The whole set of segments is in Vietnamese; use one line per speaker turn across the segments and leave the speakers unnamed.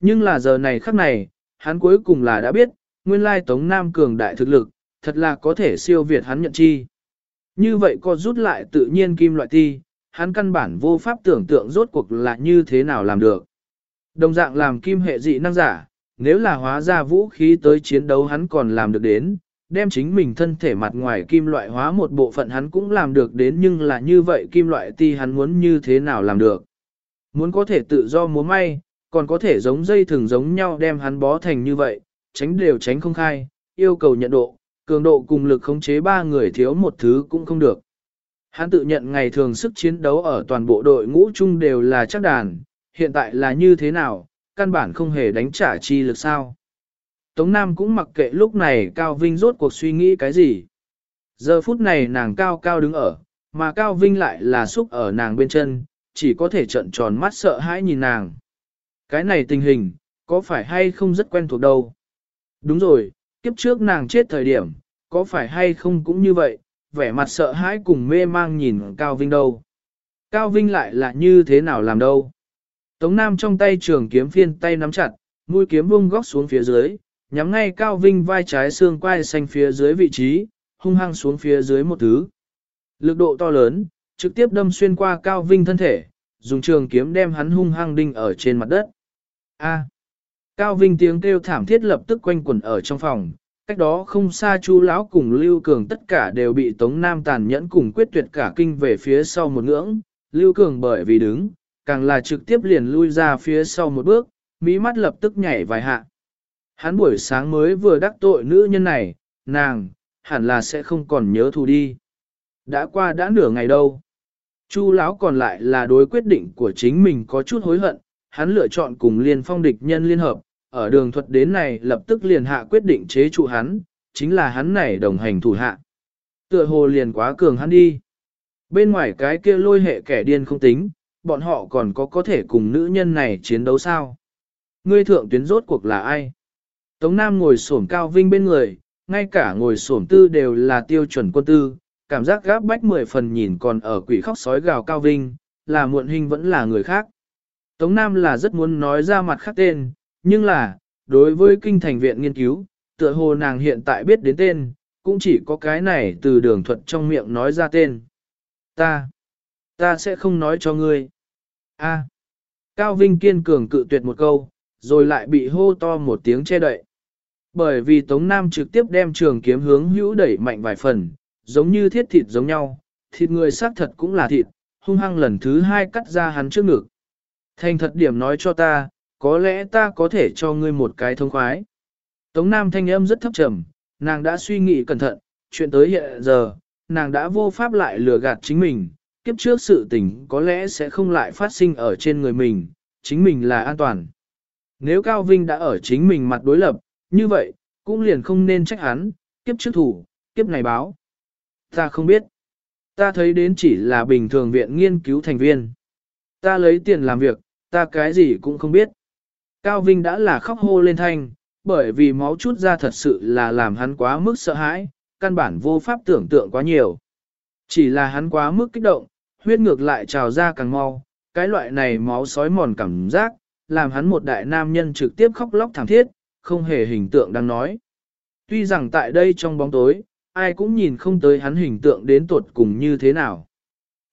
Nhưng là giờ này khắc này, hắn cuối cùng là đã biết, nguyên lai Tống Nam cường đại thực lực, thật là có thể siêu việt hắn nhận chi. Như vậy có rút lại tự nhiên kim loại ti, hắn căn bản vô pháp tưởng tượng rốt cuộc là như thế nào làm được. Đồng dạng làm kim hệ dị năng giả, nếu là hóa ra vũ khí tới chiến đấu hắn còn làm được đến, đem chính mình thân thể mặt ngoài kim loại hóa một bộ phận hắn cũng làm được đến nhưng là như vậy kim loại ti hắn muốn như thế nào làm được. Muốn có thể tự do múa may, còn có thể giống dây thường giống nhau đem hắn bó thành như vậy, tránh đều tránh không khai, yêu cầu nhận độ, cường độ cùng lực khống chế ba người thiếu một thứ cũng không được. Hắn tự nhận ngày thường sức chiến đấu ở toàn bộ đội ngũ chung đều là chắc đàn, hiện tại là như thế nào, căn bản không hề đánh trả chi lực sao. Tống Nam cũng mặc kệ lúc này Cao Vinh rốt cuộc suy nghĩ cái gì. Giờ phút này nàng cao cao đứng ở, mà Cao Vinh lại là xúc ở nàng bên chân, chỉ có thể trận tròn mắt sợ hãi nhìn nàng. Cái này tình hình, có phải hay không rất quen thuộc đâu. Đúng rồi, kiếp trước nàng chết thời điểm, có phải hay không cũng như vậy, vẻ mặt sợ hãi cùng mê mang nhìn Cao Vinh đâu. Cao Vinh lại là như thế nào làm đâu. Tống Nam trong tay trường kiếm phiên tay nắm chặt, mũi kiếm vung góc xuống phía dưới, nhắm ngay Cao Vinh vai trái xương quai xanh phía dưới vị trí, hung hăng xuống phía dưới một thứ. Lực độ to lớn, trực tiếp đâm xuyên qua Cao Vinh thân thể, dùng trường kiếm đem hắn hung hăng đinh ở trên mặt đất. A. Cao Vinh tiếng kêu thảm thiết lập tức quanh quẩn ở trong phòng, cách đó không xa Chu lão cùng Lưu Cường tất cả đều bị Tống Nam tàn nhẫn cùng quyết tuyệt cả kinh về phía sau một ngưỡng, Lưu Cường bởi vì đứng, càng là trực tiếp liền lui ra phía sau một bước, mí mắt lập tức nhảy vài hạ. Hắn buổi sáng mới vừa đắc tội nữ nhân này, nàng, hẳn là sẽ không còn nhớ thù đi. Đã qua đã nửa ngày đâu. Chu lão còn lại là đối quyết định của chính mình có chút hối hận, hắn lựa chọn cùng liên phong địch nhân liên hợp, ở đường thuật đến này lập tức liền hạ quyết định chế trụ hắn, chính là hắn này đồng hành thủ hạ. Tựa hồ liền quá cường hắn đi. Bên ngoài cái kia lôi hệ kẻ điên không tính, bọn họ còn có có thể cùng nữ nhân này chiến đấu sao? Ngươi thượng tuyến rốt cuộc là ai? Tống Nam ngồi xổm cao vinh bên người, ngay cả ngồi xổm tư đều là tiêu chuẩn quân tư, cảm giác gáp bách mười phần nhìn còn ở quỷ khóc sói gào cao vinh, là muộn hình vẫn là người khác. Tống Nam là rất muốn nói ra mặt khác tên, nhưng là, đối với kinh thành viện nghiên cứu, tựa hồ nàng hiện tại biết đến tên, cũng chỉ có cái này từ đường thuật trong miệng nói ra tên. Ta, ta sẽ không nói cho ngươi. A. Cao Vinh kiên cường cự tuyệt một câu, rồi lại bị hô to một tiếng che đậy. Bởi vì Tống Nam trực tiếp đem trường kiếm hướng hữu đẩy mạnh vài phần, giống như thiết thịt giống nhau, thịt người xác thật cũng là thịt, hung hăng lần thứ hai cắt ra hắn trước ngực. Thành thật điểm nói cho ta, có lẽ ta có thể cho ngươi một cái thông khoái. Tống Nam thanh âm rất thấp trầm, nàng đã suy nghĩ cẩn thận, chuyện tới hiện giờ, nàng đã vô pháp lại lừa gạt chính mình, kiếp trước sự tình có lẽ sẽ không lại phát sinh ở trên người mình, chính mình là an toàn. Nếu Cao Vinh đã ở chính mình mặt đối lập, như vậy, cũng liền không nên trách hắn, kiếp trước thủ, kiếp này báo. Ta không biết. Ta thấy đến chỉ là bình thường viện nghiên cứu thành viên. Ta lấy tiền làm việc, ta cái gì cũng không biết. Cao Vinh đã là khóc hô lên thanh, bởi vì máu chút ra thật sự là làm hắn quá mức sợ hãi, căn bản vô pháp tưởng tượng quá nhiều. Chỉ là hắn quá mức kích động, huyết ngược lại trào ra càng mau, cái loại này máu sói mòn cảm giác, làm hắn một đại nam nhân trực tiếp khóc lóc thảm thiết, không hề hình tượng đang nói. Tuy rằng tại đây trong bóng tối, ai cũng nhìn không tới hắn hình tượng đến tuột cùng như thế nào.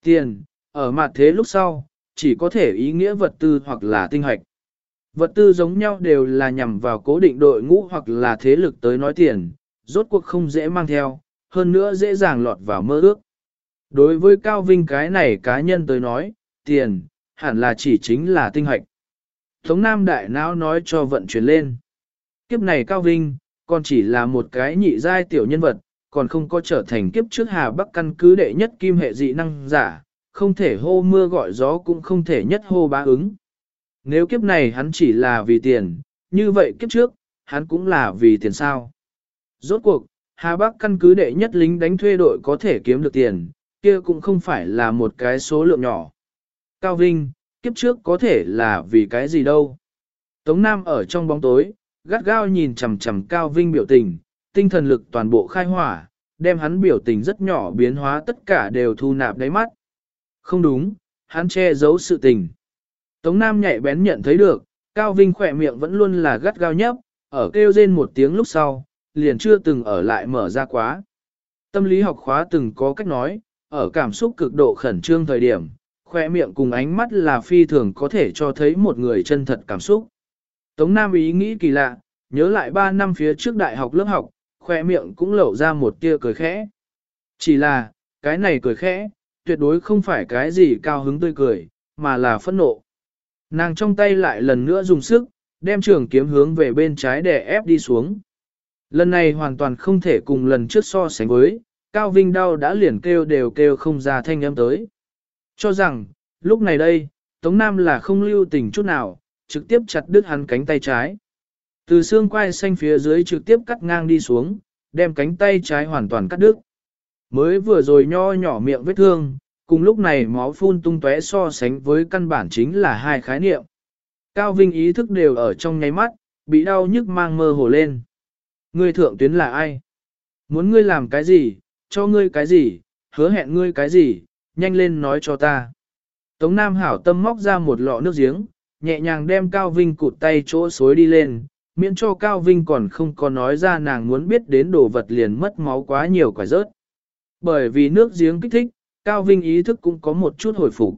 Tiền, ở mặt thế lúc sau, chỉ có thể ý nghĩa vật tư hoặc là tinh hoạch. Vật tư giống nhau đều là nhằm vào cố định đội ngũ hoặc là thế lực tới nói tiền, rốt cuộc không dễ mang theo, hơn nữa dễ dàng lọt vào mơ ước. Đối với Cao Vinh cái này cá nhân tới nói, tiền, hẳn là chỉ chính là tinh hoạch. Tống Nam Đại Não nói cho vận chuyển lên. Kiếp này Cao Vinh, còn chỉ là một cái nhị giai tiểu nhân vật, còn không có trở thành kiếp trước Hà Bắc căn cứ đệ nhất kim hệ dị năng giả, không thể hô mưa gọi gió cũng không thể nhất hô bá ứng. Nếu kiếp này hắn chỉ là vì tiền, như vậy kiếp trước, hắn cũng là vì tiền sao. Rốt cuộc, Hà Bắc căn cứ đệ nhất lính đánh thuê đội có thể kiếm được tiền, kia cũng không phải là một cái số lượng nhỏ. Cao Vinh, kiếp trước có thể là vì cái gì đâu. Tống Nam ở trong bóng tối, gắt gao nhìn chằm chằm Cao Vinh biểu tình, tinh thần lực toàn bộ khai hỏa, đem hắn biểu tình rất nhỏ biến hóa tất cả đều thu nạp đáy mắt. Không đúng, hắn che giấu sự tình. Tống Nam nhạy bén nhận thấy được, Cao Vinh khỏe miệng vẫn luôn là gắt gao nhấp, ở kêu rên một tiếng lúc sau, liền chưa từng ở lại mở ra quá. Tâm lý học khóa từng có cách nói, ở cảm xúc cực độ khẩn trương thời điểm, khoe miệng cùng ánh mắt là phi thường có thể cho thấy một người chân thật cảm xúc. Tống Nam ý nghĩ kỳ lạ, nhớ lại 3 năm phía trước đại học lớp học, khoe miệng cũng lộ ra một tia cười khẽ. Chỉ là, cái này cười khẽ, tuyệt đối không phải cái gì cao hứng tươi cười, mà là phẫn nộ. Nàng trong tay lại lần nữa dùng sức, đem trường kiếm hướng về bên trái để ép đi xuống. Lần này hoàn toàn không thể cùng lần trước so sánh với, Cao Vinh đau đã liền kêu đều kêu không ra thanh âm tới. Cho rằng, lúc này đây, Tống Nam là không lưu tình chút nào, trực tiếp chặt đứt hắn cánh tay trái. Từ xương quai xanh phía dưới trực tiếp cắt ngang đi xuống, đem cánh tay trái hoàn toàn cắt đứt. Mới vừa rồi nho nhỏ miệng vết thương, cùng lúc này máu phun tung tóe so sánh với căn bản chính là hai khái niệm. Cao Vinh ý thức đều ở trong nháy mắt, bị đau nhức mang mơ hồ lên. Ngươi thượng tuyến là ai? Muốn ngươi làm cái gì, cho ngươi cái gì, hứa hẹn ngươi cái gì, nhanh lên nói cho ta. Tống Nam hảo tâm móc ra một lọ nước giếng, nhẹ nhàng đem Cao Vinh cụt tay chỗ xối đi lên, miễn cho Cao Vinh còn không có nói ra nàng muốn biết đến đồ vật liền mất máu quá nhiều quả rớt. Bởi vì nước giếng kích thích, Cao Vinh ý thức cũng có một chút hồi phục.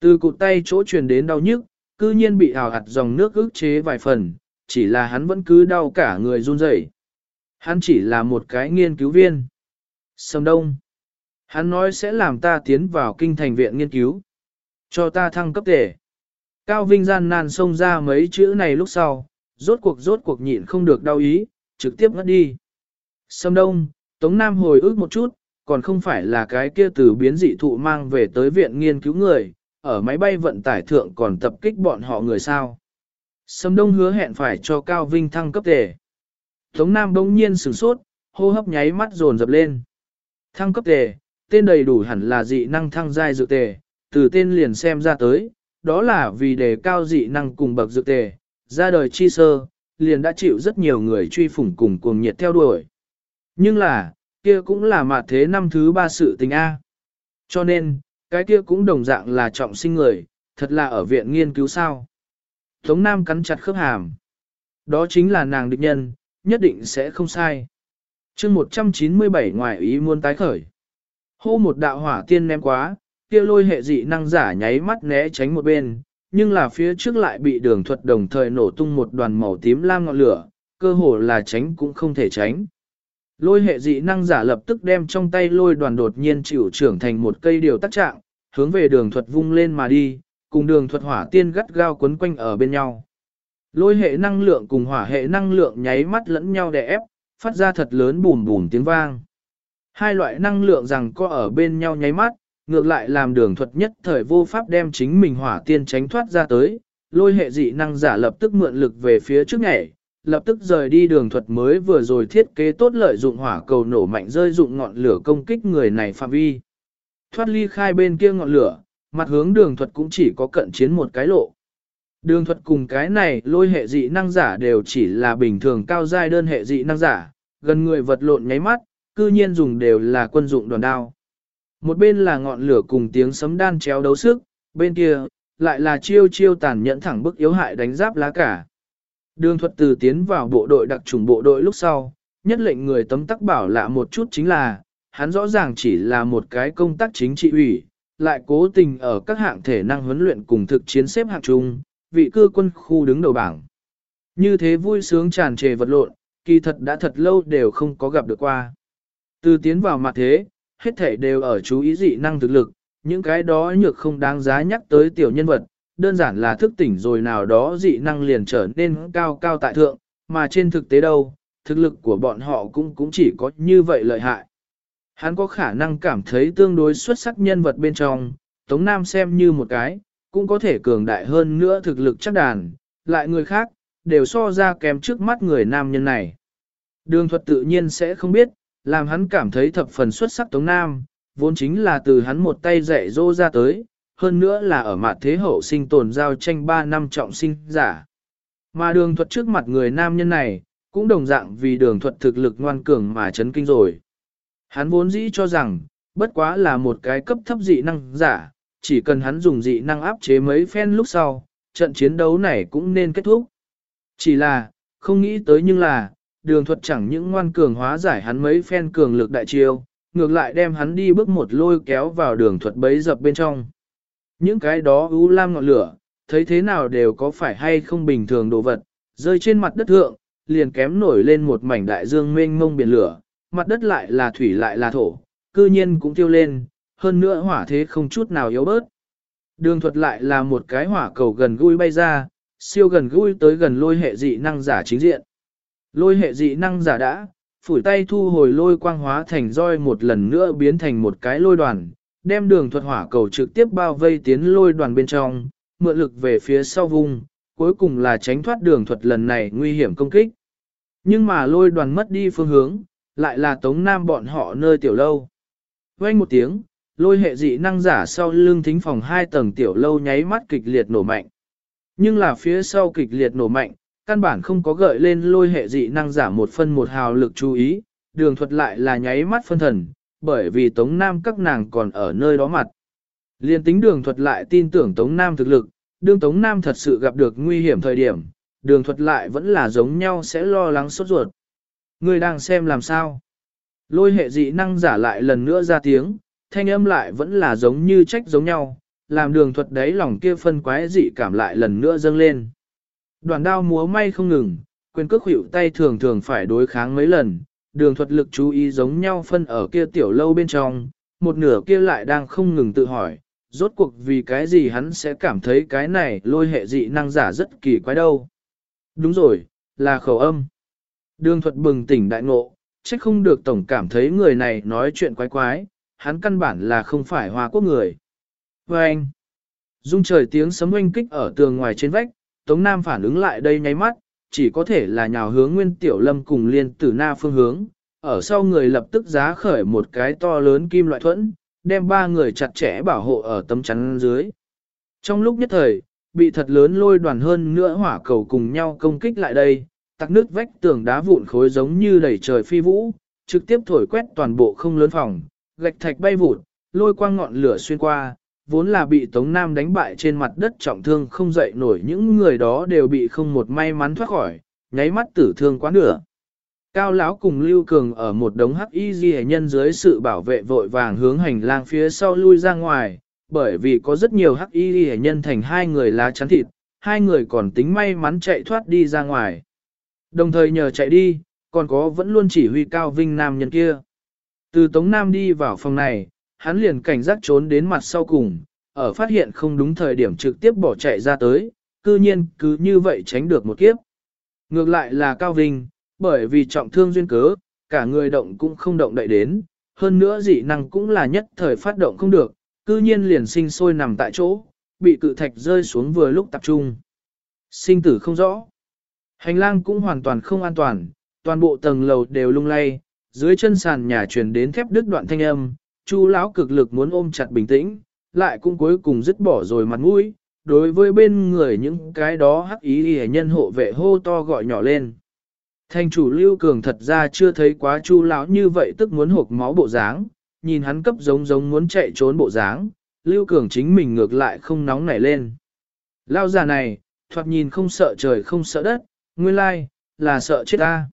Từ cụt tay chỗ truyền đến đau nhức, cư nhiên bị ảo hạt dòng nước ức chế vài phần, chỉ là hắn vẫn cứ đau cả người run rẩy. Hắn chỉ là một cái nghiên cứu viên. Sầm đông. Hắn nói sẽ làm ta tiến vào kinh thành viện nghiên cứu. Cho ta thăng cấp tể. Cao Vinh gian nan xông ra mấy chữ này lúc sau, rốt cuộc rốt cuộc nhịn không được đau ý, trực tiếp ngất đi. Sâm đông, Tống Nam hồi ức một chút, còn không phải là cái kia từ biến dị thụ mang về tới viện nghiên cứu người, ở máy bay vận tải thượng còn tập kích bọn họ người sao. Sâm đông hứa hẹn phải cho Cao Vinh thăng cấp tể. Tống Nam bỗng nhiên sửng sốt, hô hấp nháy mắt dồn dập lên. Thăng cấp tề, tên đầy đủ hẳn là dị năng thăng giai dự tề, từ tên liền xem ra tới, đó là vì đề cao dị năng cùng bậc dự tề, ra đời chi sơ, liền đã chịu rất nhiều người truy phủng cùng cuồng nhiệt theo đuổi. Nhưng là, kia cũng là mặt thế năm thứ ba sự tình A. Cho nên, cái kia cũng đồng dạng là trọng sinh người, thật là ở viện nghiên cứu sao. Tống Nam cắn chặt khớp hàm. Đó chính là nàng địch nhân, nhất định sẽ không sai. chương 197 ngoài ý muốn tái khởi. Hô một đạo hỏa tiên ném quá, kia lôi hệ dị năng giả nháy mắt né tránh một bên, nhưng là phía trước lại bị đường thuật đồng thời nổ tung một đoàn màu tím lam ngọn lửa, cơ hồ là tránh cũng không thể tránh. Lôi hệ dị năng giả lập tức đem trong tay lôi đoàn đột nhiên chịu trưởng thành một cây điều tác trạng, hướng về đường thuật vung lên mà đi, cùng đường thuật hỏa tiên gắt gao quấn quanh ở bên nhau. Lôi hệ năng lượng cùng hỏa hệ năng lượng nháy mắt lẫn nhau đè ép, phát ra thật lớn bùm bùm tiếng vang. Hai loại năng lượng rằng có ở bên nhau nháy mắt, ngược lại làm đường thuật nhất thời vô pháp đem chính mình hỏa tiên tránh thoát ra tới, lôi hệ dị năng giả lập tức mượn lực về phía trước nhảy, lập tức rời đi đường thuật mới vừa rồi thiết kế tốt lợi dụng hỏa cầu nổ mạnh rơi dụng ngọn lửa công kích người này phạm vi. Thoát ly khai bên kia ngọn lửa, mặt hướng đường thuật cũng chỉ có cận chiến một cái lộ. Đường thuật cùng cái này lôi hệ dị năng giả đều chỉ là bình thường cao giai đơn hệ dị năng giả, gần người vật lộn nháy mắt, cư nhiên dùng đều là quân dụng đoàn đao. Một bên là ngọn lửa cùng tiếng sấm đan chéo đấu sức, bên kia, lại là chiêu chiêu tàn nhẫn thẳng bức yếu hại đánh giáp lá cả. Đường thuật từ tiến vào bộ đội đặc trùng bộ đội lúc sau, nhất lệnh người tấm tắc bảo lạ một chút chính là, hắn rõ ràng chỉ là một cái công tác chính trị ủy, lại cố tình ở các hạng thể năng huấn luyện cùng thực chiến xếp hạng chung, vị cư quân khu đứng đầu bảng. Như thế vui sướng tràn trề vật lộn, kỳ thật đã thật lâu đều không có gặp được qua. Từ tiến vào mặt thế, hết thể đều ở chú ý dị năng thực lực, những cái đó nhược không đáng giá nhắc tới tiểu nhân vật, đơn giản là thức tỉnh rồi nào đó dị năng liền trở nên cao cao tại thượng, mà trên thực tế đâu, thực lực của bọn họ cũng cũng chỉ có như vậy lợi hại. Hắn có khả năng cảm thấy tương đối xuất sắc nhân vật bên trong, Tống Nam xem như một cái, cũng có thể cường đại hơn nữa thực lực chắc đàn, lại người khác, đều so ra kém trước mắt người nam nhân này. Đường thuật tự nhiên sẽ không biết, làm hắn cảm thấy thập phần xuất sắc Tống Nam, vốn chính là từ hắn một tay dạy dỗ ra tới, hơn nữa là ở mặt thế hậu sinh tồn giao tranh 3 năm trọng sinh giả. Mà đường thuật trước mặt người nam nhân này, cũng đồng dạng vì đường thuật thực lực ngoan cường mà chấn kinh rồi. Hắn vốn dĩ cho rằng, bất quá là một cái cấp thấp dị năng giả, chỉ cần hắn dùng dị năng áp chế mấy phen lúc sau, trận chiến đấu này cũng nên kết thúc. Chỉ là, không nghĩ tới nhưng là, đường thuật chẳng những ngoan cường hóa giải hắn mấy phen cường lực đại chiêu, ngược lại đem hắn đi bước một lôi kéo vào đường thuật bấy dập bên trong. Những cái đó ưu lam ngọn lửa, thấy thế nào đều có phải hay không bình thường đồ vật, rơi trên mặt đất thượng, liền kém nổi lên một mảnh đại dương mênh mông biển lửa, mặt đất lại là thủy lại là thổ, cư nhiên cũng tiêu lên, hơn nữa hỏa thế không chút nào yếu bớt. Đường thuật lại là một cái hỏa cầu gần gũi bay ra, siêu gần gũi tới gần lôi hệ dị năng giả chính diện. Lôi hệ dị năng giả đã, phủi tay thu hồi lôi quang hóa thành roi một lần nữa biến thành một cái lôi đoàn, đem đường thuật hỏa cầu trực tiếp bao vây tiến lôi đoàn bên trong, mượn lực về phía sau vùng, cuối cùng là tránh thoát đường thuật lần này nguy hiểm công kích. Nhưng mà lôi đoàn mất đi phương hướng, lại là tống nam bọn họ nơi tiểu lâu. Quay một tiếng, lôi hệ dị năng giả sau lưng thính phòng hai tầng tiểu lâu nháy mắt kịch liệt nổ mạnh. Nhưng là phía sau kịch liệt nổ mạnh, căn bản không có gợi lên lôi hệ dị năng giả một phân một hào lực chú ý, đường thuật lại là nháy mắt phân thần, bởi vì Tống Nam các nàng còn ở nơi đó mặt. Liên tính đường thuật lại tin tưởng Tống Nam thực lực, đương Tống Nam thật sự gặp được nguy hiểm thời điểm, đường thuật lại vẫn là giống nhau sẽ lo lắng sốt ruột. Người đang xem làm sao? Lôi hệ dị năng giả lại lần nữa ra tiếng, thanh âm lại vẫn là giống như trách giống nhau, làm đường thuật đấy lòng kia phân quái dị cảm lại lần nữa dâng lên. Đoàn đao múa may không ngừng, quyền cước hữu tay thường thường phải đối kháng mấy lần, đường thuật lực chú ý giống nhau phân ở kia tiểu lâu bên trong, một nửa kia lại đang không ngừng tự hỏi, rốt cuộc vì cái gì hắn sẽ cảm thấy cái này lôi hệ dị năng giả rất kỳ quái đâu. Đúng rồi, là khẩu âm. Đường thuật bừng tỉnh đại ngộ, trách không được tổng cảm thấy người này nói chuyện quái quái, hắn căn bản là không phải hoa quốc người. Và anh, dung trời tiếng sấm oanh kích ở tường ngoài trên vách, Tống Nam phản ứng lại đây nháy mắt, chỉ có thể là nhào hướng Nguyên Tiểu Lâm cùng liên tử na phương hướng, ở sau người lập tức giá khởi một cái to lớn kim loại thuẫn, đem ba người chặt chẽ bảo hộ ở tấm chắn dưới. Trong lúc nhất thời, bị thật lớn lôi đoàn hơn nữa hỏa cầu cùng nhau công kích lại đây, tắc nước vách tường đá vụn khối giống như đầy trời phi vũ, trực tiếp thổi quét toàn bộ không lớn phòng, gạch thạch bay vụt, lôi quang ngọn lửa xuyên qua, vốn là bị Tống Nam đánh bại trên mặt đất trọng thương không dậy nổi những người đó đều bị không một may mắn thoát khỏi, nháy mắt tử thương quá nửa. Cao lão cùng Lưu Cường ở một đống hắc y di nhân dưới sự bảo vệ vội vàng hướng hành lang phía sau lui ra ngoài, bởi vì có rất nhiều hắc y di nhân thành hai người lá chắn thịt, hai người còn tính may mắn chạy thoát đi ra ngoài. Đồng thời nhờ chạy đi, còn có vẫn luôn chỉ huy Cao Vinh Nam nhân kia. Từ Tống Nam đi vào phòng này, hắn liền cảnh giác trốn đến mặt sau cùng, ở phát hiện không đúng thời điểm trực tiếp bỏ chạy ra tới, cư nhiên cứ như vậy tránh được một kiếp. Ngược lại là Cao Vinh, bởi vì trọng thương duyên cớ, cả người động cũng không động đậy đến, hơn nữa dị năng cũng là nhất thời phát động không được, cư nhiên liền sinh sôi nằm tại chỗ, bị cự thạch rơi xuống vừa lúc tập trung. Sinh tử không rõ. Hành lang cũng hoàn toàn không an toàn, toàn bộ tầng lầu đều lung lay, dưới chân sàn nhà truyền đến thép đứt đoạn thanh âm, Chu lão cực lực muốn ôm chặt bình tĩnh, lại cũng cuối cùng dứt bỏ rồi mặt mũi, đối với bên người những cái đó hắc ý hề nhân hộ vệ hô to gọi nhỏ lên. Thành chủ Lưu Cường thật ra chưa thấy quá Chu lão như vậy tức muốn hộp máu bộ dáng, nhìn hắn cấp giống giống muốn chạy trốn bộ dáng, Lưu Cường chính mình ngược lại không nóng nảy lên. Lao già này, thoạt nhìn không sợ trời không sợ đất, nguyên lai, là sợ chết ta.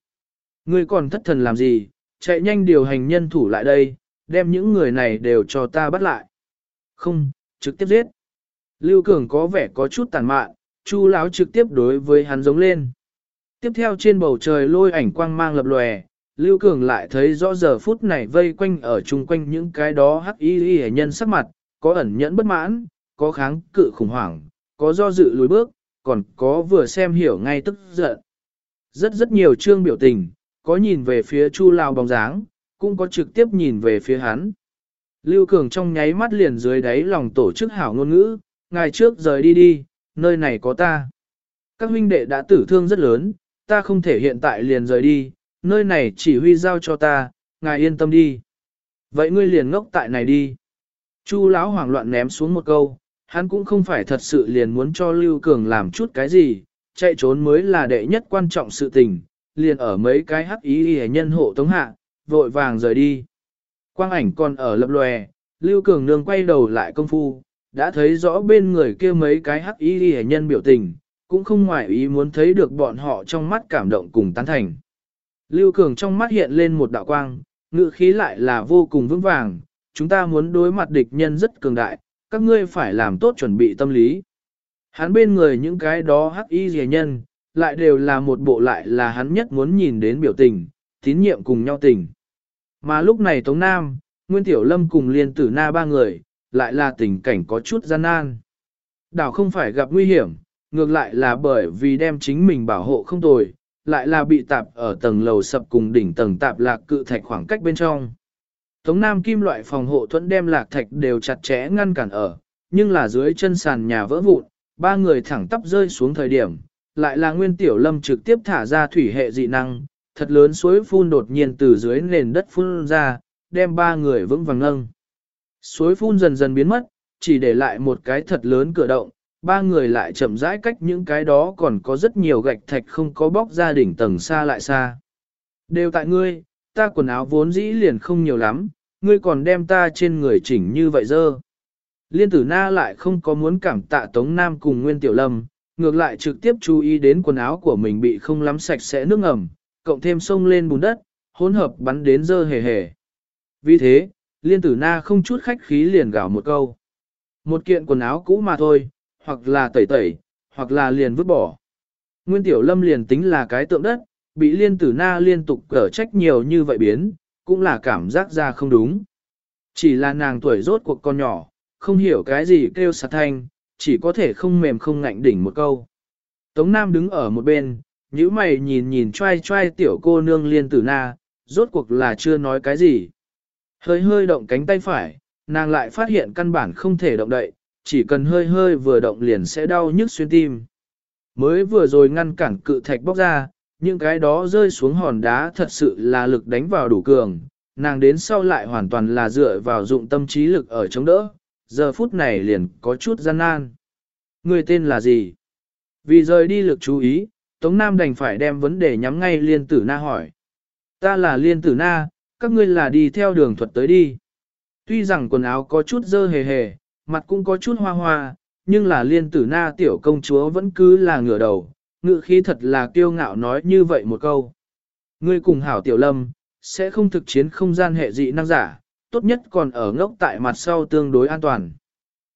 Ngươi còn thất thần làm gì, chạy nhanh điều hành nhân thủ lại đây, đem những người này đều cho ta bắt lại. Không, trực tiếp giết. Lưu Cường có vẻ có chút tàn mạn, Chu lão trực tiếp đối với hắn giống lên. Tiếp theo trên bầu trời lôi ảnh quang mang lập lòe, Lưu Cường lại thấy rõ giờ phút này vây quanh ở chung quanh những cái đó hắc y y nhân sắc mặt, có ẩn nhẫn bất mãn, có kháng cự khủng hoảng, có do dự lùi bước, còn có vừa xem hiểu ngay tức giận. Rất rất nhiều chương biểu tình, có nhìn về phía Chu Lao bóng dáng, cũng có trực tiếp nhìn về phía hắn. Lưu Cường trong nháy mắt liền dưới đáy lòng tổ chức hảo ngôn ngữ, ngày trước rời đi đi, nơi này có ta. Các huynh đệ đã tử thương rất lớn, ta không thể hiện tại liền rời đi, nơi này chỉ huy giao cho ta, ngài yên tâm đi. Vậy ngươi liền ngốc tại này đi. Chu lão hoảng loạn ném xuống một câu, hắn cũng không phải thật sự liền muốn cho Lưu Cường làm chút cái gì, chạy trốn mới là đệ nhất quan trọng sự tình, liền ở mấy cái hắc ý hề nhân hộ tống hạ, vội vàng rời đi. Quang ảnh còn ở lập lòe, Lưu Cường Nương quay đầu lại công phu, đã thấy rõ bên người kia mấy cái hắc y hệ nhân biểu tình, cũng không ngoại ý muốn thấy được bọn họ trong mắt cảm động cùng tán thành. Lưu Cường trong mắt hiện lên một đạo quang, ngự khí lại là vô cùng vững vàng, chúng ta muốn đối mặt địch nhân rất cường đại, các ngươi phải làm tốt chuẩn bị tâm lý. Hắn bên người những cái đó hắc y rẻ nhân, lại đều là một bộ lại là hắn nhất muốn nhìn đến biểu tình, tín nhiệm cùng nhau tình. Mà lúc này Tống Nam, Nguyên Tiểu Lâm cùng Liên Tử Na ba người, lại là tình cảnh có chút gian nan. Đảo không phải gặp nguy hiểm, ngược lại là bởi vì đem chính mình bảo hộ không tồi, lại là bị tạp ở tầng lầu sập cùng đỉnh tầng tạp lạc cự thạch khoảng cách bên trong. Tống Nam kim loại phòng hộ thuẫn đem lạc thạch đều chặt chẽ ngăn cản ở, nhưng là dưới chân sàn nhà vỡ vụn, ba người thẳng tắp rơi xuống thời điểm, lại là Nguyên Tiểu Lâm trực tiếp thả ra thủy hệ dị năng, thật lớn suối phun đột nhiên từ dưới nền đất phun ra, đem ba người vững vàng nâng. Suối phun dần dần biến mất, chỉ để lại một cái thật lớn cửa động, ba người lại chậm rãi cách những cái đó còn có rất nhiều gạch thạch không có bóc ra đỉnh tầng xa lại xa. Đều tại ngươi, ta quần áo vốn dĩ liền không nhiều lắm, ngươi còn đem ta trên người chỉnh như vậy dơ. Liên tử na lại không có muốn cảm tạ Tống Nam cùng Nguyên Tiểu Lâm, ngược lại trực tiếp chú ý đến quần áo của mình bị không lắm sạch sẽ nước ngầm, cộng thêm sông lên bùn đất, hỗn hợp bắn đến dơ hề hề. Vì thế, liên tử na không chút khách khí liền gào một câu. Một kiện quần áo cũ mà thôi, hoặc là tẩy tẩy, hoặc là liền vứt bỏ. Nguyên tiểu lâm liền tính là cái tượng đất, bị liên tử na liên tục cở trách nhiều như vậy biến, cũng là cảm giác ra không đúng. Chỉ là nàng tuổi rốt cuộc con nhỏ, không hiểu cái gì kêu sạt thanh, chỉ có thể không mềm không ngạnh đỉnh một câu. Tống Nam đứng ở một bên, nhíu mày nhìn nhìn trai trai tiểu cô nương liên tử na, rốt cuộc là chưa nói cái gì. Hơi hơi động cánh tay phải, nàng lại phát hiện căn bản không thể động đậy, chỉ cần hơi hơi vừa động liền sẽ đau nhức xuyên tim. Mới vừa rồi ngăn cản cự thạch bóc ra, những cái đó rơi xuống hòn đá thật sự là lực đánh vào đủ cường, nàng đến sau lại hoàn toàn là dựa vào dụng tâm trí lực ở chống đỡ, giờ phút này liền có chút gian nan. Người tên là gì? Vì rời đi lực chú ý, Tống Nam đành phải đem vấn đề nhắm ngay Liên Tử Na hỏi. Ta là Liên Tử Na, các ngươi là đi theo đường thuật tới đi. Tuy rằng quần áo có chút dơ hề hề, mặt cũng có chút hoa hoa, nhưng là Liên Tử Na tiểu công chúa vẫn cứ là ngửa đầu, ngự khí thật là kiêu ngạo nói như vậy một câu. Ngươi cùng hảo tiểu lâm, sẽ không thực chiến không gian hệ dị năng giả, tốt nhất còn ở ngốc tại mặt sau tương đối an toàn.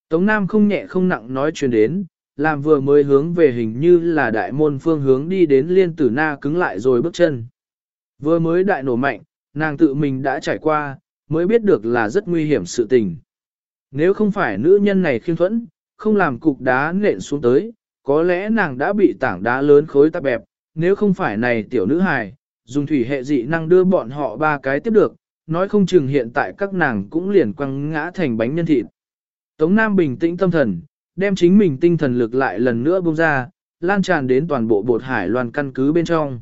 Tống Nam không nhẹ không nặng nói chuyện đến, làm vừa mới hướng về hình như là đại môn phương hướng đi đến liên tử na cứng lại rồi bước chân. Vừa mới đại nổ mạnh, nàng tự mình đã trải qua, mới biết được là rất nguy hiểm sự tình. Nếu không phải nữ nhân này khiêm thuẫn, không làm cục đá nện xuống tới, có lẽ nàng đã bị tảng đá lớn khối tạp bẹp, nếu không phải này tiểu nữ hài, dùng thủy hệ dị năng đưa bọn họ ba cái tiếp được, nói không chừng hiện tại các nàng cũng liền quăng ngã thành bánh nhân thịt. Tống Nam bình tĩnh tâm thần, đem chính mình tinh thần lực lại lần nữa bung ra, lan tràn đến toàn bộ bột hải loan căn cứ bên trong.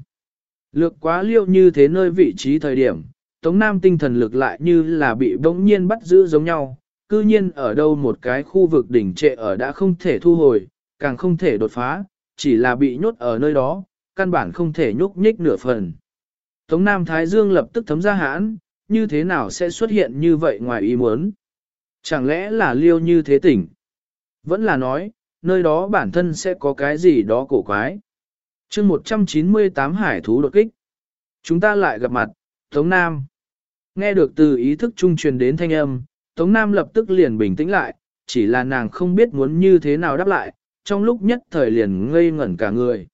Lược quá liêu như thế nơi vị trí thời điểm, Tống Nam tinh thần lực lại như là bị bỗng nhiên bắt giữ giống nhau, cư nhiên ở đâu một cái khu vực đỉnh trệ ở đã không thể thu hồi, càng không thể đột phá, chỉ là bị nhốt ở nơi đó, căn bản không thể nhúc nhích nửa phần. Tống Nam Thái Dương lập tức thấm ra hãn, như thế nào sẽ xuất hiện như vậy ngoài ý muốn? Chẳng lẽ là liêu như thế tỉnh? Vẫn là nói, nơi đó bản thân sẽ có cái gì đó cổ quái. chương 198 hải thú đột kích. Chúng ta lại gặp mặt, Tống Nam. Nghe được từ ý thức trung truyền đến thanh âm, Tống Nam lập tức liền bình tĩnh lại, chỉ là nàng không biết muốn như thế nào đáp lại, trong lúc nhất thời liền ngây ngẩn cả người.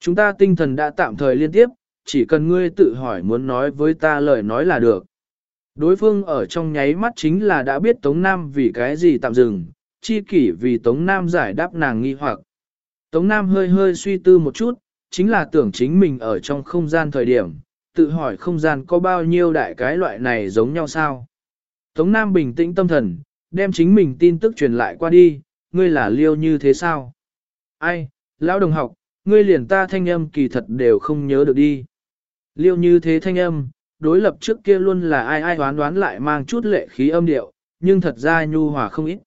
Chúng ta tinh thần đã tạm thời liên tiếp, chỉ cần ngươi tự hỏi muốn nói với ta lời nói là được. Đối phương ở trong nháy mắt chính là đã biết Tống Nam vì cái gì tạm dừng, chi kỷ vì Tống Nam giải đáp nàng nghi hoặc. Tống Nam hơi hơi suy tư một chút, chính là tưởng chính mình ở trong không gian thời điểm, tự hỏi không gian có bao nhiêu đại cái loại này giống nhau sao. Tống Nam bình tĩnh tâm thần, đem chính mình tin tức truyền lại qua đi, ngươi là liêu như thế sao? Ai, lão đồng học, ngươi liền ta thanh âm kỳ thật đều không nhớ được đi. Liêu như thế thanh âm, đối lập trước kia luôn là ai ai đoán đoán lại mang chút lệ khí âm điệu, nhưng thật ra nhu hòa không ít.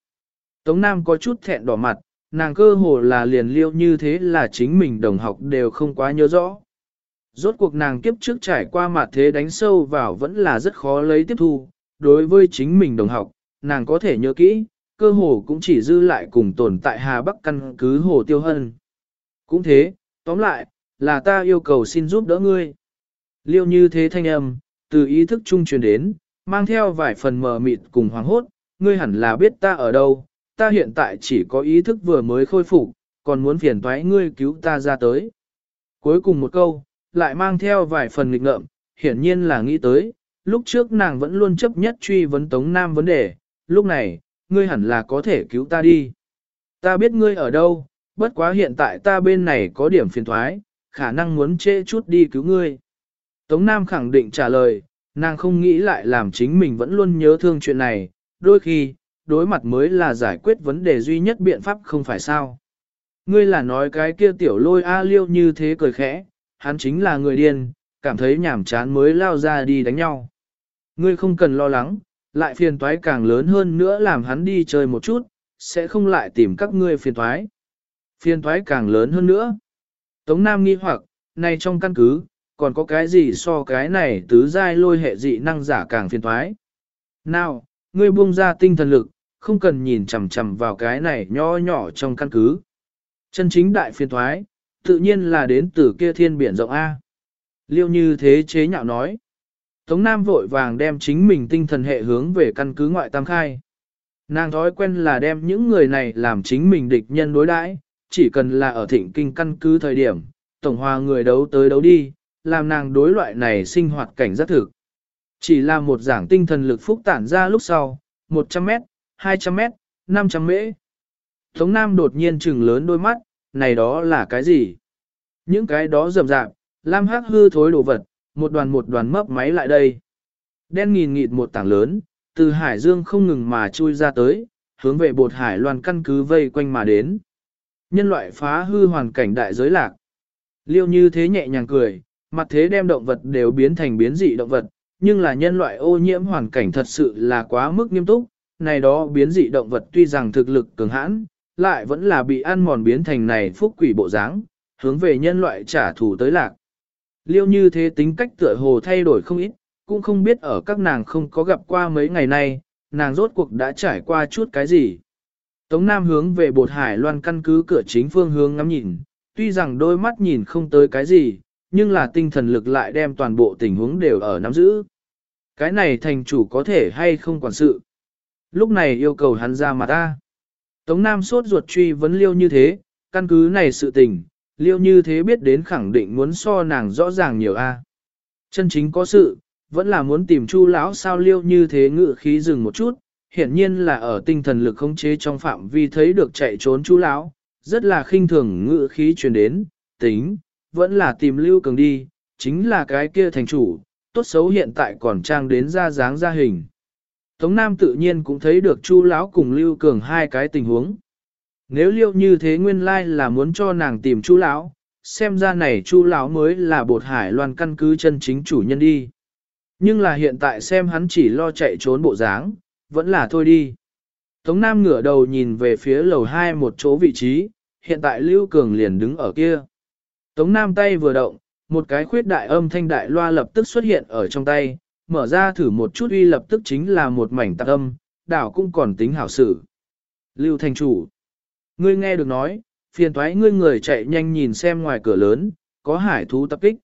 Tống Nam có chút thẹn đỏ mặt, nàng cơ hồ là liền liêu như thế là chính mình đồng học đều không quá nhớ rõ. Rốt cuộc nàng kiếp trước trải qua mặt thế đánh sâu vào vẫn là rất khó lấy tiếp thu, đối với chính mình đồng học, nàng có thể nhớ kỹ, cơ hồ cũng chỉ dư lại cùng tồn tại Hà Bắc căn cứ hồ tiêu hân. Cũng thế, tóm lại, là ta yêu cầu xin giúp đỡ ngươi. Liêu như thế thanh âm, từ ý thức trung truyền đến, mang theo vài phần mờ mịt cùng hoàng hốt, ngươi hẳn là biết ta ở đâu, ta hiện tại chỉ có ý thức vừa mới khôi phục, còn muốn phiền thoái ngươi cứu ta ra tới. Cuối cùng một câu, lại mang theo vài phần nghịch ngợm, hiển nhiên là nghĩ tới, lúc trước nàng vẫn luôn chấp nhất truy vấn Tống Nam vấn đề, lúc này, ngươi hẳn là có thể cứu ta đi. Ta biết ngươi ở đâu, bất quá hiện tại ta bên này có điểm phiền thoái, khả năng muốn trễ chút đi cứu ngươi. Tống Nam khẳng định trả lời, nàng không nghĩ lại làm chính mình vẫn luôn nhớ thương chuyện này, đôi khi, đối mặt mới là giải quyết vấn đề duy nhất biện pháp không phải sao. Ngươi là nói cái kia tiểu lôi A liêu như thế cười khẽ, hắn chính là người điên, cảm thấy nhảm chán mới lao ra đi đánh nhau. Ngươi không cần lo lắng, lại phiền toái càng lớn hơn nữa làm hắn đi chơi một chút, sẽ không lại tìm các ngươi phiền toái. Phiền toái càng lớn hơn nữa. Tống Nam nghi hoặc, này trong căn cứ, còn có cái gì so cái này tứ giai lôi hệ dị năng giả càng phiền toái. Nào, ngươi buông ra tinh thần lực, không cần nhìn chằm chằm vào cái này nho nhỏ trong căn cứ. Chân chính đại phiên thoái, tự nhiên là đến từ kia thiên biển rộng A. Liêu như thế chế nhạo nói. Tống Nam vội vàng đem chính mình tinh thần hệ hướng về căn cứ ngoại tam khai. Nàng thói quen là đem những người này làm chính mình địch nhân đối đãi, chỉ cần là ở thịnh kinh căn cứ thời điểm, tổng hòa người đấu tới đấu đi, làm nàng đối loại này sinh hoạt cảnh giác thực. Chỉ là một giảng tinh thần lực phúc tản ra lúc sau, 100 mét, 200 mét, 500 mễ. Tống Nam đột nhiên trừng lớn đôi mắt, này đó là cái gì? Những cái đó rầm rạp, lam hắc hư thối đồ vật, một đoàn một đoàn mấp máy lại đây. Đen nghìn nghịt một tảng lớn, từ hải dương không ngừng mà chui ra tới, hướng về bột hải loan căn cứ vây quanh mà đến. Nhân loại phá hư hoàn cảnh đại giới lạc. Liêu như thế nhẹ nhàng cười, mặt thế đem động vật đều biến thành biến dị động vật, nhưng là nhân loại ô nhiễm hoàn cảnh thật sự là quá mức nghiêm túc, này đó biến dị động vật tuy rằng thực lực cường hãn, lại vẫn là bị ăn mòn biến thành này phúc quỷ bộ dáng, hướng về nhân loại trả thù tới lạc. Liêu như thế tính cách tựa hồ thay đổi không ít, cũng không biết ở các nàng không có gặp qua mấy ngày nay, nàng rốt cuộc đã trải qua chút cái gì. Tống Nam hướng về bột hải loan căn cứ cửa chính phương hướng ngắm nhìn, tuy rằng đôi mắt nhìn không tới cái gì, nhưng là tinh thần lực lại đem toàn bộ tình huống đều ở nắm giữ. Cái này thành chủ có thể hay không quản sự. Lúc này yêu cầu hắn ra mặt ta. Tống Nam sốt ruột truy vấn liêu như thế, căn cứ này sự tình, liêu như thế biết đến khẳng định muốn so nàng rõ ràng nhiều a. Chân chính có sự, vẫn là muốn tìm chu lão sao liêu như thế ngự khí dừng một chút, hiển nhiên là ở tinh thần lực khống chế trong phạm vi thấy được chạy trốn chu lão, rất là khinh thường ngự khí truyền đến, tính, vẫn là tìm lưu cường đi, chính là cái kia thành chủ, tốt xấu hiện tại còn trang đến ra dáng ra hình. Tống Nam tự nhiên cũng thấy được Chu lão cùng Lưu Cường hai cái tình huống. Nếu liêu như thế nguyên lai là muốn cho nàng tìm Chu lão, xem ra này Chu lão mới là bột hải loan căn cứ chân chính chủ nhân đi. Nhưng là hiện tại xem hắn chỉ lo chạy trốn bộ dáng, vẫn là thôi đi. Tống Nam ngửa đầu nhìn về phía lầu hai một chỗ vị trí, hiện tại Lưu Cường liền đứng ở kia. Tống Nam tay vừa động, một cái khuyết đại âm thanh đại loa lập tức xuất hiện ở trong tay, mở ra thử một chút uy lập tức chính là một mảnh tạc âm, đảo cũng còn tính hảo sự. Lưu thành chủ. Ngươi nghe được nói, phiền thoái ngươi người chạy nhanh nhìn xem ngoài cửa lớn, có hải thú tập kích.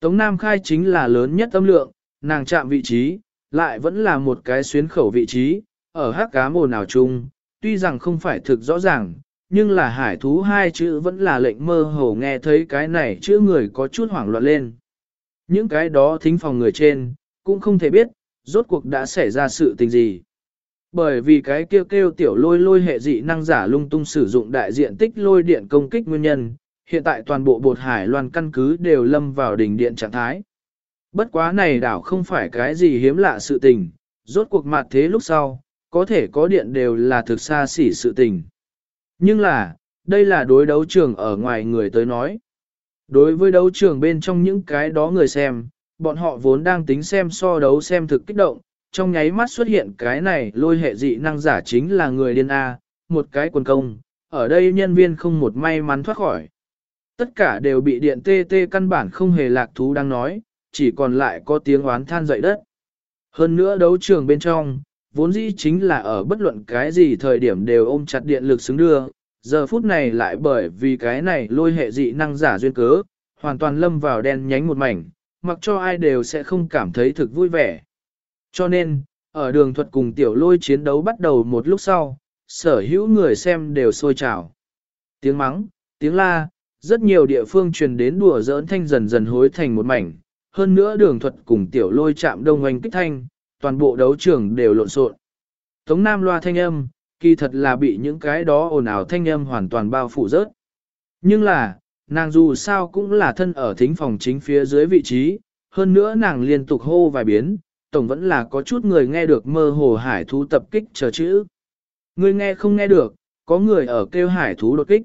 Tống Nam khai chính là lớn nhất âm lượng, nàng chạm vị trí, lại vẫn là một cái xuyến khẩu vị trí, ở hát cá mồ nào chung, tuy rằng không phải thực rõ ràng, nhưng là hải thú hai chữ vẫn là lệnh mơ hồ nghe thấy cái này chữ người có chút hoảng loạn lên. Những cái đó thính phòng người trên, cũng không thể biết, rốt cuộc đã xảy ra sự tình gì. Bởi vì cái kêu kêu tiểu lôi lôi hệ dị năng giả lung tung sử dụng đại diện tích lôi điện công kích nguyên nhân, hiện tại toàn bộ bột hải loan căn cứ đều lâm vào đỉnh điện trạng thái. Bất quá này đảo không phải cái gì hiếm lạ sự tình, rốt cuộc mặt thế lúc sau, có thể có điện đều là thực xa xỉ sự tình. Nhưng là, đây là đối đấu trường ở ngoài người tới nói. Đối với đấu trường bên trong những cái đó người xem, bọn họ vốn đang tính xem so đấu xem thực kích động, trong nháy mắt xuất hiện cái này lôi hệ dị năng giả chính là người điên A, một cái quần công, ở đây nhân viên không một may mắn thoát khỏi. Tất cả đều bị điện tê tê căn bản không hề lạc thú đang nói, chỉ còn lại có tiếng oán than dậy đất. Hơn nữa đấu trường bên trong, vốn dĩ chính là ở bất luận cái gì thời điểm đều ôm chặt điện lực xứng đưa, giờ phút này lại bởi vì cái này lôi hệ dị năng giả duyên cớ, hoàn toàn lâm vào đen nhánh một mảnh, mặc cho ai đều sẽ không cảm thấy thực vui vẻ. Cho nên, ở đường thuật cùng tiểu lôi chiến đấu bắt đầu một lúc sau, sở hữu người xem đều sôi trào. Tiếng mắng, tiếng la, rất nhiều địa phương truyền đến đùa giỡn thanh dần dần hối thành một mảnh, hơn nữa đường thuật cùng tiểu lôi chạm đông hoành kích thanh, toàn bộ đấu trường đều lộn xộn. Tống Nam loa thanh âm, kỳ thật là bị những cái đó ồn ào thanh âm hoàn toàn bao phủ rớt. Nhưng là, nàng dù sao cũng là thân ở thính phòng chính phía dưới vị trí, hơn nữa nàng liên tục hô vài biến, tổng vẫn là có chút người nghe được mơ hồ hải thú tập kích chờ chữ. Người nghe không nghe được, có người ở kêu hải thú đột kích.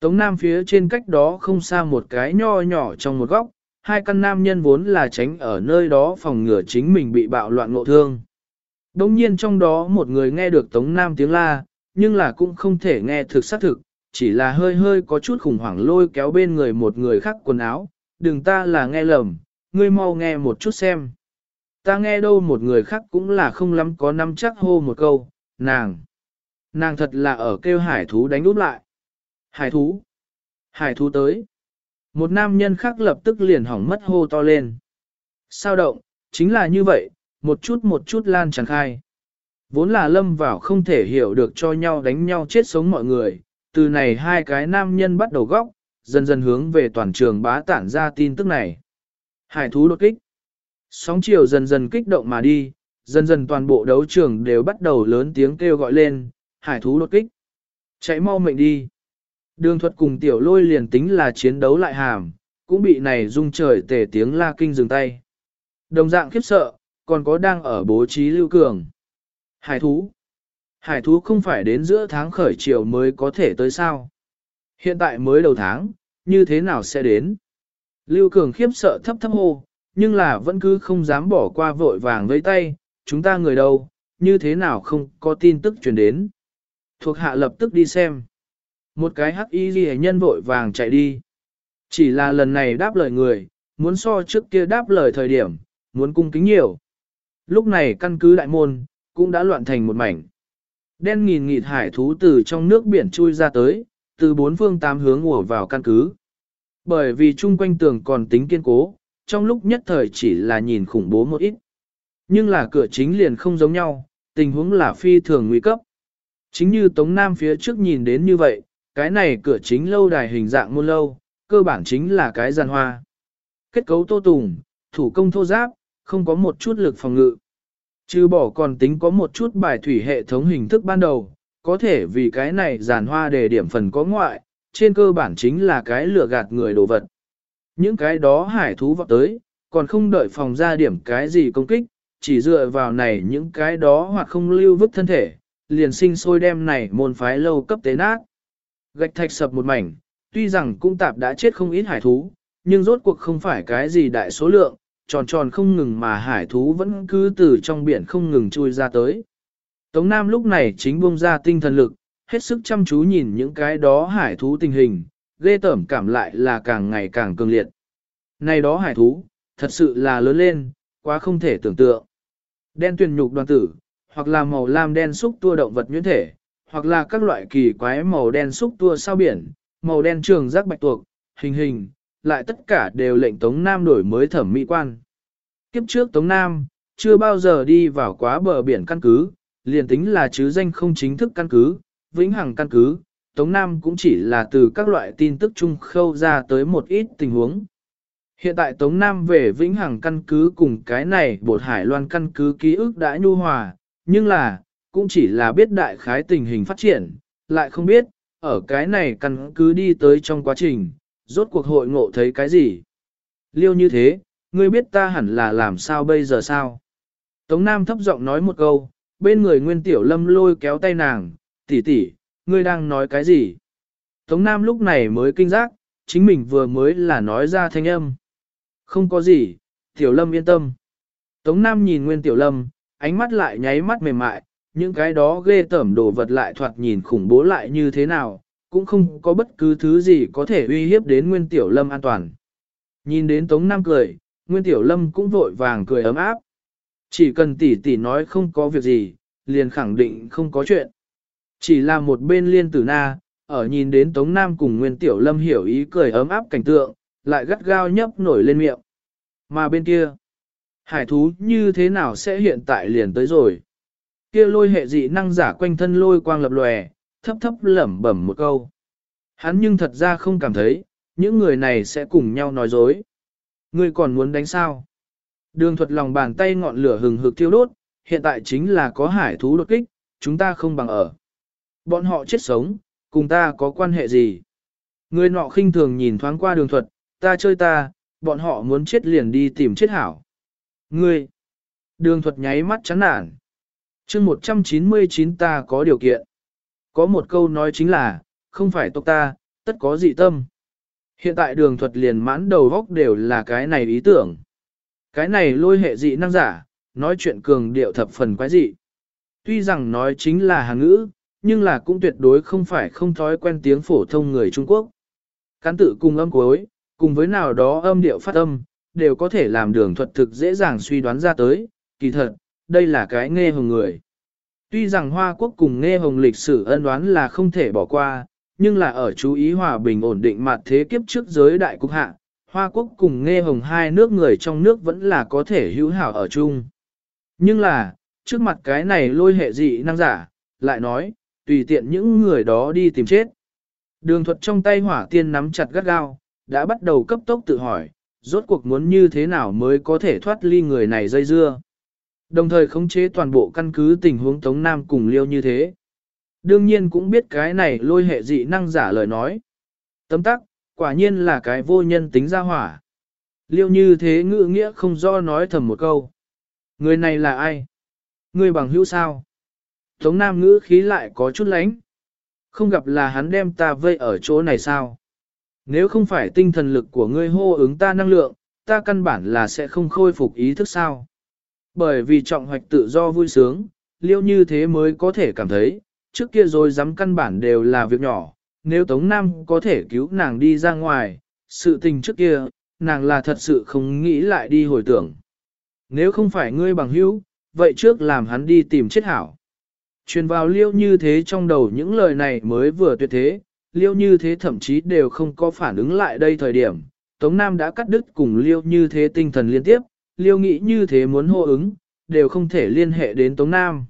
Tống Nam phía trên cách đó không xa một cái nho nhỏ trong một góc, hai căn nam nhân vốn là tránh ở nơi đó phòng ngừa chính mình bị bạo loạn ngộ thương. Đông nhiên trong đó một người nghe được Tống Nam tiếng la, nhưng là cũng không thể nghe thực xác thực, chỉ là hơi hơi có chút khủng hoảng lôi kéo bên người một người khác quần áo, đừng ta là nghe lầm, ngươi mau nghe một chút xem. Ta nghe đâu một người khác cũng là không lắm có năm chắc hô một câu, nàng. Nàng thật là ở kêu hải thú đánh úp lại. Hải thú. Hải thú tới. Một nam nhân khác lập tức liền hỏng mất hô to lên. Sao động, chính là như vậy, một chút một chút lan tràn khai. Vốn là lâm vào không thể hiểu được cho nhau đánh nhau chết sống mọi người, từ này hai cái nam nhân bắt đầu góc, dần dần hướng về toàn trường bá tản ra tin tức này. Hải thú đột kích. Sóng chiều dần dần kích động mà đi, dần dần toàn bộ đấu trường đều bắt đầu lớn tiếng kêu gọi lên, hải thú đột kích. Chạy mau mệnh đi. Đường thuật cùng tiểu lôi liền tính là chiến đấu lại hàm, cũng bị này rung trời tề tiếng la kinh dừng tay. Đồng dạng khiếp sợ, còn có đang ở bố trí lưu cường. Hải thú. Hải thú không phải đến giữa tháng khởi chiều mới có thể tới sao. Hiện tại mới đầu tháng, như thế nào sẽ đến? Lưu cường khiếp sợ thấp thấp hô, nhưng là vẫn cứ không dám bỏ qua vội vàng với tay, chúng ta người đâu, như thế nào không có tin tức truyền đến. Thuộc hạ lập tức đi xem. Một cái hắc y ghi nhân vội vàng chạy đi. Chỉ là lần này đáp lời người, muốn so trước kia đáp lời thời điểm, muốn cung kính nhiều. Lúc này căn cứ đại môn, cũng đã loạn thành một mảnh. Đen nghìn nghịt hải thú từ trong nước biển chui ra tới, từ bốn phương tám hướng ùa vào căn cứ. Bởi vì chung quanh tường còn tính kiên cố, trong lúc nhất thời chỉ là nhìn khủng bố một ít. Nhưng là cửa chính liền không giống nhau, tình huống là phi thường nguy cấp. Chính như Tống Nam phía trước nhìn đến như vậy, cái này cửa chính lâu đài hình dạng môn lâu, cơ bản chính là cái giàn hoa. Kết cấu tô tùng, thủ công thô giáp, không có một chút lực phòng ngự. Trừ bỏ còn tính có một chút bài thủy hệ thống hình thức ban đầu, có thể vì cái này giàn hoa để điểm phần có ngoại, trên cơ bản chính là cái lừa gạt người đồ vật. Những cái đó hải thú vọt tới, còn không đợi phòng ra điểm cái gì công kích, chỉ dựa vào này những cái đó hoặc không lưu vứt thân thể, liền sinh sôi đem này môn phái lâu cấp tế nát. Gạch thạch sập một mảnh, tuy rằng cũng tạp đã chết không ít hải thú, nhưng rốt cuộc không phải cái gì đại số lượng, tròn tròn không ngừng mà hải thú vẫn cứ từ trong biển không ngừng chui ra tới. Tống Nam lúc này chính buông ra tinh thần lực, hết sức chăm chú nhìn những cái đó hải thú tình hình, ghê tởm cảm lại là càng ngày càng cường liệt. Này đó hải thú, thật sự là lớn lên, quá không thể tưởng tượng. Đen tuyền nhục đoàn tử, hoặc là màu lam đen xúc tua động vật nhuyễn thể, hoặc là các loại kỳ quái màu đen xúc tua sao biển, màu đen trường giác bạch tuộc, hình hình, lại tất cả đều lệnh Tống Nam đổi mới thẩm mỹ quan. Kiếp trước Tống Nam, chưa bao giờ đi vào quá bờ biển căn cứ, liền tính là chứ danh không chính thức căn cứ, vĩnh hằng căn cứ, Tống Nam cũng chỉ là từ các loại tin tức chung khâu ra tới một ít tình huống. Hiện tại Tống Nam về vĩnh hằng căn cứ cùng cái này bột hải loan căn cứ ký ức đã nhu hòa, nhưng là, cũng chỉ là biết đại khái tình hình phát triển, lại không biết, ở cái này căn cứ đi tới trong quá trình, rốt cuộc hội ngộ thấy cái gì. Liêu như thế, ngươi biết ta hẳn là làm sao bây giờ sao? Tống Nam thấp giọng nói một câu, bên người Nguyên Tiểu Lâm lôi kéo tay nàng, tỷ tỷ, ngươi đang nói cái gì? Tống Nam lúc này mới kinh giác, chính mình vừa mới là nói ra thanh âm. Không có gì, Tiểu Lâm yên tâm. Tống Nam nhìn Nguyên Tiểu Lâm, ánh mắt lại nháy mắt mềm mại, những cái đó ghê tởm đồ vật lại thoạt nhìn khủng bố lại như thế nào, cũng không có bất cứ thứ gì có thể uy hiếp đến Nguyên Tiểu Lâm an toàn. Nhìn đến Tống Nam cười, Nguyên Tiểu Lâm cũng vội vàng cười ấm áp. Chỉ cần tỷ tỷ nói không có việc gì, liền khẳng định không có chuyện. Chỉ là một bên liên tử na, ở nhìn đến Tống Nam cùng Nguyên Tiểu Lâm hiểu ý cười ấm áp cảnh tượng, lại gắt gao nhấp nổi lên miệng. Mà bên kia, hải thú như thế nào sẽ hiện tại liền tới rồi? Kia lôi hệ dị năng giả quanh thân lôi quang lập lòe, thấp thấp lẩm bẩm một câu. Hắn nhưng thật ra không cảm thấy, những người này sẽ cùng nhau nói dối. Ngươi còn muốn đánh sao? Đường thuật lòng bàn tay ngọn lửa hừng hực thiêu đốt, hiện tại chính là có hải thú đột kích, chúng ta không bằng ở. Bọn họ chết sống, cùng ta có quan hệ gì? Người nọ khinh thường nhìn thoáng qua đường thuật, ta chơi ta, bọn họ muốn chết liền đi tìm chết hảo. Ngươi! Đường thuật nháy mắt chán nản. chương 199 ta có điều kiện. Có một câu nói chính là, không phải tộc ta, tất có dị tâm. Hiện tại đường thuật liền mãn đầu góc đều là cái này ý tưởng. Cái này lôi hệ dị năng giả, nói chuyện cường điệu thập phần quái dị. Tuy rằng nói chính là hàng ngữ, nhưng là cũng tuyệt đối không phải không thói quen tiếng phổ thông người Trung Quốc. Cán tự cùng âm cuối, cùng với nào đó âm điệu phát âm, đều có thể làm đường thuật thực dễ dàng suy đoán ra tới, kỳ thật, đây là cái nghe hồng người. Tuy rằng Hoa Quốc cùng nghe hồng lịch sử ân đoán là không thể bỏ qua, nhưng là ở chú ý hòa bình ổn định mặt thế kiếp trước giới đại cục hạ, Hoa Quốc cùng nghe hồng hai nước người trong nước vẫn là có thể hữu hảo ở chung. Nhưng là, trước mặt cái này lôi hệ dị năng giả, lại nói, tùy tiện những người đó đi tìm chết. Đường thuật trong tay hỏa tiên nắm chặt gắt gao, đã bắt đầu cấp tốc tự hỏi, rốt cuộc muốn như thế nào mới có thể thoát ly người này dây dưa. Đồng thời khống chế toàn bộ căn cứ tình huống Tống Nam cùng liêu như thế. Đương nhiên cũng biết cái này lôi hệ dị năng giả lời nói. Tấm tắc, quả nhiên là cái vô nhân tính ra hỏa. Liêu như thế ngữ nghĩa không do nói thầm một câu. Người này là ai? Người bằng hữu sao? Tống Nam ngữ khí lại có chút lánh. Không gặp là hắn đem ta vây ở chỗ này sao? Nếu không phải tinh thần lực của ngươi hô ứng ta năng lượng, ta căn bản là sẽ không khôi phục ý thức sao. Bởi vì trọng hoạch tự do vui sướng, liêu như thế mới có thể cảm thấy, trước kia rồi dám căn bản đều là việc nhỏ, nếu Tống Nam có thể cứu nàng đi ra ngoài, sự tình trước kia, nàng là thật sự không nghĩ lại đi hồi tưởng. Nếu không phải ngươi bằng hữu, vậy trước làm hắn đi tìm chết hảo. Truyền vào liêu như thế trong đầu những lời này mới vừa tuyệt thế, liêu như thế thậm chí đều không có phản ứng lại đây thời điểm. Tống Nam đã cắt đứt cùng liêu như thế tinh thần liên tiếp, liêu nghĩ như thế muốn hô ứng, đều không thể liên hệ đến Tống Nam.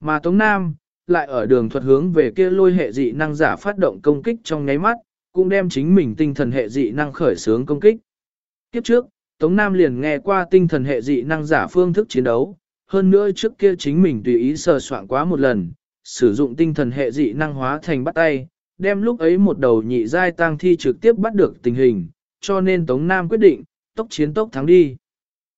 Mà Tống Nam, lại ở đường thuật hướng về kia lôi hệ dị năng giả phát động công kích trong nháy mắt, cũng đem chính mình tinh thần hệ dị năng khởi sướng công kích. Kiếp trước, Tống Nam liền nghe qua tinh thần hệ dị năng giả phương thức chiến đấu, hơn nữa trước kia chính mình tùy ý sờ soạn quá một lần, sử dụng tinh thần hệ dị năng hóa thành bắt tay, đem lúc ấy một đầu nhị giai tăng thi trực tiếp bắt được tình hình, cho nên Tống Nam quyết định, tốc chiến tốc thắng đi.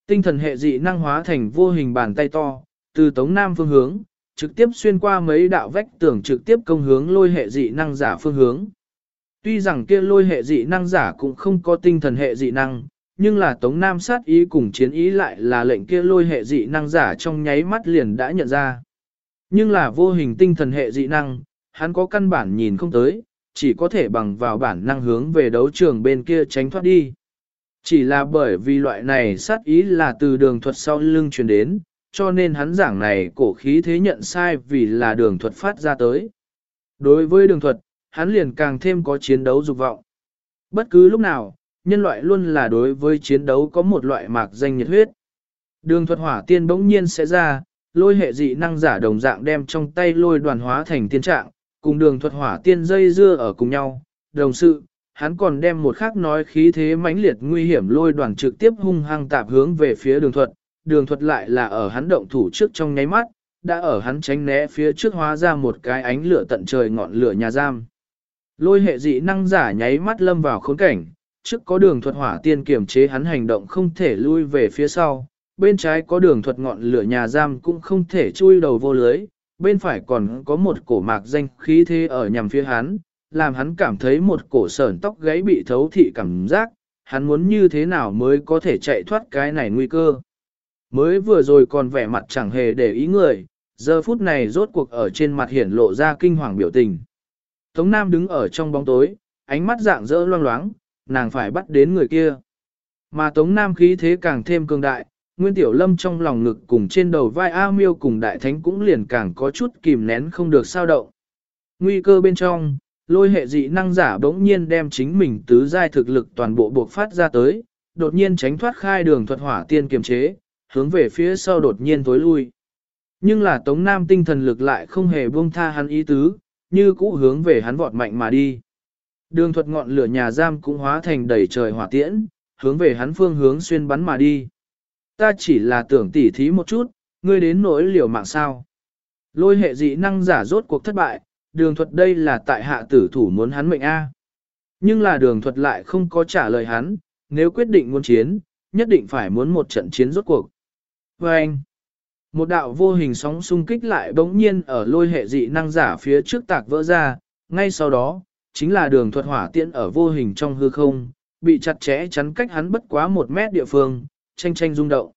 Tinh thần hệ dị năng hóa thành vô hình bàn tay to, từ Tống Nam phương hướng, trực tiếp xuyên qua mấy đạo vách tường trực tiếp công hướng lôi hệ dị năng giả phương hướng. Tuy rằng kia lôi hệ dị năng giả cũng không có tinh thần hệ dị năng, nhưng là Tống Nam sát ý cùng chiến ý lại là lệnh kia lôi hệ dị năng giả trong nháy mắt liền đã nhận ra. Nhưng là vô hình tinh thần hệ dị năng, hắn có căn bản nhìn không tới, chỉ có thể bằng vào bản năng hướng về đấu trường bên kia tránh thoát đi. Chỉ là bởi vì loại này sát ý là từ đường thuật sau lưng truyền đến, cho nên hắn giảng này cổ khí thế nhận sai vì là đường thuật phát ra tới. Đối với đường thuật, hắn liền càng thêm có chiến đấu dục vọng. Bất cứ lúc nào, nhân loại luôn là đối với chiến đấu có một loại mạc danh nhiệt huyết. Đường thuật hỏa tiên bỗng nhiên sẽ ra, lôi hệ dị năng giả đồng dạng đem trong tay lôi đoàn hóa thành tiên trạng, cùng đường thuật hỏa tiên dây dưa ở cùng nhau, đồng sự, hắn còn đem một khác nói khí thế mãnh liệt nguy hiểm lôi đoàn trực tiếp hung hăng tạp hướng về phía đường thuật, đường thuật lại là ở hắn động thủ trước trong nháy mắt, đã ở hắn tránh né phía trước hóa ra một cái ánh lửa tận trời ngọn lửa nhà giam. Lôi hệ dị năng giả nháy mắt lâm vào khốn cảnh, trước có đường thuật hỏa tiên kiểm chế hắn hành động không thể lui về phía sau, bên trái có đường thuật ngọn lửa nhà giam cũng không thể chui đầu vô lưới, bên phải còn có một cổ mạc danh khí thế ở nhằm phía hắn, làm hắn cảm thấy một cổ sởn tóc gáy bị thấu thị cảm giác, hắn muốn như thế nào mới có thể chạy thoát cái này nguy cơ. Mới vừa rồi còn vẻ mặt chẳng hề để ý người, giờ phút này rốt cuộc ở trên mặt hiển lộ ra kinh hoàng biểu tình. Tống Nam đứng ở trong bóng tối, ánh mắt dạng dỡ loang loáng, nàng phải bắt đến người kia. Mà Tống Nam khí thế càng thêm cường đại, Nguyên Tiểu Lâm trong lòng ngực cùng trên đầu vai A Miêu cùng Đại Thánh cũng liền càng có chút kìm nén không được sao động. Nguy cơ bên trong, lôi hệ dị năng giả bỗng nhiên đem chính mình tứ giai thực lực toàn bộ buộc phát ra tới, đột nhiên tránh thoát khai đường thuật hỏa tiên kiềm chế, hướng về phía sau đột nhiên tối lui. Nhưng là Tống Nam tinh thần lực lại không hề buông tha hắn ý tứ, như cũ hướng về hắn vọt mạnh mà đi. Đường thuật ngọn lửa nhà giam cũng hóa thành đầy trời hỏa tiễn, hướng về hắn phương hướng xuyên bắn mà đi. Ta chỉ là tưởng tỉ thí một chút, ngươi đến nỗi liều mạng sao. Lôi hệ dị năng giả rốt cuộc thất bại, đường thuật đây là tại hạ tử thủ muốn hắn mệnh A. Nhưng là đường thuật lại không có trả lời hắn, nếu quyết định muốn chiến, nhất định phải muốn một trận chiến rốt cuộc. Và anh, một đạo vô hình sóng xung kích lại bỗng nhiên ở lôi hệ dị năng giả phía trước tạc vỡ ra, ngay sau đó, chính là đường thuật hỏa tiễn ở vô hình trong hư không, bị chặt chẽ chắn cách hắn bất quá một mét địa phương, tranh tranh rung động.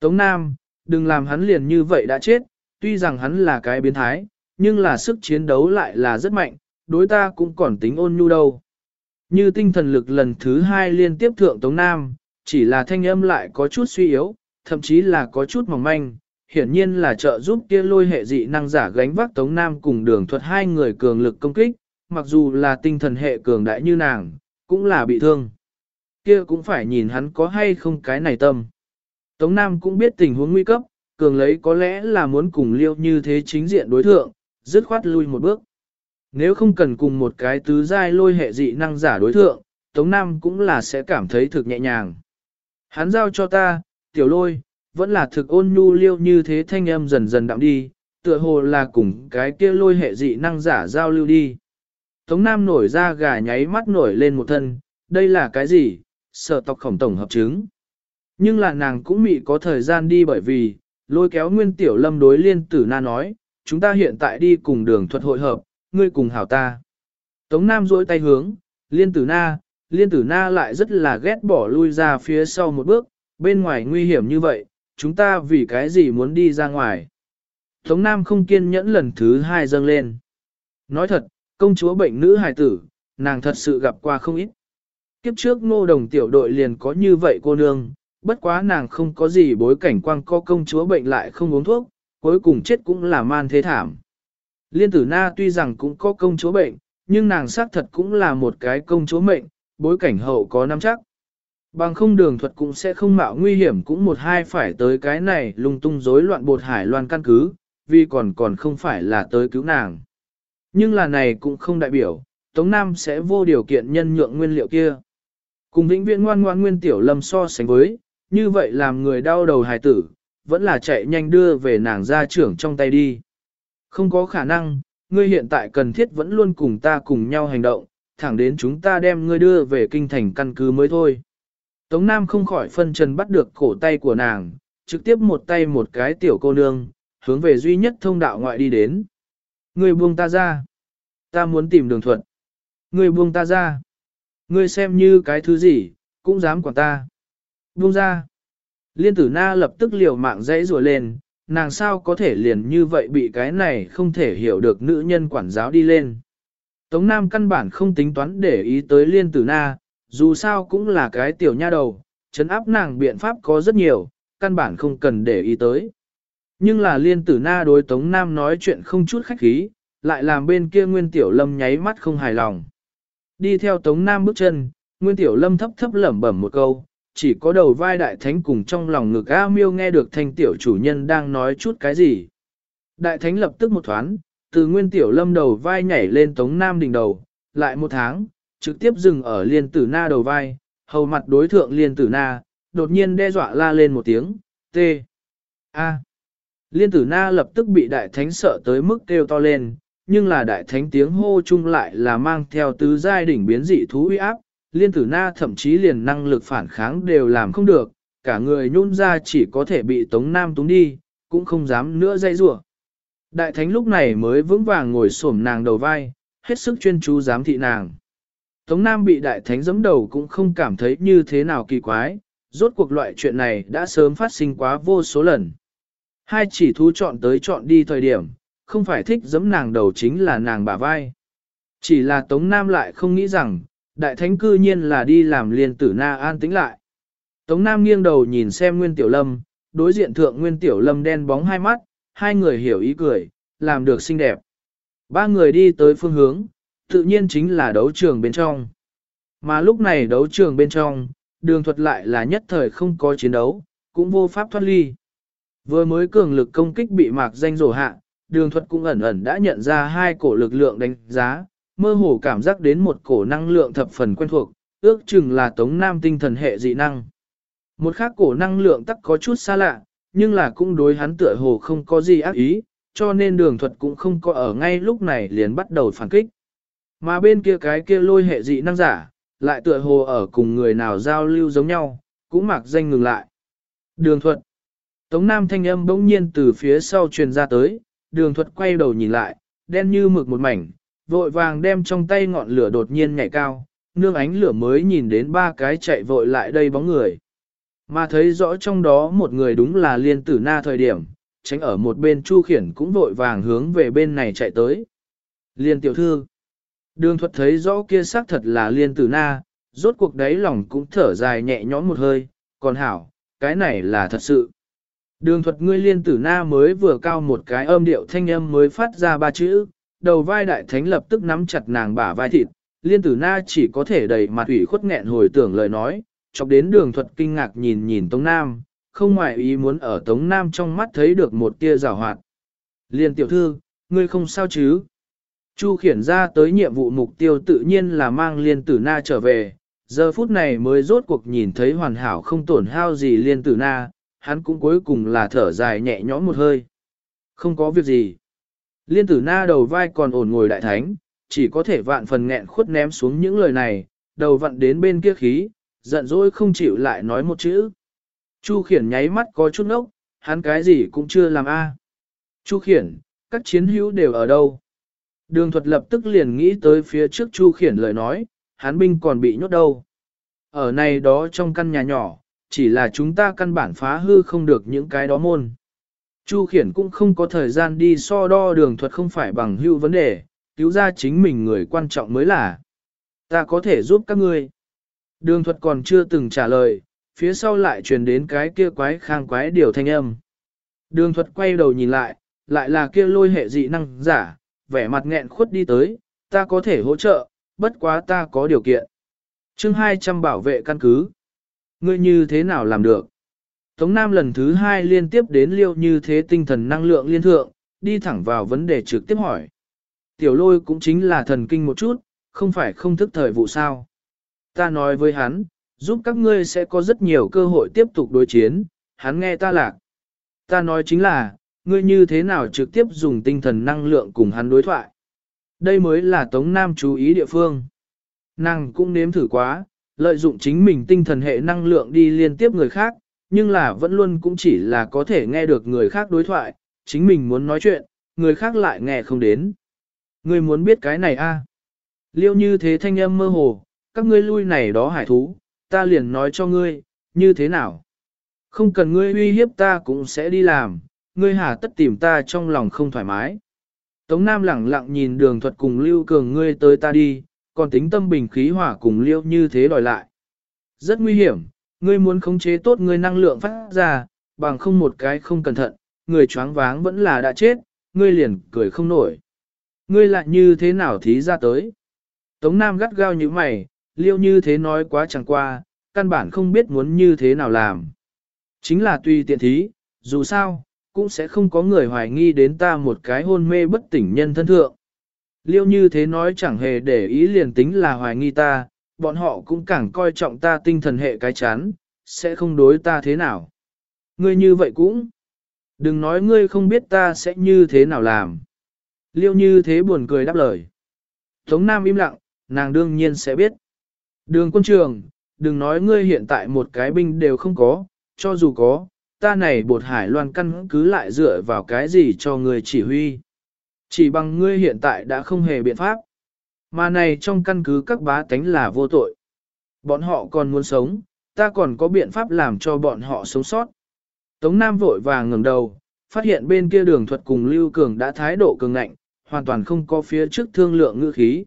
Tống Nam, đừng làm hắn liền như vậy đã chết, tuy rằng hắn là cái biến thái, nhưng là sức chiến đấu lại là rất mạnh, đối ta cũng còn tính ôn nhu đâu. Như tinh thần lực lần thứ hai liên tiếp thượng Tống Nam, chỉ là thanh âm lại có chút suy yếu, thậm chí là có chút mỏng manh, hiển nhiên là trợ giúp kia lôi hệ dị năng giả gánh vác Tống Nam cùng đường thuật hai người cường lực công kích, mặc dù là tinh thần hệ cường đại như nàng, cũng là bị thương. Kia cũng phải nhìn hắn có hay không cái này tâm. Tống Nam cũng biết tình huống nguy cấp, cường lấy có lẽ là muốn cùng liêu như thế chính diện đối thượng, dứt khoát lui một bước. Nếu không cần cùng một cái tứ giai lôi hệ dị năng giả đối thượng, Tống Nam cũng là sẽ cảm thấy thực nhẹ nhàng. Hắn giao cho ta, tiểu lôi, vẫn là thực ôn nhu liêu như thế thanh âm dần dần đậm đi, tựa hồ là cùng cái kia lôi hệ dị năng giả giao lưu đi. Tống Nam nổi ra gà nháy mắt nổi lên một thân, đây là cái gì, sợ tộc khổng tổng hợp chứng. Nhưng là nàng cũng mị có thời gian đi bởi vì, lôi kéo nguyên tiểu lâm đối liên tử na nói, chúng ta hiện tại đi cùng đường thuật hội hợp, ngươi cùng hảo ta. Tống Nam duỗi tay hướng, liên tử na, liên tử na lại rất là ghét bỏ lui ra phía sau một bước, bên ngoài nguy hiểm như vậy, chúng ta vì cái gì muốn đi ra ngoài. Tống Nam không kiên nhẫn lần thứ hai dâng lên. Nói thật, công chúa bệnh nữ hài tử, nàng thật sự gặp qua không ít. Kiếp trước ngô đồng tiểu đội liền có như vậy cô nương, bất quá nàng không có gì bối cảnh quang co công chúa bệnh lại không uống thuốc, cuối cùng chết cũng là man thế thảm. Liên tử na tuy rằng cũng có công chúa bệnh, nhưng nàng xác thật cũng là một cái công chúa mệnh, bối cảnh hậu có năm chắc. Bằng không đường thuật cũng sẽ không mạo nguy hiểm cũng một hai phải tới cái này lung tung rối loạn bột hải loan căn cứ, vì còn còn không phải là tới cứu nàng. Nhưng là này cũng không đại biểu, Tống Nam sẽ vô điều kiện nhân nhượng nguyên liệu kia. Cùng vĩnh viễn ngoan ngoan nguyên tiểu lâm so sánh với, như vậy làm người đau đầu hài tử, vẫn là chạy nhanh đưa về nàng gia trưởng trong tay đi. Không có khả năng, ngươi hiện tại cần thiết vẫn luôn cùng ta cùng nhau hành động, thẳng đến chúng ta đem ngươi đưa về kinh thành căn cứ mới thôi. Tống Nam không khỏi phân trần bắt được cổ tay của nàng, trực tiếp một tay một cái tiểu cô nương, hướng về duy nhất thông đạo ngoại đi đến. Ngươi buông ta ra. Ta muốn tìm đường thuận. Ngươi buông ta ra. Ngươi xem như cái thứ gì, cũng dám quản ta. Buông ra. Liên tử na lập tức liều mạng dãy rùa lên, nàng sao có thể liền như vậy bị cái này không thể hiểu được nữ nhân quản giáo đi lên. Tống Nam căn bản không tính toán để ý tới liên tử na, dù sao cũng là cái tiểu nha đầu, chấn áp nàng biện pháp có rất nhiều, căn bản không cần để ý tới. Nhưng là liên tử na đối Tống Nam nói chuyện không chút khách khí, lại làm bên kia Nguyên Tiểu Lâm nháy mắt không hài lòng. Đi theo Tống Nam bước chân, Nguyên Tiểu Lâm thấp thấp lẩm bẩm một câu, chỉ có đầu vai đại thánh cùng trong lòng ngực A miêu nghe được thanh tiểu chủ nhân đang nói chút cái gì. Đại thánh lập tức một thoáng, từ Nguyên Tiểu Lâm đầu vai nhảy lên Tống Nam đỉnh đầu, lại một tháng, trực tiếp dừng ở liên tử na đầu vai, hầu mặt đối thượng liên tử na, đột nhiên đe dọa la lên một tiếng, T. A. Liên tử na lập tức bị đại thánh sợ tới mức kêu to lên, nhưng là đại thánh tiếng hô chung lại là mang theo tứ giai đỉnh biến dị thú uy áp, liên tử na thậm chí liền năng lực phản kháng đều làm không được, cả người nhún ra chỉ có thể bị tống nam túng đi, cũng không dám nữa dây rủa. Đại thánh lúc này mới vững vàng ngồi xổm nàng đầu vai, hết sức chuyên chú giám thị nàng. Tống Nam bị đại thánh giẫm đầu cũng không cảm thấy như thế nào kỳ quái, rốt cuộc loại chuyện này đã sớm phát sinh quá vô số lần. Hai chỉ thú chọn tới chọn đi thời điểm, không phải thích giẫm nàng đầu chính là nàng bả vai. Chỉ là Tống Nam lại không nghĩ rằng, đại thánh cư nhiên là đi làm liền tử na an tĩnh lại. Tống Nam nghiêng đầu nhìn xem Nguyên Tiểu Lâm, đối diện thượng Nguyên Tiểu Lâm đen bóng hai mắt, hai người hiểu ý cười, làm được xinh đẹp. Ba người đi tới phương hướng, tự nhiên chính là đấu trường bên trong. Mà lúc này đấu trường bên trong, đường thuật lại là nhất thời không có chiến đấu, cũng vô pháp thoát ly. Vừa mới cường lực công kích bị mạc danh rổ hạ, đường thuật cũng ẩn ẩn đã nhận ra hai cổ lực lượng đánh giá, mơ hồ cảm giác đến một cổ năng lượng thập phần quen thuộc, ước chừng là tống nam tinh thần hệ dị năng. Một khác cổ năng lượng tắc có chút xa lạ, nhưng là cũng đối hắn tựa hồ không có gì ác ý, cho nên đường thuật cũng không có ở ngay lúc này liền bắt đầu phản kích. Mà bên kia cái kia lôi hệ dị năng giả, lại tựa hồ ở cùng người nào giao lưu giống nhau, cũng mặc danh ngừng lại. Đường thuật. Tống Nam thanh âm bỗng nhiên từ phía sau truyền ra tới, đường thuật quay đầu nhìn lại, đen như mực một mảnh, vội vàng đem trong tay ngọn lửa đột nhiên nhảy cao, nương ánh lửa mới nhìn đến ba cái chạy vội lại đây bóng người. Mà thấy rõ trong đó một người đúng là liên tử na thời điểm, tránh ở một bên chu khiển cũng vội vàng hướng về bên này chạy tới. Liên tiểu thư. Đường thuật thấy rõ kia xác thật là liên tử na, rốt cuộc đấy lòng cũng thở dài nhẹ nhõm một hơi, còn hảo, cái này là thật sự. Đường thuật ngươi liên tử na mới vừa cao một cái âm điệu thanh âm mới phát ra ba chữ, đầu vai đại thánh lập tức nắm chặt nàng bả vai thịt, liên tử na chỉ có thể đầy mặt ủy khuất nghẹn hồi tưởng lời nói, chọc đến đường thuật kinh ngạc nhìn nhìn Tống Nam, không ngoại ý muốn ở Tống Nam trong mắt thấy được một tia rào hoạt. Liên tiểu thư, ngươi không sao chứ? Chu khiển ra tới nhiệm vụ mục tiêu tự nhiên là mang liên tử na trở về, giờ phút này mới rốt cuộc nhìn thấy hoàn hảo không tổn hao gì liên tử na, hắn cũng cuối cùng là thở dài nhẹ nhõm một hơi. Không có việc gì. Liên tử na đầu vai còn ổn ngồi đại thánh, chỉ có thể vạn phần nghẹn khuất ném xuống những lời này, đầu vặn đến bên kia khí, giận dỗi không chịu lại nói một chữ. Chu khiển nháy mắt có chút ngốc, hắn cái gì cũng chưa làm a. Chu khiển, các chiến hữu đều ở đâu? Đường thuật lập tức liền nghĩ tới phía trước Chu khiển lời nói, Hán binh còn bị nhốt đâu. Ở này đó trong căn nhà nhỏ, chỉ là chúng ta căn bản phá hư không được những cái đó môn. Chu khiển cũng không có thời gian đi so đo đường thuật không phải bằng hưu vấn đề, cứu ra chính mình người quan trọng mới là. Ta có thể giúp các ngươi. Đường thuật còn chưa từng trả lời, phía sau lại truyền đến cái kia quái khang quái điều thanh âm. Đường thuật quay đầu nhìn lại, lại là kia lôi hệ dị năng giả, vẻ mặt nghẹn khuất đi tới, ta có thể hỗ trợ, bất quá ta có điều kiện. chương 200 bảo vệ căn cứ. Ngươi như thế nào làm được? Tống Nam lần thứ hai liên tiếp đến liêu như thế tinh thần năng lượng liên thượng, đi thẳng vào vấn đề trực tiếp hỏi. Tiểu lôi cũng chính là thần kinh một chút, không phải không thức thời vụ sao. Ta nói với hắn, giúp các ngươi sẽ có rất nhiều cơ hội tiếp tục đối chiến, hắn nghe ta lạc. Ta nói chính là, ngươi như thế nào trực tiếp dùng tinh thần năng lượng cùng hắn đối thoại. Đây mới là Tống Nam chú ý địa phương. Nàng cũng nếm thử quá, lợi dụng chính mình tinh thần hệ năng lượng đi liên tiếp người khác, nhưng là vẫn luôn cũng chỉ là có thể nghe được người khác đối thoại, chính mình muốn nói chuyện, người khác lại nghe không đến. Ngươi muốn biết cái này a? Liêu như thế thanh âm mơ hồ, các ngươi lui này đó hải thú, ta liền nói cho ngươi, như thế nào? Không cần ngươi uy hiếp ta cũng sẽ đi làm, ngươi hà tất tìm ta trong lòng không thoải mái. Tống Nam lẳng lặng nhìn đường thuật cùng Lưu Cường ngươi tới ta đi, còn tính tâm bình khí hỏa cùng Liêu như thế đòi lại. Rất nguy hiểm, ngươi muốn khống chế tốt ngươi năng lượng phát ra, bằng không một cái không cẩn thận, người choáng váng vẫn là đã chết, ngươi liền cười không nổi. Ngươi lại như thế nào thí ra tới? Tống Nam gắt gao như mày, liêu như thế nói quá chẳng qua, căn bản không biết muốn như thế nào làm. Chính là tùy tiện thí, dù sao, cũng sẽ không có người hoài nghi đến ta một cái hôn mê bất tỉnh nhân thân thượng. Liêu như thế nói chẳng hề để ý liền tính là hoài nghi ta, bọn họ cũng càng coi trọng ta tinh thần hệ cái chán, sẽ không đối ta thế nào. Ngươi như vậy cũng, đừng nói ngươi không biết ta sẽ như thế nào làm. Liêu như thế buồn cười đáp lời. Tống Nam im lặng, nàng đương nhiên sẽ biết. Đường quân trường, đừng nói ngươi hiện tại một cái binh đều không có, cho dù có, ta này bột hải loan căn cứ lại dựa vào cái gì cho người chỉ huy. Chỉ bằng ngươi hiện tại đã không hề biện pháp. Mà này trong căn cứ các bá tánh là vô tội. Bọn họ còn muốn sống, ta còn có biện pháp làm cho bọn họ sống sót. Tống Nam vội vàng ngẩng đầu, phát hiện bên kia đường thuật cùng Lưu Cường đã thái độ cường ngạnh, hoàn toàn không có phía trước thương lượng ngữ khí.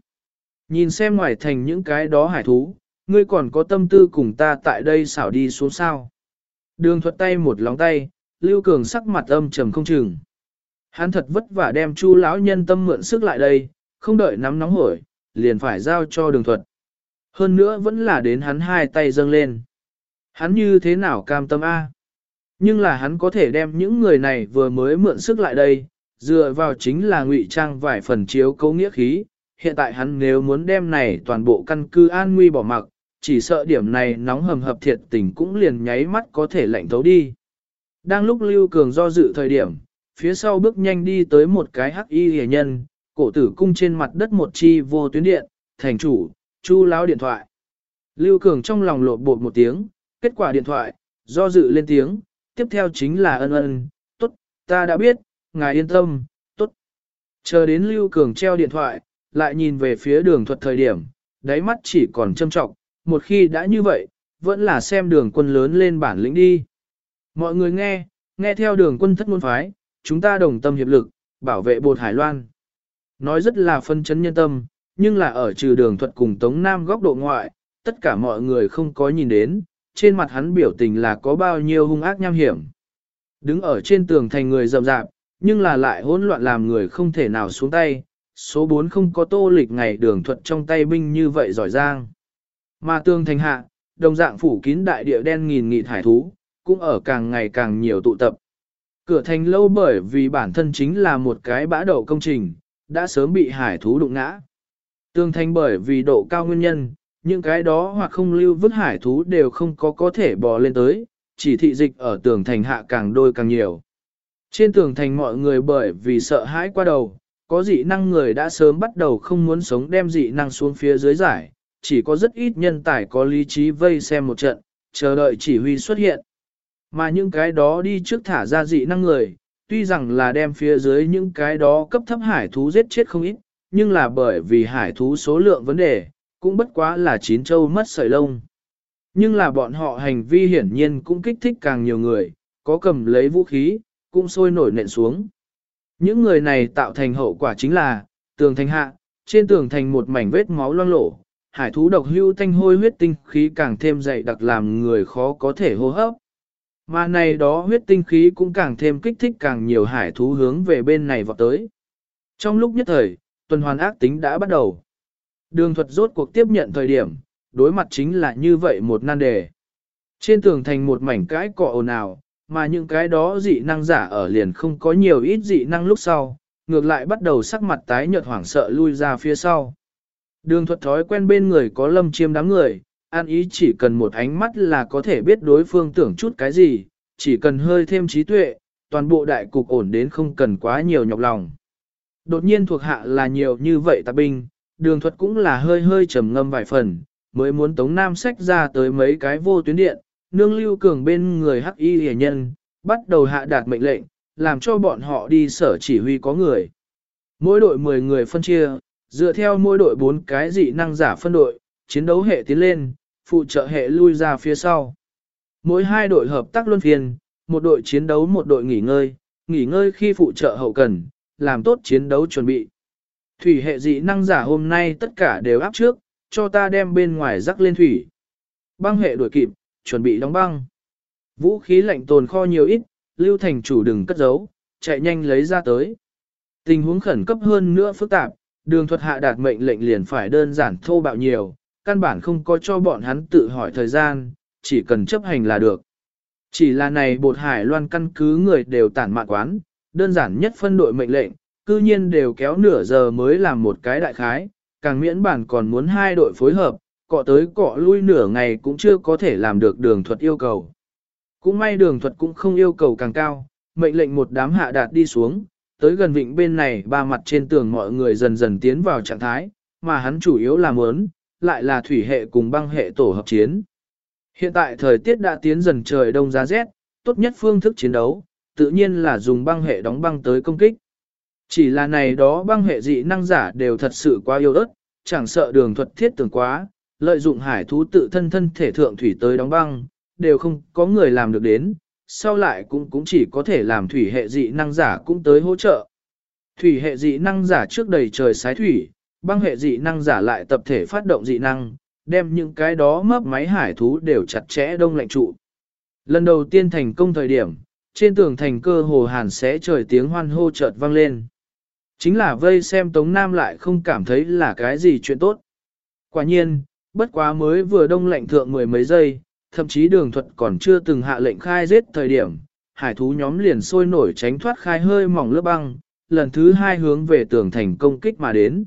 Nhìn xem ngoài thành những cái đó hải thú, ngươi còn có tâm tư cùng ta tại đây xảo đi xuống sao. Đường thuật tay một lóng tay, Lưu Cường sắc mặt âm trầm không chừng. Hắn thật vất vả đem chu lão nhân tâm mượn sức lại đây, không đợi nắm nóng hổi, liền phải giao cho đường thuật. Hơn nữa vẫn là đến hắn hai tay dâng lên. Hắn như thế nào cam tâm A? Nhưng là hắn có thể đem những người này vừa mới mượn sức lại đây, dựa vào chính là ngụy trang vài phần chiếu cấu nghĩa khí. Hiện tại hắn nếu muốn đem này toàn bộ căn cứ an nguy bỏ mặc, chỉ sợ điểm này nóng hầm hập thiệt tình cũng liền nháy mắt có thể lạnh thấu đi. Đang lúc Lưu Cường do dự thời điểm, phía sau bước nhanh đi tới một cái hắc y hề nhân, cổ tử cung trên mặt đất một chi vô tuyến điện, thành chủ, chu láo điện thoại. Lưu Cường trong lòng lột bột một tiếng, kết quả điện thoại, do dự lên tiếng, tiếp theo chính là ân ân, tốt, ta đã biết, ngài yên tâm, tốt. Chờ đến Lưu Cường treo điện thoại, lại nhìn về phía đường thuật thời điểm, đáy mắt chỉ còn châm trọng, một khi đã như vậy, vẫn là xem đường quân lớn lên bản lĩnh đi. Mọi người nghe, nghe theo đường quân thất môn phái, chúng ta đồng tâm hiệp lực, bảo vệ bột Hải Loan. Nói rất là phân chấn nhân tâm, nhưng là ở trừ đường thuật cùng Tống Nam góc độ ngoại, tất cả mọi người không có nhìn đến, trên mặt hắn biểu tình là có bao nhiêu hung ác nham hiểm. Đứng ở trên tường thành người rậm rạp, nhưng là lại hỗn loạn làm người không thể nào xuống tay, số 4 không có tô lịch ngày đường thuật trong tay binh như vậy giỏi giang. Mà tường thành hạ, đồng dạng phủ kín đại địa đen nghìn nghị hải thú, cũng ở càng ngày càng nhiều tụ tập. Cửa thành lâu bởi vì bản thân chính là một cái bã đậu công trình, đã sớm bị hải thú đụng ngã. Tường thành bởi vì độ cao nguyên nhân, những cái đó hoặc không lưu vứt hải thú đều không có có thể bò lên tới, chỉ thị dịch ở tường thành hạ càng đôi càng nhiều. Trên tường thành mọi người bởi vì sợ hãi qua đầu, có dị năng người đã sớm bắt đầu không muốn sống đem dị năng xuống phía dưới giải, chỉ có rất ít nhân tài có lý trí vây xem một trận, chờ đợi chỉ huy xuất hiện. Mà những cái đó đi trước thả ra dị năng người, tuy rằng là đem phía dưới những cái đó cấp thấp hải thú giết chết không ít, nhưng là bởi vì hải thú số lượng vấn đề, cũng bất quá là chín châu mất sợi lông. Nhưng là bọn họ hành vi hiển nhiên cũng kích thích càng nhiều người, có cầm lấy vũ khí, cũng sôi nổi nện xuống. Những người này tạo thành hậu quả chính là, tường thành hạ, trên tường thành một mảnh vết máu loang lổ, hải thú độc hưu thanh hôi huyết tinh khí càng thêm dày đặc làm người khó có thể hô hấp. Mà này đó huyết tinh khí cũng càng thêm kích thích càng nhiều hải thú hướng về bên này vọt tới. Trong lúc nhất thời, tuần hoàn ác tính đã bắt đầu. Đường thuật rốt cuộc tiếp nhận thời điểm, đối mặt chính là như vậy một nan đề. Trên tường thành một mảnh cái cọ ồn ào, mà những cái đó dị năng giả ở liền không có nhiều ít dị năng lúc sau, ngược lại bắt đầu sắc mặt tái nhợt hoảng sợ lui ra phía sau. Đường thuật thói quen bên người có lâm chiêm đám người, an ý chỉ cần một ánh mắt là có thể biết đối phương tưởng chút cái gì, chỉ cần hơi thêm trí tuệ, toàn bộ đại cục ổn đến không cần quá nhiều nhọc lòng. Đột nhiên thuộc hạ là nhiều như vậy tạp binh, đường thuật cũng là hơi hơi trầm ngâm vài phần, mới muốn Tống Nam sách ra tới mấy cái vô tuyến điện, nương lưu cường bên người hắc y hề nhân, bắt đầu hạ đạt mệnh lệnh, làm cho bọn họ đi sở chỉ huy có người. Mỗi đội 10 người phân chia, dựa theo mỗi đội 4 cái dị năng giả phân đội, chiến đấu hệ tiến lên, phụ trợ hệ lui ra phía sau. Mỗi hai đội hợp tác luân phiên, một đội chiến đấu một đội nghỉ ngơi, nghỉ ngơi khi phụ trợ hậu cần, làm tốt chiến đấu chuẩn bị. Thủy hệ dị năng giả hôm nay tất cả đều áp trước, cho ta đem bên ngoài rắc lên thủy. Băng hệ đuổi kịp, chuẩn bị đóng băng. Vũ khí lạnh tồn kho nhiều ít, lưu thành chủ đừng cất giấu, chạy nhanh lấy ra tới. Tình huống khẩn cấp hơn nữa phức tạp, đường thuật hạ đạt mệnh lệnh liền phải đơn giản thô bạo nhiều, căn bản không có cho bọn hắn tự hỏi thời gian, chỉ cần chấp hành là được. Chỉ là này bột hải loan căn cứ người đều tản mạn quán, đơn giản nhất phân đội mệnh lệnh, cư nhiên đều kéo nửa giờ mới làm một cái đại khái, càng miễn bản còn muốn hai đội phối hợp, cọ tới cọ lui nửa ngày cũng chưa có thể làm được đường thuật yêu cầu. Cũng may đường thuật cũng không yêu cầu càng cao, mệnh lệnh một đám hạ đạt đi xuống, tới gần vịnh bên này ba mặt trên tường mọi người dần dần tiến vào trạng thái, mà hắn chủ yếu là muốn, lại là thủy hệ cùng băng hệ tổ hợp chiến. Hiện tại thời tiết đã tiến dần trời đông giá rét, tốt nhất phương thức chiến đấu, tự nhiên là dùng băng hệ đóng băng tới công kích. Chỉ là này đó băng hệ dị năng giả đều thật sự quá yêu ớt, chẳng sợ đường thuật thiết tưởng quá, lợi dụng hải thú tự thân thân thể thượng thủy tới đóng băng, đều không có người làm được đến, sau lại cũng cũng chỉ có thể làm thủy hệ dị năng giả cũng tới hỗ trợ. Thủy hệ dị năng giả trước đầy trời sái thủy, băng hệ dị năng giả lại tập thể phát động dị năng, đem những cái đó mấp máy hải thú đều chặt chẽ đông lạnh trụ. Lần đầu tiên thành công thời điểm, trên tường thành cơ hồ hàn sẽ trời tiếng hoan hô chợt vang lên. Chính là vây xem Tống Nam lại không cảm thấy là cái gì chuyện tốt. Quả nhiên, bất quá mới vừa đông lạnh thượng mười mấy giây, thậm chí đường thuật còn chưa từng hạ lệnh khai giết thời điểm, hải thú nhóm liền sôi nổi tránh thoát khai hơi mỏng lớp băng, lần thứ hai hướng về tường thành công kích mà đến.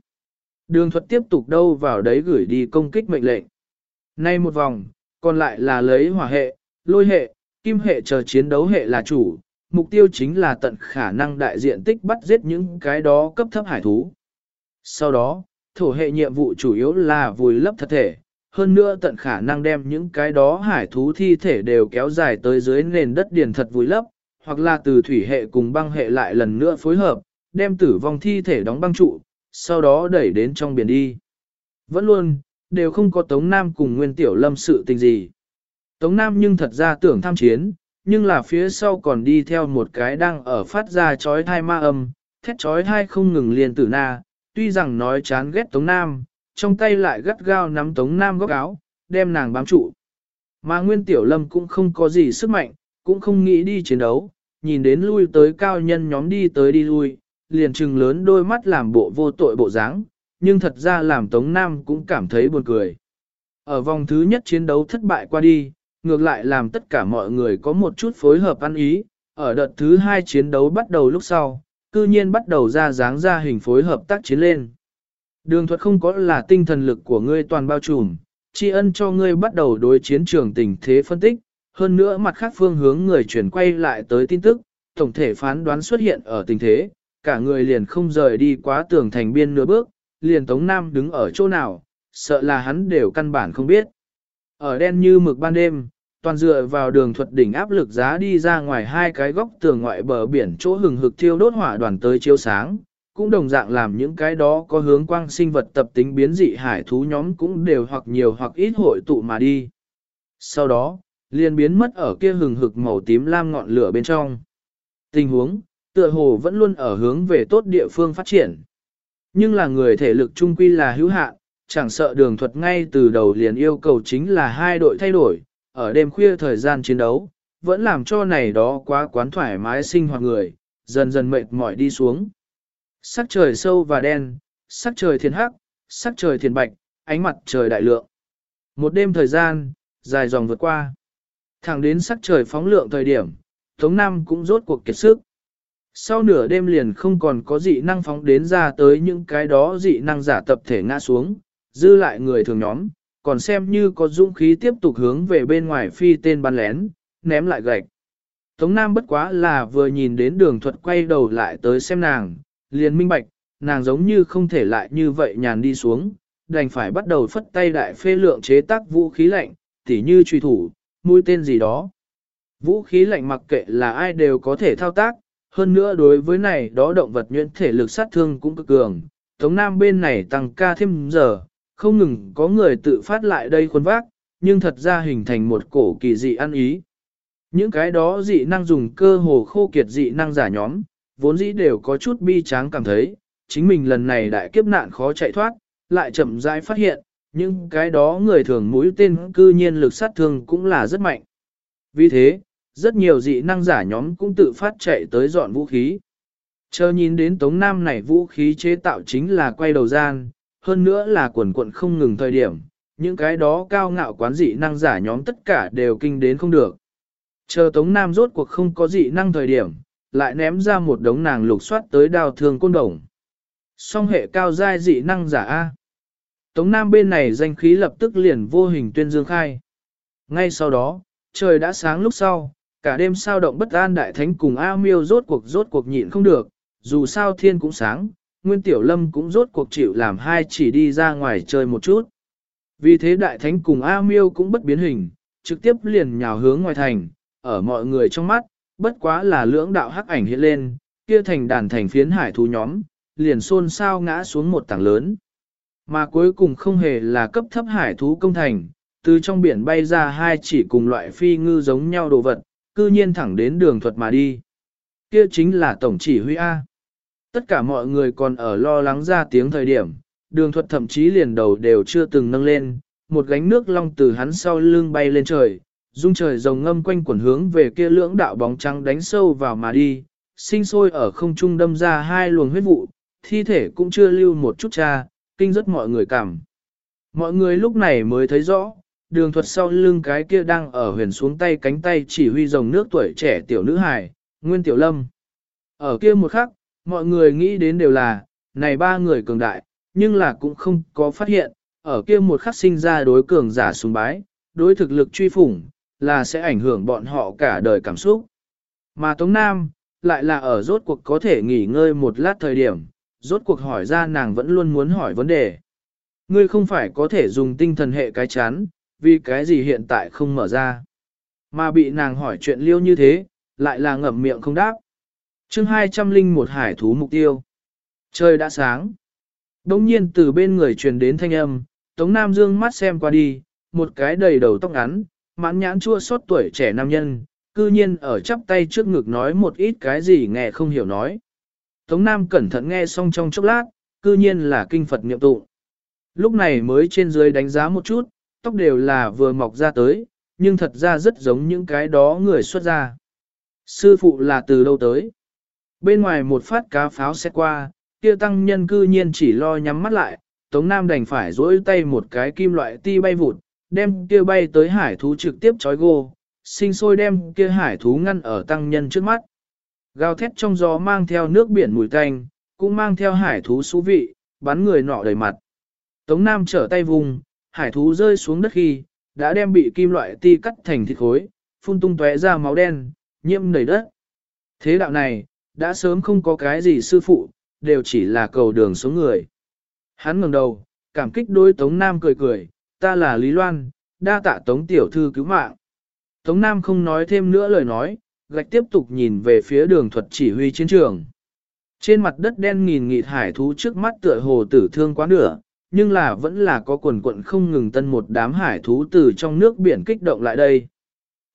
Đường thuật tiếp tục đâu vào đấy gửi đi công kích mệnh lệnh. Nay một vòng, còn lại là lấy hỏa hệ, lôi hệ, kim hệ chờ chiến đấu hệ là chủ, mục tiêu chính là tận khả năng đại diện tích bắt giết những cái đó cấp thấp hải thú. Sau đó, thổ hệ nhiệm vụ chủ yếu là vùi lấp thật thể, hơn nữa tận khả năng đem những cái đó hải thú thi thể đều kéo dài tới dưới nền đất điền thật vùi lấp, hoặc là từ thủy hệ cùng băng hệ lại lần nữa phối hợp, đem tử vong thi thể đóng băng trụ, sau đó đẩy đến trong biển đi. Vẫn luôn, đều không có Tống Nam cùng Nguyên Tiểu Lâm sự tình gì. Tống Nam nhưng thật ra tưởng tham chiến, nhưng là phía sau còn đi theo một cái đang ở phát ra chói thai ma âm, thét chói thai không ngừng liền tử na, tuy rằng nói chán ghét Tống Nam, trong tay lại gắt gao nắm Tống Nam góc áo, đem nàng bám trụ. Mà Nguyên Tiểu Lâm cũng không có gì sức mạnh, cũng không nghĩ đi chiến đấu, nhìn đến lui tới cao nhân nhóm đi tới đi lui, liền trừng lớn đôi mắt làm bộ vô tội bộ dáng, nhưng thật ra làm Tống Nam cũng cảm thấy buồn cười. Ở vòng thứ nhất chiến đấu thất bại qua đi, ngược lại làm tất cả mọi người có một chút phối hợp ăn ý, ở đợt thứ hai chiến đấu bắt đầu lúc sau, cư nhiên bắt đầu ra dáng ra hình phối hợp tác chiến lên. Đường thuật không có là tinh thần lực của ngươi toàn bao trùm, tri ân cho ngươi bắt đầu đối chiến trường tình thế phân tích, hơn nữa mặt khác phương hướng người chuyển quay lại tới tin tức, tổng thể phán đoán xuất hiện ở tình thế, cả người liền không rời đi quá tường thành biên nửa bước, liền Tống Nam đứng ở chỗ nào, sợ là hắn đều căn bản không biết. Ở đen như mực ban đêm, toàn dựa vào đường thuật đỉnh áp lực giá đi ra ngoài hai cái góc tường ngoại bờ biển chỗ hừng hực thiêu đốt hỏa đoàn tới chiếu sáng, cũng đồng dạng làm những cái đó có hướng quang sinh vật tập tính biến dị hải thú nhóm cũng đều hoặc nhiều hoặc ít hội tụ mà đi. Sau đó, liền biến mất ở kia hừng hực màu tím lam ngọn lửa bên trong. Tình huống, tựa hồ vẫn luôn ở hướng về tốt địa phương phát triển. Nhưng là người thể lực trung quy là hữu hạn, chẳng sợ đường thuật ngay từ đầu liền yêu cầu chính là hai đội thay đổi, ở đêm khuya thời gian chiến đấu, vẫn làm cho này đó quá quán thoải mái sinh hoạt người, dần dần mệt mỏi đi xuống. Sắc trời sâu và đen, sắc trời thiên hắc, sắc trời thiên bạch, ánh mặt trời đại lượng. Một đêm thời gian, dài dòng vượt qua. Thẳng đến sắc trời phóng lượng thời điểm, Tống Nam cũng rốt cuộc kiệt sức. Sau nửa đêm liền không còn có dị năng phóng đến ra tới những cái đó dị năng giả tập thể ngã xuống, dư lại người thường nhóm, còn xem như có dũng khí tiếp tục hướng về bên ngoài phi tên bắn lén, ném lại gạch. Tống Nam bất quá là vừa nhìn đến đường thuật quay đầu lại tới xem nàng, liền minh bạch, nàng giống như không thể lại như vậy nhàn đi xuống, đành phải bắt đầu phất tay đại phê lượng chế tác vũ khí lạnh, tỉ như truy thủ, mũi tên gì đó. Vũ khí lạnh mặc kệ là ai đều có thể thao tác, hơn nữa đối với này đó động vật nhuyễn thể lực sát thương cũng cực cường. Tống Nam bên này tăng ca thêm giờ, không ngừng có người tự phát lại đây khuôn vác, nhưng thật ra hình thành một cổ kỳ dị ăn ý. Những cái đó dị năng dùng cơ hồ khô kiệt dị năng giả nhóm, vốn dĩ đều có chút bi tráng cảm thấy, chính mình lần này đại kiếp nạn khó chạy thoát, lại chậm rãi phát hiện, nhưng cái đó người thường mũi tên cư nhiên lực sát thương cũng là rất mạnh. Vì thế, rất nhiều dị năng giả nhóm cũng tự phát chạy tới dọn vũ khí. Chờ nhìn đến Tống Nam này vũ khí chế tạo chính là quay đầu gian, hơn nữa là quần quận không ngừng thời điểm, những cái đó cao ngạo quán dị năng giả nhóm tất cả đều kinh đến không được. Chờ Tống Nam rốt cuộc không có dị năng thời điểm, lại ném ra một đống nàng lục soát tới đào thương côn đồng. Song hệ cao giai dị năng giả A. Tống Nam bên này danh khí lập tức liền vô hình tuyên dương khai. Ngay sau đó, trời đã sáng lúc sau, cả đêm sao động bất an đại thánh cùng A miêu rốt cuộc rốt cuộc nhịn không được, dù sao thiên cũng sáng, Nguyên Tiểu Lâm cũng rốt cuộc chịu làm hai chỉ đi ra ngoài chơi một chút. Vì thế đại thánh cùng A miêu cũng bất biến hình, trực tiếp liền nhào hướng ngoài thành, ở mọi người trong mắt, bất quá là lưỡng đạo hắc ảnh hiện lên, kia thành đàn thành phiến hải thú nhóm, liền xôn xao ngã xuống một tảng lớn. Mà cuối cùng không hề là cấp thấp hải thú công thành, từ trong biển bay ra hai chỉ cùng loại phi ngư giống nhau đồ vật, cư nhiên thẳng đến đường thuật mà đi. Kia chính là tổng chỉ huy A. Tất cả mọi người còn ở lo lắng ra tiếng thời điểm, đường thuật thậm chí liền đầu đều chưa từng nâng lên, một gánh nước long từ hắn sau lưng bay lên trời, dung trời rồng ngâm quanh quần hướng về kia lưỡng đạo bóng trắng đánh sâu vào mà đi, sinh sôi ở không trung đâm ra hai luồng huyết vụ, thi thể cũng chưa lưu một chút cha, kinh rất mọi người cảm. Mọi người lúc này mới thấy rõ, đường thuật sau lưng cái kia đang ở huyền xuống tay cánh tay chỉ huy rồng nước tuổi trẻ tiểu nữ hài, Nguyên Tiểu Lâm. Ở kia một khắc, mọi người nghĩ đến đều là, này ba người cường đại, nhưng là cũng không có phát hiện, ở kia một khắc sinh ra đối cường giả sùng bái, đối thực lực truy phủng, là sẽ ảnh hưởng bọn họ cả đời cảm xúc. Mà Tống Nam, lại là ở rốt cuộc có thể nghỉ ngơi một lát thời điểm, rốt cuộc hỏi ra nàng vẫn luôn muốn hỏi vấn đề. Ngươi không phải có thể dùng tinh thần hệ cái chán, vì cái gì hiện tại không mở ra. Mà bị nàng hỏi chuyện liêu như thế, lại là ngậm miệng không đáp. chương 201 hải thú mục tiêu. Trời đã sáng. Đông nhiên từ bên người truyền đến thanh âm, Tống Nam Dương mắt xem qua đi, một cái đầy đầu tóc ngắn, mãn nhãn chua xót tuổi trẻ nam nhân, cư nhiên ở chắp tay trước ngực nói một ít cái gì nghe không hiểu nói. Tống Nam cẩn thận nghe xong trong chốc lát, cư nhiên là kinh Phật niệm tụ. Lúc này mới trên dưới đánh giá một chút, tóc đều là vừa mọc ra tới, nhưng thật ra rất giống những cái đó người xuất ra. Sư phụ là từ đâu tới? Bên ngoài một phát cá pháo xét qua, kia tăng nhân cư nhiên chỉ lo nhắm mắt lại, Tống Nam đành phải dỗi tay một cái kim loại ti bay vụt, đem kia bay tới hải thú trực tiếp trói gô, sinh sôi đem kia hải thú ngăn ở tăng nhân trước mắt. Gào thét trong gió mang theo nước biển mùi tanh, cũng mang theo hải thú xú vị, bắn người nọ đầy mặt. Tống Nam trở tay vùng, hải thú rơi xuống đất khi, đã đem bị kim loại ti cắt thành thịt khối, phun tung tóe ra máu đen, nhiễm đầy đất. Thế đạo này, đã sớm không có cái gì sư phụ, đều chỉ là cầu đường số người. Hắn ngẩng đầu, cảm kích đôi Tống Nam cười cười, ta là Lý Loan, đa tạ Tống Tiểu Thư cứu mạng. Tống Nam không nói thêm nữa lời nói, gạch tiếp tục nhìn về phía đường thuật chỉ huy chiến trường. Trên mặt đất đen nghìn nghịt hải thú trước mắt tựa hồ tử thương quá nửa, nhưng là vẫn là có quần quận không ngừng tân một đám hải thú từ trong nước biển kích động lại đây.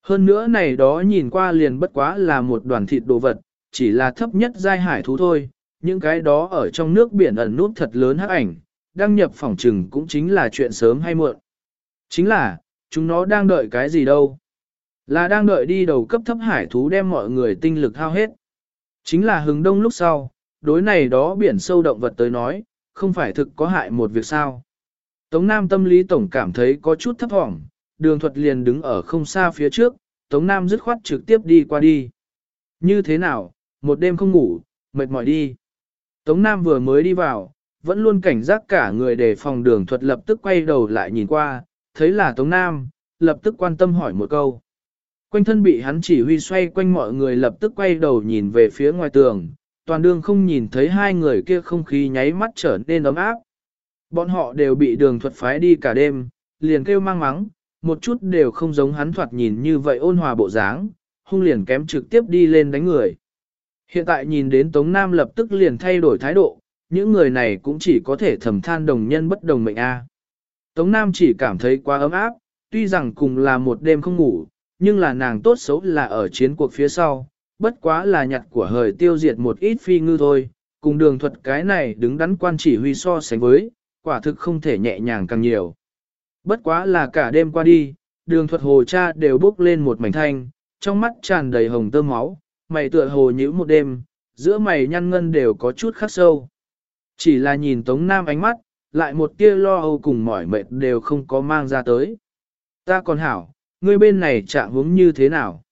Hơn nữa này đó nhìn qua liền bất quá là một đoàn thịt đồ vật, chỉ là thấp nhất giai hải thú thôi, những cái đó ở trong nước biển ẩn nút thật lớn hắc ảnh, đăng nhập phòng trừng cũng chính là chuyện sớm hay muộn. Chính là, chúng nó đang đợi cái gì đâu. Là đang đợi đi đầu cấp thấp hải thú đem mọi người tinh lực hao hết. Chính là hừng đông lúc sau, đối này đó biển sâu động vật tới nói, không phải thực có hại một việc sao. Tống Nam tâm lý tổng cảm thấy có chút thấp hỏng, đường thuật liền đứng ở không xa phía trước, Tống Nam dứt khoát trực tiếp đi qua đi. Như thế nào, một đêm không ngủ, mệt mỏi đi. Tống Nam vừa mới đi vào, vẫn luôn cảnh giác cả người để phòng đường thuật lập tức quay đầu lại nhìn qua, thấy là Tống Nam, lập tức quan tâm hỏi một câu. Quanh thân bị hắn chỉ huy xoay quanh mọi người lập tức quay đầu nhìn về phía ngoài tường, toàn đương không nhìn thấy hai người kia không khí nháy mắt trở nên ấm áp. Bọn họ đều bị đường thuật phái đi cả đêm, liền kêu mang mắng, một chút đều không giống hắn thoạt nhìn như vậy ôn hòa bộ dáng, hung liền kém trực tiếp đi lên đánh người. Hiện tại nhìn đến Tống Nam lập tức liền thay đổi thái độ, những người này cũng chỉ có thể thầm than đồng nhân bất đồng mệnh A. Tống Nam chỉ cảm thấy quá ấm áp, tuy rằng cùng là một đêm không ngủ, nhưng là nàng tốt xấu là ở chiến cuộc phía sau, bất quá là nhặt của hời tiêu diệt một ít phi ngư thôi, cùng đường thuật cái này đứng đắn quan chỉ huy so sánh với, quả thực không thể nhẹ nhàng càng nhiều. Bất quá là cả đêm qua đi, đường thuật hồ cha đều bốc lên một mảnh thanh, trong mắt tràn đầy hồng tơm máu, mày tựa hồ nhíu một đêm, giữa mày nhăn ngân đều có chút khắc sâu. Chỉ là nhìn Tống Nam ánh mắt, lại một tia lo âu cùng mỏi mệt đều không có mang ra tới. Ta còn hảo, ngươi bên này trạng hướng như thế nào?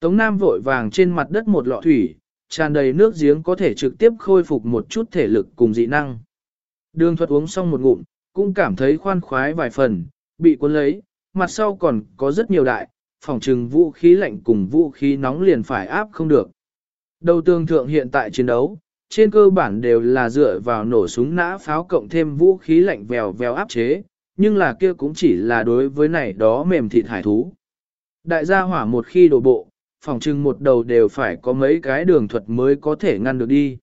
Tống Nam vội vàng trên mặt đất một lọ thủy, tràn đầy nước giếng có thể trực tiếp khôi phục một chút thể lực cùng dị năng. Đường thuật uống xong một ngụm, cũng cảm thấy khoan khoái vài phần, bị cuốn lấy, mặt sau còn có rất nhiều đại, phòng trừng vũ khí lạnh cùng vũ khí nóng liền phải áp không được. Đầu tương thượng hiện tại chiến đấu, trên cơ bản đều là dựa vào nổ súng nã pháo cộng thêm vũ khí lạnh vèo vèo áp chế, nhưng là kia cũng chỉ là đối với này đó mềm thịt hải thú. Đại gia hỏa một khi đổ bộ, phòng trưng một đầu đều phải có mấy cái đường thuật mới có thể ngăn được đi.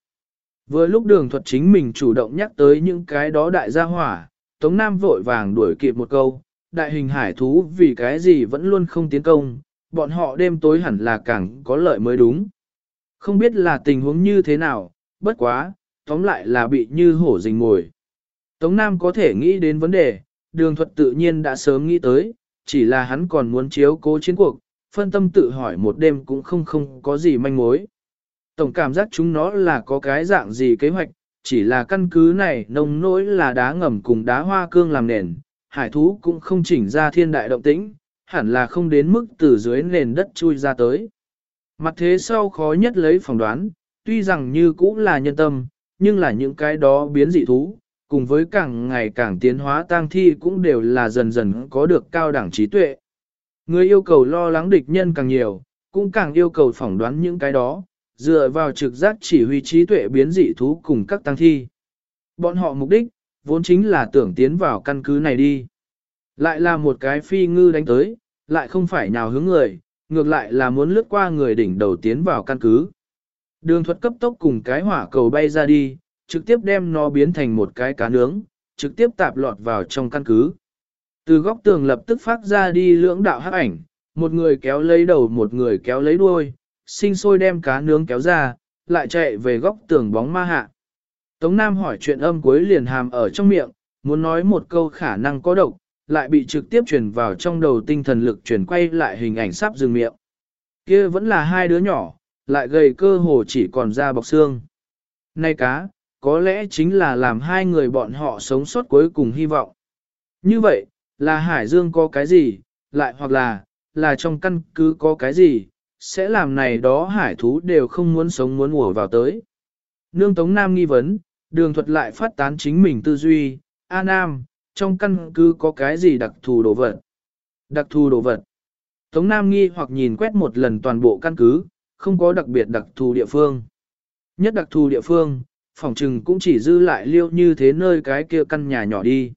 Vừa lúc đường thuật chính mình chủ động nhắc tới những cái đó đại gia hỏa, Tống Nam vội vàng đuổi kịp một câu, đại hình hải thú vì cái gì vẫn luôn không tiến công, bọn họ đêm tối hẳn là càng có lợi mới đúng. Không biết là tình huống như thế nào, bất quá, tóm lại là bị như hổ rình mồi. Tống Nam có thể nghĩ đến vấn đề, đường thuật tự nhiên đã sớm nghĩ tới, chỉ là hắn còn muốn chiếu cố chiến cuộc, phân tâm tự hỏi một đêm cũng không không có gì manh mối. Tổng cảm giác chúng nó là có cái dạng gì kế hoạch, chỉ là căn cứ này nông nỗi là đá ngầm cùng đá hoa cương làm nền, hải thú cũng không chỉnh ra thiên đại động tĩnh, hẳn là không đến mức từ dưới nền đất chui ra tới. Mặt thế sau khó nhất lấy phỏng đoán, tuy rằng như cũ là nhân tâm, nhưng là những cái đó biến dị thú, cùng với càng ngày càng tiến hóa tang thi cũng đều là dần dần có được cao đẳng trí tuệ. Người yêu cầu lo lắng địch nhân càng nhiều, cũng càng yêu cầu phỏng đoán những cái đó, dựa vào trực giác chỉ huy trí tuệ biến dị thú cùng các tăng thi. Bọn họ mục đích, vốn chính là tưởng tiến vào căn cứ này đi. Lại là một cái phi ngư đánh tới, lại không phải nào hướng người, ngược lại là muốn lướt qua người đỉnh đầu tiến vào căn cứ. Đường thuật cấp tốc cùng cái hỏa cầu bay ra đi, trực tiếp đem nó biến thành một cái cá nướng, trực tiếp tạp lọt vào trong căn cứ. Từ góc tường lập tức phát ra đi lưỡng đạo hắc ảnh, một người kéo lấy đầu một người kéo lấy đuôi, sinh sôi đem cá nướng kéo ra, lại chạy về góc tường bóng ma hạ. Tống Nam hỏi chuyện âm cuối liền hàm ở trong miệng, muốn nói một câu khả năng có độc, lại bị trực tiếp truyền vào trong đầu tinh thần lực truyền quay lại hình ảnh sắp dừng miệng. Kia vẫn là hai đứa nhỏ, lại gầy cơ hồ chỉ còn da bọc xương. nay cá, có lẽ chính là làm hai người bọn họ sống sót cuối cùng hy vọng. Như vậy, là Hải Dương có cái gì, lại hoặc là, là trong căn cứ có cái gì, sẽ làm này đó hải thú đều không muốn sống muốn ùa vào tới. Nương Tống Nam nghi vấn, đường thuật lại phát tán chính mình tư duy, A Nam, trong căn cứ có cái gì đặc thù đồ vật? Đặc thù đồ vật. Tống Nam nghi hoặc nhìn quét một lần toàn bộ căn cứ, không có đặc biệt đặc thù địa phương. Nhất đặc thù địa phương, phòng trừng cũng chỉ dư lại liêu như thế nơi cái kia căn nhà nhỏ đi.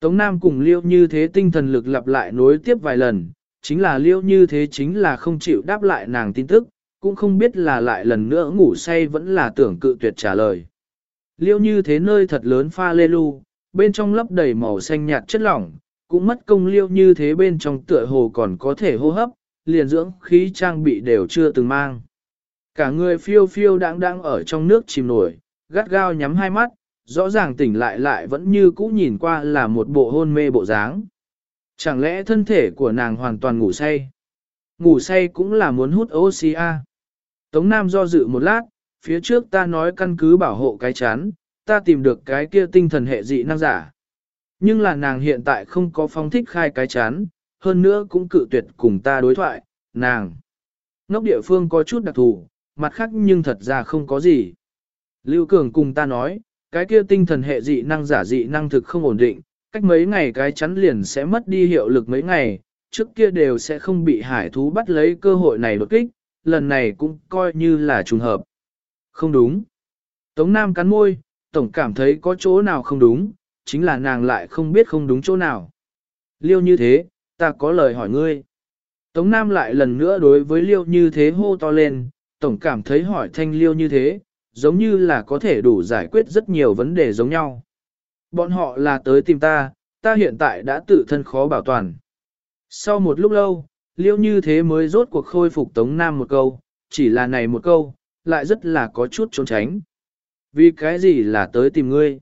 Tống Nam cùng liêu như thế tinh thần lực lặp lại nối tiếp vài lần, chính là liêu như thế chính là không chịu đáp lại nàng tin tức, cũng không biết là lại lần nữa ngủ say vẫn là tưởng cự tuyệt trả lời. Liêu như thế nơi thật lớn pha lê lu, bên trong lấp đầy màu xanh nhạt chất lỏng, cũng mất công liêu như thế bên trong tựa hồ còn có thể hô hấp, liền dưỡng khí trang bị đều chưa từng mang. Cả người phiêu phiêu đang đang ở trong nước chìm nổi, gắt gao nhắm hai mắt, rõ ràng tỉnh lại lại vẫn như cũ nhìn qua là một bộ hôn mê bộ dáng. Chẳng lẽ thân thể của nàng hoàn toàn ngủ say? Ngủ say cũng là muốn hút oxy a. Tống Nam do dự một lát, phía trước ta nói căn cứ bảo hộ cái chán, ta tìm được cái kia tinh thần hệ dị năng giả. Nhưng là nàng hiện tại không có phong thích khai cái chán, hơn nữa cũng cự tuyệt cùng ta đối thoại, nàng. Nóc địa phương có chút đặc thù, mặt khác nhưng thật ra không có gì. Lưu Cường cùng ta nói, cái kia tinh thần hệ dị năng giả dị năng thực không ổn định, cách mấy ngày cái chắn liền sẽ mất đi hiệu lực mấy ngày, trước kia đều sẽ không bị hải thú bắt lấy cơ hội này đột kích, lần này cũng coi như là trùng hợp. Không đúng. Tống Nam cắn môi, tổng cảm thấy có chỗ nào không đúng, chính là nàng lại không biết không đúng chỗ nào. Liêu như thế, ta có lời hỏi ngươi. Tống Nam lại lần nữa đối với Liêu như thế hô to lên, tổng cảm thấy hỏi thanh Liêu như thế, giống như là có thể đủ giải quyết rất nhiều vấn đề giống nhau. Bọn họ là tới tìm ta, ta hiện tại đã tự thân khó bảo toàn. Sau một lúc lâu, liêu như thế mới rốt cuộc khôi phục Tống Nam một câu, chỉ là này một câu, lại rất là có chút trốn tránh. Vì cái gì là tới tìm ngươi?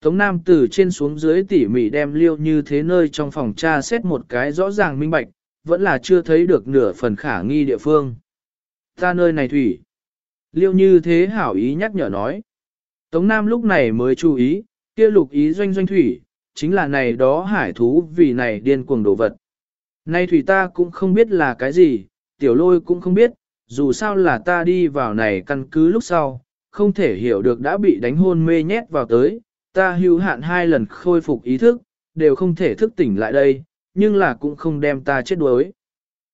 Tống Nam từ trên xuống dưới tỉ mỉ đem liêu như thế nơi trong phòng tra xét một cái rõ ràng minh bạch, vẫn là chưa thấy được nửa phần khả nghi địa phương. Ta nơi này thủy. Liêu như thế hảo ý nhắc nhở nói. Tống Nam lúc này mới chú ý, kia lục ý doanh doanh thủy, chính là này đó hải thú vì này điên cuồng đồ vật. Nay thủy ta cũng không biết là cái gì, tiểu lôi cũng không biết, dù sao là ta đi vào này căn cứ lúc sau, không thể hiểu được đã bị đánh hôn mê nhét vào tới, ta hữu hạn hai lần khôi phục ý thức, đều không thể thức tỉnh lại đây, nhưng là cũng không đem ta chết đuối.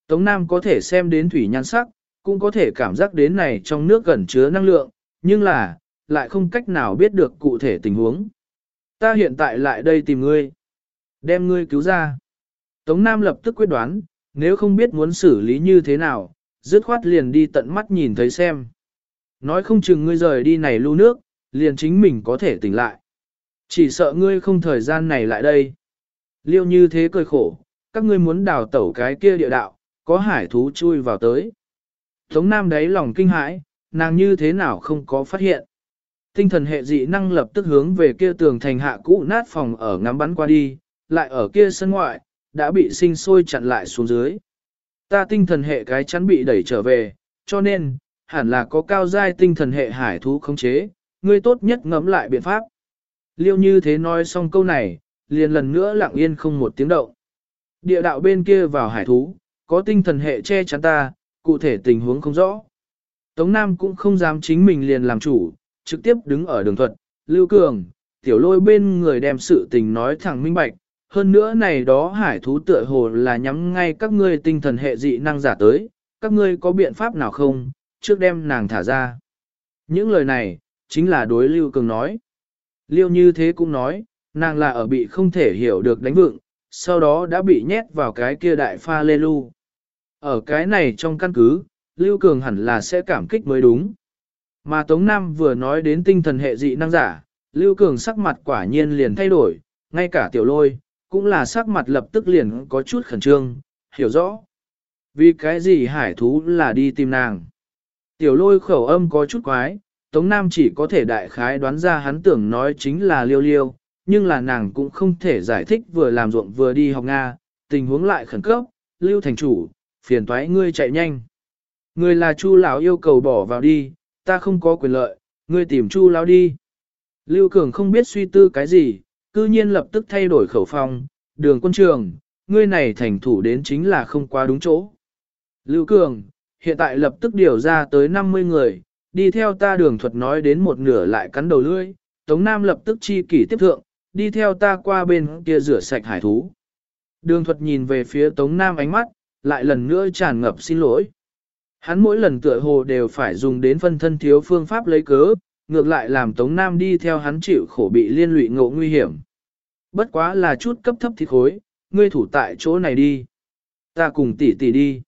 Tống Nam có thể xem đến thủy nhan sắc, cũng có thể cảm giác đến này trong nước gần chứa năng lượng, nhưng là, lại không cách nào biết được cụ thể tình huống. Ta hiện tại lại đây tìm ngươi. Đem ngươi cứu ra. Tống Nam lập tức quyết đoán, nếu không biết muốn xử lý như thế nào, dứt khoát liền đi tận mắt nhìn thấy xem. Nói không chừng ngươi rời đi này lưu nước, liền chính mình có thể tỉnh lại. Chỉ sợ ngươi không thời gian này lại đây. Liêu như thế cười khổ, các ngươi muốn đào tẩu cái kia địa đạo, có hải thú chui vào tới. Tống Nam đấy lòng kinh hãi, nàng như thế nào không có phát hiện. Tinh thần hệ dị năng lập tức hướng về kia tường thành hạ cũ nát phòng ở ngắm bắn qua đi, lại ở kia sân ngoại, đã bị sinh sôi chặn lại xuống dưới. Ta tinh thần hệ cái chắn bị đẩy trở về, cho nên, hẳn là có cao giai tinh thần hệ hải thú khống chế, ngươi tốt nhất ngẫm lại biện pháp. Liêu như thế nói xong câu này, liền lần nữa lặng yên không một tiếng động. Địa đạo bên kia vào hải thú, có tinh thần hệ che chắn ta, cụ thể tình huống không rõ. Tống Nam cũng không dám chính mình liền làm chủ, trực tiếp đứng ở đường thuật, Lưu Cường, tiểu lôi bên người đem sự tình nói thẳng minh bạch. Hơn nữa này đó hải thú tựa hồ là nhắm ngay các ngươi tinh thần hệ dị năng giả tới, các ngươi có biện pháp nào không, trước đem nàng thả ra. Những lời này, chính là đối Lưu Cường nói. Liêu như thế cũng nói, nàng là ở bị không thể hiểu được đánh vựng, sau đó đã bị nhét vào cái kia đại pha lê lu. Ở cái này trong căn cứ, Lưu Cường hẳn là sẽ cảm kích mới đúng. Mà Tống Nam vừa nói đến tinh thần hệ dị năng giả, Lưu Cường sắc mặt quả nhiên liền thay đổi, ngay cả tiểu lôi, cũng là sắc mặt lập tức liền có chút khẩn trương, hiểu rõ. Vì cái gì hải thú là đi tìm nàng. Tiểu lôi khẩu âm có chút quái, Tống Nam chỉ có thể đại khái đoán ra hắn tưởng nói chính là liêu liêu, nhưng là nàng cũng không thể giải thích vừa làm ruộng vừa đi học Nga, tình huống lại khẩn cấp, lưu thành chủ, phiền toái ngươi chạy nhanh. Ngươi là Chu lão yêu cầu bỏ vào đi, ta không có quyền lợi, ngươi tìm Chu lão đi. Lưu Cường không biết suy tư cái gì, cư nhiên lập tức thay đổi khẩu phong, đường quân trường, ngươi này thành thủ đến chính là không quá đúng chỗ. Lưu Cường, hiện tại lập tức điều ra tới 50 người, đi theo ta đường thuật nói đến một nửa lại cắn đầu lưỡi, Tống Nam lập tức chi kỷ tiếp thượng, đi theo ta qua bên kia rửa sạch hải thú. Đường thuật nhìn về phía Tống Nam ánh mắt, lại lần nữa tràn ngập xin lỗi. Hắn mỗi lần tựa hồ đều phải dùng đến phân thân thiếu phương pháp lấy cớ, ngược lại làm Tống Nam đi theo hắn chịu khổ bị liên lụy ngộ nguy hiểm. Bất quá là chút cấp thấp thịt khối, ngươi thủ tại chỗ này đi. Ta cùng tỷ tỷ đi.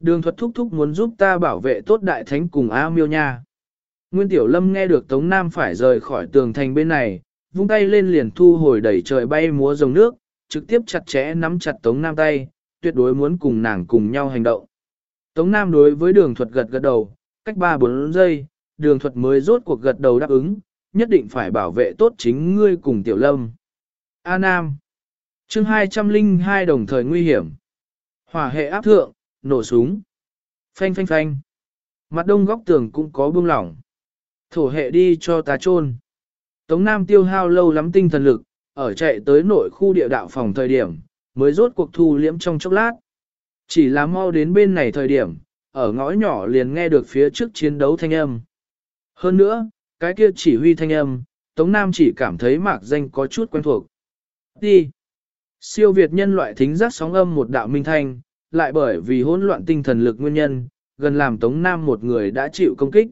Đường thuật thúc thúc muốn giúp ta bảo vệ tốt đại thánh cùng A miêu nha. Nguyên Tiểu Lâm nghe được Tống Nam phải rời khỏi tường thành bên này, vung tay lên liền thu hồi đẩy trời bay múa dòng nước, trực tiếp chặt chẽ nắm chặt Tống Nam tay, tuyệt đối muốn cùng nàng cùng nhau hành động. Tống Nam đối với đường thuật gật gật đầu, cách 3-4 giây, đường thuật mới rốt cuộc gật đầu đáp ứng, nhất định phải bảo vệ tốt chính ngươi cùng Tiểu Lâm. A Nam chương 202 đồng thời nguy hiểm. Hỏa hệ áp thượng, nổ súng. Phanh phanh phanh. Mặt đông góc tường cũng có buông lỏng. Thổ hệ đi cho ta chôn. Tống Nam tiêu hao lâu lắm tinh thần lực, ở chạy tới nội khu địa đạo phòng thời điểm, mới rốt cuộc thu liễm trong chốc lát. Chỉ là mau đến bên này thời điểm, ở ngõ nhỏ liền nghe được phía trước chiến đấu thanh âm. Hơn nữa, cái kia chỉ huy thanh âm, Tống Nam chỉ cảm thấy mạc danh có chút quen thuộc. Đi! Siêu Việt nhân loại thính giác sóng âm một đạo minh thanh, lại bởi vì hỗn loạn tinh thần lực nguyên nhân, gần làm Tống Nam một người đã chịu công kích.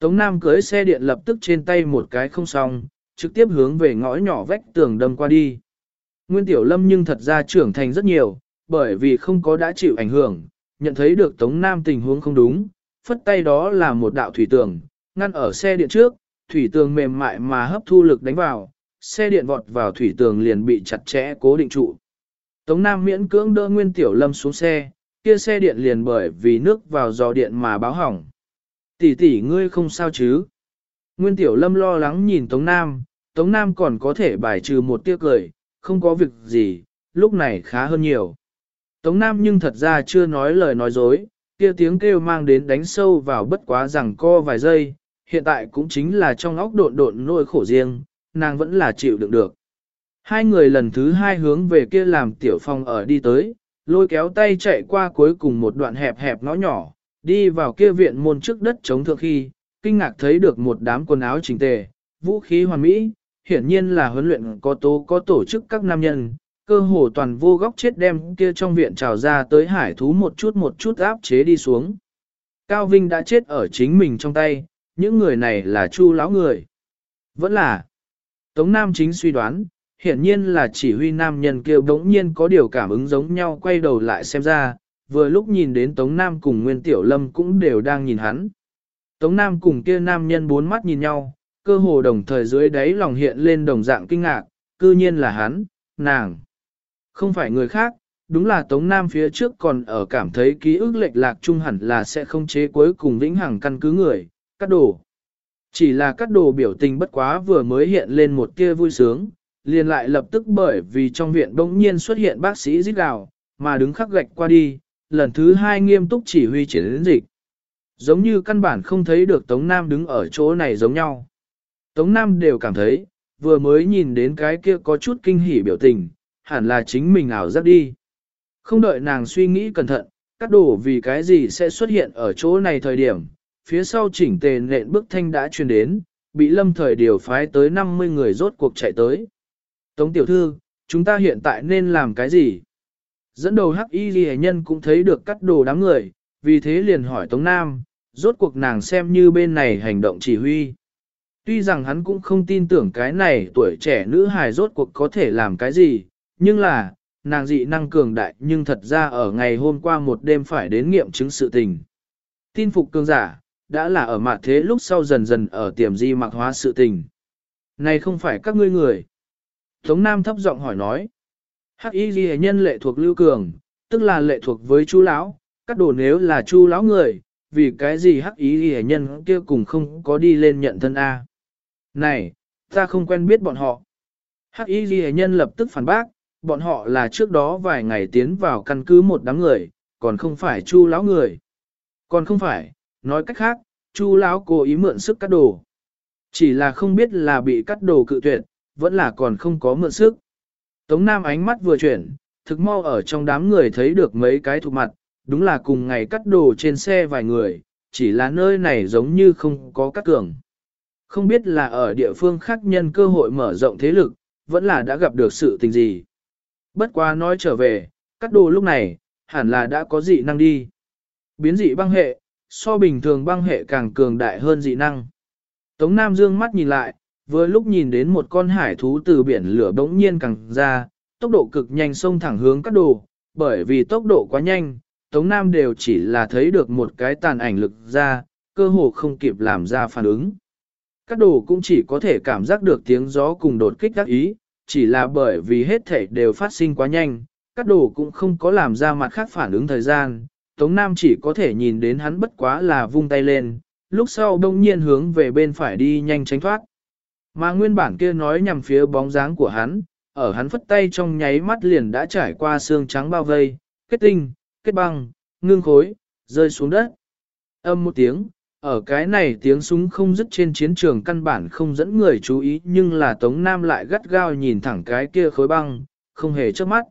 Tống Nam cưới xe điện lập tức trên tay một cái không xong, trực tiếp hướng về ngõ nhỏ vách tường đâm qua đi. Nguyên Tiểu Lâm nhưng thật ra trưởng thành rất nhiều, bởi vì không có đã chịu ảnh hưởng, nhận thấy được Tống Nam tình huống không đúng, phất tay đó là một đạo thủy tường, ngăn ở xe điện trước, thủy tường mềm mại mà hấp thu lực đánh vào, xe điện vọt vào thủy tường liền bị chặt chẽ cố định trụ. Tống Nam miễn cưỡng đỡ Nguyên Tiểu Lâm xuống xe, kia xe điện liền bởi vì nước vào giò điện mà báo hỏng. Tỷ tỷ ngươi không sao chứ? Nguyên Tiểu Lâm lo lắng nhìn Tống Nam, Tống Nam còn có thể bài trừ một tiếc cười, không có việc gì, lúc này khá hơn nhiều. Tống Nam nhưng thật ra chưa nói lời nói dối, kia tiếng kêu mang đến đánh sâu vào bất quá rằng co vài giây, hiện tại cũng chính là trong óc độn độn nỗi khổ riêng, nàng vẫn là chịu đựng được. Hai người lần thứ hai hướng về kia làm tiểu phong ở đi tới, lôi kéo tay chạy qua cuối cùng một đoạn hẹp hẹp ngõ nhỏ, đi vào kia viện môn trước đất chống thượng khi, kinh ngạc thấy được một đám quần áo chỉnh tề, vũ khí hoàn mỹ, hiển nhiên là huấn luyện có tố có tổ chức các nam nhân, cơ hồ toàn vô góc chết đem kia trong viện trào ra tới hải thú một chút một chút áp chế đi xuống. Cao Vinh đã chết ở chính mình trong tay, những người này là chu lão người. Vẫn là, Tống Nam chính suy đoán, hiển nhiên là chỉ huy nam nhân kia bỗng nhiên có điều cảm ứng giống nhau quay đầu lại xem ra, vừa lúc nhìn đến Tống Nam cùng Nguyên Tiểu Lâm cũng đều đang nhìn hắn. Tống Nam cùng kia nam nhân bốn mắt nhìn nhau, cơ hồ đồng thời dưới đáy lòng hiện lên đồng dạng kinh ngạc, cư nhiên là hắn, nàng. Không phải người khác, đúng là Tống Nam phía trước còn ở cảm thấy ký ức lệch lạc chung hẳn là sẽ không chế cuối cùng vĩnh hằng căn cứ người, cắt đồ. Chỉ là cắt đồ biểu tình bất quá vừa mới hiện lên một tia vui sướng, liền lại lập tức bởi vì trong viện bỗng nhiên xuất hiện bác sĩ giết gào, mà đứng khắc gạch qua đi, lần thứ hai nghiêm túc chỉ huy chiến dịch. Giống như căn bản không thấy được Tống Nam đứng ở chỗ này giống nhau. Tống Nam đều cảm thấy, vừa mới nhìn đến cái kia có chút kinh hỉ biểu tình, hẳn là chính mình ảo giác đi. Không đợi nàng suy nghĩ cẩn thận, cắt đổ vì cái gì sẽ xuất hiện ở chỗ này thời điểm, phía sau chỉnh tề nện bước thanh đã truyền đến, bị lâm thời điều phái tới 50 người rốt cuộc chạy tới. Tống tiểu thư, chúng ta hiện tại nên làm cái gì? Dẫn đầu hắc y ghi nhân cũng thấy được cắt đồ đám người, vì thế liền hỏi Tống Nam, rốt cuộc nàng xem như bên này hành động chỉ huy. Tuy rằng hắn cũng không tin tưởng cái này tuổi trẻ nữ hài rốt cuộc có thể làm cái gì, nhưng là, nàng dị năng cường đại nhưng thật ra ở ngày hôm qua một đêm phải đến nghiệm chứng sự tình. Tin phục cường giả, đã là ở mặt thế lúc sau dần dần ở tiềm di mạc hóa sự tình. Này không phải các ngươi người. Tống Nam thấp giọng hỏi nói. Hắc y ghi nhân lệ thuộc lưu cường, tức là lệ thuộc với chú lão, các đồ nếu là chú lão người, vì cái gì hắc y ghi nhân kia cùng không có đi lên nhận thân A. Này, ta không quen biết bọn họ. Hắc y ghi nhân lập tức phản bác, bọn họ là trước đó vài ngày tiến vào căn cứ một đám người, còn không phải chu lão người. Còn không phải, nói cách khác, chu lão cố ý mượn sức cắt đồ. Chỉ là không biết là bị cắt đồ cự tuyệt, vẫn là còn không có mượn sức. Tống Nam ánh mắt vừa chuyển, thực mau ở trong đám người thấy được mấy cái thuộc mặt, đúng là cùng ngày cắt đồ trên xe vài người, chỉ là nơi này giống như không có cắt cường. Không biết là ở địa phương khác nhân cơ hội mở rộng thế lực, vẫn là đã gặp được sự tình gì. Bất quá nói trở về, cắt đồ lúc này, hẳn là đã có dị năng đi. Biến dị băng hệ, so bình thường băng hệ càng cường đại hơn dị năng. Tống Nam dương mắt nhìn lại, vừa lúc nhìn đến một con hải thú từ biển lửa bỗng nhiên càng ra, tốc độ cực nhanh xông thẳng hướng các đồ, bởi vì tốc độ quá nhanh, Tống Nam đều chỉ là thấy được một cái tàn ảnh lực ra, cơ hồ không kịp làm ra phản ứng. Các đồ cũng chỉ có thể cảm giác được tiếng gió cùng đột kích các ý, chỉ là bởi vì hết thể đều phát sinh quá nhanh, các đồ cũng không có làm ra mặt khác phản ứng thời gian, Tống Nam chỉ có thể nhìn đến hắn bất quá là vung tay lên, lúc sau đông nhiên hướng về bên phải đi nhanh tránh thoát. Mà nguyên bản kia nói nhằm phía bóng dáng của hắn, ở hắn phất tay trong nháy mắt liền đã trải qua xương trắng bao vây, kết tinh, kết băng, ngưng khối, rơi xuống đất. Âm một tiếng, ở cái này tiếng súng không dứt trên chiến trường căn bản không dẫn người chú ý nhưng là Tống Nam lại gắt gao nhìn thẳng cái kia khối băng, không hề chớp mắt.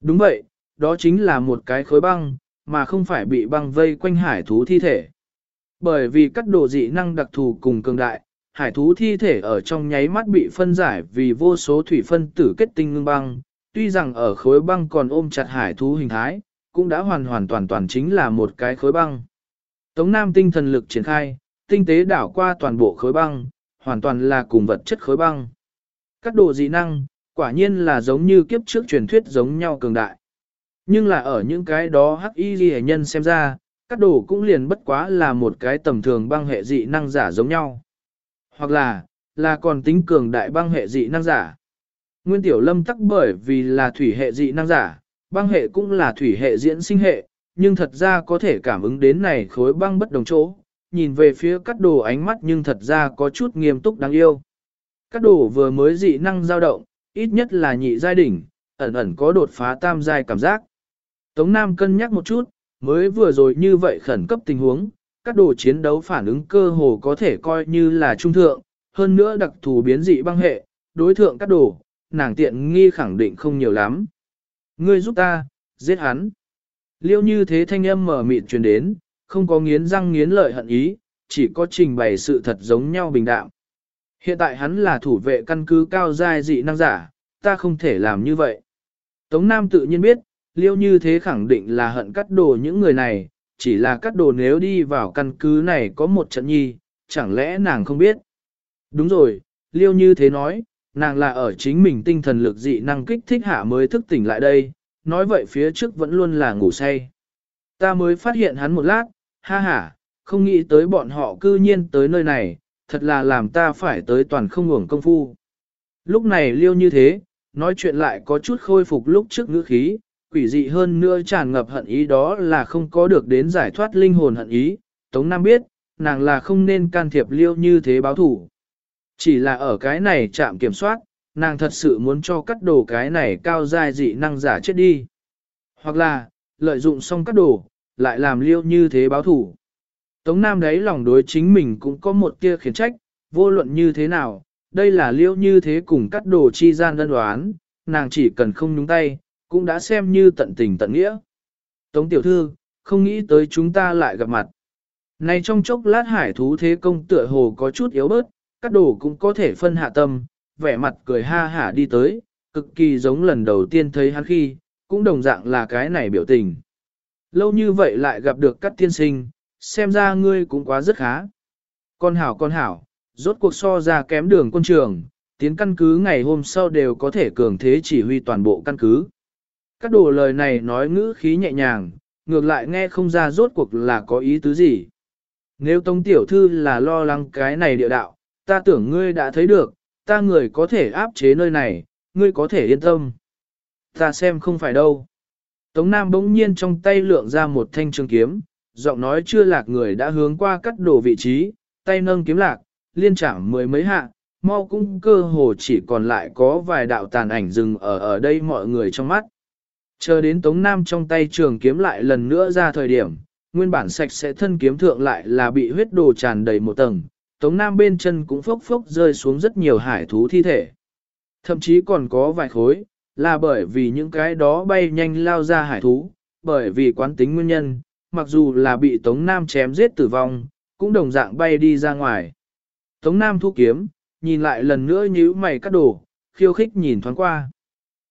Đúng vậy, đó chính là một cái khối băng, mà không phải bị băng vây quanh hải thú thi thể. Bởi vì các độ dị năng đặc thù cùng cường đại, hải thú thi thể ở trong nháy mắt bị phân giải vì vô số thủy phân tử kết tinh ngưng băng, tuy rằng ở khối băng còn ôm chặt hải thú hình thái, cũng đã hoàn hoàn toàn toàn chính là một cái khối băng. Tống Nam tinh thần lực triển khai, tinh tế đảo qua toàn bộ khối băng, hoàn toàn là cùng vật chất khối băng. Các Đồ dị năng, quả nhiên là giống như kiếp trước truyền thuyết giống nhau cường đại. Nhưng là ở những cái đó hắc y ghi nhân xem ra, các đồ cũng liền bất quá là một cái tầm thường băng hệ dị năng giả giống nhau. Hoặc là, là còn tính cường đại băng hệ dị năng giả. Nguyên tiểu lâm tắc bởi vì là thủy hệ dị năng giả, băng hệ cũng là thủy hệ diễn sinh hệ, nhưng thật ra có thể cảm ứng đến này khối băng bất đồng chỗ, nhìn về phía cắt đồ ánh mắt nhưng thật ra có chút nghiêm túc đáng yêu. Cắt đồ vừa mới dị năng dao động, ít nhất là nhị giai đỉnh, ẩn ẩn có đột phá tam giai cảm giác. Tống Nam cân nhắc một chút, mới vừa rồi như vậy khẩn cấp tình huống, các đồ chiến đấu phản ứng cơ hồ có thể coi như là trung thượng, hơn nữa đặc thù biến dị băng hệ, đối thượng các đồ, nàng tiện nghi khẳng định không nhiều lắm. Ngươi giúp ta, giết hắn. Liêu như thế thanh âm mở mịn truyền đến, không có nghiến răng nghiến lợi hận ý, chỉ có trình bày sự thật giống nhau bình đạm. Hiện tại hắn là thủ vệ căn cứ cao giai dị năng giả, ta không thể làm như vậy. Tống Nam tự nhiên biết, liêu như thế khẳng định là hận cắt đồ những người này, chỉ là cắt đồ nếu đi vào căn cứ này có một trận nhi, chẳng lẽ nàng không biết. Đúng rồi, liêu như thế nói, nàng là ở chính mình tinh thần lực dị năng kích thích hạ mới thức tỉnh lại đây, nói vậy phía trước vẫn luôn là ngủ say. Ta mới phát hiện hắn một lát, ha ha, không nghĩ tới bọn họ cư nhiên tới nơi này, thật là làm ta phải tới toàn không ngủng công phu. Lúc này liêu như thế, nói chuyện lại có chút khôi phục lúc trước ngữ khí, quỷ dị hơn nữa tràn ngập hận ý đó là không có được đến giải thoát linh hồn hận ý. Tống Nam biết, nàng là không nên can thiệp liêu như thế báo thủ. Chỉ là ở cái này chạm kiểm soát, nàng thật sự muốn cho cắt đồ cái này cao dài dị năng giả chết đi. Hoặc là, lợi dụng xong cắt đồ, lại làm liêu như thế báo thủ. Tống Nam đấy lòng đối chính mình cũng có một tia khiển trách, vô luận như thế nào, đây là liêu như thế cùng cắt đồ chi gian đơn đoán, nàng chỉ cần không nhúng tay, cũng đã xem như tận tình tận nghĩa. Tống tiểu thư, không nghĩ tới chúng ta lại gặp mặt. Này trong chốc lát hải thú thế công tựa hồ có chút yếu bớt, các đồ cũng có thể phân hạ tâm, vẻ mặt cười ha hả đi tới, cực kỳ giống lần đầu tiên thấy hắn khi, cũng đồng dạng là cái này biểu tình. Lâu như vậy lại gặp được các tiên sinh, xem ra ngươi cũng quá rất khá. Con hảo con hảo, rốt cuộc so ra kém đường quân trường, tiến căn cứ ngày hôm sau đều có thể cường thế chỉ huy toàn bộ căn cứ. Các đồ lời này nói ngữ khí nhẹ nhàng, ngược lại nghe không ra rốt cuộc là có ý tứ gì. Nếu Tống Tiểu Thư là lo lắng cái này địa đạo, ta tưởng ngươi đã thấy được, ta người có thể áp chế nơi này, ngươi có thể yên tâm. Ta xem không phải đâu. Tống Nam bỗng nhiên trong tay lượng ra một thanh trường kiếm, giọng nói chưa lạc người đã hướng qua cắt đổ vị trí, tay nâng kiếm lạc, liên trảm mười mấy hạ, mau cũng cơ hồ chỉ còn lại có vài đạo tàn ảnh dừng ở ở đây mọi người trong mắt. Chờ đến Tống Nam trong tay trường kiếm lại lần nữa ra thời điểm, nguyên bản sạch sẽ thân kiếm thượng lại là bị huyết đồ tràn đầy một tầng, Tống Nam bên chân cũng phốc phốc rơi xuống rất nhiều hải thú thi thể. Thậm chí còn có vài khối, là bởi vì những cái đó bay nhanh lao ra hải thú, bởi vì quán tính nguyên nhân, mặc dù là bị Tống Nam chém giết tử vong, cũng đồng dạng bay đi ra ngoài. Tống Nam thu kiếm, nhìn lại lần nữa nhíu mày cắt đổ, khiêu khích nhìn thoáng qua.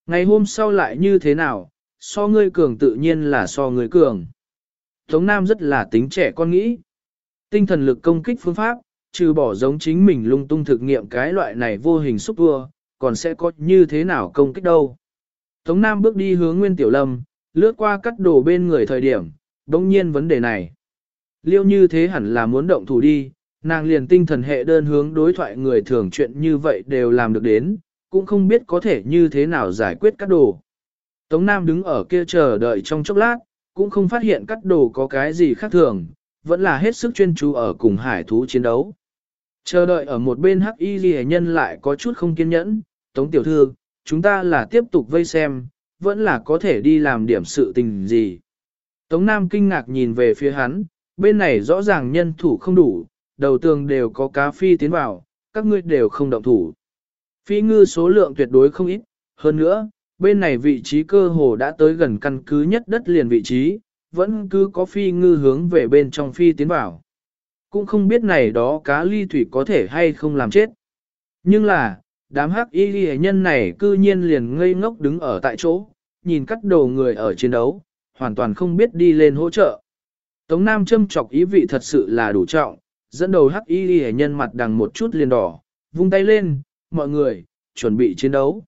Ngày hôm sau lại như thế nào, so ngươi cường tự nhiên là so ngươi cường. Tống Nam rất là tính trẻ con nghĩ. Tinh thần lực công kích phương pháp, trừ bỏ giống chính mình lung tung thực nghiệm cái loại này vô hình xúc vua, còn sẽ có như thế nào công kích đâu. Tống Nam bước đi hướng Nguyên Tiểu Lâm, lướt qua cắt đồ bên người thời điểm, đồng nhiên vấn đề này. Liêu như thế hẳn là muốn động thủ đi, nàng liền tinh thần hệ đơn hướng đối thoại người thường chuyện như vậy đều làm được đến, cũng không biết có thể như thế nào giải quyết cắt đồ. Tống Nam đứng ở kia chờ đợi trong chốc lát, cũng không phát hiện cắt đồ có cái gì khác thường, vẫn là hết sức chuyên chú ở cùng hải thú chiến đấu. Chờ đợi ở một bên hắc y ghi nhân lại có chút không kiên nhẫn, Tống Tiểu Thư, chúng ta là tiếp tục vây xem, vẫn là có thể đi làm điểm sự tình gì. Tống Nam kinh ngạc nhìn về phía hắn, bên này rõ ràng nhân thủ không đủ, đầu tường đều có cá phi tiến vào, các ngươi đều không động thủ. Phi ngư số lượng tuyệt đối không ít, hơn nữa, bên này vị trí cơ hồ đã tới gần căn cứ nhất đất liền vị trí, vẫn cứ có phi ngư hướng về bên trong phi tiến vào. Cũng không biết này đó cá ly thủy có thể hay không làm chết. Nhưng là, đám hắc y ghi nhân này cư nhiên liền ngây ngốc đứng ở tại chỗ, nhìn cắt đồ người ở chiến đấu, hoàn toàn không biết đi lên hỗ trợ. Tống Nam châm chọc ý vị thật sự là đủ trọng, dẫn đầu hắc y ghi nhân mặt đằng một chút liền đỏ, vung tay lên, mọi người, chuẩn bị chiến đấu.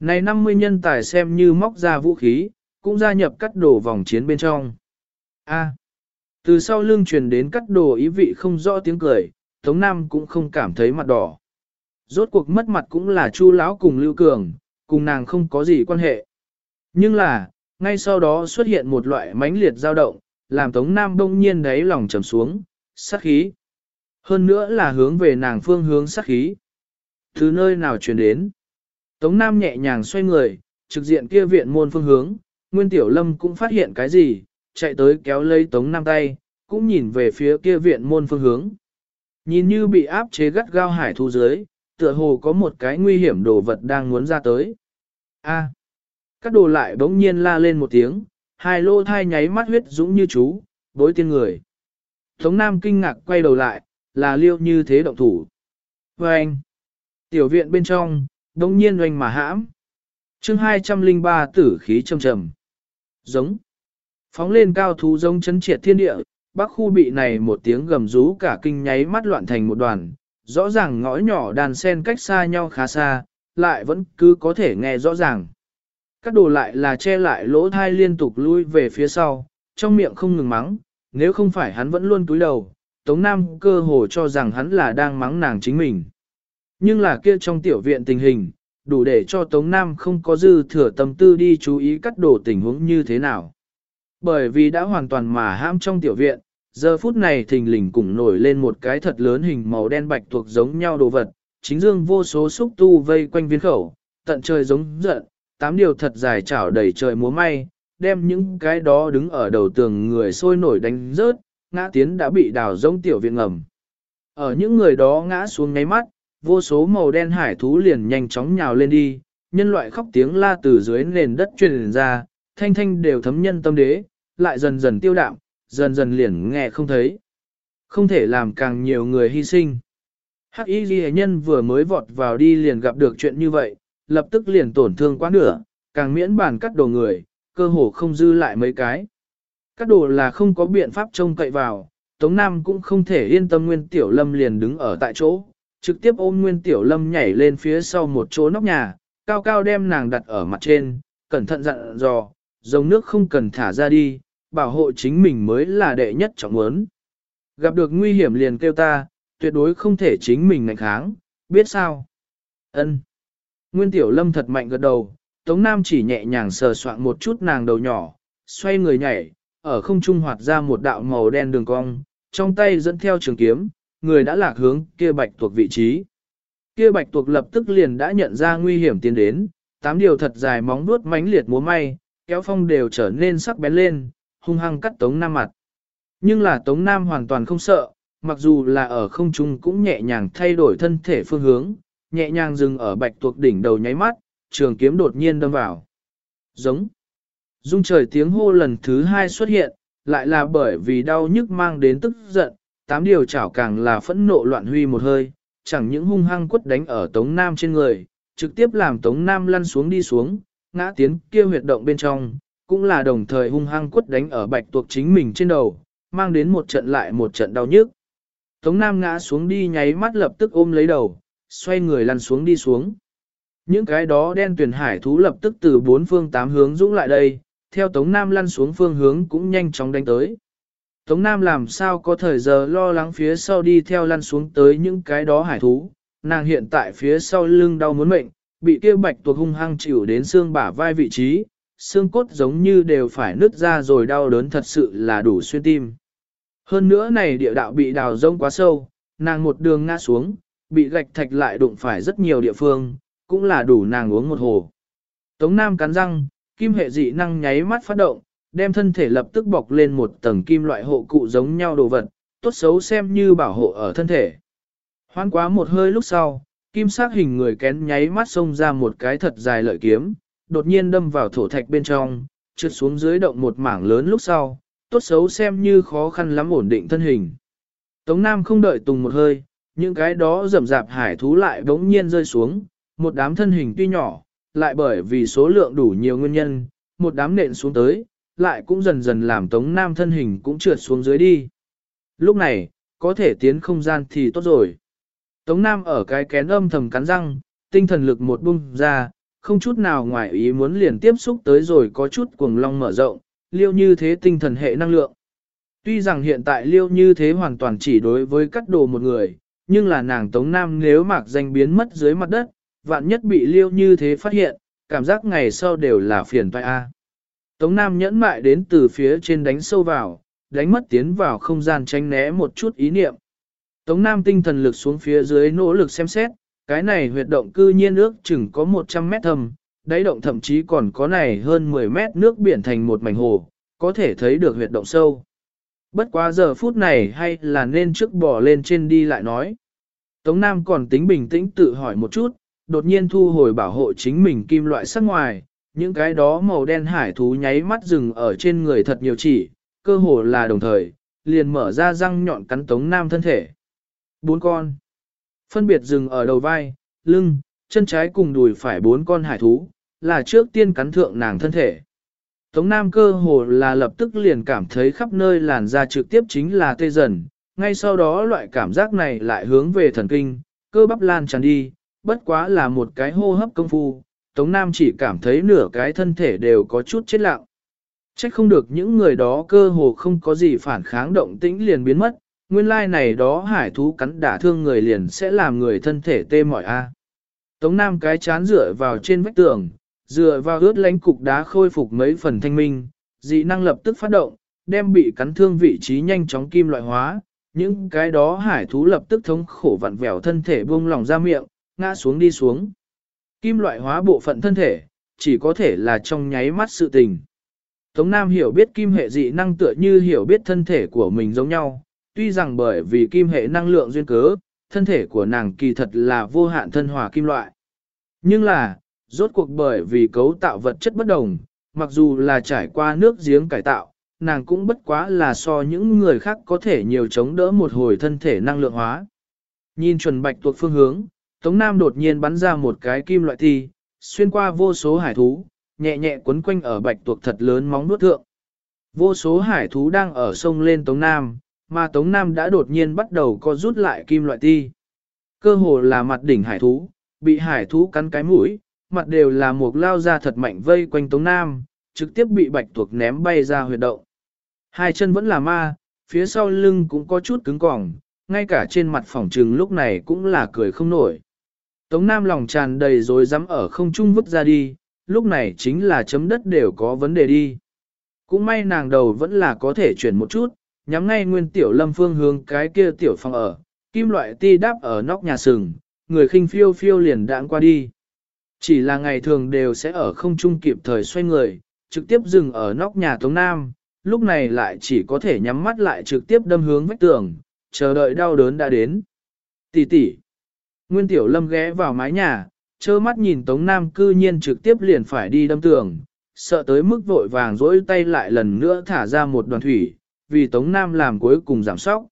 Này 50 nhân tài xem như móc ra vũ khí, cũng gia nhập cắt đồ vòng chiến bên trong. A. từ sau lưng truyền đến cắt đồ ý vị không rõ tiếng cười, Tống Nam cũng không cảm thấy mặt đỏ. Rốt cuộc mất mặt cũng là Chu lão cùng Lưu Cường, cùng nàng không có gì quan hệ. Nhưng là, ngay sau đó xuất hiện một loại mãnh liệt dao động, làm Tống Nam bỗng nhiên đáy lòng trầm xuống, sát khí. Hơn nữa là hướng về nàng phương hướng sát khí. Từ nơi nào truyền đến? Tống Nam nhẹ nhàng xoay người, trực diện kia viện môn phương hướng, Nguyên Tiểu Lâm cũng phát hiện cái gì, chạy tới kéo lấy Tống Nam tay, cũng nhìn về phía kia viện môn phương hướng. Nhìn như bị áp chế gắt gao hải thu dưới, tựa hồ có một cái nguy hiểm đồ vật đang muốn ra tới. A. các đồ lại bỗng nhiên la lên một tiếng, hai lô thai nháy mắt huyết dũng như chú, bối tiên người. Tống Nam kinh ngạc quay đầu lại, là liêu như thế động thủ. Và anh, tiểu viện bên trong, đông nhiên oanh mà hãm. chương 203 tử khí trầm trầm. Giống. Phóng lên cao thú giống chấn triệt thiên địa, bắc khu bị này một tiếng gầm rú cả kinh nháy mắt loạn thành một đoàn. Rõ ràng ngõ nhỏ đàn sen cách xa nhau khá xa, lại vẫn cứ có thể nghe rõ ràng. Các đồ lại là che lại lỗ thai liên tục lui về phía sau, trong miệng không ngừng mắng, nếu không phải hắn vẫn luôn túi đầu, Tống Nam cơ hồ cho rằng hắn là đang mắng nàng chính mình. Nhưng là kia trong tiểu viện tình hình, đủ để cho Tống Nam không có dư thừa tâm tư đi chú ý cắt đổ tình huống như thế nào. Bởi vì đã hoàn toàn mà ham trong tiểu viện, giờ phút này thình lình cũng nổi lên một cái thật lớn hình màu đen bạch thuộc giống nhau đồ vật, chính dương vô số xúc tu vây quanh viên khẩu, tận trời giống giận, tám điều thật dài chảo đầy trời múa may, đem những cái đó đứng ở đầu tường người sôi nổi đánh rớt, ngã tiến đã bị đào giống tiểu viện ngầm. Ở những người đó ngã xuống ngáy mắt, vô số màu đen hải thú liền nhanh chóng nhào lên đi, nhân loại khóc tiếng la từ dưới nền đất truyền ra, thanh thanh đều thấm nhân tâm đế, lại dần dần tiêu đạm, dần dần liền nghe không thấy. Không thể làm càng nhiều người hy sinh. Hắc y ghi nhân vừa mới vọt vào đi liền gặp được chuyện như vậy, lập tức liền tổn thương quá nửa, càng miễn bàn cắt đồ người, cơ hồ không dư lại mấy cái. Cắt đồ là không có biện pháp trông cậy vào, Tống Nam cũng không thể yên tâm Nguyên Tiểu Lâm liền đứng ở tại chỗ, trực tiếp ôm Nguyên Tiểu Lâm nhảy lên phía sau một chỗ nóc nhà, cao cao đem nàng đặt ở mặt trên, cẩn thận dặn dò, dòng nước không cần thả ra đi, bảo hộ chính mình mới là đệ nhất trọng muốn. Gặp được nguy hiểm liền kêu ta, tuyệt đối không thể chính mình ngạnh kháng, biết sao? Ân. Nguyên Tiểu Lâm thật mạnh gật đầu, Tống Nam chỉ nhẹ nhàng sờ soạn một chút nàng đầu nhỏ, xoay người nhảy, ở không trung hoạt ra một đạo màu đen đường cong, trong tay dẫn theo trường kiếm, người đã lạc hướng kia bạch tuộc vị trí. Kia bạch tuộc lập tức liền đã nhận ra nguy hiểm tiến đến, tám điều thật dài móng vuốt mánh liệt múa may, kéo phong đều trở nên sắc bén lên, hung hăng cắt Tống Nam mặt. Nhưng là Tống Nam hoàn toàn không sợ, mặc dù là ở không trung cũng nhẹ nhàng thay đổi thân thể phương hướng, nhẹ nhàng dừng ở bạch tuộc đỉnh đầu nháy mắt, trường kiếm đột nhiên đâm vào. Giống. Dung trời tiếng hô lần thứ hai xuất hiện, lại là bởi vì đau nhức mang đến tức giận, tám điều chảo càng là phẫn nộ loạn huy một hơi, chẳng những hung hăng quất đánh ở Tống Nam trên người, trực tiếp làm Tống Nam lăn xuống đi xuống, ngã tiến kia huyệt động bên trong, cũng là đồng thời hung hăng quất đánh ở bạch tuộc chính mình trên đầu, mang đến một trận lại một trận đau nhức. Tống Nam ngã xuống đi nháy mắt lập tức ôm lấy đầu, xoay người lăn xuống đi xuống. Những cái đó đen tuyển hải thú lập tức từ bốn phương tám hướng dũng lại đây, theo Tống Nam lăn xuống phương hướng cũng nhanh chóng đánh tới. Tống Nam làm sao có thời giờ lo lắng phía sau đi theo lăn xuống tới những cái đó hải thú, nàng hiện tại phía sau lưng đau muốn mệnh, bị kia bạch tuộc hung hăng chịu đến xương bả vai vị trí, xương cốt giống như đều phải nứt ra rồi đau đớn thật sự là đủ xuyên tim. Hơn nữa này địa đạo bị đào rông quá sâu, nàng một đường ngã xuống, bị gạch thạch lại đụng phải rất nhiều địa phương, cũng là đủ nàng uống một hồ. Tống Nam cắn răng, kim hệ dị năng nháy mắt phát động, đem thân thể lập tức bọc lên một tầng kim loại hộ cụ giống nhau đồ vật, tốt xấu xem như bảo hộ ở thân thể. Hoan quá một hơi lúc sau, kim sắc hình người kén nháy mắt xông ra một cái thật dài lợi kiếm, đột nhiên đâm vào thổ thạch bên trong, trượt xuống dưới động một mảng lớn lúc sau, tốt xấu xem như khó khăn lắm ổn định thân hình. Tống Nam không đợi tùng một hơi, những cái đó rầm rạp hải thú lại bỗng nhiên rơi xuống, một đám thân hình tuy nhỏ, lại bởi vì số lượng đủ nhiều nguyên nhân, một đám nện xuống tới, lại cũng dần dần làm Tống Nam thân hình cũng trượt xuống dưới đi. Lúc này, có thể tiến không gian thì tốt rồi. Tống Nam ở cái kén âm thầm cắn răng, tinh thần lực một bung ra, không chút nào ngoài ý muốn liền tiếp xúc tới rồi có chút cuồng long mở rộng, liêu như thế tinh thần hệ năng lượng. Tuy rằng hiện tại liêu như thế hoàn toàn chỉ đối với cắt đồ một người, nhưng là nàng Tống Nam nếu mạc danh biến mất dưới mặt đất, vạn nhất bị liêu như thế phát hiện, cảm giác ngày sau đều là phiền toái a. Tống Nam nhẫn mại đến từ phía trên đánh sâu vào, đánh mất tiến vào không gian tránh né một chút ý niệm. Tống Nam tinh thần lực xuống phía dưới nỗ lực xem xét, cái này huyệt động cư nhiên ước chừng có 100 mét thâm, đáy động thậm chí còn có này hơn 10 mét nước biển thành một mảnh hồ, có thể thấy được huyệt động sâu. Bất quá giờ phút này hay là nên trước bỏ lên trên đi lại nói. Tống Nam còn tính bình tĩnh tự hỏi một chút, đột nhiên thu hồi bảo hộ chính mình kim loại sắc ngoài, những cái đó màu đen hải thú nháy mắt rừng ở trên người thật nhiều chỉ, cơ hồ là đồng thời, liền mở ra răng nhọn cắn Tống Nam thân thể. Bốn con. Phân biệt rừng ở đầu vai, lưng, chân trái cùng đùi phải bốn con hải thú, là trước tiên cắn thượng nàng thân thể. Tống Nam cơ hồ là lập tức liền cảm thấy khắp nơi làn da trực tiếp chính là tê dần, ngay sau đó loại cảm giác này lại hướng về thần kinh, cơ bắp lan tràn đi, bất quá là một cái hô hấp công phu, Tống Nam chỉ cảm thấy nửa cái thân thể đều có chút chết lặng. Trách không được những người đó cơ hồ không có gì phản kháng động tĩnh liền biến mất, nguyên lai này đó hải thú cắn đả thương người liền sẽ làm người thân thể tê mỏi a. Tống Nam cái chán dựa vào trên vách tường, dựa vào ướt lánh cục đá khôi phục mấy phần thanh minh, dị năng lập tức phát động, đem bị cắn thương vị trí nhanh chóng kim loại hóa, những cái đó hải thú lập tức thống khổ vặn vẹo thân thể buông lỏng ra miệng, ngã xuống đi xuống. Kim loại hóa bộ phận thân thể, chỉ có thể là trong nháy mắt sự tình. Tống Nam hiểu biết kim hệ dị năng tựa như hiểu biết thân thể của mình giống nhau, tuy rằng bởi vì kim hệ năng lượng duyên cớ, thân thể của nàng kỳ thật là vô hạn thân hòa kim loại. Nhưng là, rốt cuộc bởi vì cấu tạo vật chất bất đồng, mặc dù là trải qua nước giếng cải tạo, nàng cũng bất quá là so những người khác có thể nhiều chống đỡ một hồi thân thể năng lượng hóa. Nhìn chuẩn bạch tuộc phương hướng, Tống Nam đột nhiên bắn ra một cái kim loại thi, xuyên qua vô số hải thú, nhẹ nhẹ quấn quanh ở bạch tuộc thật lớn móng nuốt thượng. Vô số hải thú đang ở sông lên Tống Nam, mà Tống Nam đã đột nhiên bắt đầu co rút lại kim loại ti. Cơ hồ là mặt đỉnh hải thú, bị hải thú cắn cái mũi, mặt đều là một lao ra thật mạnh vây quanh Tống Nam, trực tiếp bị bạch tuộc ném bay ra huyệt động. Hai chân vẫn là ma, phía sau lưng cũng có chút cứng cỏng, ngay cả trên mặt phòng trừng lúc này cũng là cười không nổi. Tống Nam lòng tràn đầy rồi dám ở không trung vứt ra đi, lúc này chính là chấm đất đều có vấn đề đi. Cũng may nàng đầu vẫn là có thể chuyển một chút, nhắm ngay nguyên tiểu lâm phương hướng cái kia tiểu phòng ở, kim loại ti đáp ở nóc nhà sừng, người khinh phiêu phiêu liền đãng qua đi. Chỉ là ngày thường đều sẽ ở không trung kịp thời xoay người, trực tiếp dừng ở nóc nhà Tống Nam, lúc này lại chỉ có thể nhắm mắt lại trực tiếp đâm hướng vách tường, chờ đợi đau đớn đã đến. Tỷ tỷ. Nguyên Tiểu Lâm ghé vào mái nhà, trơ mắt nhìn Tống Nam cư nhiên trực tiếp liền phải đi đâm tường, sợ tới mức vội vàng dỗi tay lại lần nữa thả ra một đoàn thủy, vì Tống Nam làm cuối cùng giảm sóc.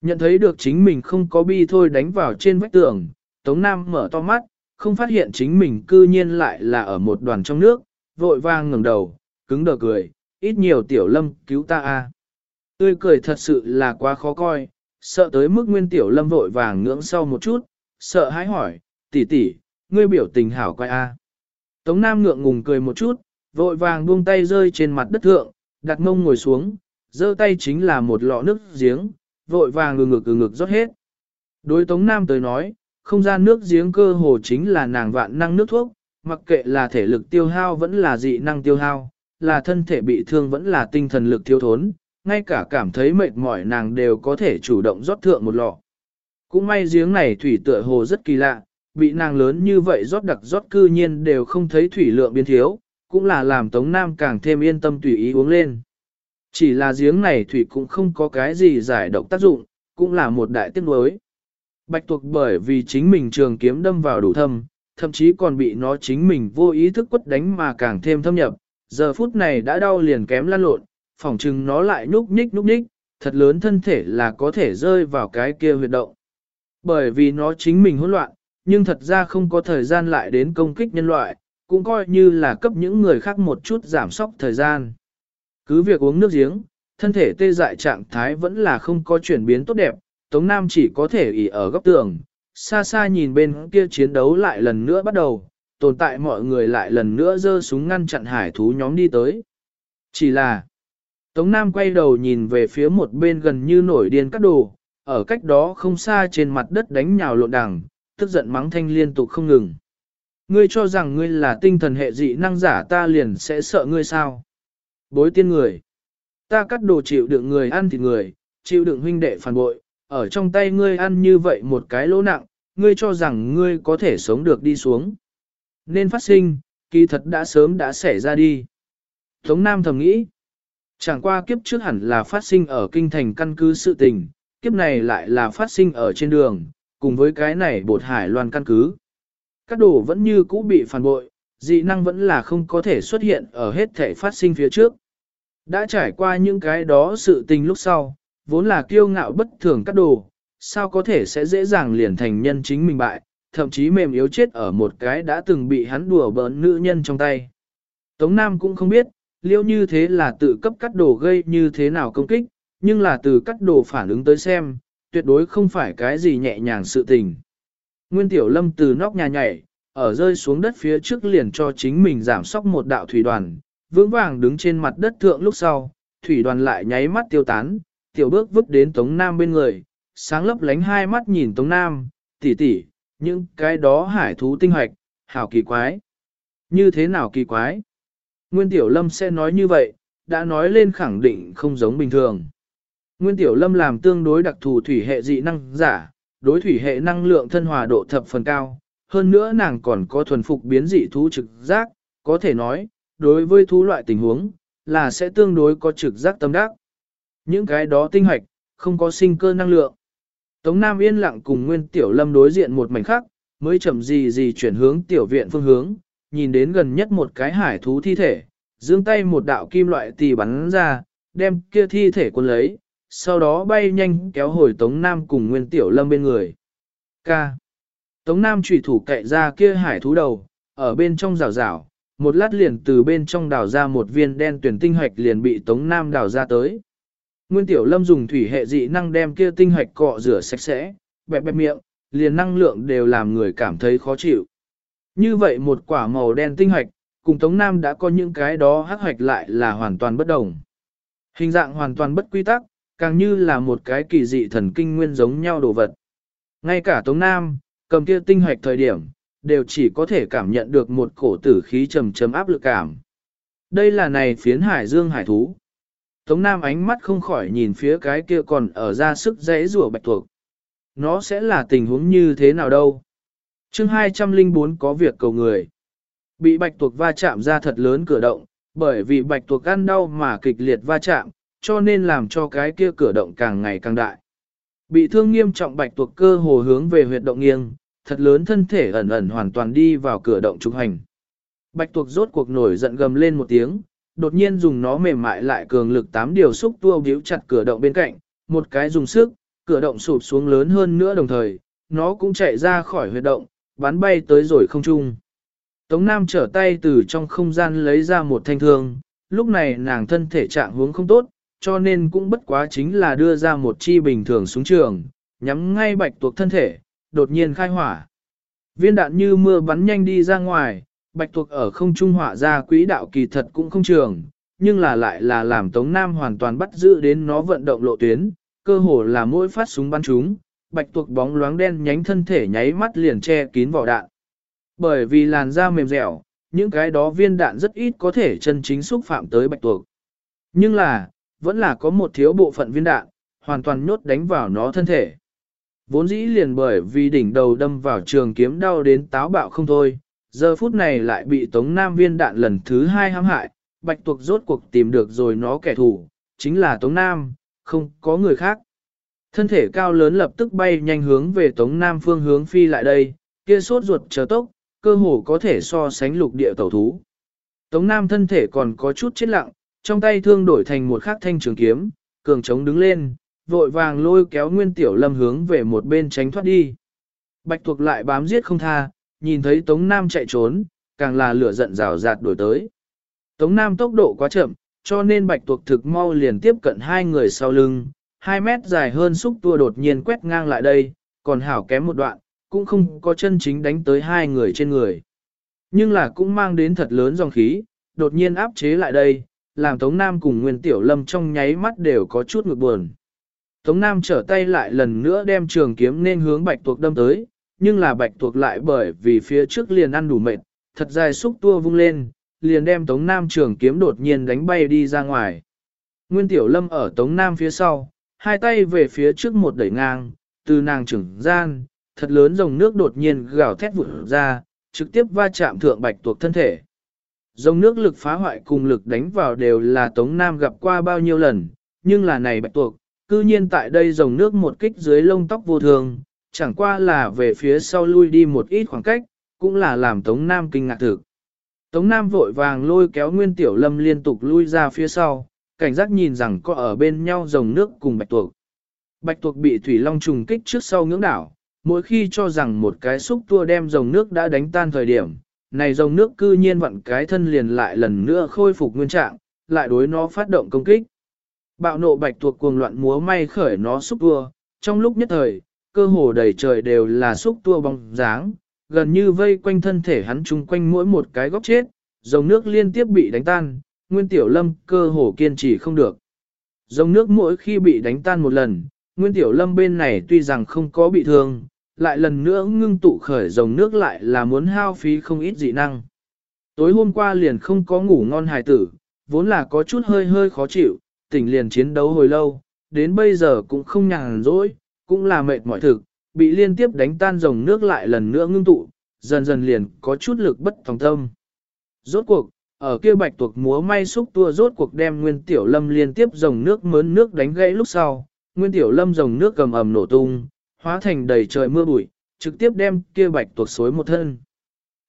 Nhận thấy được chính mình không có bi thôi đánh vào trên vách tường, Tống Nam mở to mắt, không phát hiện chính mình cư nhiên lại là ở một đoàn trong nước, vội vàng ngẩng đầu, cứng đờ cười, ít nhiều tiểu lâm cứu ta a. Tươi cười thật sự là quá khó coi, sợ tới mức nguyên tiểu lâm vội vàng ngưỡng sau một chút, sợ hãi hỏi, tỷ tỷ, ngươi biểu tình hảo quay a. Tống Nam ngượng ngùng cười một chút, vội vàng buông tay rơi trên mặt đất thượng, đặt mông ngồi xuống, giơ tay chính là một lọ nước giếng, vội vàng ngừng ngực ngừng ngực rót hết. Đối Tống Nam tới nói, không gian nước giếng cơ hồ chính là nàng vạn năng nước thuốc, mặc kệ là thể lực tiêu hao vẫn là dị năng tiêu hao, là thân thể bị thương vẫn là tinh thần lực thiếu thốn, ngay cả cảm thấy mệt mỏi nàng đều có thể chủ động rót thượng một lọ. Cũng may giếng này thủy tựa hồ rất kỳ lạ, bị nàng lớn như vậy rót đặc rót cư nhiên đều không thấy thủy lượng biến thiếu, cũng là làm Tống Nam càng thêm yên tâm tùy ý uống lên. Chỉ là giếng này thủy cũng không có cái gì giải độc tác dụng, cũng là một đại tiếc nuối. Bạch tuộc bởi vì chính mình trường kiếm đâm vào đủ thâm, thậm chí còn bị nó chính mình vô ý thức quất đánh mà càng thêm thâm nhập, giờ phút này đã đau liền kém lăn lộn, phỏng chừng nó lại nhúc nhích nhúc nhích, thật lớn thân thể là có thể rơi vào cái kia huyệt động. Bởi vì nó chính mình hỗn loạn, nhưng thật ra không có thời gian lại đến công kích nhân loại, cũng coi như là cấp những người khác một chút giảm sóc thời gian. Cứ việc uống nước giếng, thân thể tê dại trạng thái vẫn là không có chuyển biến tốt đẹp, Tống Nam chỉ có thể ỉ ở góc tường, xa xa nhìn bên kia chiến đấu lại lần nữa bắt đầu, tồn tại mọi người lại lần nữa giơ súng ngăn chặn hải thú nhóm đi tới. Chỉ là, Tống Nam quay đầu nhìn về phía một bên gần như nổi điên cắt đồ, ở cách đó không xa trên mặt đất đánh nhào lộn đằng, tức giận mắng thanh liên tục không ngừng. Ngươi cho rằng ngươi là tinh thần hệ dị năng giả ta liền sẽ sợ ngươi sao? Bối tiên người. Ta cắt đồ chịu đựng người ăn thịt người, chịu đựng huynh đệ phản bội, ở trong tay ngươi ăn như vậy một cái lỗ nặng, ngươi cho rằng ngươi có thể sống được đi xuống. Nên phát sinh, kỳ thật đã sớm đã xảy ra đi. Tống Nam thầm nghĩ, chẳng qua kiếp trước hẳn là phát sinh ở kinh thành căn cứ sự tình, kiếp này lại là phát sinh ở trên đường, cùng với cái này bột hải loan căn cứ. Các đồ vẫn như cũ bị phản bội, dị năng vẫn là không có thể xuất hiện ở hết thể phát sinh phía trước. Đã trải qua những cái đó sự tình lúc sau, vốn là kiêu ngạo bất thường các đồ, sao có thể sẽ dễ dàng liền thành nhân chính mình bại, thậm chí mềm yếu chết ở một cái đã từng bị hắn đùa bỡn nữ nhân trong tay. Tống Nam cũng không biết, liêu như thế là tự cấp cắt đồ gây như thế nào công kích, nhưng là từ cắt đồ phản ứng tới xem, tuyệt đối không phải cái gì nhẹ nhàng sự tình. Nguyên Tiểu Lâm từ nóc nhà nhảy, ở rơi xuống đất phía trước liền cho chính mình giảm sóc một đạo thủy đoàn, vững vàng đứng trên mặt đất thượng lúc sau, thủy đoàn lại nháy mắt tiêu tán, tiểu bước vứt đến Tống Nam bên người, sáng lấp lánh hai mắt nhìn Tống Nam, tỷ tỷ, những cái đó hải thú tinh hoạch, hảo kỳ quái. Như thế nào kỳ quái? Nguyên Tiểu Lâm sẽ nói như vậy, đã nói lên khẳng định không giống bình thường. Nguyên Tiểu Lâm làm tương đối đặc thù thủy hệ dị năng giả, đối thủy hệ năng lượng thân hòa độ thập phần cao, hơn nữa nàng còn có thuần phục biến dị thú trực giác, có thể nói, đối với thú loại tình huống, là sẽ tương đối có trực giác tâm đắc. Những cái đó tinh hoạch, không có sinh cơ năng lượng. Tống Nam yên lặng cùng Nguyên Tiểu Lâm đối diện một mảnh khác, mới chậm gì gì chuyển hướng tiểu viện phương hướng, nhìn đến gần nhất một cái hải thú thi thể, dương tay một đạo kim loại tì bắn ra, đem kia thi thể quân lấy, sau đó bay nhanh kéo hồi Tống Nam cùng Nguyên Tiểu Lâm bên người. Ca. Tống Nam trùy thủ cậy ra kia hải thú đầu, ở bên trong rào rào, một lát liền từ bên trong đào ra một viên đen tuyển tinh hoạch liền bị Tống Nam đào ra tới. Nguyên Tiểu Lâm dùng thủy hệ dị năng đem kia tinh hoạch cọ rửa sạch sẽ, bẹp bẹp miệng, liền năng lượng đều làm người cảm thấy khó chịu. Như vậy một quả màu đen tinh hoạch, cùng Tống Nam đã có những cái đó hắc hoạch lại là hoàn toàn bất đồng. Hình dạng hoàn toàn bất quy tắc, càng như là một cái kỳ dị thần kinh nguyên giống nhau đồ vật. Ngay cả Tống Nam, cầm kia tinh hoạch thời điểm, đều chỉ có thể cảm nhận được một cổ tử khí trầm trầm áp lực cảm. Đây là này phiến hải dương hải thú. Tống Nam ánh mắt không khỏi nhìn phía cái kia còn ở ra sức dễ rùa bạch tuộc. Nó sẽ là tình huống như thế nào đâu? chương 204 có việc cầu người. Bị bạch tuộc va chạm ra thật lớn cửa động, bởi vì bạch tuộc ăn đau mà kịch liệt va chạm, cho nên làm cho cái kia cửa động càng ngày càng đại. Bị thương nghiêm trọng bạch tuộc cơ hồ hướng về huyệt động nghiêng, thật lớn thân thể ẩn ẩn hoàn toàn đi vào cửa động trục hành. Bạch tuộc rốt cuộc nổi giận gầm lên một tiếng, đột nhiên dùng nó mềm mại lại cường lực tám điều xúc tua biếu chặt cửa động bên cạnh, một cái dùng sức, cửa động sụp xuống lớn hơn nữa đồng thời, nó cũng chạy ra khỏi huyệt động, bắn bay tới rồi không trung. Tống Nam trở tay từ trong không gian lấy ra một thanh thương, lúc này nàng thân thể trạng hướng không tốt, cho nên cũng bất quá chính là đưa ra một chi bình thường xuống trường, nhắm ngay bạch tuộc thân thể, đột nhiên khai hỏa. Viên đạn như mưa bắn nhanh đi ra ngoài, bạch tuộc ở không trung hỏa ra quỹ đạo kỳ thật cũng không trường, nhưng là lại là làm Tống Nam hoàn toàn bắt giữ đến nó vận động lộ tuyến, cơ hồ là mỗi phát súng bắn chúng, bạch tuộc bóng loáng đen nhánh thân thể nháy mắt liền che kín vỏ đạn. Bởi vì làn da mềm dẻo, những cái đó viên đạn rất ít có thể chân chính xúc phạm tới bạch tuộc. Nhưng là, vẫn là có một thiếu bộ phận viên đạn, hoàn toàn nhốt đánh vào nó thân thể. Vốn dĩ liền bởi vì đỉnh đầu đâm vào trường kiếm đau đến táo bạo không thôi, giờ phút này lại bị Tống Nam viên đạn lần thứ hai hãm hại, bạch tuộc rốt cuộc tìm được rồi nó kẻ thù, chính là Tống Nam, không có người khác. Thân thể cao lớn lập tức bay nhanh hướng về Tống Nam phương hướng phi lại đây, kia sốt ruột chờ tốc, cơ hồ có thể so sánh lục địa tẩu thú. Tống Nam thân thể còn có chút chết lặng, trong tay thương đổi thành một khắc thanh trường kiếm, cường trống đứng lên, vội vàng lôi kéo Nguyên Tiểu Lâm hướng về một bên tránh thoát đi. Bạch tuộc lại bám giết không tha, nhìn thấy Tống Nam chạy trốn, càng là lửa giận rào rạt đổi tới. Tống Nam tốc độ quá chậm, cho nên bạch tuộc thực mau liền tiếp cận hai người sau lưng, hai mét dài hơn xúc tua đột nhiên quét ngang lại đây, còn hảo kém một đoạn, cũng không có chân chính đánh tới hai người trên người. Nhưng là cũng mang đến thật lớn dòng khí, đột nhiên áp chế lại đây, làm Tống Nam cùng Nguyên Tiểu Lâm trong nháy mắt đều có chút ngược buồn. Tống Nam trở tay lại lần nữa đem trường kiếm nên hướng bạch tuộc đâm tới, nhưng là bạch tuộc lại bởi vì phía trước liền ăn đủ mệt, thật dài xúc tua vung lên, liền đem Tống Nam trường kiếm đột nhiên đánh bay đi ra ngoài. Nguyên Tiểu Lâm ở Tống Nam phía sau, hai tay về phía trước một đẩy ngang, từ nàng trưởng gian, thật lớn dòng nước đột nhiên gào thét vụt ra, trực tiếp va chạm thượng bạch tuộc thân thể. Dòng nước lực phá hoại cùng lực đánh vào đều là Tống Nam gặp qua bao nhiêu lần, nhưng là này bạch tuộc, cư nhiên tại đây dòng nước một kích dưới lông tóc vô thường, chẳng qua là về phía sau lui đi một ít khoảng cách, cũng là làm Tống Nam kinh ngạc thực. Tống Nam vội vàng lôi kéo Nguyên Tiểu Lâm liên tục lui ra phía sau, cảnh giác nhìn rằng có ở bên nhau dòng nước cùng bạch tuộc. Bạch tuộc bị thủy long trùng kích trước sau ngưỡng đảo, mỗi khi cho rằng một cái xúc tua đem dòng nước đã đánh tan thời điểm, này dòng nước cư nhiên vặn cái thân liền lại lần nữa khôi phục nguyên trạng, lại đối nó phát động công kích. Bạo nộ bạch tuộc cuồng loạn múa may khởi nó xúc tua, trong lúc nhất thời, cơ hồ đầy trời đều là xúc tua bóng dáng, gần như vây quanh thân thể hắn chung quanh mỗi một cái góc chết, dòng nước liên tiếp bị đánh tan, Nguyên Tiểu Lâm cơ hồ kiên trì không được. Dòng nước mỗi khi bị đánh tan một lần, Nguyên Tiểu Lâm bên này tuy rằng không có bị thương, lại lần nữa ngưng tụ khởi dòng nước lại là muốn hao phí không ít dị năng. Tối hôm qua liền không có ngủ ngon hài tử, vốn là có chút hơi hơi khó chịu, tỉnh liền chiến đấu hồi lâu, đến bây giờ cũng không nhàn rỗi, cũng là mệt mỏi thực, bị liên tiếp đánh tan dòng nước lại lần nữa ngưng tụ, dần dần liền có chút lực bất tòng tâm. Rốt cuộc, ở kia bạch tuộc múa may xúc tua rốt cuộc đem Nguyên Tiểu Lâm liên tiếp dòng nước mớn nước đánh gãy lúc sau, Nguyên Tiểu Lâm dòng nước cầm ầm nổ tung, hóa thành đầy trời mưa bụi, trực tiếp đem kia bạch tuộc xối một thân.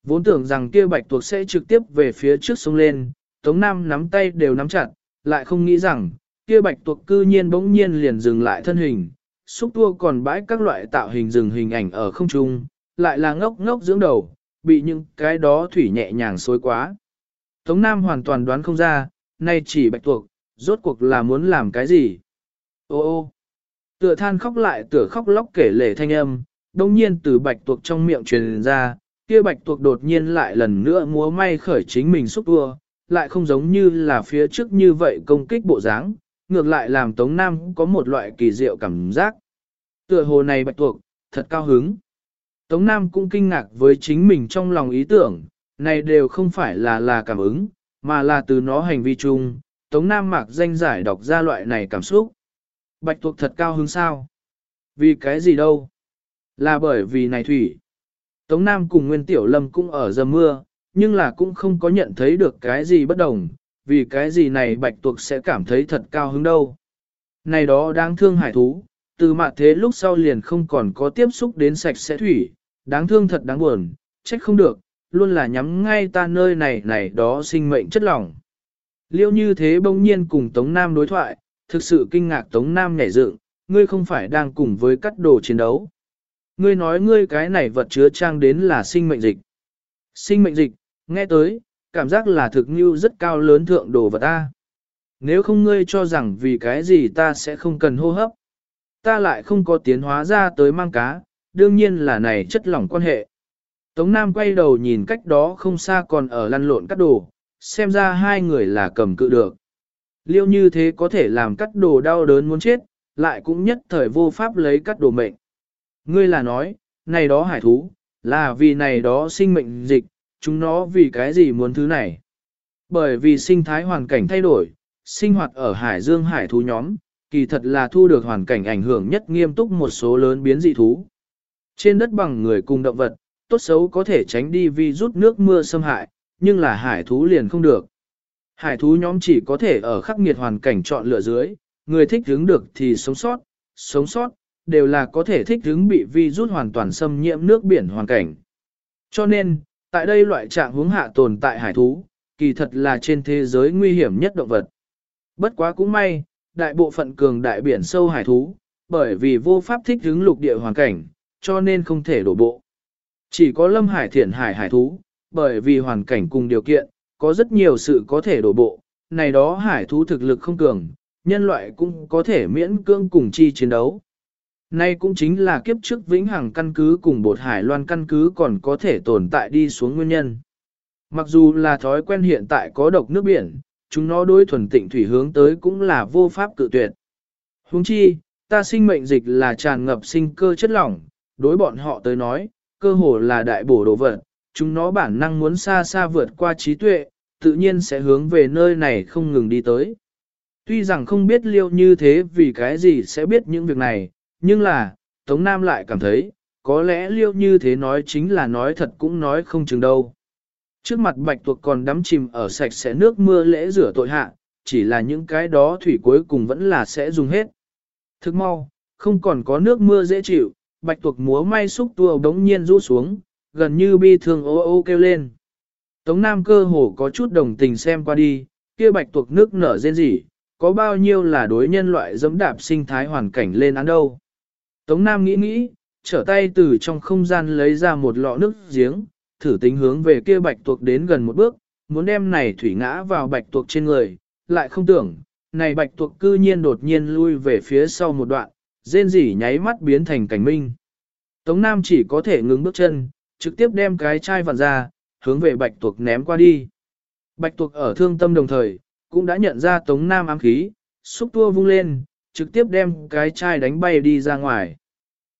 Vốn tưởng rằng kia bạch tuộc sẽ trực tiếp về phía trước sông lên, Tống Nam nắm tay đều nắm chặt, lại không nghĩ rằng, kia bạch tuộc cư nhiên bỗng nhiên liền dừng lại thân hình, xúc tua còn bãi các loại tạo hình dừng hình ảnh ở không trung, lại là ngốc ngốc dưỡng đầu, bị những cái đó thủy nhẹ nhàng xối quá. Tống Nam hoàn toàn đoán không ra, nay chỉ bạch tuộc, rốt cuộc là muốn làm cái gì. Ô ô, tựa than khóc lại tựa khóc lóc kể lể thanh âm, đồng nhiên từ bạch tuộc trong miệng truyền ra, kia bạch tuộc đột nhiên lại lần nữa múa may khởi chính mình xúc tua, lại không giống như là phía trước như vậy công kích bộ dáng, ngược lại làm Tống Nam có một loại kỳ diệu cảm giác. Tựa hồ này bạch tuộc, thật cao hứng. Tống Nam cũng kinh ngạc với chính mình trong lòng ý tưởng, này đều không phải là là cảm ứng, mà là từ nó hành vi chung, Tống Nam mạc danh giải đọc ra loại này cảm xúc. Bạch tuộc thật cao hứng sao? Vì cái gì đâu? Là bởi vì này thủy. Tống Nam cùng Nguyên Tiểu Lâm cũng ở dầm mưa, nhưng là cũng không có nhận thấy được cái gì bất đồng, vì cái gì này bạch tuộc sẽ cảm thấy thật cao hứng đâu. Này đó đáng thương hải thú, từ mạ thế lúc sau liền không còn có tiếp xúc đến sạch sẽ thủy, đáng thương thật đáng buồn, trách không được, luôn là nhắm ngay ta nơi này này đó sinh mệnh chất lỏng. Liêu như thế bỗng nhiên cùng Tống Nam đối thoại, thực sự kinh ngạc Tống Nam nhảy dựng, ngươi không phải đang cùng với cắt đồ chiến đấu. Ngươi nói ngươi cái này vật chứa trang đến là sinh mệnh dịch. Sinh mệnh dịch, nghe tới, cảm giác là thực như rất cao lớn thượng đồ vật ta. Nếu không ngươi cho rằng vì cái gì ta sẽ không cần hô hấp. Ta lại không có tiến hóa ra tới mang cá, đương nhiên là này chất lỏng quan hệ. Tống Nam quay đầu nhìn cách đó không xa còn ở lăn lộn cắt đồ, xem ra hai người là cầm cự được. Liêu như thế có thể làm cắt đồ đau đớn muốn chết, lại cũng nhất thời vô pháp lấy cắt đồ mệnh. Ngươi là nói, này đó hải thú, là vì này đó sinh mệnh dịch, chúng nó vì cái gì muốn thứ này? Bởi vì sinh thái hoàn cảnh thay đổi, sinh hoạt ở hải dương hải thú nhóm, kỳ thật là thu được hoàn cảnh ảnh hưởng nhất nghiêm túc một số lớn biến dị thú. Trên đất bằng người cùng động vật, tốt xấu có thể tránh đi vi rút nước mưa xâm hại, nhưng là hải thú liền không được. Hải thú nhóm chỉ có thể ở khắc nghiệt hoàn cảnh chọn lựa dưới, người thích hứng được thì sống sót, sống sót, đều là có thể thích hứng bị vi rút hoàn toàn xâm nhiễm nước biển hoàn cảnh. Cho nên, tại đây loại trạng hướng hạ tồn tại hải thú, kỳ thật là trên thế giới nguy hiểm nhất động vật. Bất quá cũng may, đại bộ phận cường đại biển sâu hải thú, bởi vì vô pháp thích hứng lục địa hoàn cảnh, cho nên không thể đổ bộ. Chỉ có lâm hải thiển hải hải thú, bởi vì hoàn cảnh cùng điều kiện, có rất nhiều sự có thể đổ bộ, này đó hải thú thực lực không cường, nhân loại cũng có thể miễn cưỡng cùng chi chiến đấu. Nay cũng chính là kiếp trước vĩnh hằng căn cứ cùng bột hải loan căn cứ còn có thể tồn tại đi xuống nguyên nhân. Mặc dù là thói quen hiện tại có độc nước biển, chúng nó đối thuần tịnh thủy hướng tới cũng là vô pháp cự tuyệt. Huống chi, ta sinh mệnh dịch là tràn ngập sinh cơ chất lỏng, đối bọn họ tới nói, cơ hồ là đại bổ đồ vật, chúng nó bản năng muốn xa xa vượt qua trí tuệ, tự nhiên sẽ hướng về nơi này không ngừng đi tới. Tuy rằng không biết liêu như thế vì cái gì sẽ biết những việc này, nhưng là, Tống Nam lại cảm thấy, có lẽ liêu như thế nói chính là nói thật cũng nói không chừng đâu. Trước mặt bạch tuộc còn đắm chìm ở sạch sẽ nước mưa lễ rửa tội hạ, chỉ là những cái đó thủy cuối cùng vẫn là sẽ dùng hết. Thức mau, không còn có nước mưa dễ chịu, bạch tuộc múa may xúc tua đống nhiên rũ xuống, gần như bi thương ô ô kêu lên. Tống Nam cơ hồ có chút đồng tình xem qua đi, kia bạch tuộc nước nở rên rỉ, có bao nhiêu là đối nhân loại dẫm đạp sinh thái hoàn cảnh lên án đâu. Tống Nam nghĩ nghĩ, trở tay từ trong không gian lấy ra một lọ nước giếng, thử tính hướng về kia bạch tuộc đến gần một bước, muốn đem này thủy ngã vào bạch tuộc trên người, lại không tưởng, này bạch tuộc cư nhiên đột nhiên lui về phía sau một đoạn, rên rỉ nháy mắt biến thành cảnh minh. Tống Nam chỉ có thể ngừng bước chân, trực tiếp đem cái chai vặn ra, hướng về bạch tuộc ném qua đi. Bạch tuộc ở thương tâm đồng thời, cũng đã nhận ra Tống Nam ám khí, xúc tua vung lên, trực tiếp đem cái chai đánh bay đi ra ngoài.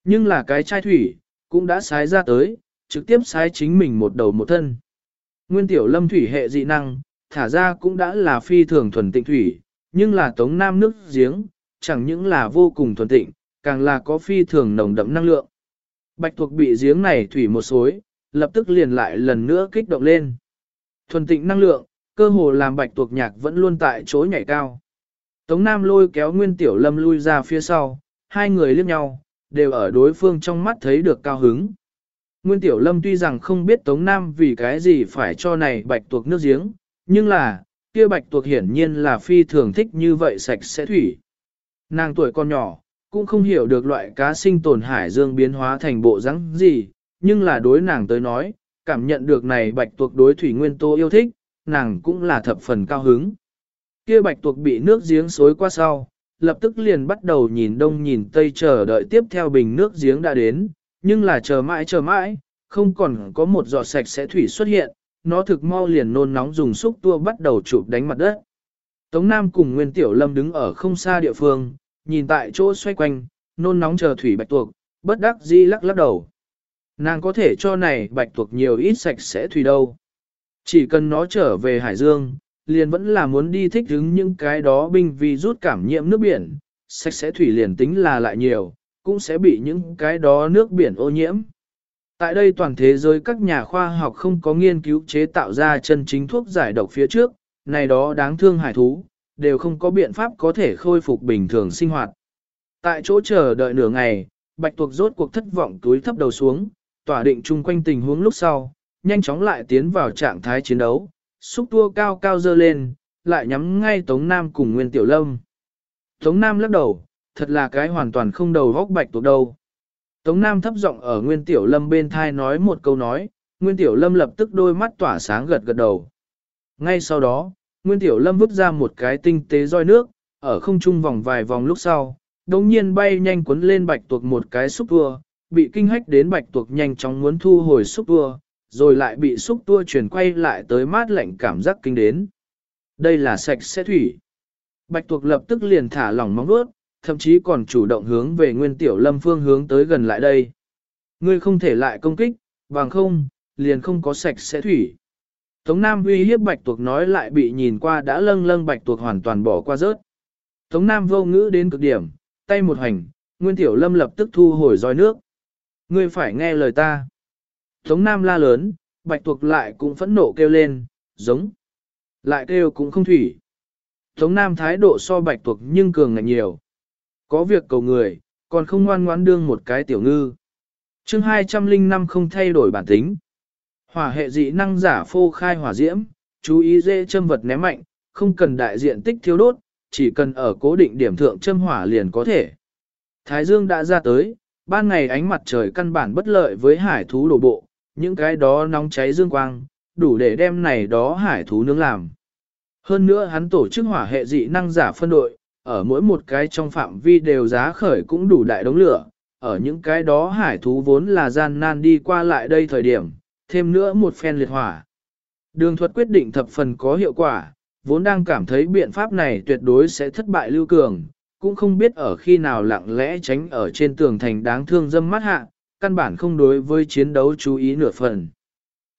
Nhưng là cái chai thủy, cũng đã sái ra tới, trực tiếp sái chính mình một đầu một thân. Nguyên tiểu lâm thủy hệ dị năng, thả ra cũng đã là phi thường thuần tịnh thủy, nhưng là tống nam nước giếng, chẳng những là vô cùng thuần tịnh, càng là có phi thường nồng đậm năng lượng. Bạch thuộc bị giếng này thủy một xối, lập tức liền lại lần nữa kích động lên. Thuần tịnh năng lượng, cơ hồ làm bạch tuộc nhạc vẫn luôn tại chỗ nhảy cao. Tống Nam lôi kéo Nguyên Tiểu Lâm lui ra phía sau, hai người liếc nhau, đều ở đối phương trong mắt thấy được cao hứng. Nguyên Tiểu Lâm tuy rằng không biết Tống Nam vì cái gì phải cho này bạch tuộc nước giếng, nhưng là, kia bạch tuộc hiển nhiên là phi thường thích như vậy sạch sẽ thủy. Nàng tuổi còn nhỏ, cũng không hiểu được loại cá sinh tồn hải dương biến hóa thành bộ rắn gì, nhưng là đối nàng tới nói, cảm nhận được này bạch tuộc đối thủy nguyên tố yêu thích, nàng cũng là thập phần cao hứng. Kia bạch tuộc bị nước giếng xối qua sau, lập tức liền bắt đầu nhìn đông nhìn tây chờ đợi tiếp theo bình nước giếng đã đến, nhưng là chờ mãi chờ mãi, không còn có một giọt sạch sẽ thủy xuất hiện, nó thực mau liền nôn nóng dùng xúc tua bắt đầu chụp đánh mặt đất. Tống Nam cùng Nguyên Tiểu Lâm đứng ở không xa địa phương, nhìn tại chỗ xoay quanh, nôn nóng chờ thủy bạch tuộc, bất đắc dĩ lắc lắc đầu. Nàng có thể cho này bạch tuộc nhiều ít sạch sẽ thủy đâu. Chỉ cần nó trở về Hải Dương, liền vẫn là muốn đi thích ứng những cái đó binh vì rút cảm nhiễm nước biển, sạch sẽ thủy liền tính là lại nhiều, cũng sẽ bị những cái đó nước biển ô nhiễm. Tại đây toàn thế giới các nhà khoa học không có nghiên cứu chế tạo ra chân chính thuốc giải độc phía trước, này đó đáng thương hải thú, đều không có biện pháp có thể khôi phục bình thường sinh hoạt. Tại chỗ chờ đợi nửa ngày, bạch tuộc rốt cuộc thất vọng túi thấp đầu xuống, tỏa định chung quanh tình huống lúc sau, nhanh chóng lại tiến vào trạng thái chiến đấu, xúc tua cao cao dơ lên, lại nhắm ngay Tống Nam cùng Nguyên Tiểu Lâm. Tống Nam lắc đầu, thật là cái hoàn toàn không đầu góc bạch tuộc đâu. Tống Nam thấp giọng ở Nguyên Tiểu Lâm bên thai nói một câu nói, Nguyên Tiểu Lâm lập tức đôi mắt tỏa sáng gật gật đầu. Ngay sau đó, Nguyên Tiểu Lâm vứt ra một cái tinh tế roi nước, ở không trung vòng vài vòng lúc sau, đồng nhiên bay nhanh cuốn lên bạch tuộc một cái xúc tua, bị kinh hách đến bạch tuộc nhanh chóng muốn thu hồi xúc tua, rồi lại bị xúc tua chuyển quay lại tới mát lạnh cảm giác kinh đến. Đây là sạch sẽ thủy. Bạch tuộc lập tức liền thả lỏng móng vuốt, thậm chí còn chủ động hướng về nguyên tiểu lâm phương hướng tới gần lại đây. Ngươi không thể lại công kích, bằng không, liền không có sạch sẽ thủy. Tống Nam uy hiếp bạch tuộc nói lại bị nhìn qua đã lâng lâng bạch tuộc hoàn toàn bỏ qua rớt. Tống Nam vô ngữ đến cực điểm, tay một hành, Nguyên Tiểu Lâm lập tức thu hồi roi nước. Ngươi phải nghe lời ta. Tống Nam la lớn, bạch tuộc lại cũng phẫn nộ kêu lên, giống. Lại kêu cũng không thủy. Tống Nam thái độ so bạch tuộc nhưng cường ngạnh nhiều. Có việc cầu người, còn không ngoan ngoãn đương một cái tiểu ngư. chương 205 không thay đổi bản tính. Hỏa hệ dị năng giả phô khai hỏa diễm, chú ý dễ châm vật ném mạnh, không cần đại diện tích thiếu đốt, chỉ cần ở cố định điểm thượng châm hỏa liền có thể. Thái dương đã ra tới, ban ngày ánh mặt trời căn bản bất lợi với hải thú đổ bộ, những cái đó nóng cháy dương quang, đủ để đem này đó hải thú nướng làm. Hơn nữa hắn tổ chức hỏa hệ dị năng giả phân đội, ở mỗi một cái trong phạm vi đều giá khởi cũng đủ đại đống lửa, ở những cái đó hải thú vốn là gian nan đi qua lại đây thời điểm, thêm nữa một phen liệt hỏa. Đường thuật quyết định thập phần có hiệu quả, vốn đang cảm thấy biện pháp này tuyệt đối sẽ thất bại lưu cường, cũng không biết ở khi nào lặng lẽ tránh ở trên tường thành đáng thương dâm mắt hạ, căn bản không đối với chiến đấu chú ý nửa phần.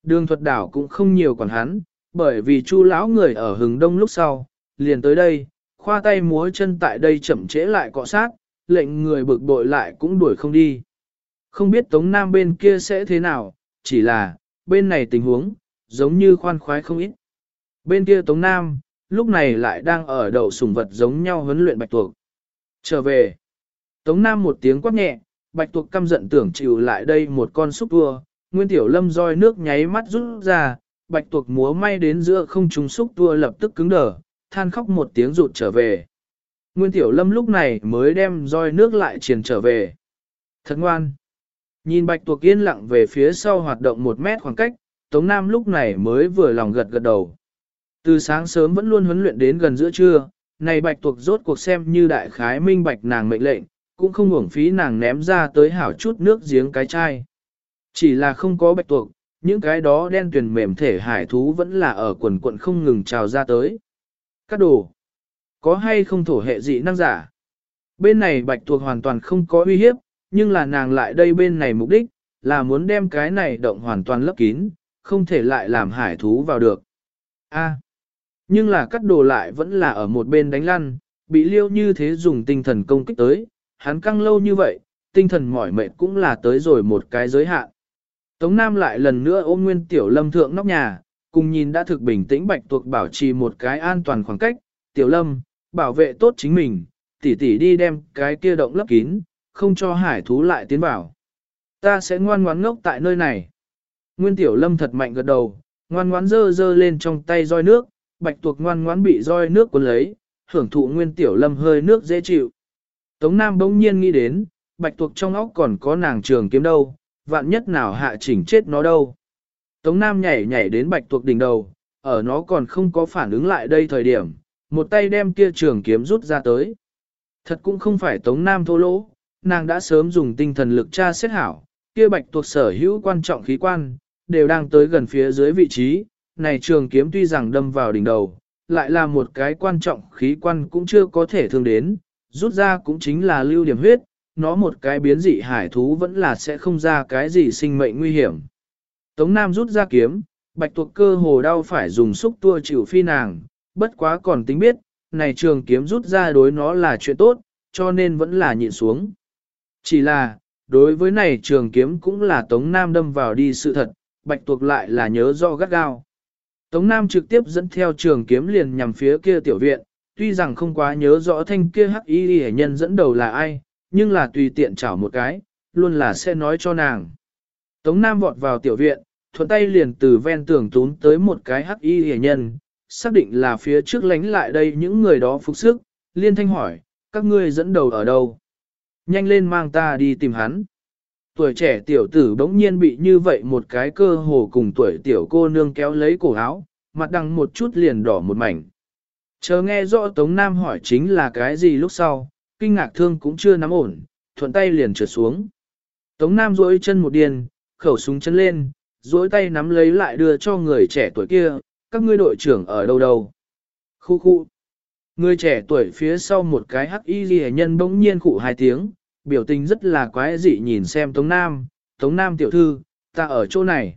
Đường thuật đảo cũng không nhiều còn hắn, bởi vì chu lão người ở hừng đông lúc sau, liền tới đây, khoa tay múa chân tại đây chậm trễ lại cọ sát, lệnh người bực bội lại cũng đuổi không đi. Không biết Tống Nam bên kia sẽ thế nào, chỉ là, bên này tình huống, giống như khoan khoái không ít. Bên kia Tống Nam, lúc này lại đang ở đậu sùng vật giống nhau huấn luyện bạch tuộc. Trở về, Tống Nam một tiếng quát nhẹ, bạch tuộc căm giận tưởng chịu lại đây một con xúc vua, nguyên tiểu lâm roi nước nháy mắt rút ra, bạch tuộc múa may đến giữa không trùng xúc tua lập tức cứng đờ, than khóc một tiếng rụt trở về. Nguyên tiểu lâm lúc này mới đem roi nước lại truyền trở về. Thật ngoan. Nhìn bạch tuộc yên lặng về phía sau hoạt động một mét khoảng cách, Tống Nam lúc này mới vừa lòng gật gật đầu. Từ sáng sớm vẫn luôn huấn luyện đến gần giữa trưa, này bạch tuộc rốt cuộc xem như đại khái minh bạch nàng mệnh lệnh, cũng không uổng phí nàng ném ra tới hảo chút nước giếng cái chai. Chỉ là không có bạch tuộc, những cái đó đen tuyền mềm thể hải thú vẫn là ở quần quận không ngừng trào ra tới. Các đồ, có hay không thổ hệ dị năng giả? Bên này bạch tuộc hoàn toàn không có uy hiếp, nhưng là nàng lại đây bên này mục đích, là muốn đem cái này động hoàn toàn lấp kín, không thể lại làm hải thú vào được. A. À, nhưng là cắt đồ lại vẫn là ở một bên đánh lăn, bị liêu như thế dùng tinh thần công kích tới, hắn căng lâu như vậy, tinh thần mỏi mệt cũng là tới rồi một cái giới hạn. Tống Nam lại lần nữa ôm Nguyên Tiểu Lâm thượng nóc nhà, cùng nhìn đã thực bình tĩnh bạch tuộc bảo trì một cái an toàn khoảng cách. Tiểu Lâm, bảo vệ tốt chính mình, tỉ tỉ đi đem cái kia động lấp kín, không cho hải thú lại tiến vào. Ta sẽ ngoan ngoãn ngốc tại nơi này. Nguyên Tiểu Lâm thật mạnh gật đầu, ngoan ngoãn dơ dơ lên trong tay roi nước, bạch tuộc ngoan ngoãn bị roi nước cuốn lấy, hưởng thụ Nguyên Tiểu Lâm hơi nước dễ chịu. Tống Nam bỗng nhiên nghĩ đến, bạch tuộc trong óc còn có nàng trường kiếm đâu, vạn nhất nào hạ chỉnh chết nó đâu. Tống Nam nhảy nhảy đến bạch tuộc đỉnh đầu, ở nó còn không có phản ứng lại đây thời điểm, một tay đem kia trường kiếm rút ra tới. Thật cũng không phải Tống Nam thô lỗ, nàng đã sớm dùng tinh thần lực tra xét hảo, kia bạch tuộc sở hữu quan trọng khí quan, đều đang tới gần phía dưới vị trí, này trường kiếm tuy rằng đâm vào đỉnh đầu, lại là một cái quan trọng khí quan cũng chưa có thể thương đến, rút ra cũng chính là lưu điểm huyết, nó một cái biến dị hải thú vẫn là sẽ không ra cái gì sinh mệnh nguy hiểm. Tống Nam rút ra kiếm, bạch tuộc cơ hồ đau phải dùng xúc tua chịu phi nàng, bất quá còn tính biết, này trường kiếm rút ra đối nó là chuyện tốt, cho nên vẫn là nhịn xuống. Chỉ là, đối với này trường kiếm cũng là Tống Nam đâm vào đi sự thật, bạch tuộc lại là nhớ do gắt gao. Tống Nam trực tiếp dẫn theo trường kiếm liền nhằm phía kia tiểu viện, tuy rằng không quá nhớ rõ thanh kia hắc y hệ nhân dẫn đầu là ai, nhưng là tùy tiện chảo một cái, luôn là sẽ nói cho nàng. Tống Nam vọt vào tiểu viện, thuận tay liền từ ven tường tún tới một cái hắc y hệ nhân, xác định là phía trước lánh lại đây những người đó phục sức, liên thanh hỏi, các ngươi dẫn đầu ở đâu? Nhanh lên mang ta đi tìm hắn. Tuổi trẻ tiểu tử bỗng nhiên bị như vậy một cái cơ hồ cùng tuổi tiểu cô nương kéo lấy cổ áo, mặt đằng một chút liền đỏ một mảnh. Chờ nghe rõ Tống Nam hỏi chính là cái gì lúc sau, kinh ngạc thương cũng chưa nắm ổn, thuận tay liền trượt xuống. Tống Nam duỗi chân một điền, khẩu súng chân lên, duỗi tay nắm lấy lại đưa cho người trẻ tuổi kia, các ngươi đội trưởng ở đâu đâu. Khu khu. Người trẻ tuổi phía sau một cái hắc y ghi nhân bỗng nhiên khụ hai tiếng, biểu tình rất là quái dị nhìn xem Tống Nam, Tống Nam tiểu thư, ta ở chỗ này.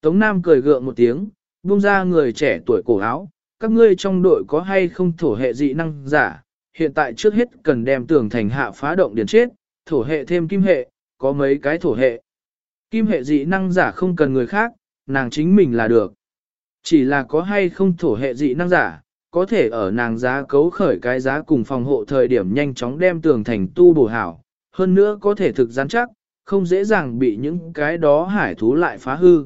Tống Nam cười gượng một tiếng, buông ra người trẻ tuổi cổ áo, các ngươi trong đội có hay không thổ hệ dị năng giả, hiện tại trước hết cần đem tường thành hạ phá động điển chết, thổ hệ thêm kim hệ, có mấy cái thổ hệ. Kim hệ dị năng giả không cần người khác, nàng chính mình là được. Chỉ là có hay không thổ hệ dị năng giả, có thể ở nàng giá cấu khởi cái giá cùng phòng hộ thời điểm nhanh chóng đem tường thành tu bổ hảo, hơn nữa có thể thực gián chắc, không dễ dàng bị những cái đó hải thú lại phá hư.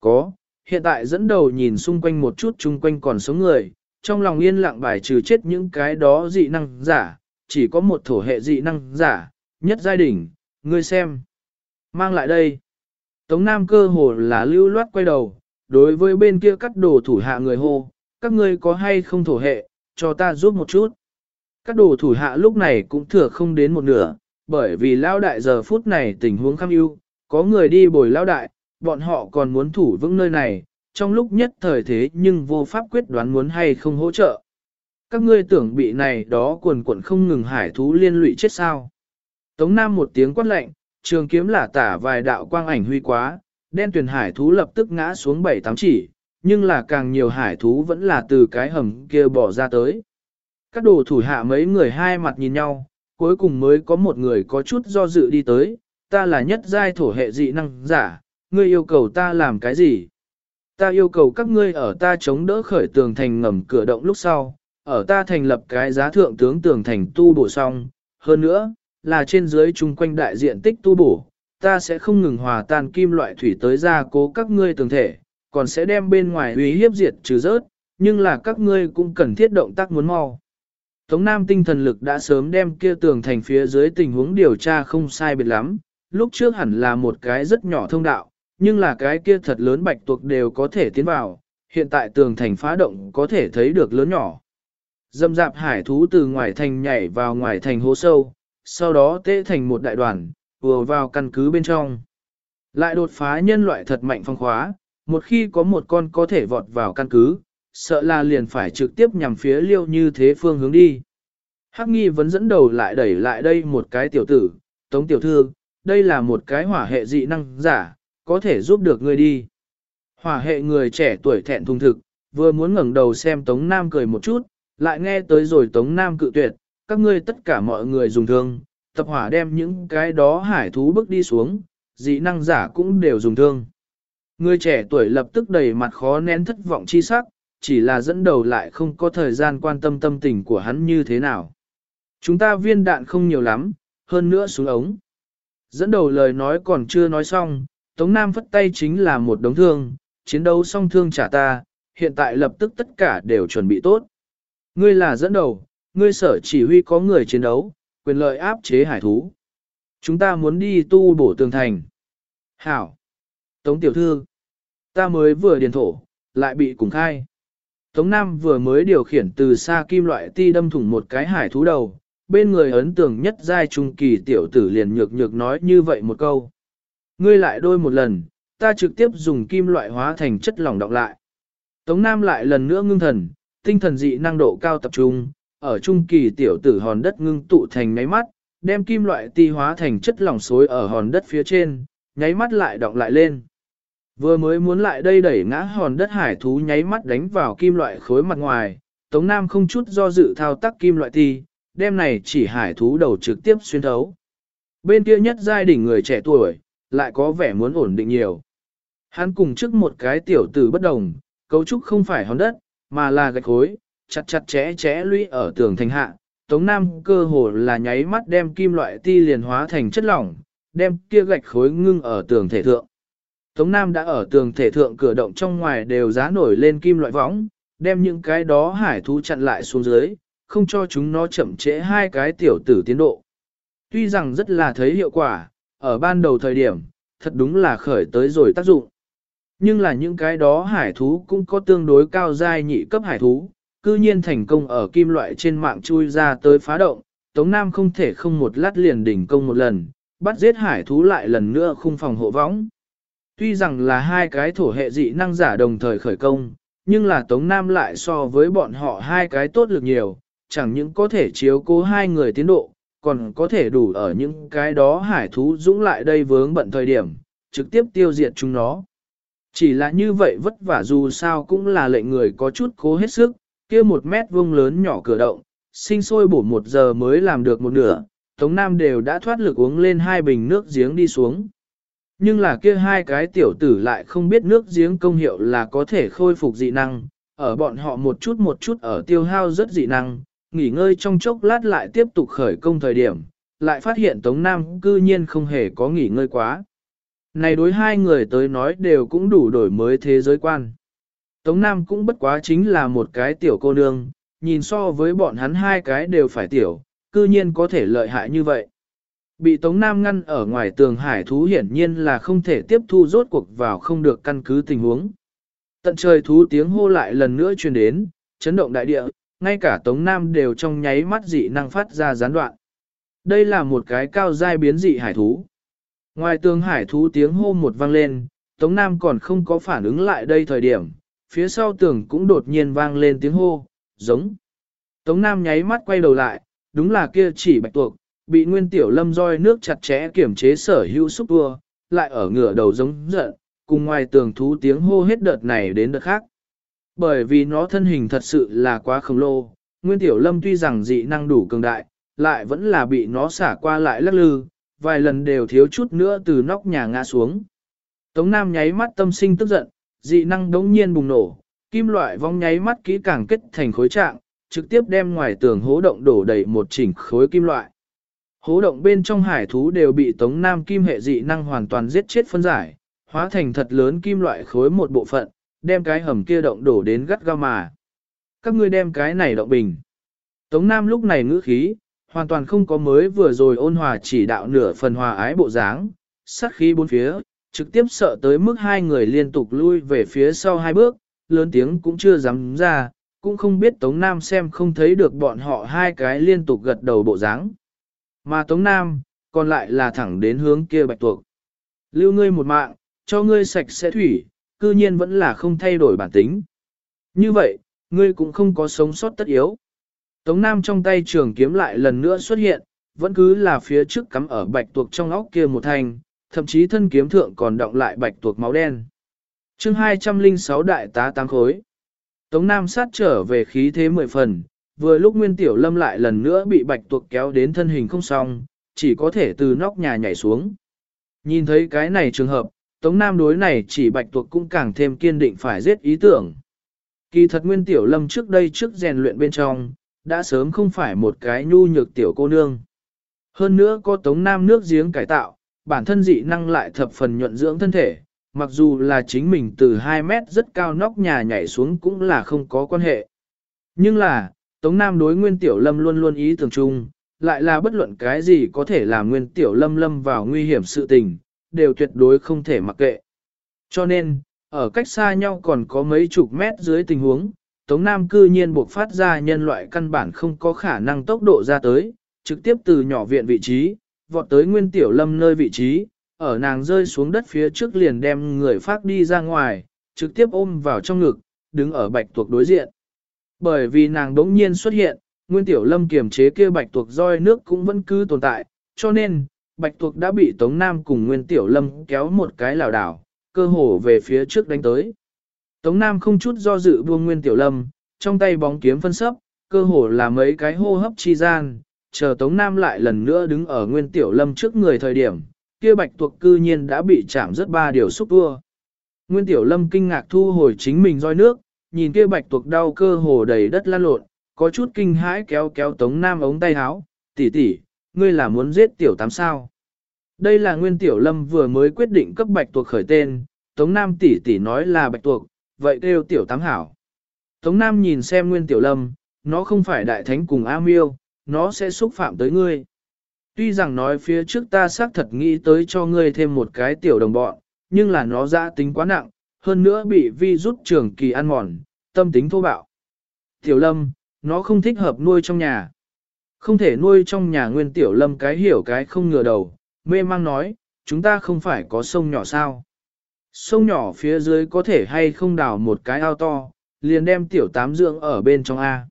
Có, hiện tại dẫn đầu nhìn xung quanh một chút chung quanh còn sống người, trong lòng yên lặng bài trừ chết những cái đó dị năng giả, chỉ có một thổ hệ dị năng giả, nhất giai đỉnh, ngươi xem. Mang lại đây. Tống Nam cơ hồ là lưu loát quay đầu, đối với bên kia cắt đồ thủ hạ người hô, các ngươi có hay không thổ hệ, cho ta giúp một chút. Các đồ thủ hạ lúc này cũng thừa không đến một nửa, bởi vì lao đại giờ phút này tình huống khăm ưu, có người đi bồi lao đại, bọn họ còn muốn thủ vững nơi này, trong lúc nhất thời thế nhưng vô pháp quyết đoán muốn hay không hỗ trợ. Các ngươi tưởng bị này đó quần quần không ngừng hải thú liên lụy chết sao. Tống Nam một tiếng quát lạnh, trường kiếm lả tả vài đạo quang ảnh huy quá, đen tuyển hải thú lập tức ngã xuống bảy tám chỉ, nhưng là càng nhiều hải thú vẫn là từ cái hầm kia bỏ ra tới. Các đồ thủ hạ mấy người hai mặt nhìn nhau, cuối cùng mới có một người có chút do dự đi tới, ta là nhất giai thổ hệ dị năng giả, ngươi yêu cầu ta làm cái gì? Ta yêu cầu các ngươi ở ta chống đỡ khởi tường thành ngầm cửa động lúc sau, ở ta thành lập cái giá thượng tướng tường thành tu bổ xong, hơn nữa, là trên dưới chung quanh đại diện tích tu bổ, ta sẽ không ngừng hòa tan kim loại thủy tới ra cố các ngươi tường thể, còn sẽ đem bên ngoài uy hiếp diệt trừ rớt, nhưng là các ngươi cũng cần thiết động tác muốn mau. Tống Nam tinh thần lực đã sớm đem kia tường thành phía dưới tình huống điều tra không sai biệt lắm, lúc trước hẳn là một cái rất nhỏ thông đạo, nhưng là cái kia thật lớn bạch tuộc đều có thể tiến vào, hiện tại tường thành phá động có thể thấy được lớn nhỏ. Dâm dạp hải thú từ ngoài thành nhảy vào ngoài thành hố sâu, sau đó tễ thành một đại đoàn, vừa vào căn cứ bên trong. Lại đột phá nhân loại thật mạnh phong khóa, một khi có một con có thể vọt vào căn cứ, sợ là liền phải trực tiếp nhằm phía liêu như thế phương hướng đi. Hắc nghi vẫn dẫn đầu lại đẩy lại đây một cái tiểu tử, tống tiểu thư, đây là một cái hỏa hệ dị năng giả, có thể giúp được ngươi đi. Hỏa hệ người trẻ tuổi thẹn thùng thực, vừa muốn ngẩng đầu xem Tống Nam cười một chút, lại nghe tới rồi Tống Nam cự tuyệt, các ngươi tất cả mọi người dùng thương, tập hỏa đem những cái đó hải thú bước đi xuống, dị năng giả cũng đều dùng thương. Người trẻ tuổi lập tức đầy mặt khó nén thất vọng chi sắc, chỉ là dẫn đầu lại không có thời gian quan tâm tâm tình của hắn như thế nào. Chúng ta viên đạn không nhiều lắm, hơn nữa xuống ống. Dẫn đầu lời nói còn chưa nói xong, Tống Nam phất tay chính là một đống thương, chiến đấu xong thương trả ta, hiện tại lập tức tất cả đều chuẩn bị tốt. Ngươi là dẫn đầu, ngươi sở chỉ huy có người chiến đấu, quyền lợi áp chế hải thú. Chúng ta muốn đi tu bổ tường thành. Hảo. Tống tiểu thư. Ta mới vừa điền thổ, lại bị cùng khai. Tống Nam vừa mới điều khiển từ xa kim loại ti đâm thủng một cái hải thú đầu, bên người ấn tưởng nhất giai trung kỳ tiểu tử liền nhược nhược nói như vậy một câu. Ngươi lại đôi một lần, ta trực tiếp dùng kim loại hóa thành chất lỏng đọng lại. Tống Nam lại lần nữa ngưng thần, tinh thần dị năng độ cao tập trung, ở trung kỳ tiểu tử hòn đất ngưng tụ thành nháy mắt, đem kim loại ti hóa thành chất lỏng xối ở hòn đất phía trên, nháy mắt lại đọng lại lên. Vừa mới muốn lại đây đẩy ngã hòn đất hải thú nháy mắt đánh vào kim loại khối mặt ngoài, Tống Nam không chút do dự thao tác kim loại ti, đem này chỉ hải thú đầu trực tiếp xuyên thấu. Bên kia nhất giai đỉnh người trẻ tuổi, lại có vẻ muốn ổn định nhiều. Hắn cùng trước một cái tiểu tử bất đồng, cấu trúc không phải hòn đất, mà là gạch khối, chặt chặt chẽ chẽ lũy ở tường thành hạ. Tống Nam cơ hồ là nháy mắt đem kim loại ti liền hóa thành chất lỏng, đem kia gạch khối ngưng ở tường thể thượng. Tống Nam đã ở tường thể thượng cửa động trong ngoài đều giá nổi lên kim loại võng, đem những cái đó hải thú chặn lại xuống dưới, không cho chúng nó chậm trễ hai cái tiểu tử tiến độ. Tuy rằng rất là thấy hiệu quả, ở ban đầu thời điểm, thật đúng là khởi tới rồi tác dụng. Nhưng là những cái đó hải thú cũng có tương đối cao giai nhị cấp hải thú, cư nhiên thành công ở kim loại trên mạng chui ra tới phá động, Tống Nam không thể không một lát liền đỉnh công một lần, bắt giết hải thú lại lần nữa khung phòng hộ võng. Tuy rằng là hai cái thổ hệ dị năng giả đồng thời khởi công, nhưng là Tống Nam lại so với bọn họ hai cái tốt lực nhiều, chẳng những có thể chiếu cố hai người tiến độ, còn có thể đủ ở những cái đó hải thú dũng lại đây vướng bận thời điểm, trực tiếp tiêu diệt chúng nó. Chỉ là như vậy vất vả dù sao cũng là lệnh người có chút cố hết sức, kia một mét vuông lớn nhỏ cửa động, sinh sôi bổ một giờ mới làm được một nửa, Tống Nam đều đã thoát lực uống lên hai bình nước giếng đi xuống. Nhưng là kia hai cái tiểu tử lại không biết nước giếng công hiệu là có thể khôi phục dị năng, ở bọn họ một chút một chút ở tiêu hao rất dị năng, nghỉ ngơi trong chốc lát lại tiếp tục khởi công thời điểm, lại phát hiện Tống Nam cư nhiên không hề có nghỉ ngơi quá. Này đối hai người tới nói đều cũng đủ đổi mới thế giới quan. Tống Nam cũng bất quá chính là một cái tiểu cô nương, nhìn so với bọn hắn hai cái đều phải tiểu, cư nhiên có thể lợi hại như vậy. Bị Tống Nam ngăn ở ngoài tường hải thú hiển nhiên là không thể tiếp thu rốt cuộc vào không được căn cứ tình huống. Tận trời thú tiếng hô lại lần nữa truyền đến, chấn động đại địa, ngay cả Tống Nam đều trong nháy mắt dị năng phát ra gián đoạn. Đây là một cái cao giai biến dị hải thú. Ngoài tường hải thú tiếng hô một vang lên, Tống Nam còn không có phản ứng lại đây thời điểm, phía sau tường cũng đột nhiên vang lên tiếng hô, giống. Tống Nam nháy mắt quay đầu lại, đúng là kia chỉ bạch tuộc, bị nguyên tiểu lâm roi nước chặt chẽ kiểm chế sở hữu xúc vua, lại ở ngửa đầu giống giận, cùng ngoài tường thú tiếng hô hết đợt này đến đợt khác. Bởi vì nó thân hình thật sự là quá khổng lồ, nguyên tiểu lâm tuy rằng dị năng đủ cường đại, lại vẫn là bị nó xả qua lại lắc lư, vài lần đều thiếu chút nữa từ nóc nhà ngã xuống. Tống Nam nháy mắt tâm sinh tức giận, dị năng đống nhiên bùng nổ, kim loại vong nháy mắt kỹ càng kết thành khối trạng, trực tiếp đem ngoài tường hố động đổ đầy một chỉnh khối kim loại. Hố động bên trong hải thú đều bị Tống Nam kim hệ dị năng hoàn toàn giết chết phân giải, hóa thành thật lớn kim loại khối một bộ phận, đem cái hầm kia động đổ đến gắt gao mà. Các ngươi đem cái này động bình. Tống Nam lúc này ngữ khí, hoàn toàn không có mới vừa rồi ôn hòa chỉ đạo nửa phần hòa ái bộ dáng, sát khí bốn phía, trực tiếp sợ tới mức hai người liên tục lui về phía sau hai bước, lớn tiếng cũng chưa dám ra, cũng không biết Tống Nam xem không thấy được bọn họ hai cái liên tục gật đầu bộ dáng. Mà Tống Nam, còn lại là thẳng đến hướng kia bạch tuộc. Lưu ngươi một mạng, cho ngươi sạch sẽ thủy, cư nhiên vẫn là không thay đổi bản tính. Như vậy, ngươi cũng không có sống sót tất yếu. Tống Nam trong tay trường kiếm lại lần nữa xuất hiện, vẫn cứ là phía trước cắm ở bạch tuộc trong óc kia một thành, thậm chí thân kiếm thượng còn động lại bạch tuộc máu đen. chương 206 đại tá tăng khối. Tống Nam sát trở về khí thế mười phần, vừa lúc Nguyên Tiểu Lâm lại lần nữa bị bạch tuộc kéo đến thân hình không xong, chỉ có thể từ nóc nhà nhảy xuống. Nhìn thấy cái này trường hợp, Tống Nam đối này chỉ bạch tuộc cũng càng thêm kiên định phải giết ý tưởng. Kỳ thật Nguyên Tiểu Lâm trước đây trước rèn luyện bên trong, đã sớm không phải một cái nhu nhược tiểu cô nương. Hơn nữa có Tống Nam nước giếng cải tạo, bản thân dị năng lại thập phần nhuận dưỡng thân thể, mặc dù là chính mình từ 2 mét rất cao nóc nhà nhảy xuống cũng là không có quan hệ. Nhưng là, Tống Nam đối Nguyên Tiểu Lâm luôn luôn ý tưởng chung, lại là bất luận cái gì có thể làm Nguyên Tiểu Lâm lâm vào nguy hiểm sự tình, đều tuyệt đối không thể mặc kệ. Cho nên, ở cách xa nhau còn có mấy chục mét dưới tình huống, Tống Nam cư nhiên buộc phát ra nhân loại căn bản không có khả năng tốc độ ra tới, trực tiếp từ nhỏ viện vị trí, vọt tới Nguyên Tiểu Lâm nơi vị trí, ở nàng rơi xuống đất phía trước liền đem người phát đi ra ngoài, trực tiếp ôm vào trong ngực, đứng ở bạch tuộc đối diện. Bởi vì nàng đống nhiên xuất hiện, Nguyên Tiểu Lâm kiềm chế kia bạch tuộc roi nước cũng vẫn cứ tồn tại, cho nên, bạch tuộc đã bị Tống Nam cùng Nguyên Tiểu Lâm kéo một cái lảo đảo, cơ hồ về phía trước đánh tới. Tống Nam không chút do dự buông Nguyên Tiểu Lâm, trong tay bóng kiếm phân sấp, cơ hồ là mấy cái hô hấp chi gian, chờ Tống Nam lại lần nữa đứng ở Nguyên Tiểu Lâm trước người thời điểm, kia bạch tuộc cư nhiên đã bị chạm rất ba điều xúc vua. Nguyên Tiểu Lâm kinh ngạc thu hồi chính mình roi nước, nhìn kia bạch tuộc đau cơ hồ đầy đất lan lộn, có chút kinh hãi kéo kéo Tống Nam ống tay áo, tỷ tỷ, ngươi là muốn giết Tiểu Tám sao? Đây là Nguyên Tiểu Lâm vừa mới quyết định cấp bạch tuộc khởi tên, Tống Nam tỷ tỷ nói là bạch tuộc, vậy kêu Tiểu Tám hảo. Tống Nam nhìn xem Nguyên Tiểu Lâm, nó không phải đại thánh cùng A Miêu, nó sẽ xúc phạm tới ngươi. Tuy rằng nói phía trước ta xác thật nghĩ tới cho ngươi thêm một cái tiểu đồng bọn, nhưng là nó dã tính quá nặng, hơn nữa bị vi rút trường kỳ ăn mòn, tâm tính thô bạo. Tiểu lâm, nó không thích hợp nuôi trong nhà. Không thể nuôi trong nhà nguyên tiểu lâm cái hiểu cái không ngừa đầu, mê mang nói, chúng ta không phải có sông nhỏ sao. Sông nhỏ phía dưới có thể hay không đào một cái ao to, liền đem tiểu tám dưỡng ở bên trong A.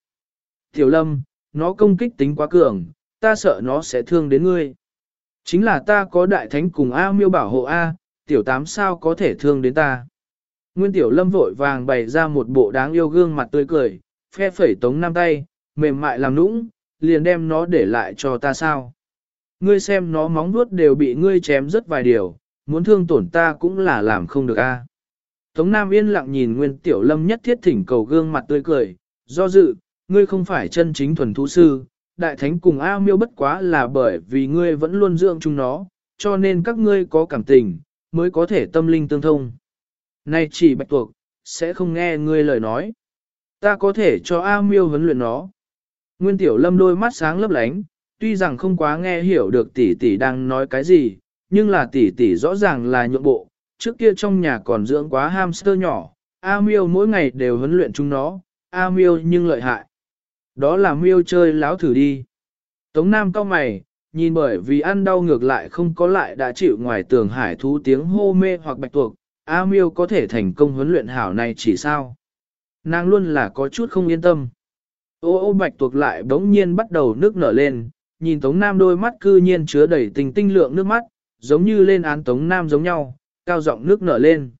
Tiểu lâm, nó công kích tính quá cường, ta sợ nó sẽ thương đến ngươi. Chính là ta có đại thánh cùng A miêu bảo hộ A, tiểu tám sao có thể thương đến ta. Nguyên tiểu lâm vội vàng bày ra một bộ đáng yêu gương mặt tươi cười, phe phẩy tống năm tay, mềm mại làm nũng, liền đem nó để lại cho ta sao. Ngươi xem nó móng vuốt đều bị ngươi chém rất vài điều, muốn thương tổn ta cũng là làm không được a. À. Tống Nam yên lặng nhìn Nguyên Tiểu Lâm nhất thiết thỉnh cầu gương mặt tươi cười, do dự, ngươi không phải chân chính thuần thú sư, đại thánh cùng A miêu bất quá là bởi vì ngươi vẫn luôn dưỡng chúng nó, cho nên các ngươi có cảm tình, mới có thể tâm linh tương thông nay chỉ bạch tuộc, sẽ không nghe ngươi lời nói. Ta có thể cho A miêu vấn luyện nó. Nguyên tiểu lâm đôi mắt sáng lấp lánh, tuy rằng không quá nghe hiểu được tỷ tỷ đang nói cái gì, nhưng là tỷ tỷ rõ ràng là nhượng bộ, trước kia trong nhà còn dưỡng quá hamster nhỏ, A miêu mỗi ngày đều huấn luyện chúng nó, A miêu nhưng lợi hại. Đó là miêu chơi láo thử đi. Tống Nam cao mày, nhìn bởi vì ăn đau ngược lại không có lại đã chịu ngoài tường hải thú tiếng hô mê hoặc bạch tuộc, A miêu có thể thành công huấn luyện hảo này chỉ sao. Nàng luôn là có chút không yên tâm. Ô ô bạch tuộc lại bỗng nhiên bắt đầu nước nở lên, nhìn Tống Nam đôi mắt cư nhiên chứa đầy tình tinh lượng nước mắt, giống như lên án Tống Nam giống nhau, cao giọng nước nở lên.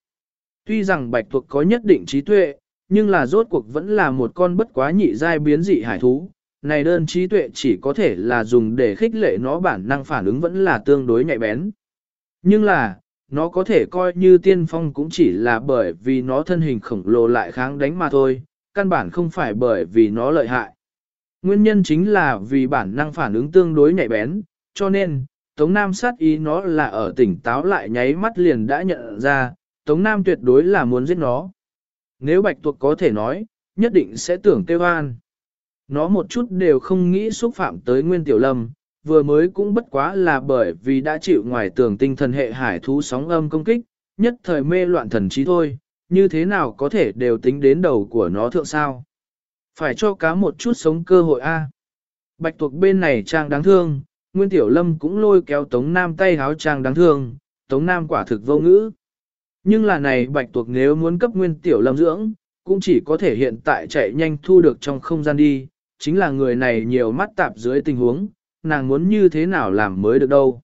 Tuy rằng bạch tuộc có nhất định trí tuệ, nhưng là rốt cuộc vẫn là một con bất quá nhị giai biến dị hải thú. Này đơn trí tuệ chỉ có thể là dùng để khích lệ nó bản năng phản ứng vẫn là tương đối nhạy bén. Nhưng là, nó có thể coi như tiên phong cũng chỉ là bởi vì nó thân hình khổng lồ lại kháng đánh mà thôi, căn bản không phải bởi vì nó lợi hại. Nguyên nhân chính là vì bản năng phản ứng tương đối nhạy bén, cho nên, Tống Nam sát ý nó là ở tỉnh táo lại nháy mắt liền đã nhận ra, Tống Nam tuyệt đối là muốn giết nó. Nếu bạch tuộc có thể nói, nhất định sẽ tưởng tiêu an. Nó một chút đều không nghĩ xúc phạm tới Nguyên Tiểu Lâm, vừa mới cũng bất quá là bởi vì đã chịu ngoài tường tinh thần hệ hải thú sóng âm công kích, nhất thời mê loạn thần trí thôi, như thế nào có thể đều tính đến đầu của nó thượng sao. Phải cho cá một chút sống cơ hội A. Bạch tuộc bên này trang đáng thương, Nguyên Tiểu Lâm cũng lôi kéo Tống Nam tay háo trang đáng thương, Tống Nam quả thực vô ngữ. Nhưng là này bạch tuộc nếu muốn cấp nguyên tiểu lâm dưỡng, cũng chỉ có thể hiện tại chạy nhanh thu được trong không gian đi, chính là người này nhiều mắt tạp dưới tình huống, nàng muốn như thế nào làm mới được đâu.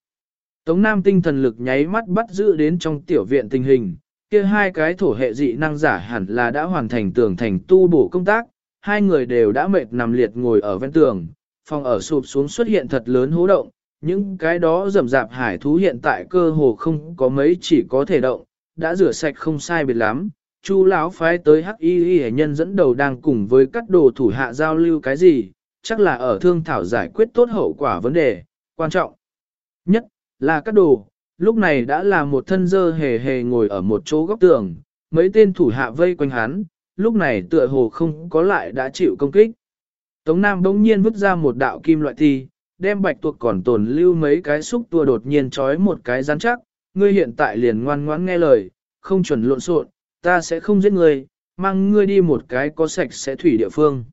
Tống Nam tinh thần lực nháy mắt bắt giữ đến trong tiểu viện tình hình, kia hai cái thổ hệ dị năng giả hẳn là đã hoàn thành tường thành tu bổ công tác, hai người đều đã mệt nằm liệt ngồi ở ven tường, phòng ở sụp xuống xuất hiện thật lớn hố động, Những cái đó rầm rạp hải thú hiện tại cơ hồ không có mấy chỉ có thể động, đã rửa sạch không sai biệt lắm. Chu lão phái tới hắc y y nhân dẫn đầu đang cùng với các đồ thủ hạ giao lưu cái gì, chắc là ở thương thảo giải quyết tốt hậu quả vấn đề, quan trọng. Nhất, là các đồ, lúc này đã là một thân dơ hề hề ngồi ở một chỗ góc tường, mấy tên thủ hạ vây quanh hắn, lúc này tựa hồ không có lại đã chịu công kích. Tống Nam bỗng nhiên vứt ra một đạo kim loại thi, đem bạch tuộc còn tồn lưu mấy cái xúc tua đột nhiên trói một cái rắn chắc, ngươi hiện tại liền ngoan ngoãn nghe lời, không chuẩn lộn xộn, ta sẽ không giết ngươi, mang ngươi đi một cái có sạch sẽ thủy địa phương.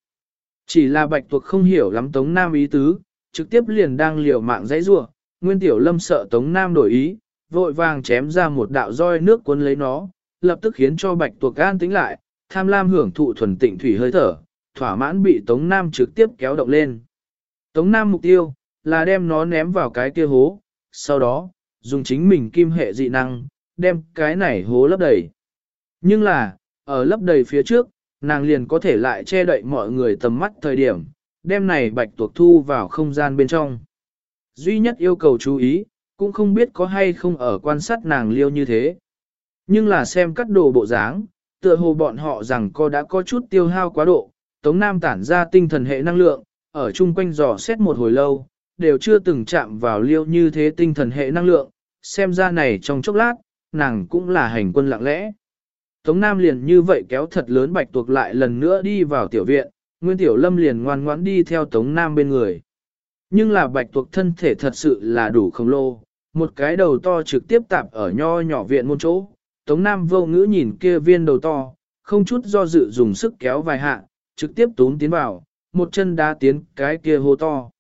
Chỉ là bạch tuộc không hiểu lắm Tống Nam ý tứ, trực tiếp liền đang liều mạng dãy rua, Nguyên Tiểu Lâm sợ Tống Nam đổi ý, vội vàng chém ra một đạo roi nước cuốn lấy nó, lập tức khiến cho bạch tuộc gan tính lại, tham lam hưởng thụ thuần tịnh thủy hơi thở, thỏa mãn bị Tống Nam trực tiếp kéo động lên. Tống Nam mục tiêu, là đem nó ném vào cái kia hố, sau đó, dùng chính mình kim hệ dị năng, đem cái này hố lấp đầy. Nhưng là, ở lấp đầy phía trước, nàng liền có thể lại che đậy mọi người tầm mắt thời điểm, đem này bạch tuộc thu vào không gian bên trong. Duy nhất yêu cầu chú ý, cũng không biết có hay không ở quan sát nàng liêu như thế. Nhưng là xem cắt đồ bộ dáng, tựa hồ bọn họ rằng cô đã có chút tiêu hao quá độ, Tống Nam tản ra tinh thần hệ năng lượng, ở chung quanh dò xét một hồi lâu, đều chưa từng chạm vào liêu như thế tinh thần hệ năng lượng, xem ra này trong chốc lát, nàng cũng là hành quân lặng lẽ. Tống Nam liền như vậy kéo thật lớn bạch tuộc lại lần nữa đi vào tiểu viện, Nguyên Tiểu Lâm liền ngoan ngoãn đi theo Tống Nam bên người. Nhưng là bạch tuộc thân thể thật sự là đủ khổng lồ, một cái đầu to trực tiếp tạp ở nho nhỏ viện môn chỗ. Tống Nam vô ngữ nhìn kia viên đầu to, không chút do dự dùng sức kéo vài hạ, trực tiếp tốn tiến vào, một chân đá tiến cái kia hố to.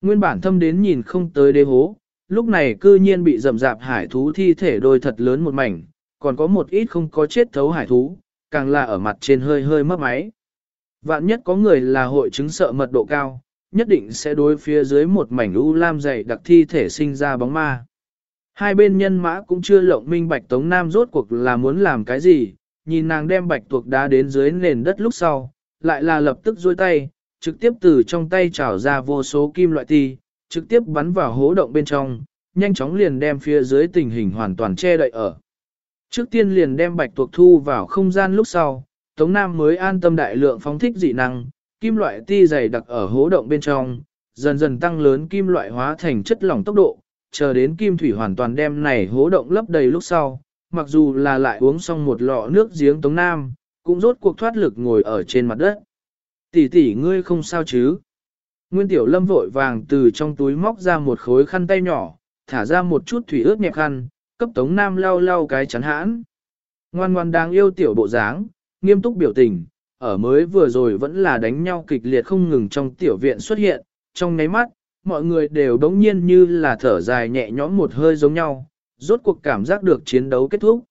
Nguyên bản thâm đến nhìn không tới đế hố, lúc này cư nhiên bị rầm rạp hải thú thi thể đôi thật lớn một mảnh, còn có một ít không có chết thấu hải thú, càng là ở mặt trên hơi hơi mấp máy. Vạn nhất có người là hội chứng sợ mật độ cao, nhất định sẽ đối phía dưới một mảnh u lam dày đặc thi thể sinh ra bóng ma. Hai bên nhân mã cũng chưa lộng minh bạch Tống Nam rốt cuộc là muốn làm cái gì, nhìn nàng đem bạch tuộc đá đến dưới nền đất lúc sau, lại là lập tức duỗi tay, trực tiếp từ trong tay trảo ra vô số kim loại ti, trực tiếp bắn vào hố động bên trong, nhanh chóng liền đem phía dưới tình hình hoàn toàn che đậy ở. Trước tiên liền đem bạch tuộc thu vào không gian lúc sau, Tống Nam mới an tâm đại lượng phóng thích dị năng, kim loại ti dày đặc ở hố động bên trong, dần dần tăng lớn kim loại hóa thành chất lỏng tốc độ, chờ đến kim thủy hoàn toàn đem này hố động lấp đầy lúc sau, mặc dù là lại uống xong một lọ nước giếng Tống Nam, cũng rốt cuộc thoát lực ngồi ở trên mặt đất. Tỷ tỷ ngươi không sao chứ? Nguyên Tiểu Lâm vội vàng từ trong túi móc ra một khối khăn tay nhỏ, thả ra một chút thủy ướt nhẹp khăn, cấp Tống Nam lau lau cái chắn hãn. Ngoan ngoan đáng yêu tiểu bộ dáng, nghiêm túc biểu tình, ở mới vừa rồi vẫn là đánh nhau kịch liệt không ngừng trong tiểu viện xuất hiện, trong nháy mắt, mọi người đều đống nhiên như là thở dài nhẹ nhõm một hơi giống nhau, rốt cuộc cảm giác được chiến đấu kết thúc.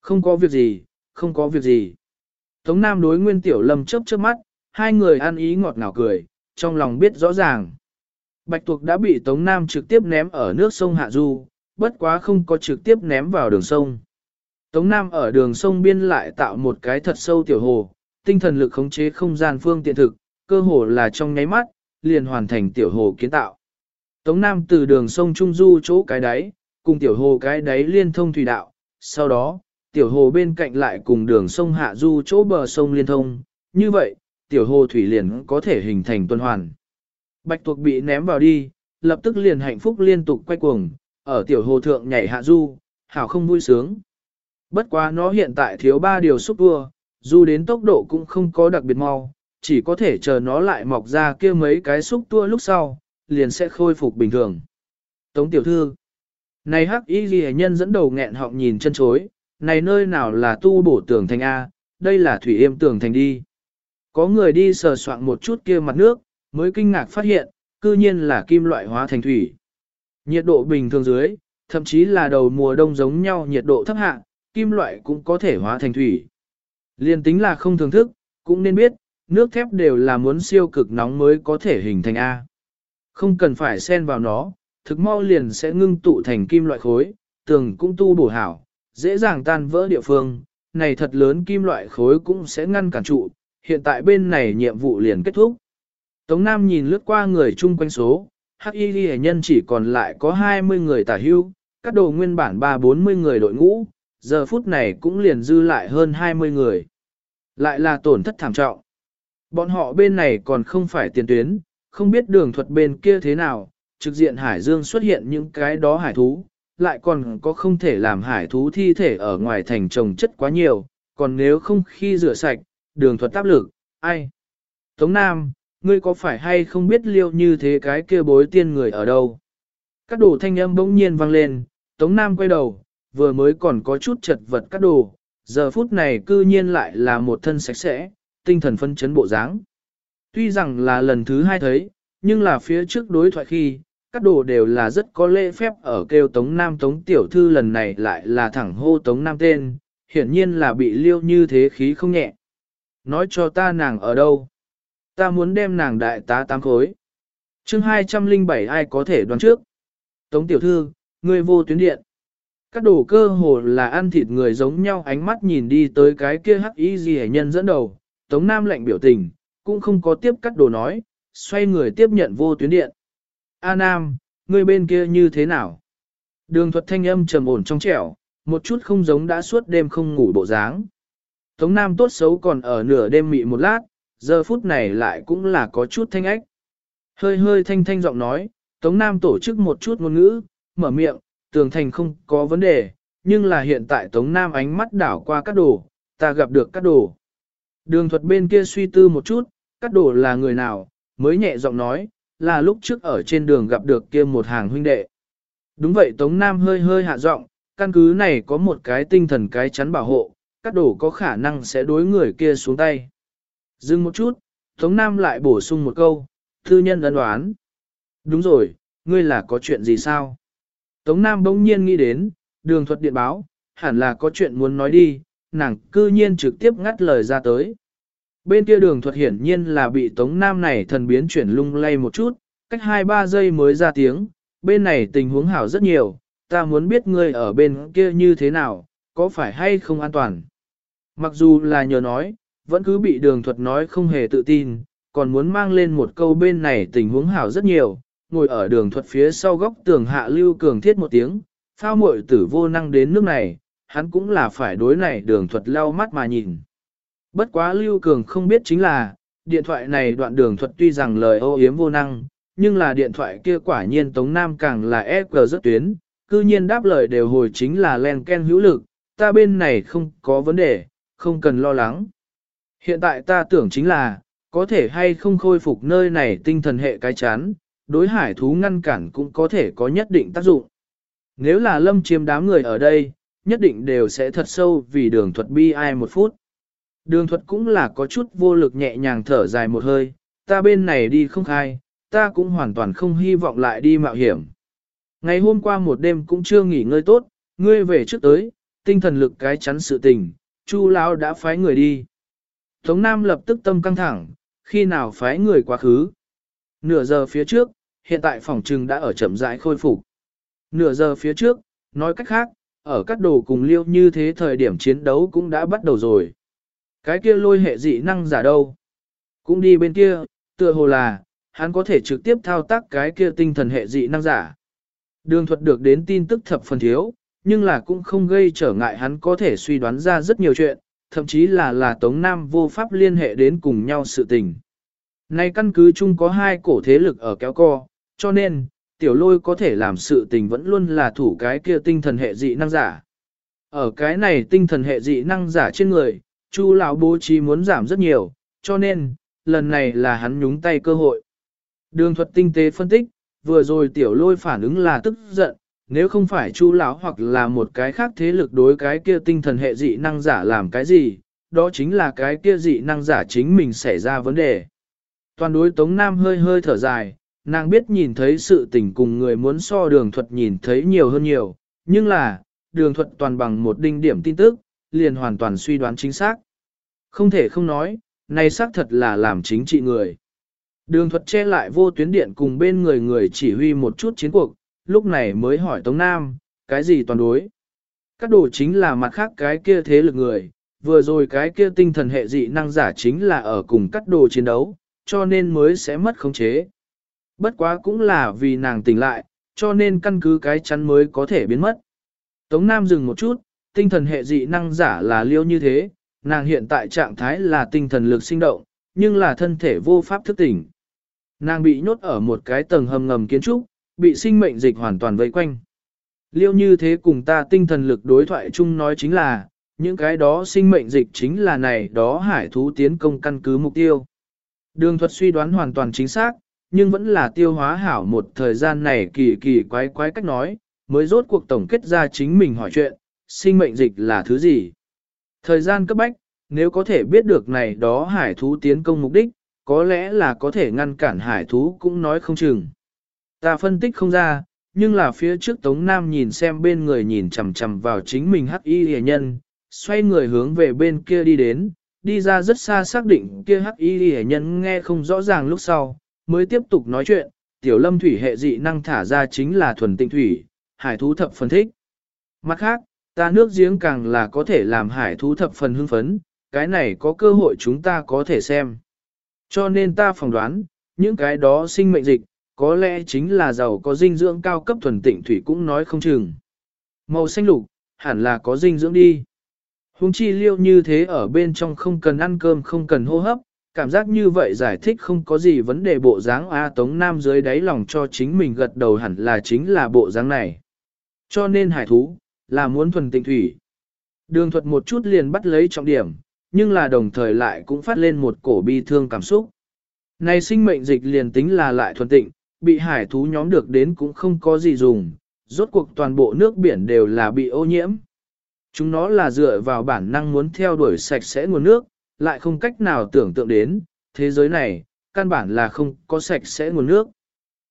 Không có việc gì, không có việc gì. Tống Nam đối Nguyên Tiểu Lâm chớp chớp mắt, hai người ăn ý ngọt ngào cười, trong lòng biết rõ ràng. Bạch tuộc đã bị Tống Nam trực tiếp ném ở nước sông Hạ Du, bất quá không có trực tiếp ném vào đường sông. Tống Nam ở đường sông biên lại tạo một cái thật sâu tiểu hồ, tinh thần lực khống chế không gian phương tiện thực, cơ hồ là trong nháy mắt, liền hoàn thành tiểu hồ kiến tạo. Tống Nam từ đường sông Trung Du chỗ cái đáy, cùng tiểu hồ cái đáy liên thông thủy đạo, sau đó, tiểu hồ bên cạnh lại cùng đường sông Hạ Du chỗ bờ sông liên thông, như vậy, tiểu hồ thủy liền có thể hình thành tuần hoàn. Bạch tuộc bị ném vào đi, lập tức liền hạnh phúc liên tục quay cuồng, ở tiểu hồ thượng nhảy hạ du, hảo không vui sướng. Bất quá nó hiện tại thiếu ba điều xúc vua, dù đến tốc độ cũng không có đặc biệt mau, chỉ có thể chờ nó lại mọc ra kia mấy cái xúc tua lúc sau, liền sẽ khôi phục bình thường. Tống tiểu thư, này hắc y ghi nhân dẫn đầu nghẹn họng nhìn chân chối, này nơi nào là tu bổ tường thành A, đây là thủy yêm tường thành đi. Có người đi sờ soạn một chút kia mặt nước, mới kinh ngạc phát hiện, cư nhiên là kim loại hóa thành thủy. Nhiệt độ bình thường dưới, thậm chí là đầu mùa đông giống nhau nhiệt độ thấp hạ, kim loại cũng có thể hóa thành thủy. Liên tính là không thường thức, cũng nên biết, nước thép đều là muốn siêu cực nóng mới có thể hình thành A. Không cần phải xen vào nó, thực mau liền sẽ ngưng tụ thành kim loại khối, tường cũng tu bổ hảo, dễ dàng tan vỡ địa phương, này thật lớn kim loại khối cũng sẽ ngăn cản trụ, hiện tại bên này nhiệm vụ liền kết thúc. Tống Nam nhìn lướt qua người chung quanh số, hắc y ghi nhân chỉ còn lại có 20 người tả hưu, các đồ nguyên bản 3-40 người đội ngũ, giờ phút này cũng liền dư lại hơn 20 người. Lại là tổn thất thảm trọng. Bọn họ bên này còn không phải tiền tuyến, không biết đường thuật bên kia thế nào, trực diện hải dương xuất hiện những cái đó hải thú, lại còn có không thể làm hải thú thi thể ở ngoài thành trồng chất quá nhiều, còn nếu không khi rửa sạch, đường thuật áp lực, ai? Tống Nam, ngươi có phải hay không biết liêu như thế cái kia bối tiên người ở đâu? Các đồ thanh âm bỗng nhiên vang lên, Tống Nam quay đầu, vừa mới còn có chút chật vật các đồ, giờ phút này cư nhiên lại là một thân sạch sẽ, tinh thần phân chấn bộ dáng. Tuy rằng là lần thứ hai thấy, nhưng là phía trước đối thoại khi, các đồ đều là rất có lễ phép ở kêu Tống Nam Tống Tiểu Thư lần này lại là thẳng hô Tống Nam tên, hiển nhiên là bị liêu như thế khí không nhẹ. Nói cho ta nàng ở đâu? Ta muốn đem nàng đại tá tám khối. chương 207 ai có thể đoán trước? Tống Tiểu Thư, người vô tuyến điện. Các đồ cơ hồ là ăn thịt người giống nhau ánh mắt nhìn đi tới cái kia hắc y gì nhân dẫn đầu, Tống Nam lệnh biểu tình, cũng không có tiếp cắt đồ nói, xoay người tiếp nhận vô tuyến điện. A Nam, người bên kia như thế nào? Đường thuật thanh âm trầm ổn trong trẻo, một chút không giống đã suốt đêm không ngủ bộ dáng. Tống Nam tốt xấu còn ở nửa đêm mị một lát, giờ phút này lại cũng là có chút thanh ách. Hơi hơi thanh thanh giọng nói, Tống Nam tổ chức một chút ngôn ngữ, mở miệng, tường thành không có vấn đề, nhưng là hiện tại Tống Nam ánh mắt đảo qua các đồ, ta gặp được các đồ. Đường thuật bên kia suy tư một chút, các đồ là người nào, mới nhẹ giọng nói, là lúc trước ở trên đường gặp được kia một hàng huynh đệ. Đúng vậy Tống Nam hơi hơi hạ giọng, căn cứ này có một cái tinh thần cái chắn bảo hộ, các đồ có khả năng sẽ đối người kia xuống tay. Dừng một chút, Tống Nam lại bổ sung một câu, thư nhân ấn đoán. Đúng rồi, ngươi là có chuyện gì sao? Tống Nam bỗng nhiên nghĩ đến, đường thuật điện báo, hẳn là có chuyện muốn nói đi, nàng cư nhiên trực tiếp ngắt lời ra tới. Bên kia đường thuật hiển nhiên là bị Tống Nam này thần biến chuyển lung lay một chút, cách 2-3 giây mới ra tiếng, bên này tình huống hảo rất nhiều, ta muốn biết ngươi ở bên kia như thế nào, có phải hay không an toàn. Mặc dù là nhờ nói, vẫn cứ bị đường thuật nói không hề tự tin, còn muốn mang lên một câu bên này tình huống hảo rất nhiều, ngồi ở đường thuật phía sau góc tường hạ lưu cường thiết một tiếng, phao muội tử vô năng đến nước này, hắn cũng là phải đối này đường thuật lau mắt mà nhìn. Bất quá lưu cường không biết chính là, điện thoại này đoạn đường thuật tuy rằng lời ô yếm vô năng, nhưng là điện thoại kia quả nhiên Tống Nam càng là EQ rất tuyến, cư nhiên đáp lời đều hồi chính là len ken hữu lực, ta bên này không có vấn đề, không cần lo lắng. Hiện tại ta tưởng chính là, có thể hay không khôi phục nơi này tinh thần hệ cái chán, đối hải thú ngăn cản cũng có thể có nhất định tác dụng. Nếu là lâm chiếm đám người ở đây, nhất định đều sẽ thật sâu vì đường thuật bi ai một phút. Đường thuật cũng là có chút vô lực nhẹ nhàng thở dài một hơi, ta bên này đi không khai, ta cũng hoàn toàn không hy vọng lại đi mạo hiểm. Ngày hôm qua một đêm cũng chưa nghỉ ngơi tốt, ngươi về trước tới, tinh thần lực cái chắn sự tình, Chu lão đã phái người đi. Tống Nam lập tức tâm căng thẳng, khi nào phái người quá khứ. Nửa giờ phía trước, hiện tại phòng trừng đã ở chậm rãi khôi phục. Nửa giờ phía trước, nói cách khác, ở các đồ cùng liêu như thế thời điểm chiến đấu cũng đã bắt đầu rồi. Cái kia lôi hệ dị năng giả đâu? Cũng đi bên kia, tựa hồ là, hắn có thể trực tiếp thao tác cái kia tinh thần hệ dị năng giả. Đường thuật được đến tin tức thập phần thiếu, nhưng là cũng không gây trở ngại hắn có thể suy đoán ra rất nhiều chuyện, thậm chí là là Tống Nam vô pháp liên hệ đến cùng nhau sự tình. Nay căn cứ chung có hai cổ thế lực ở kéo co, cho nên, tiểu lôi có thể làm sự tình vẫn luôn là thủ cái kia tinh thần hệ dị năng giả. Ở cái này tinh thần hệ dị năng giả trên người, Chu lão bố trí muốn giảm rất nhiều, cho nên, lần này là hắn nhúng tay cơ hội. Đường thuật tinh tế phân tích, vừa rồi tiểu lôi phản ứng là tức giận, nếu không phải chu lão hoặc là một cái khác thế lực đối cái kia tinh thần hệ dị năng giả làm cái gì, đó chính là cái kia dị năng giả chính mình xảy ra vấn đề. Toàn đối Tống Nam hơi hơi thở dài, nàng biết nhìn thấy sự tình cùng người muốn so đường thuật nhìn thấy nhiều hơn nhiều, nhưng là, đường thuật toàn bằng một đinh điểm tin tức, liền hoàn toàn suy đoán chính xác. Không thể không nói, này xác thật là làm chính trị người. Đường thuật che lại vô tuyến điện cùng bên người người chỉ huy một chút chiến cuộc, lúc này mới hỏi Tống Nam, cái gì toàn đối? Các đồ chính là mặt khác cái kia thế lực người, vừa rồi cái kia tinh thần hệ dị năng giả chính là ở cùng các đồ chiến đấu, cho nên mới sẽ mất khống chế. Bất quá cũng là vì nàng tỉnh lại, cho nên căn cứ cái chắn mới có thể biến mất. Tống Nam dừng một chút, tinh thần hệ dị năng giả là liêu như thế, nàng hiện tại trạng thái là tinh thần lực sinh động, nhưng là thân thể vô pháp thức tỉnh. Nàng bị nhốt ở một cái tầng hầm ngầm kiến trúc, bị sinh mệnh dịch hoàn toàn vây quanh. Liêu như thế cùng ta tinh thần lực đối thoại chung nói chính là, những cái đó sinh mệnh dịch chính là này đó hải thú tiến công căn cứ mục tiêu. Đường thuật suy đoán hoàn toàn chính xác, nhưng vẫn là tiêu hóa hảo một thời gian này kỳ kỳ quái quái cách nói, mới rốt cuộc tổng kết ra chính mình hỏi chuyện, sinh mệnh dịch là thứ gì. Thời gian cấp bách, nếu có thể biết được này đó hải thú tiến công mục đích, có lẽ là có thể ngăn cản hải thú cũng nói không chừng. Ta phân tích không ra, nhưng là phía trước Tống Nam nhìn xem bên người nhìn chằm chằm vào chính mình hắc y hề nhân, xoay người hướng về bên kia đi đến, đi ra rất xa xác định kia hắc y hề nhân nghe không rõ ràng lúc sau, mới tiếp tục nói chuyện, tiểu lâm thủy hệ dị năng thả ra chính là thuần tịnh thủy, hải thú thập phân thích. Mặt khác, ta nước giếng càng là có thể làm hải thú thập phần hưng phấn, cái này có cơ hội chúng ta có thể xem. Cho nên ta phỏng đoán, những cái đó sinh mệnh dịch, có lẽ chính là giàu có dinh dưỡng cao cấp thuần tịnh thủy cũng nói không chừng. Màu xanh lục, hẳn là có dinh dưỡng đi. Hùng chi liêu như thế ở bên trong không cần ăn cơm không cần hô hấp, cảm giác như vậy giải thích không có gì vấn đề bộ dáng A Tống Nam dưới đáy lòng cho chính mình gật đầu hẳn là chính là bộ dáng này. Cho nên hải thú, là muốn thuần tịnh thủy. Đường thuật một chút liền bắt lấy trọng điểm, nhưng là đồng thời lại cũng phát lên một cổ bi thương cảm xúc. Này sinh mệnh dịch liền tính là lại thuần tịnh, bị hải thú nhóm được đến cũng không có gì dùng, rốt cuộc toàn bộ nước biển đều là bị ô nhiễm. Chúng nó là dựa vào bản năng muốn theo đuổi sạch sẽ nguồn nước, lại không cách nào tưởng tượng đến, thế giới này, căn bản là không có sạch sẽ nguồn nước.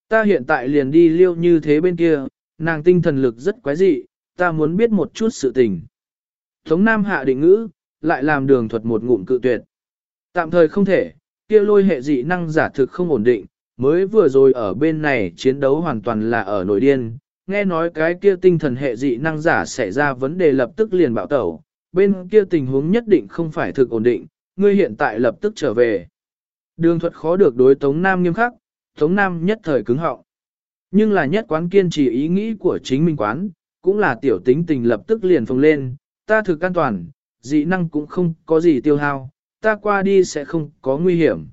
Ta hiện tại liền đi liêu như thế bên kia, nàng tinh thần lực rất quái dị, ta muốn biết một chút sự tình. Tống Nam hạ định ngữ, lại làm đường thuật một ngụm cự tuyệt. Tạm thời không thể, kia lôi hệ dị năng giả thực không ổn định, mới vừa rồi ở bên này chiến đấu hoàn toàn là ở nội điên, nghe nói cái kia tinh thần hệ dị năng giả xảy ra vấn đề lập tức liền bạo tẩu, bên kia tình huống nhất định không phải thực ổn định, ngươi hiện tại lập tức trở về. Đường thuật khó được đối Tống Nam nghiêm khắc, Tống Nam nhất thời cứng họng. Nhưng là nhất quán kiên trì ý nghĩ của chính mình quán, cũng là tiểu tính tình lập tức liền phồng lên, ta thực an toàn, dị năng cũng không có gì tiêu hao, ta qua đi sẽ không có nguy hiểm.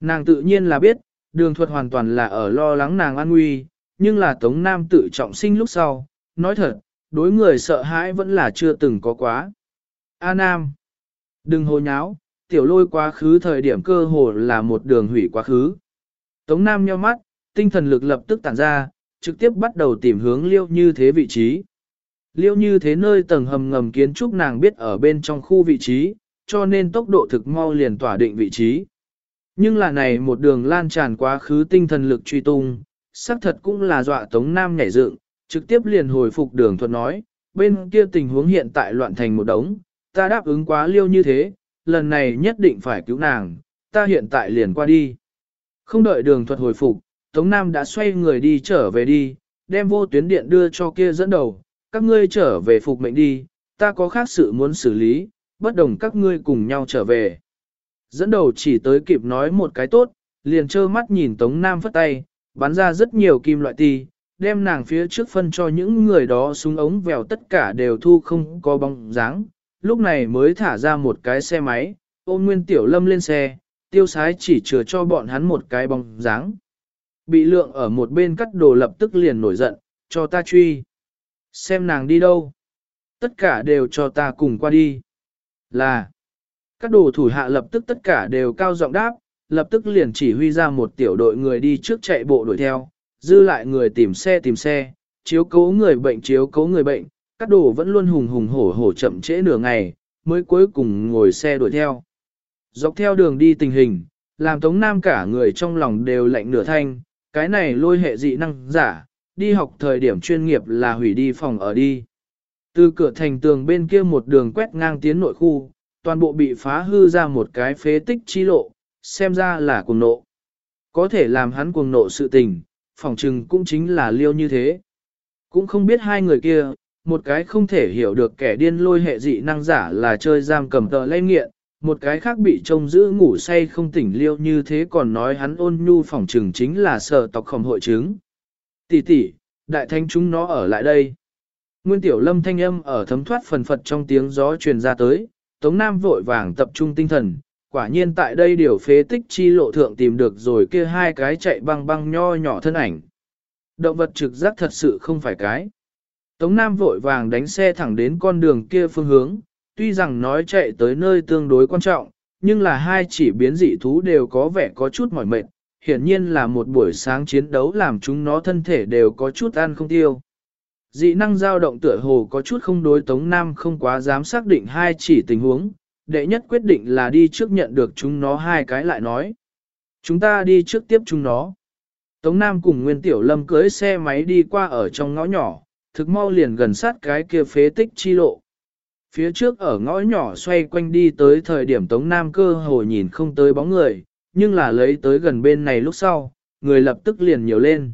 Nàng tự nhiên là biết, đường thuật hoàn toàn là ở lo lắng nàng an nguy, nhưng là Tống Nam tự trọng sinh lúc sau, nói thật, đối người sợ hãi vẫn là chưa từng có quá. A Nam, đừng hồ nháo, tiểu lôi quá khứ thời điểm cơ hồ là một đường hủy quá khứ. Tống Nam nheo mắt, tinh thần lực lập tức tản ra, trực tiếp bắt đầu tìm hướng liêu như thế vị trí. Liêu như thế nơi tầng hầm ngầm kiến trúc nàng biết ở bên trong khu vị trí, cho nên tốc độ thực mau liền tỏa định vị trí. Nhưng là này một đường lan tràn quá khứ tinh thần lực truy tung, xác thật cũng là dọa Tống Nam nhảy dựng, trực tiếp liền hồi phục đường thuật nói, bên kia tình huống hiện tại loạn thành một đống, ta đáp ứng quá liêu như thế, lần này nhất định phải cứu nàng, ta hiện tại liền qua đi. Không đợi đường thuật hồi phục, Tống Nam đã xoay người đi trở về đi, đem vô tuyến điện đưa cho kia dẫn đầu, các ngươi trở về phục mệnh đi, ta có khác sự muốn xử lý, bất đồng các ngươi cùng nhau trở về. Dẫn đầu chỉ tới kịp nói một cái tốt, liền trơ mắt nhìn Tống Nam phất tay, bắn ra rất nhiều kim loại ti, đem nàng phía trước phân cho những người đó xuống ống vèo tất cả đều thu không có bóng dáng. Lúc này mới thả ra một cái xe máy, ôm nguyên tiểu lâm lên xe, tiêu sái chỉ chừa cho bọn hắn một cái bóng dáng. Bị lượng ở một bên cắt đồ lập tức liền nổi giận, cho ta truy. Xem nàng đi đâu. Tất cả đều cho ta cùng qua đi. Là. Các đồ thủ hạ lập tức tất cả đều cao giọng đáp, lập tức liền chỉ huy ra một tiểu đội người đi trước chạy bộ đuổi theo, dư lại người tìm xe tìm xe, chiếu cố người bệnh chiếu cố người bệnh, các đồ vẫn luôn hùng hùng hổ hổ chậm trễ nửa ngày, mới cuối cùng ngồi xe đuổi theo. Dọc theo đường đi tình hình, làm Tống Nam cả người trong lòng đều lạnh nửa thanh, cái này lôi hệ dị năng giả, đi học thời điểm chuyên nghiệp là hủy đi phòng ở đi. Từ cửa thành tường bên kia một đường quét ngang tiến nội khu, toàn bộ bị phá hư ra một cái phế tích chi lộ, xem ra là cuồng nộ. Có thể làm hắn cuồng nộ sự tình, phỏng trừng cũng chính là liêu như thế. Cũng không biết hai người kia, một cái không thể hiểu được kẻ điên lôi hệ dị năng giả là chơi giam cầm tờ lây nghiện, một cái khác bị trông giữ ngủ say không tỉnh liêu như thế còn nói hắn ôn nhu phỏng trừng chính là sợ tộc khổng hội chứng. Tỷ tỷ, đại thanh chúng nó ở lại đây. Nguyên tiểu lâm thanh âm ở thấm thoát phần phật trong tiếng gió truyền ra tới, Tống Nam vội vàng tập trung tinh thần, quả nhiên tại đây điều phế tích chi lộ thượng tìm được rồi kia hai cái chạy băng băng nho nhỏ thân ảnh. Động vật trực giác thật sự không phải cái. Tống Nam vội vàng đánh xe thẳng đến con đường kia phương hướng, tuy rằng nói chạy tới nơi tương đối quan trọng, nhưng là hai chỉ biến dị thú đều có vẻ có chút mỏi mệt, hiển nhiên là một buổi sáng chiến đấu làm chúng nó thân thể đều có chút ăn không tiêu. Dị năng dao động tựa hồ có chút không đối Tống Nam không quá dám xác định hai chỉ tình huống, đệ nhất quyết định là đi trước nhận được chúng nó hai cái lại nói. Chúng ta đi trước tiếp chúng nó. Tống Nam cùng Nguyên Tiểu Lâm cưới xe máy đi qua ở trong ngõ nhỏ, thực mau liền gần sát cái kia phế tích chi lộ. Phía trước ở ngõ nhỏ xoay quanh đi tới thời điểm Tống Nam cơ hồ nhìn không tới bóng người, nhưng là lấy tới gần bên này lúc sau, người lập tức liền nhiều lên.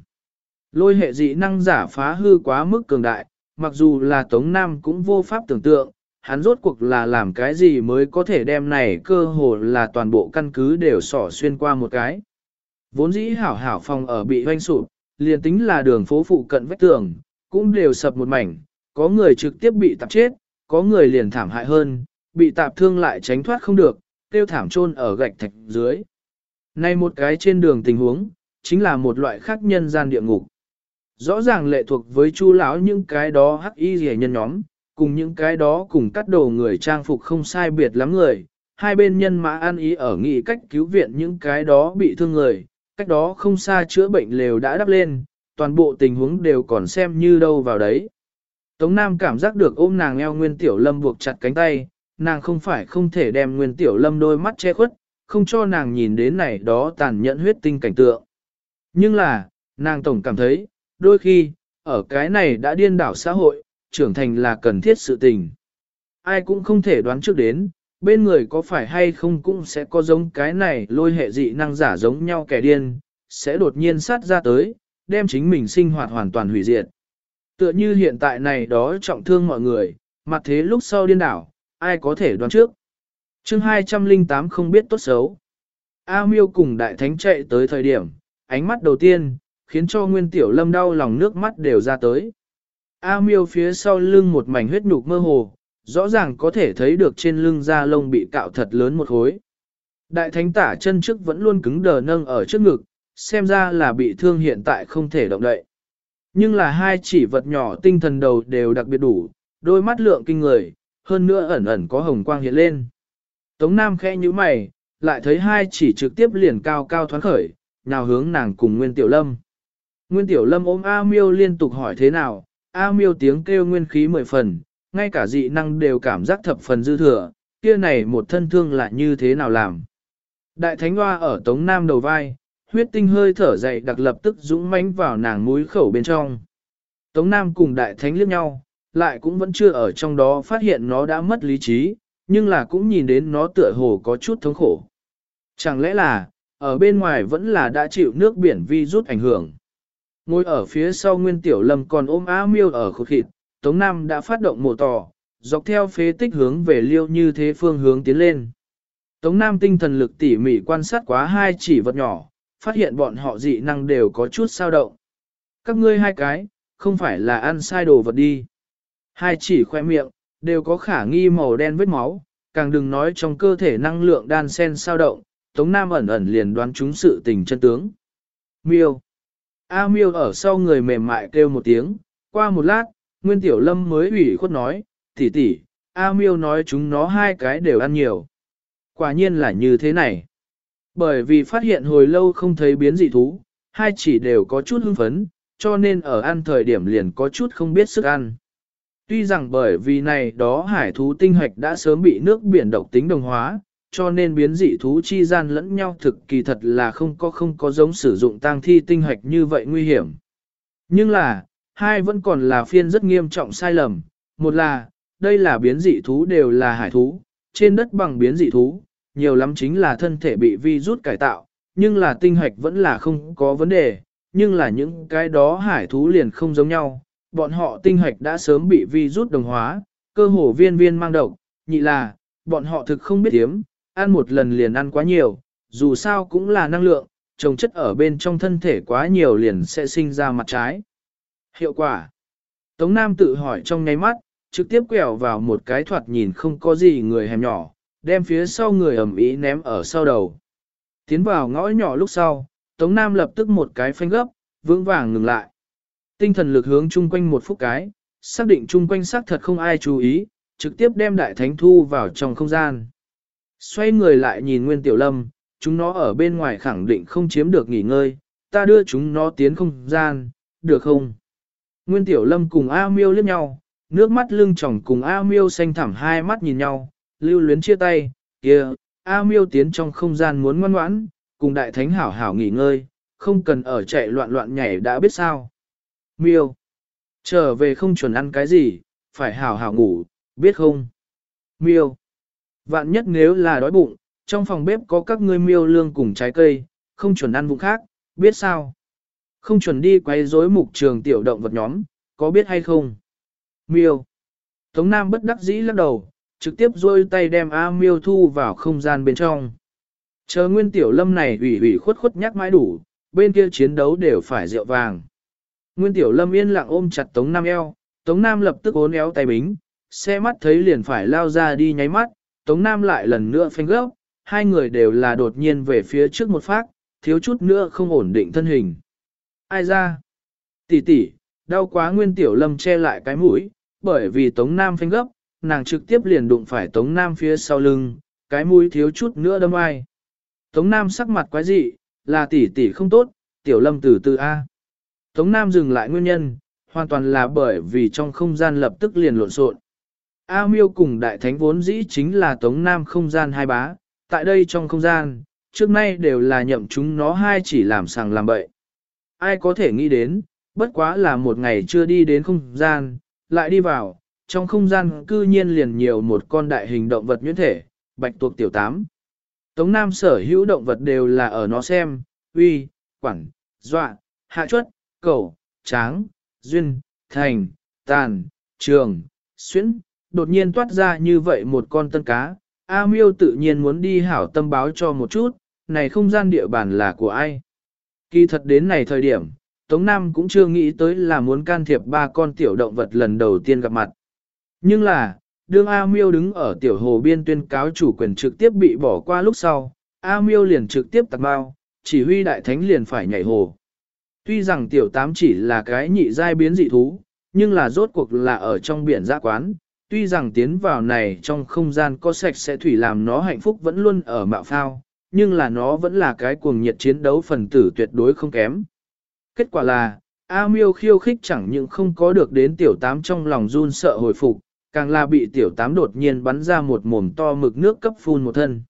Lôi hệ dị năng giả phá hư quá mức cường đại, mặc dù là Tống Nam cũng vô pháp tưởng tượng, hắn rốt cuộc là làm cái gì mới có thể đem này cơ hồ là toàn bộ căn cứ đều sỏ xuyên qua một cái. Vốn dĩ hảo hảo phòng ở bị hoanh sụp, liền tính là đường phố phụ cận vách tường, cũng đều sập một mảnh, có người trực tiếp bị tạp chết, có người liền thảm hại hơn, bị tạp thương lại tránh thoát không được, tiêu thảm chôn ở gạch thạch dưới. Nay một cái trên đường tình huống, chính là một loại khác nhân gian địa ngục. Rõ ràng lệ thuộc với chu lão những cái đó hắc y rẻ nhân nhóm, cùng những cái đó cùng cắt đồ người trang phục không sai biệt lắm người, hai bên nhân mã an ý ở nghị cách cứu viện những cái đó bị thương người, cách đó không xa chữa bệnh lều đã đắp lên, toàn bộ tình huống đều còn xem như đâu vào đấy. Tống Nam cảm giác được ôm nàng eo Nguyên Tiểu Lâm buộc chặt cánh tay, nàng không phải không thể đem Nguyên Tiểu Lâm đôi mắt che khuất, không cho nàng nhìn đến này đó tàn nhẫn huyết tinh cảnh tượng. Nhưng là, nàng tổng cảm thấy, đôi khi, ở cái này đã điên đảo xã hội, trưởng thành là cần thiết sự tình. Ai cũng không thể đoán trước đến, bên người có phải hay không cũng sẽ có giống cái này lôi hệ dị năng giả giống nhau kẻ điên, sẽ đột nhiên sát ra tới, đem chính mình sinh hoạt hoàn toàn hủy diệt. Tựa như hiện tại này đó trọng thương mọi người, mặt thế lúc sau điên đảo, ai có thể đoán trước. chương 208 không biết tốt xấu. A miêu cùng đại thánh chạy tới thời điểm, ánh mắt đầu tiên, khiến cho nguyên tiểu lâm đau lòng nước mắt đều ra tới. A miêu phía sau lưng một mảnh huyết nhục mơ hồ, rõ ràng có thể thấy được trên lưng da lông bị cạo thật lớn một khối. Đại thánh tả chân trước vẫn luôn cứng đờ nâng ở trước ngực, xem ra là bị thương hiện tại không thể động đậy. Nhưng là hai chỉ vật nhỏ tinh thần đầu đều đặc biệt đủ, đôi mắt lượng kinh người, hơn nữa ẩn ẩn có hồng quang hiện lên. Tống Nam khẽ như mày, lại thấy hai chỉ trực tiếp liền cao cao thoáng khởi, nào hướng nàng cùng Nguyên Tiểu Lâm. Nguyên Tiểu Lâm ôm A Miêu liên tục hỏi thế nào, A Miêu tiếng kêu nguyên khí mười phần, ngay cả dị năng đều cảm giác thập phần dư thừa, kia này một thân thương lại như thế nào làm. Đại Thánh Hoa ở Tống Nam đầu vai, huyết tinh hơi thở dậy đặc lập tức dũng mãnh vào nàng mũi khẩu bên trong. Tống Nam cùng Đại Thánh liếc nhau, lại cũng vẫn chưa ở trong đó phát hiện nó đã mất lý trí, nhưng là cũng nhìn đến nó tựa hồ có chút thống khổ. Chẳng lẽ là, ở bên ngoài vẫn là đã chịu nước biển vi rút ảnh hưởng. Ngồi ở phía sau Nguyên Tiểu Lâm còn ôm á miêu ở khu thịt, Tống Nam đã phát động mổ tỏ, dọc theo phế tích hướng về liêu như thế phương hướng tiến lên. Tống Nam tinh thần lực tỉ mỉ quan sát quá hai chỉ vật nhỏ, phát hiện bọn họ dị năng đều có chút sao động. Các ngươi hai cái, không phải là ăn sai đồ vật đi. Hai chỉ khoe miệng, đều có khả nghi màu đen vết máu, càng đừng nói trong cơ thể năng lượng đan sen sao động, Tống Nam ẩn ẩn liền đoán chúng sự tình chân tướng. Miêu. A miêu ở sau người mềm mại kêu một tiếng, qua một lát, Nguyên Tiểu Lâm mới ủy khuất nói, tỷ tỷ, A miêu nói chúng nó hai cái đều ăn nhiều. Quả nhiên là như thế này. Bởi vì phát hiện hồi lâu không thấy biến dị thú, hai chỉ đều có chút hưng phấn, cho nên ở ăn thời điểm liền có chút không biết sức ăn. Tuy rằng bởi vì này đó hải thú tinh hoạch đã sớm bị nước biển độc tính đồng hóa, cho nên biến dị thú chi gian lẫn nhau thực kỳ thật là không có không có giống sử dụng tang thi tinh hoạch như vậy nguy hiểm. Nhưng là, hai vẫn còn là phiên rất nghiêm trọng sai lầm. Một là, đây là biến dị thú đều là hải thú, trên đất bằng biến dị thú, nhiều lắm chính là thân thể bị vi rút cải tạo, nhưng là tinh hoạch vẫn là không có vấn đề, nhưng là những cái đó hải thú liền không giống nhau, bọn họ tinh hoạch đã sớm bị vi rút đồng hóa, cơ hồ viên viên mang độc, nhị là, bọn họ thực không biết tiếm, ăn một lần liền ăn quá nhiều, dù sao cũng là năng lượng, trồng chất ở bên trong thân thể quá nhiều liền sẽ sinh ra mặt trái. Hiệu quả Tống Nam tự hỏi trong nháy mắt, trực tiếp quẹo vào một cái thoạt nhìn không có gì người hẻm nhỏ, đem phía sau người ẩm ý ném ở sau đầu. Tiến vào ngõ nhỏ lúc sau, Tống Nam lập tức một cái phanh gấp, vững vàng ngừng lại. Tinh thần lực hướng chung quanh một phút cái, xác định chung quanh xác thật không ai chú ý, trực tiếp đem đại thánh thu vào trong không gian. Xoay người lại nhìn Nguyên Tiểu Lâm, chúng nó ở bên ngoài khẳng định không chiếm được nghỉ ngơi, ta đưa chúng nó tiến không gian, được không? Nguyên Tiểu Lâm cùng A Miêu liếc nhau, nước mắt lưng tròng cùng A Miêu xanh thẳm hai mắt nhìn nhau, lưu luyến chia tay, kia, A Miêu tiến trong không gian muốn ngoan ngoãn, cùng đại thánh hảo hảo nghỉ ngơi, không cần ở chạy loạn loạn nhảy đã biết sao. Miêu, trở về không chuẩn ăn cái gì, phải hảo hảo ngủ, biết không? Miêu, vạn nhất nếu là đói bụng, trong phòng bếp có các ngươi miêu lương cùng trái cây, không chuẩn ăn vụng khác, biết sao? Không chuẩn đi quay rối mục trường tiểu động vật nhóm, có biết hay không? Miêu. Tống Nam bất đắc dĩ lắc đầu, trực tiếp rôi tay đem A miêu thu vào không gian bên trong. Chờ nguyên tiểu lâm này ủy ủy khuất khuất nhắc mãi đủ, bên kia chiến đấu đều phải rượu vàng. Nguyên tiểu lâm yên lặng ôm chặt Tống Nam eo, Tống Nam lập tức ốn éo tay bính, xe mắt thấy liền phải lao ra đi nháy mắt, Tống Nam lại lần nữa phanh gấp, hai người đều là đột nhiên về phía trước một phát, thiếu chút nữa không ổn định thân hình. Ai ra? Tỷ tỷ, đau quá nguyên tiểu lâm che lại cái mũi, bởi vì Tống Nam phanh gấp, nàng trực tiếp liền đụng phải Tống Nam phía sau lưng, cái mũi thiếu chút nữa đâm ai. Tống Nam sắc mặt quái dị, là tỷ tỷ không tốt, tiểu lâm từ từ A. Tống Nam dừng lại nguyên nhân, hoàn toàn là bởi vì trong không gian lập tức liền lộn xộn. A miêu cùng đại thánh vốn dĩ chính là Tống Nam không gian hai bá, tại đây trong không gian, trước nay đều là nhậm chúng nó hai chỉ làm sàng làm bậy. Ai có thể nghĩ đến, bất quá là một ngày chưa đi đến không gian, lại đi vào, trong không gian cư nhiên liền nhiều một con đại hình động vật nhuyễn thể, bạch tuộc tiểu tám. Tống Nam sở hữu động vật đều là ở nó xem, uy, quảng, dọa, hạ chuất, cầu, tráng, duyên, thành, tàn, trường, xuyến, đột nhiên toát ra như vậy một con tân cá. A miêu tự nhiên muốn đi hảo tâm báo cho một chút, này không gian địa bàn là của ai. Kỳ thật đến này thời điểm, Tống Nam cũng chưa nghĩ tới là muốn can thiệp ba con tiểu động vật lần đầu tiên gặp mặt. Nhưng là, đương A Miêu đứng ở tiểu hồ biên tuyên cáo chủ quyền trực tiếp bị bỏ qua lúc sau, A Miêu liền trực tiếp tạc bao, chỉ huy đại thánh liền phải nhảy hồ. Tuy rằng tiểu tám chỉ là cái nhị giai biến dị thú, nhưng là rốt cuộc là ở trong biển giã quán. Tuy rằng tiến vào này trong không gian có sạch sẽ thủy làm nó hạnh phúc vẫn luôn ở mạo phao, nhưng là nó vẫn là cái cuồng nhiệt chiến đấu phần tử tuyệt đối không kém. Kết quả là, A miêu khiêu khích chẳng những không có được đến tiểu tám trong lòng run sợ hồi phục, càng là bị tiểu tám đột nhiên bắn ra một mồm to mực nước cấp phun một thân.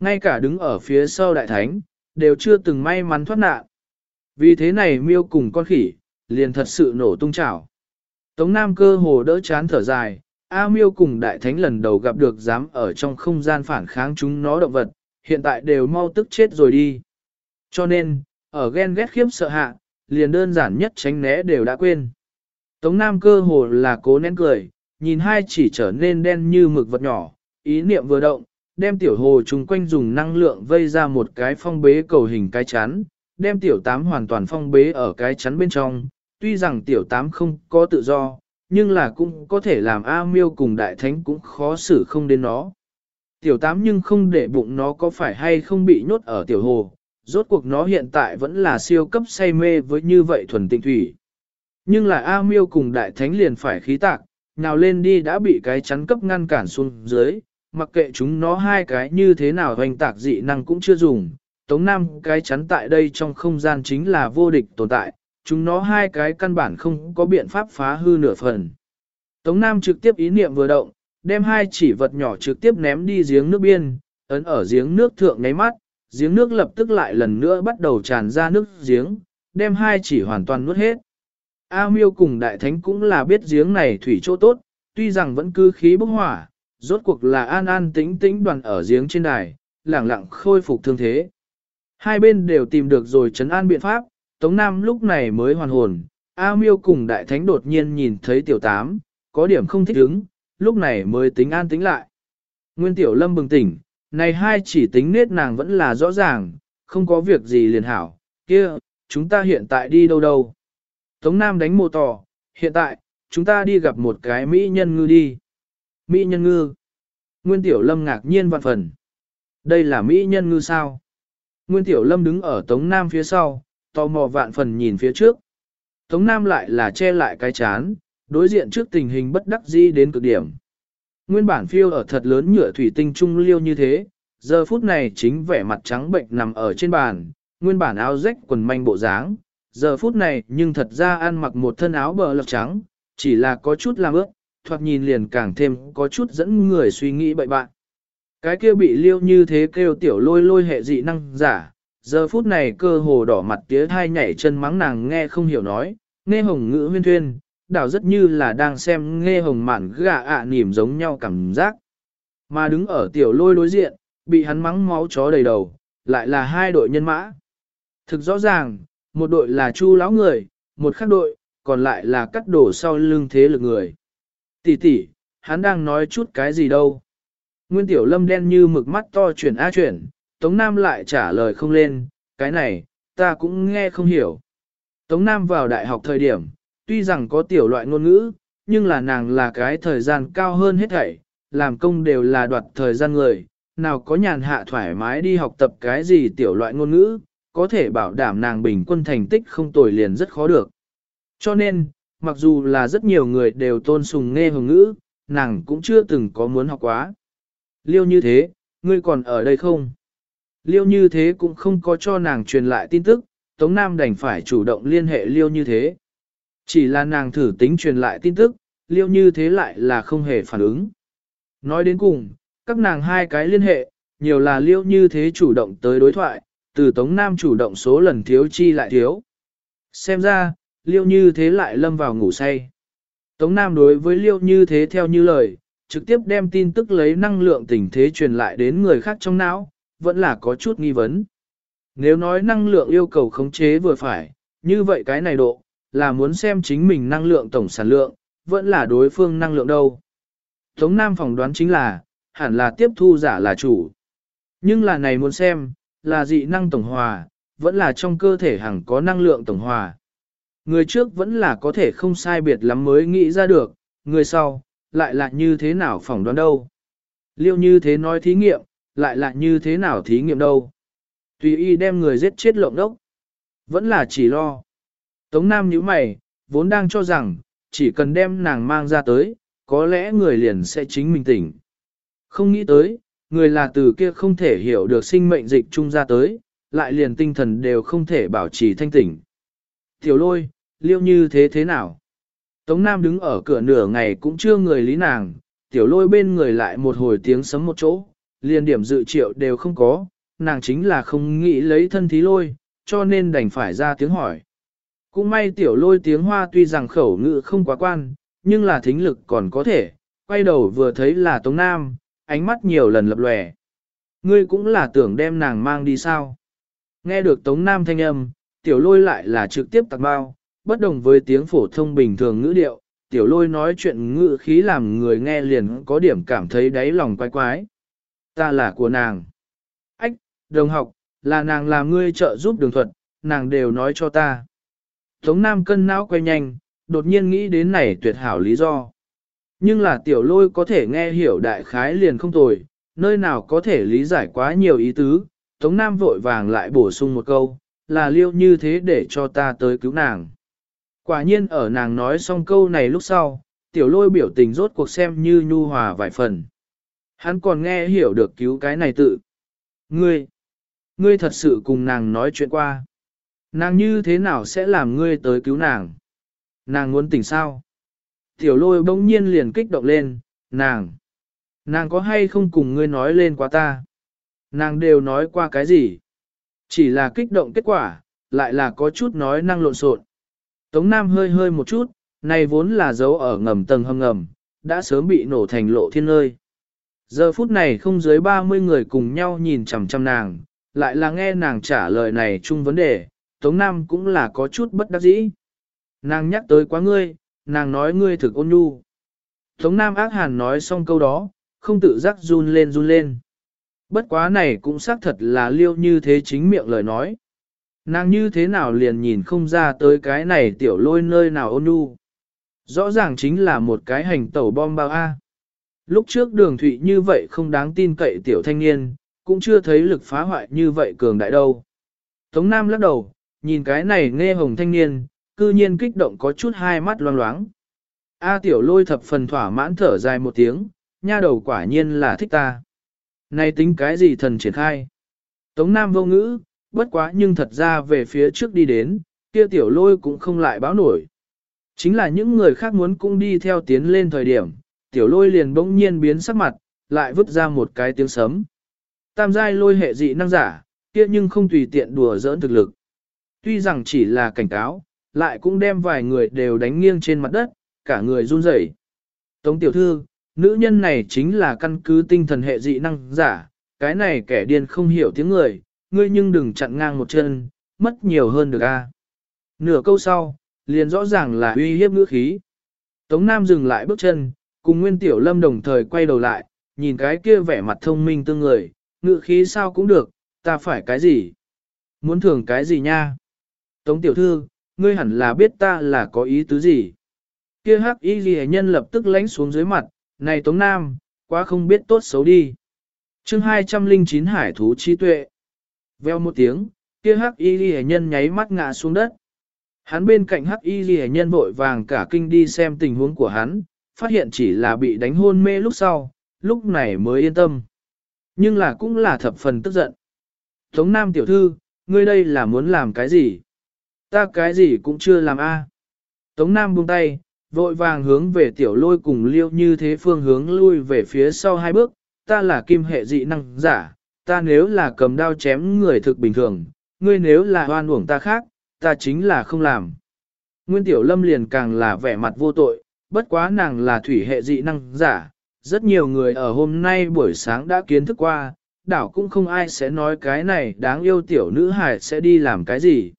Ngay cả đứng ở phía sau đại thánh, đều chưa từng may mắn thoát nạn. Vì thế này miêu cùng con khỉ, liền thật sự nổ tung chảo. Tống Nam cơ hồ đỡ chán thở dài, A miêu cùng đại thánh lần đầu gặp được dám ở trong không gian phản kháng chúng nó động vật, hiện tại đều mau tức chết rồi đi. Cho nên, ở ghen ghét khiếp sợ hạ, liền đơn giản nhất tránh né đều đã quên. Tống Nam cơ hồ là cố nén cười, nhìn hai chỉ trở nên đen như mực vật nhỏ, ý niệm vừa động, đem tiểu hồ chung quanh dùng năng lượng vây ra một cái phong bế cầu hình cái chắn, đem tiểu tám hoàn toàn phong bế ở cái chắn bên trong, tuy rằng tiểu tám không có tự do, nhưng là cũng có thể làm A miêu cùng đại thánh cũng khó xử không đến nó. Tiểu tám nhưng không để bụng nó có phải hay không bị nhốt ở tiểu hồ, rốt cuộc nó hiện tại vẫn là siêu cấp say mê với như vậy thuần tịnh thủy. Nhưng là A miêu cùng đại thánh liền phải khí tạc, nào lên đi đã bị cái chắn cấp ngăn cản xuống dưới, mặc kệ chúng nó hai cái như thế nào hoành tạc dị năng cũng chưa dùng. Tống Nam cái chắn tại đây trong không gian chính là vô địch tồn tại, chúng nó hai cái căn bản không có biện pháp phá hư nửa phần. Tống Nam trực tiếp ý niệm vừa động, đem hai chỉ vật nhỏ trực tiếp ném đi giếng nước biên, ấn ở giếng nước thượng ngáy mắt, giếng nước lập tức lại lần nữa bắt đầu tràn ra nước giếng, đem hai chỉ hoàn toàn nuốt hết. A miêu cùng đại thánh cũng là biết giếng này thủy chỗ tốt, tuy rằng vẫn cứ khí bốc hỏa, rốt cuộc là an an tĩnh tĩnh đoàn ở giếng trên đài, lẳng lặng khôi phục thương thế. Hai bên đều tìm được rồi trấn an biện pháp, Tống Nam lúc này mới hoàn hồn, A miêu cùng đại thánh đột nhiên nhìn thấy tiểu tám, có điểm không thích ứng, lúc này mới tính an tính lại. Nguyên tiểu lâm bừng tỉnh, Này hai chỉ tính nết nàng vẫn là rõ ràng, không có việc gì liền hảo, kia, chúng ta hiện tại đi đâu đâu. Tống Nam đánh mô tỏ, hiện tại, chúng ta đi gặp một cái Mỹ nhân ngư đi. Mỹ nhân ngư. Nguyên Tiểu Lâm ngạc nhiên vạn phần. Đây là Mỹ nhân ngư sao? Nguyên Tiểu Lâm đứng ở Tống Nam phía sau, tò mò vạn phần nhìn phía trước. Tống Nam lại là che lại cái chán, đối diện trước tình hình bất đắc dĩ đến cực điểm. Nguyên bản phiêu ở thật lớn nhựa thủy tinh trung liêu như thế, giờ phút này chính vẻ mặt trắng bệnh nằm ở trên bàn, nguyên bản áo rách quần manh bộ dáng, giờ phút này nhưng thật ra ăn mặc một thân áo bờ lọc trắng, chỉ là có chút làm ướt, thoạt nhìn liền càng thêm có chút dẫn người suy nghĩ bậy bạn. Cái kia bị liêu như thế kêu tiểu lôi lôi hệ dị năng giả, giờ phút này cơ hồ đỏ mặt tía hai nhảy chân mắng nàng nghe không hiểu nói, nghe hồng ngữ huyên thuyên, đảo rất như là đang xem nghe hồng mạn gà ạ à nỉm giống nhau cảm giác. Mà đứng ở tiểu lôi đối diện, bị hắn mắng máu chó đầy đầu, lại là hai đội nhân mã. Thực rõ ràng, một đội là chu lão người, một khác đội, còn lại là cắt đổ sau lưng thế lực người. Tỷ tỷ, hắn đang nói chút cái gì đâu. Nguyên tiểu lâm đen như mực mắt to chuyển a chuyển, Tống Nam lại trả lời không lên, cái này, ta cũng nghe không hiểu. Tống Nam vào đại học thời điểm, tuy rằng có tiểu loại ngôn ngữ, nhưng là nàng là cái thời gian cao hơn hết thảy, làm công đều là đoạt thời gian người, nào có nhàn hạ thoải mái đi học tập cái gì tiểu loại ngôn ngữ, có thể bảo đảm nàng bình quân thành tích không tồi liền rất khó được. Cho nên, mặc dù là rất nhiều người đều tôn sùng nghe hồng ngữ, nàng cũng chưa từng có muốn học quá. Liêu như thế, ngươi còn ở đây không? Liêu như thế cũng không có cho nàng truyền lại tin tức, Tống Nam đành phải chủ động liên hệ Liêu như thế. Chỉ là nàng thử tính truyền lại tin tức, Liêu như thế lại là không hề phản ứng. Nói đến cùng, các nàng hai cái liên hệ, nhiều là Liêu như thế chủ động tới đối thoại, từ Tống Nam chủ động số lần thiếu chi lại thiếu. Xem ra, Liêu như thế lại lâm vào ngủ say. Tống Nam đối với Liêu như thế theo như lời, trực tiếp đem tin tức lấy năng lượng tình thế truyền lại đến người khác trong não, vẫn là có chút nghi vấn. Nếu nói năng lượng yêu cầu khống chế vừa phải, như vậy cái này độ, là muốn xem chính mình năng lượng tổng sản lượng, vẫn là đối phương năng lượng đâu. Tống Nam phỏng đoán chính là, hẳn là tiếp thu giả là chủ. Nhưng là này muốn xem, là dị năng tổng hòa, vẫn là trong cơ thể hẳn có năng lượng tổng hòa. Người trước vẫn là có thể không sai biệt lắm mới nghĩ ra được, người sau, lại là như thế nào phỏng đoán đâu. Liêu như thế nói thí nghiệm, lại là như thế nào thí nghiệm đâu. Tùy y đem người giết chết lộng đốc. Vẫn là chỉ lo. Tống Nam nhíu mày, vốn đang cho rằng, chỉ cần đem nàng mang ra tới, có lẽ người liền sẽ chính mình tỉnh. Không nghĩ tới, người là từ kia không thể hiểu được sinh mệnh dịch trung ra tới, lại liền tinh thần đều không thể bảo trì thanh tỉnh. Tiểu lôi, liêu như thế thế nào? Tống Nam đứng ở cửa nửa ngày cũng chưa người lý nàng, tiểu lôi bên người lại một hồi tiếng sấm một chỗ, liền điểm dự triệu đều không có, nàng chính là không nghĩ lấy thân thí lôi, cho nên đành phải ra tiếng hỏi. Cũng may tiểu lôi tiếng hoa tuy rằng khẩu ngữ không quá quan, nhưng là thính lực còn có thể, quay đầu vừa thấy là Tống Nam, ánh mắt nhiều lần lập lòe. Ngươi cũng là tưởng đem nàng mang đi sao. Nghe được Tống Nam thanh âm, tiểu lôi lại là trực tiếp tạc bao, bất đồng với tiếng phổ thông bình thường ngữ điệu, tiểu lôi nói chuyện ngữ khí làm người nghe liền có điểm cảm thấy đáy lòng quái quái. Ta là của nàng. Ách, đồng học, là nàng làm ngươi trợ giúp đường thuật, nàng đều nói cho ta. Tống Nam cân não quay nhanh, đột nhiên nghĩ đến này tuyệt hảo lý do. Nhưng là tiểu lôi có thể nghe hiểu đại khái liền không tồi, nơi nào có thể lý giải quá nhiều ý tứ, Tống Nam vội vàng lại bổ sung một câu, là liêu như thế để cho ta tới cứu nàng. Quả nhiên ở nàng nói xong câu này lúc sau, tiểu lôi biểu tình rốt cuộc xem như nhu hòa vài phần. Hắn còn nghe hiểu được cứu cái này tự. Ngươi, ngươi thật sự cùng nàng nói chuyện qua. Nàng như thế nào sẽ làm ngươi tới cứu nàng? Nàng muốn tỉnh sao? Tiểu lôi bỗng nhiên liền kích động lên, nàng. Nàng có hay không cùng ngươi nói lên quá ta? Nàng đều nói qua cái gì? Chỉ là kích động kết quả, lại là có chút nói năng lộn xộn. Tống Nam hơi hơi một chút, này vốn là dấu ở ngầm tầng hầm ngầm, đã sớm bị nổ thành lộ thiên ơi. Giờ phút này không dưới 30 người cùng nhau nhìn chằm chằm nàng, lại là nghe nàng trả lời này chung vấn đề, Tống Nam cũng là có chút bất đắc dĩ. Nàng nhắc tới quá ngươi, nàng nói ngươi thực ôn nhu. Tống Nam ác hàn nói xong câu đó, không tự giác run lên run lên. Bất quá này cũng xác thật là liêu như thế chính miệng lời nói. Nàng như thế nào liền nhìn không ra tới cái này tiểu lôi nơi nào ôn nhu. Rõ ràng chính là một cái hành tẩu bom bao A. Lúc trước đường thụy như vậy không đáng tin cậy tiểu thanh niên, cũng chưa thấy lực phá hoại như vậy cường đại đâu. Tống Nam lắc đầu, nhìn cái này nghe hồng thanh niên, cư nhiên kích động có chút hai mắt loang loáng. A tiểu lôi thập phần thỏa mãn thở dài một tiếng, nha đầu quả nhiên là thích ta. Này tính cái gì thần triển khai? Tống Nam vô ngữ, bất quá nhưng thật ra về phía trước đi đến, kia tiểu lôi cũng không lại báo nổi. Chính là những người khác muốn cũng đi theo tiến lên thời điểm, tiểu lôi liền bỗng nhiên biến sắc mặt, lại vứt ra một cái tiếng sấm. Tam giai lôi hệ dị năng giả, kia nhưng không tùy tiện đùa giỡn thực lực. Tuy rằng chỉ là cảnh cáo, lại cũng đem vài người đều đánh nghiêng trên mặt đất, cả người run rẩy. Tống tiểu thư, nữ nhân này chính là căn cứ tinh thần hệ dị năng giả, cái này kẻ điên không hiểu tiếng người, ngươi nhưng đừng chặn ngang một chân, mất nhiều hơn được a. À? Nửa câu sau, liền rõ ràng là uy hiếp ngữ khí. Tống Nam dừng lại bước chân, cùng Nguyên Tiểu Lâm đồng thời quay đầu lại, nhìn cái kia vẻ mặt thông minh tương người, ngự khí sao cũng được, ta phải cái gì? Muốn thưởng cái gì nha? Tống Tiểu Thư, ngươi hẳn là biết ta là có ý tứ gì? Kia hắc y ghi nhân lập tức lánh xuống dưới mặt, này Tống Nam, quá không biết tốt xấu đi. chương 209 hải thú trí tuệ. Veo một tiếng, kia hắc y ghi nhân nháy mắt ngã xuống đất. Hắn bên cạnh hắc y ghi nhân vội vàng cả kinh đi xem tình huống của hắn, phát hiện chỉ là bị đánh hôn mê lúc sau, lúc này mới yên tâm. Nhưng là cũng là thập phần tức giận. Tống Nam tiểu thư, ngươi đây là muốn làm cái gì? Ta cái gì cũng chưa làm a. Tống Nam buông tay, vội vàng hướng về tiểu lôi cùng liêu như thế phương hướng lui về phía sau hai bước, ta là kim hệ dị năng giả, ta nếu là cầm đao chém người thực bình thường, ngươi nếu là hoan uổng ta khác, ta chính là không làm. Nguyên tiểu lâm liền càng là vẻ mặt vô tội, bất quá nàng là thủy hệ dị năng giả, rất nhiều người ở hôm nay buổi sáng đã kiến thức qua, đảo cũng không ai sẽ nói cái này đáng yêu tiểu nữ hài sẽ đi làm cái gì.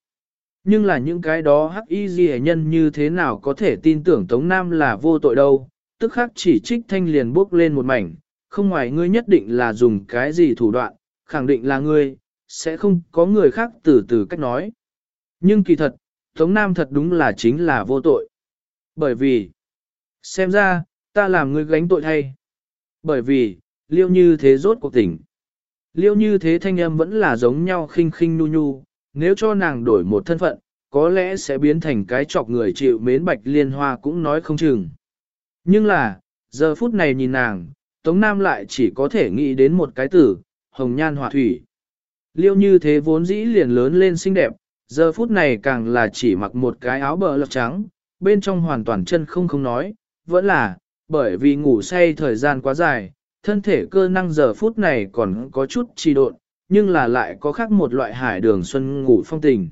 Nhưng là những cái đó hắc y gì nhân như thế nào có thể tin tưởng Tống Nam là vô tội đâu, tức khắc chỉ trích thanh liền bước lên một mảnh, không ngoài ngươi nhất định là dùng cái gì thủ đoạn, khẳng định là ngươi, sẽ không có người khác từ từ cách nói. Nhưng kỳ thật, Tống Nam thật đúng là chính là vô tội. Bởi vì, xem ra, ta làm ngươi gánh tội thay. Bởi vì, liêu như thế rốt cuộc tỉnh. Liêu như thế thanh âm vẫn là giống nhau khinh khinh nu nhu, nếu cho nàng đổi một thân phận, có lẽ sẽ biến thành cái chọc người chịu mến bạch liên hoa cũng nói không chừng. Nhưng là, giờ phút này nhìn nàng, Tống Nam lại chỉ có thể nghĩ đến một cái tử, hồng nhan hỏa thủy. Liêu như thế vốn dĩ liền lớn lên xinh đẹp, giờ phút này càng là chỉ mặc một cái áo bờ lọc trắng, bên trong hoàn toàn chân không không nói, vẫn là, bởi vì ngủ say thời gian quá dài, thân thể cơ năng giờ phút này còn có chút trì độn, nhưng là lại có khác một loại hải đường xuân ngủ phong tình.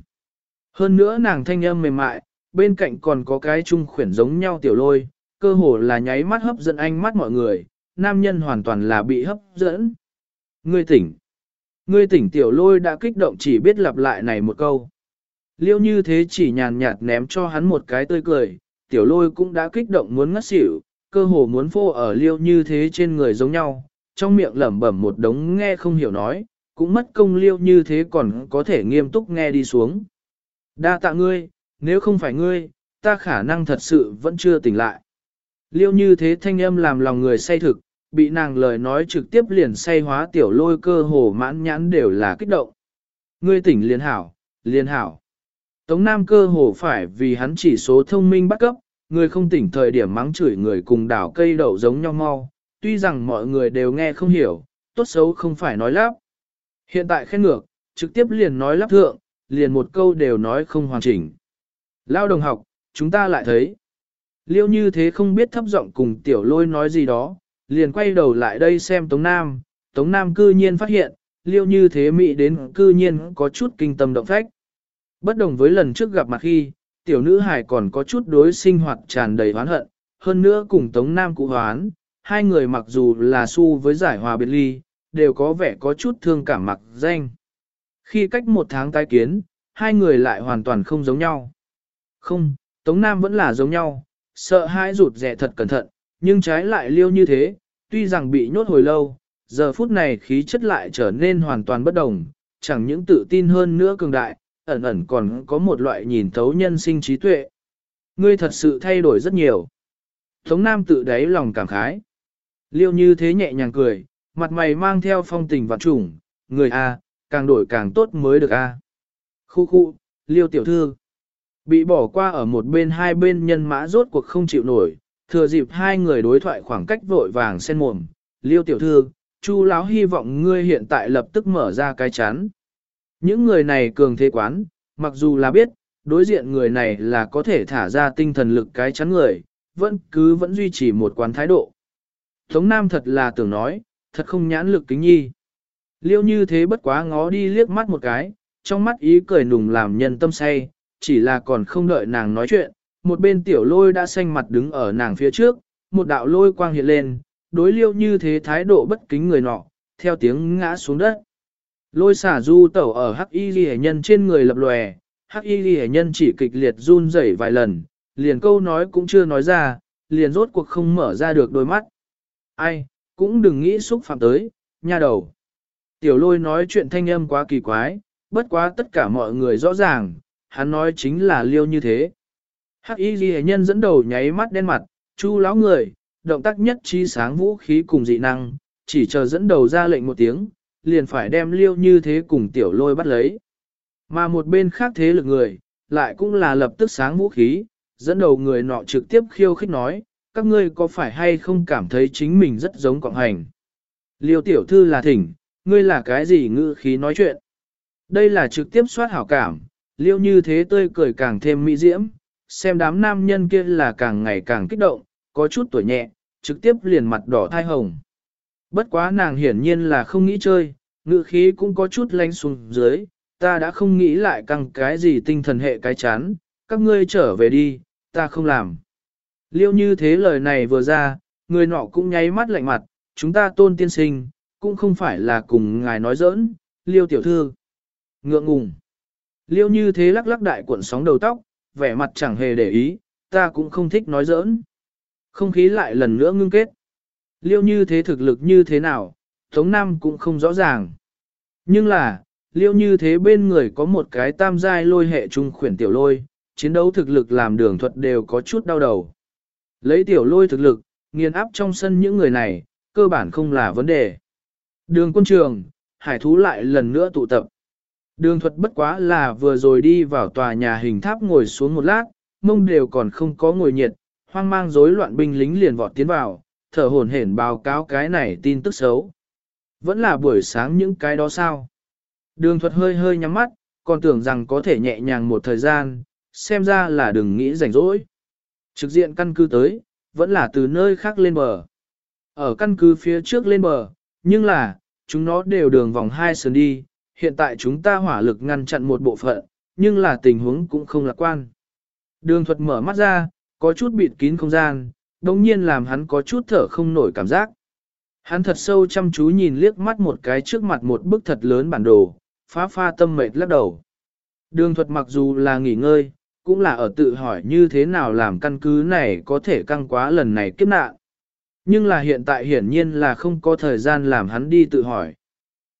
Hơn nữa nàng thanh âm mềm mại, bên cạnh còn có cái trung khuyển giống nhau tiểu lôi, cơ hồ là nháy mắt hấp dẫn ánh mắt mọi người, nam nhân hoàn toàn là bị hấp dẫn. Ngươi tỉnh. Ngươi tỉnh tiểu lôi đã kích động chỉ biết lặp lại này một câu. Liêu như thế chỉ nhàn nhạt ném cho hắn một cái tươi cười, tiểu lôi cũng đã kích động muốn ngất xỉu, cơ hồ muốn phô ở liêu như thế trên người giống nhau, trong miệng lẩm bẩm một đống nghe không hiểu nói, cũng mất công liêu như thế còn có thể nghiêm túc nghe đi xuống. Đa tạ ngươi, nếu không phải ngươi, ta khả năng thật sự vẫn chưa tỉnh lại. Liêu như thế thanh âm làm lòng người say thực, bị nàng lời nói trực tiếp liền say hóa tiểu lôi cơ hồ mãn nhãn đều là kích động. Ngươi tỉnh liền hảo, liền hảo. Tống Nam cơ hồ phải vì hắn chỉ số thông minh bắt cấp, người không tỉnh thời điểm mắng chửi người cùng đảo cây đậu giống nhau mau, tuy rằng mọi người đều nghe không hiểu, tốt xấu không phải nói lắp. Hiện tại khen ngược, trực tiếp liền nói lắp thượng, liền một câu đều nói không hoàn chỉnh. Lao đồng học, chúng ta lại thấy. Liêu như thế không biết thấp giọng cùng tiểu lôi nói gì đó, liền quay đầu lại đây xem Tống Nam. Tống Nam cư nhiên phát hiện, liêu như thế mỹ đến cư nhiên có chút kinh tâm động phách. Bất đồng với lần trước gặp mặt khi, tiểu nữ hải còn có chút đối sinh hoạt tràn đầy oán hận, hơn nữa cùng Tống Nam cụ hoán, hai người mặc dù là su với giải hòa biệt ly, đều có vẻ có chút thương cảm mặc danh. Khi cách một tháng tái kiến, hai người lại hoàn toàn không giống nhau. Không, Tống Nam vẫn là giống nhau, sợ hãi rụt rẻ thật cẩn thận, nhưng trái lại liêu như thế, tuy rằng bị nhốt hồi lâu, giờ phút này khí chất lại trở nên hoàn toàn bất đồng, chẳng những tự tin hơn nữa cường đại, ẩn ẩn còn có một loại nhìn thấu nhân sinh trí tuệ. Ngươi thật sự thay đổi rất nhiều. Tống Nam tự đáy lòng cảm khái. Liêu như thế nhẹ nhàng cười, mặt mày mang theo phong tình vạn trùng, người A, càng đổi càng tốt mới được A. Khu khu, Liêu tiểu thư. Bị bỏ qua ở một bên hai bên nhân mã rốt cuộc không chịu nổi, thừa dịp hai người đối thoại khoảng cách vội vàng sen mồm. Liêu tiểu thư, Chu lão hy vọng ngươi hiện tại lập tức mở ra cái chán. Những người này cường thế quán, mặc dù là biết, đối diện người này là có thể thả ra tinh thần lực cái chắn người, vẫn cứ vẫn duy trì một quán thái độ. Tống Nam thật là tưởng nói, thật không nhãn lực kính nhi. Liêu như thế bất quá ngó đi liếc mắt một cái, trong mắt ý cười nùng làm nhân tâm say, chỉ là còn không đợi nàng nói chuyện, một bên tiểu lôi đã xanh mặt đứng ở nàng phía trước, một đạo lôi quang hiện lên, đối liêu như thế thái độ bất kính người nọ, theo tiếng ngã xuống đất. Lôi xả du tẩu ở hắc y ghi nhân trên người lập lòe, hắc y ghi nhân chỉ kịch liệt run rẩy vài lần, liền câu nói cũng chưa nói ra, liền rốt cuộc không mở ra được đôi mắt. Ai, cũng đừng nghĩ xúc phạm tới, nha đầu. Tiểu lôi nói chuyện thanh âm quá kỳ quái, bất quá tất cả mọi người rõ ràng, hắn nói chính là liêu như thế. Hắc y ghi nhân dẫn đầu nháy mắt đen mặt, chu lão người, động tác nhất trí sáng vũ khí cùng dị năng, chỉ chờ dẫn đầu ra lệnh một tiếng, liền phải đem liêu như thế cùng tiểu lôi bắt lấy. Mà một bên khác thế lực người, lại cũng là lập tức sáng vũ khí, dẫn đầu người nọ trực tiếp khiêu khích nói, các ngươi có phải hay không cảm thấy chính mình rất giống cộng hành. Liêu tiểu thư là thỉnh, ngươi là cái gì ngữ khí nói chuyện. Đây là trực tiếp soát hảo cảm, liêu như thế tươi cười càng thêm mỹ diễm, xem đám nam nhân kia là càng ngày càng kích động, có chút tuổi nhẹ, trực tiếp liền mặt đỏ thai hồng. Bất quá nàng hiển nhiên là không nghĩ chơi, ngự khí cũng có chút lánh xuống dưới, ta đã không nghĩ lại căng cái gì tinh thần hệ cái chán, các ngươi trở về đi, ta không làm. Liêu như thế lời này vừa ra, người nọ cũng nháy mắt lạnh mặt, chúng ta tôn tiên sinh, cũng không phải là cùng ngài nói giỡn, liêu tiểu thư. Ngượng ngùng. Liêu như thế lắc lắc đại cuộn sóng đầu tóc, vẻ mặt chẳng hề để ý, ta cũng không thích nói giỡn. Không khí lại lần nữa ngưng kết. Liêu như thế thực lực như thế nào, Tống Nam cũng không rõ ràng. Nhưng là, liêu như thế bên người có một cái tam giai lôi hệ trung khuyển tiểu lôi, chiến đấu thực lực làm đường thuật đều có chút đau đầu. Lấy tiểu lôi thực lực, nghiền áp trong sân những người này, cơ bản không là vấn đề. Đường quân trường, hải thú lại lần nữa tụ tập. Đường thuật bất quá là vừa rồi đi vào tòa nhà hình tháp ngồi xuống một lát, mông đều còn không có ngồi nhiệt, hoang mang rối loạn binh lính liền vọt tiến vào, thở hổn hển báo cáo cái này tin tức xấu. Vẫn là buổi sáng những cái đó sao? Đường thuật hơi hơi nhắm mắt, còn tưởng rằng có thể nhẹ nhàng một thời gian, xem ra là đừng nghĩ rảnh rỗi. Trực diện căn cứ tới, vẫn là từ nơi khác lên bờ. Ở căn cứ phía trước lên bờ, nhưng là, chúng nó đều đường vòng hai sườn đi, hiện tại chúng ta hỏa lực ngăn chặn một bộ phận, nhưng là tình huống cũng không lạc quan. Đường thuật mở mắt ra, có chút bịt kín không gian, đồng nhiên làm hắn có chút thở không nổi cảm giác. Hắn thật sâu chăm chú nhìn liếc mắt một cái trước mặt một bức thật lớn bản đồ, phá pha tâm mệt lắc đầu. Đường thuật mặc dù là nghỉ ngơi, cũng là ở tự hỏi như thế nào làm căn cứ này có thể căng quá lần này kiếp nạn. Nhưng là hiện tại hiển nhiên là không có thời gian làm hắn đi tự hỏi.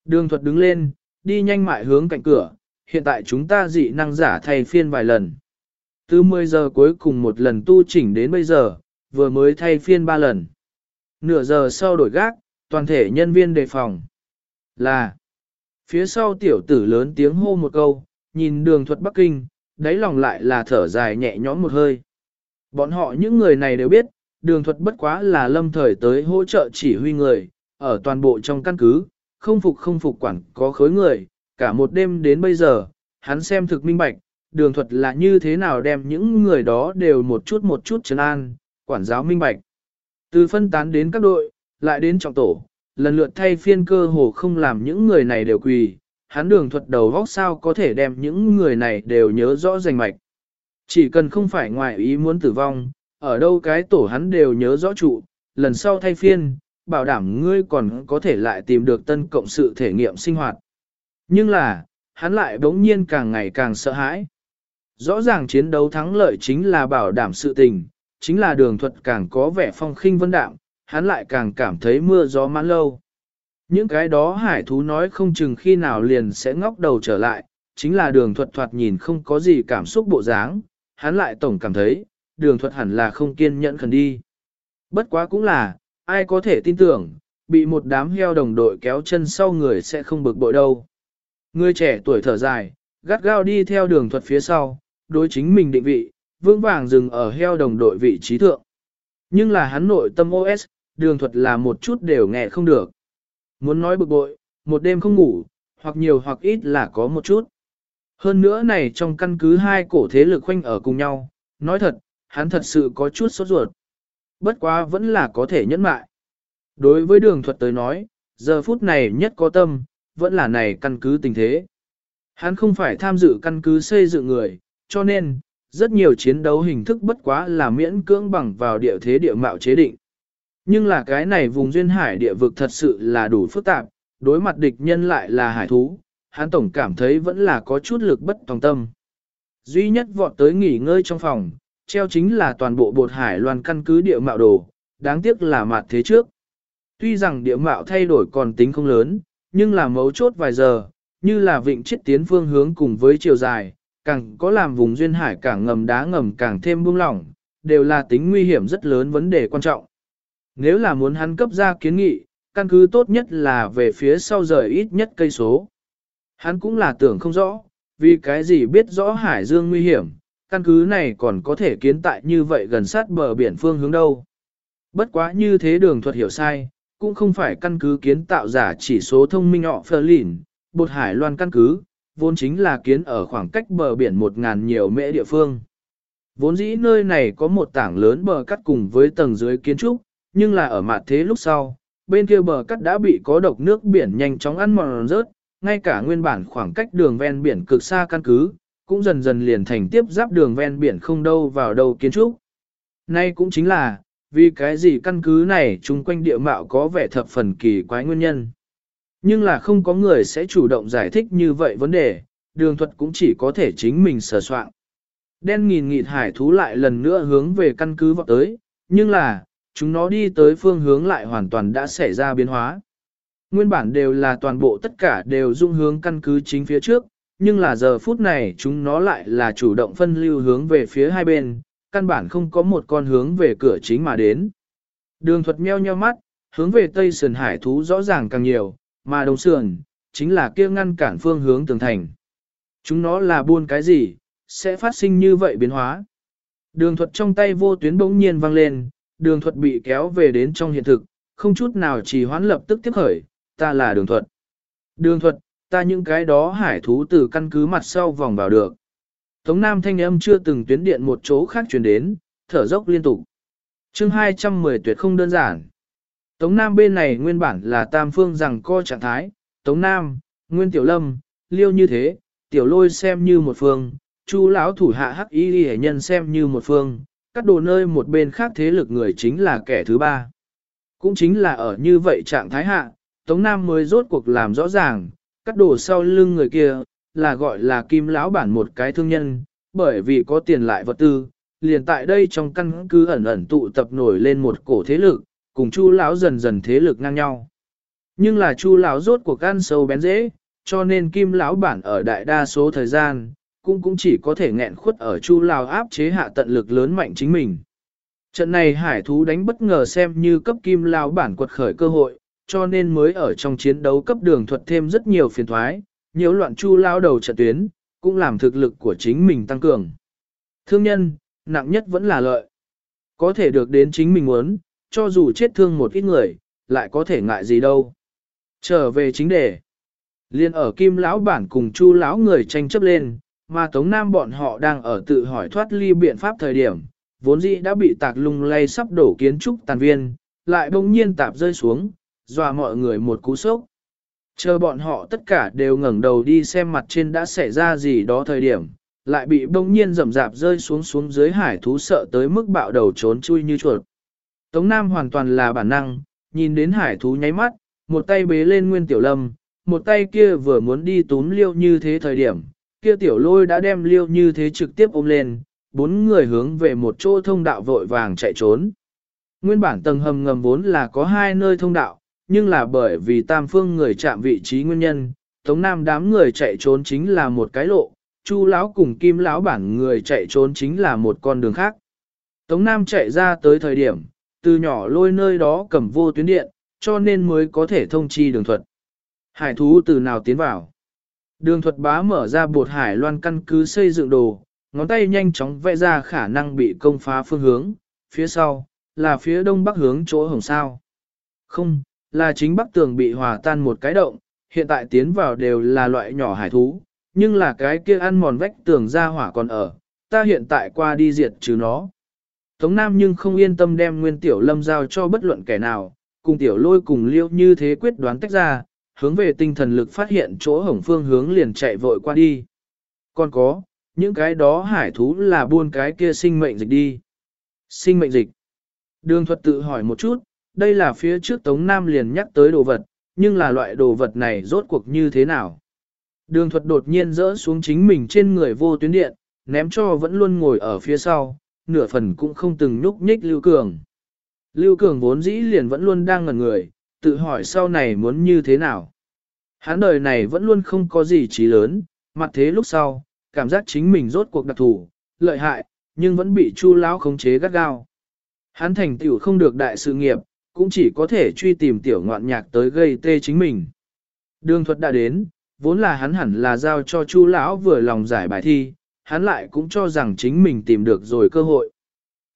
Đường thuật đứng lên, đi nhanh mại hướng cạnh cửa, hiện tại chúng ta dị năng giả thay phiên vài lần. Từ 10 giờ cuối cùng một lần tu chỉnh đến bây giờ, vừa mới thay phiên ba lần. Nửa giờ sau đổi gác, toàn thể nhân viên đề phòng. Là, phía sau tiểu tử lớn tiếng hô một câu, nhìn đường thuật Bắc Kinh, đáy lòng lại là thở dài nhẹ nhõm một hơi. Bọn họ những người này đều biết, đường thuật bất quá là lâm thời tới hỗ trợ chỉ huy người, ở toàn bộ trong căn cứ, không phục không phục quản có khối người, cả một đêm đến bây giờ, hắn xem thực minh bạch, đường thuật là như thế nào đem những người đó đều một chút một chút trấn an, quản giáo minh bạch. Từ phân tán đến các đội, lại đến trọng tổ, lần lượt thay phiên cơ hồ không làm những người này đều quỳ, hắn đường thuật đầu vóc sao có thể đem những người này đều nhớ rõ rành mạch. Chỉ cần không phải ngoài ý muốn tử vong, ở đâu cái tổ hắn đều nhớ rõ trụ, lần sau thay phiên, bảo đảm ngươi còn có thể lại tìm được tân cộng sự thể nghiệm sinh hoạt. Nhưng là, hắn lại bỗng nhiên càng ngày càng sợ hãi. Rõ ràng chiến đấu thắng lợi chính là bảo đảm sự tình, chính là đường thuật càng có vẻ phong khinh vân đạm, hắn lại càng cảm thấy mưa gió mãn lâu. Những cái đó hải thú nói không chừng khi nào liền sẽ ngóc đầu trở lại, chính là đường thuật thoạt nhìn không có gì cảm xúc bộ dáng, hắn lại tổng cảm thấy, đường thuật hẳn là không kiên nhẫn khẩn đi. Bất quá cũng là, ai có thể tin tưởng, bị một đám heo đồng đội kéo chân sau người sẽ không bực bội đâu. Người trẻ tuổi thở dài, gắt gao đi theo đường thuật phía sau, đối chính mình định vị, vững vàng dừng ở heo đồng đội vị trí thượng. Nhưng là hắn nội tâm OS, đường thuật là một chút đều nghe không được. Muốn nói bực bội, một đêm không ngủ, hoặc nhiều hoặc ít là có một chút. Hơn nữa này trong căn cứ hai cổ thế lực khoanh ở cùng nhau, nói thật, hắn thật sự có chút sốt ruột. Bất quá vẫn là có thể nhẫn mại. Đối với đường thuật tới nói, giờ phút này nhất có tâm, vẫn là này căn cứ tình thế. Hắn không phải tham dự căn cứ xây dựng người, cho nên, rất nhiều chiến đấu hình thức bất quá là miễn cưỡng bằng vào địa thế địa mạo chế định. Nhưng là cái này vùng duyên hải địa vực thật sự là đủ phức tạp, đối mặt địch nhân lại là hải thú, hắn tổng cảm thấy vẫn là có chút lực bất tòng tâm. Duy nhất vọt tới nghỉ ngơi trong phòng, treo chính là toàn bộ bột hải loan căn cứ địa mạo đồ, đáng tiếc là mặt thế trước. Tuy rằng địa mạo thay đổi còn tính không lớn, nhưng là mấu chốt vài giờ, như là vịnh chết tiến phương hướng cùng với chiều dài, càng có làm vùng duyên hải càng ngầm đá ngầm càng thêm buông lỏng, đều là tính nguy hiểm rất lớn vấn đề quan trọng. Nếu là muốn hắn cấp ra kiến nghị, căn cứ tốt nhất là về phía sau rời ít nhất cây số. Hắn cũng là tưởng không rõ, vì cái gì biết rõ hải dương nguy hiểm, căn cứ này còn có thể kiến tại như vậy gần sát bờ biển phương hướng đâu. Bất quá như thế đường thuật hiểu sai, cũng không phải căn cứ kiến tạo giả chỉ số thông minh họ phơ lìn, bột hải loan căn cứ, vốn chính là kiến ở khoảng cách bờ biển một ngàn nhiều mễ địa phương. Vốn dĩ nơi này có một tảng lớn bờ cắt cùng với tầng dưới kiến trúc, nhưng là ở mặt thế lúc sau, bên kia bờ cắt đã bị có độc nước biển nhanh chóng ăn mòn rớt, ngay cả nguyên bản khoảng cách đường ven biển cực xa căn cứ, cũng dần dần liền thành tiếp giáp đường ven biển không đâu vào đâu kiến trúc. Nay cũng chính là, vì cái gì căn cứ này chung quanh địa mạo có vẻ thập phần kỳ quái nguyên nhân. Nhưng là không có người sẽ chủ động giải thích như vậy vấn đề, đường thuật cũng chỉ có thể chính mình sờ soạn. Đen nghìn nghịt hải thú lại lần nữa hướng về căn cứ vọt tới, nhưng là, chúng nó đi tới phương hướng lại hoàn toàn đã xảy ra biến hóa. Nguyên bản đều là toàn bộ tất cả đều dung hướng căn cứ chính phía trước, nhưng là giờ phút này chúng nó lại là chủ động phân lưu hướng về phía hai bên, căn bản không có một con hướng về cửa chính mà đến. Đường thuật meo nheo mắt, hướng về tây sườn hải thú rõ ràng càng nhiều, mà đồng sườn, chính là kia ngăn cản phương hướng tường thành. Chúng nó là buôn cái gì, sẽ phát sinh như vậy biến hóa. Đường thuật trong tay vô tuyến bỗng nhiên vang lên, đường thuật bị kéo về đến trong hiện thực, không chút nào chỉ hoán lập tức tiếp khởi, ta là đường thuật. Đường thuật, ta những cái đó hải thú từ căn cứ mặt sau vòng vào được. Tống Nam thanh âm chưa từng tuyến điện một chỗ khác truyền đến, thở dốc liên tục. chương 210 tuyệt không đơn giản. Tống Nam bên này nguyên bản là tam phương rằng co trạng thái, Tống Nam, Nguyên Tiểu Lâm, Liêu như thế, Tiểu Lôi xem như một phương, Chu lão thủ hạ hắc y hệ nhân xem như một phương, các đồ nơi một bên khác thế lực người chính là kẻ thứ ba. Cũng chính là ở như vậy trạng thái hạ, Tống Nam mới rốt cuộc làm rõ ràng, cắt đồ sau lưng người kia, là gọi là kim lão bản một cái thương nhân, bởi vì có tiền lại vật tư, liền tại đây trong căn cứ ẩn ẩn tụ tập nổi lên một cổ thế lực, cùng chu lão dần dần thế lực ngang nhau. Nhưng là chu lão rốt cuộc ăn sâu bén dễ, cho nên kim lão bản ở đại đa số thời gian, cũng cũng chỉ có thể nghẹn khuất ở chu lão áp chế hạ tận lực lớn mạnh chính mình. Trận này hải thú đánh bất ngờ xem như cấp kim lão bản quật khởi cơ hội, cho nên mới ở trong chiến đấu cấp đường thuật thêm rất nhiều phiền thoái, nhiều loạn chu Lão đầu trận tuyến, cũng làm thực lực của chính mình tăng cường. Thương nhân, nặng nhất vẫn là lợi. Có thể được đến chính mình muốn, cho dù chết thương một ít người, lại có thể ngại gì đâu. Trở về chính đề. Liên ở kim lão bản cùng chu lão người tranh chấp lên, mà Tống Nam bọn họ đang ở tự hỏi thoát ly biện pháp thời điểm, vốn dĩ đã bị tạc lung lay sắp đổ kiến trúc tàn viên, lại bỗng nhiên tạp rơi xuống, dọa mọi người một cú sốc. Chờ bọn họ tất cả đều ngẩng đầu đi xem mặt trên đã xảy ra gì đó thời điểm, lại bị bỗng nhiên rầm rạp rơi xuống xuống dưới hải thú sợ tới mức bạo đầu trốn chui như chuột. Tống Nam hoàn toàn là bản năng, nhìn đến hải thú nháy mắt, một tay bế lên nguyên tiểu lâm, một tay kia vừa muốn đi túm liêu như thế thời điểm, kia tiểu lôi đã đem liêu như thế trực tiếp ôm lên, bốn người hướng về một chỗ thông đạo vội vàng chạy trốn. Nguyên bản tầng hầm ngầm vốn là có hai nơi thông đạo, nhưng là bởi vì tam phương người chạm vị trí nguyên nhân, Tống Nam đám người chạy trốn chính là một cái lộ, Chu lão cùng Kim lão bản người chạy trốn chính là một con đường khác. Tống Nam chạy ra tới thời điểm, từ nhỏ lôi nơi đó cầm vô tuyến điện, cho nên mới có thể thông chi đường thuật. Hải thú từ nào tiến vào? Đường thuật bá mở ra bột hải loan căn cứ xây dựng đồ, ngón tay nhanh chóng vẽ ra khả năng bị công phá phương hướng, phía sau, là phía đông bắc hướng chỗ hồng sao. Không, là chính bắc tường bị hòa tan một cái động, hiện tại tiến vào đều là loại nhỏ hải thú, nhưng là cái kia ăn mòn vách tường ra hỏa còn ở, ta hiện tại qua đi diệt trừ nó. Tống Nam nhưng không yên tâm đem nguyên tiểu lâm giao cho bất luận kẻ nào, cùng tiểu lôi cùng liêu như thế quyết đoán tách ra, hướng về tinh thần lực phát hiện chỗ hổng phương hướng liền chạy vội qua đi. Còn có, những cái đó hải thú là buôn cái kia sinh mệnh dịch đi. Sinh mệnh dịch. Đường thuật tự hỏi một chút, đây là phía trước Tống Nam liền nhắc tới đồ vật, nhưng là loại đồ vật này rốt cuộc như thế nào? Đường thuật đột nhiên rỡ xuống chính mình trên người vô tuyến điện, ném cho vẫn luôn ngồi ở phía sau, nửa phần cũng không từng nhúc nhích Lưu Cường. Lưu Cường vốn dĩ liền vẫn luôn đang ngẩn người, tự hỏi sau này muốn như thế nào. Hắn đời này vẫn luôn không có gì trí lớn, mặt thế lúc sau, cảm giác chính mình rốt cuộc đặc thủ, lợi hại, nhưng vẫn bị chu lão khống chế gắt gao. Hắn thành tựu không được đại sự nghiệp, cũng chỉ có thể truy tìm tiểu ngoạn nhạc tới gây tê chính mình. Đường thuật đã đến, vốn là hắn hẳn là giao cho chu lão vừa lòng giải bài thi, hắn lại cũng cho rằng chính mình tìm được rồi cơ hội.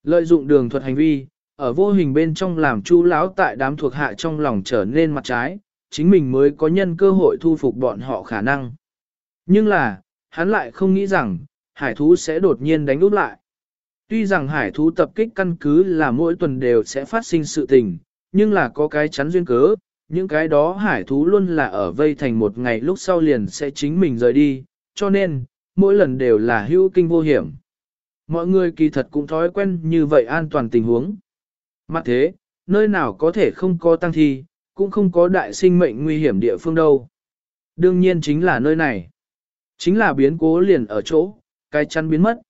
Lợi dụng đường thuật hành vi, ở vô hình bên trong làm chu lão tại đám thuộc hạ trong lòng trở nên mặt trái, chính mình mới có nhân cơ hội thu phục bọn họ khả năng. Nhưng là, hắn lại không nghĩ rằng, hải thú sẽ đột nhiên đánh úp lại. Tuy rằng hải thú tập kích căn cứ là mỗi tuần đều sẽ phát sinh sự tình, nhưng là có cái chắn duyên cớ, những cái đó hải thú luôn là ở vây thành một ngày lúc sau liền sẽ chính mình rời đi, cho nên, mỗi lần đều là hữu kinh vô hiểm. Mọi người kỳ thật cũng thói quen như vậy an toàn tình huống. Mặt thế, nơi nào có thể không có tăng thi, cũng không có đại sinh mệnh nguy hiểm địa phương đâu. Đương nhiên chính là nơi này. Chính là biến cố liền ở chỗ, cái chắn biến mất.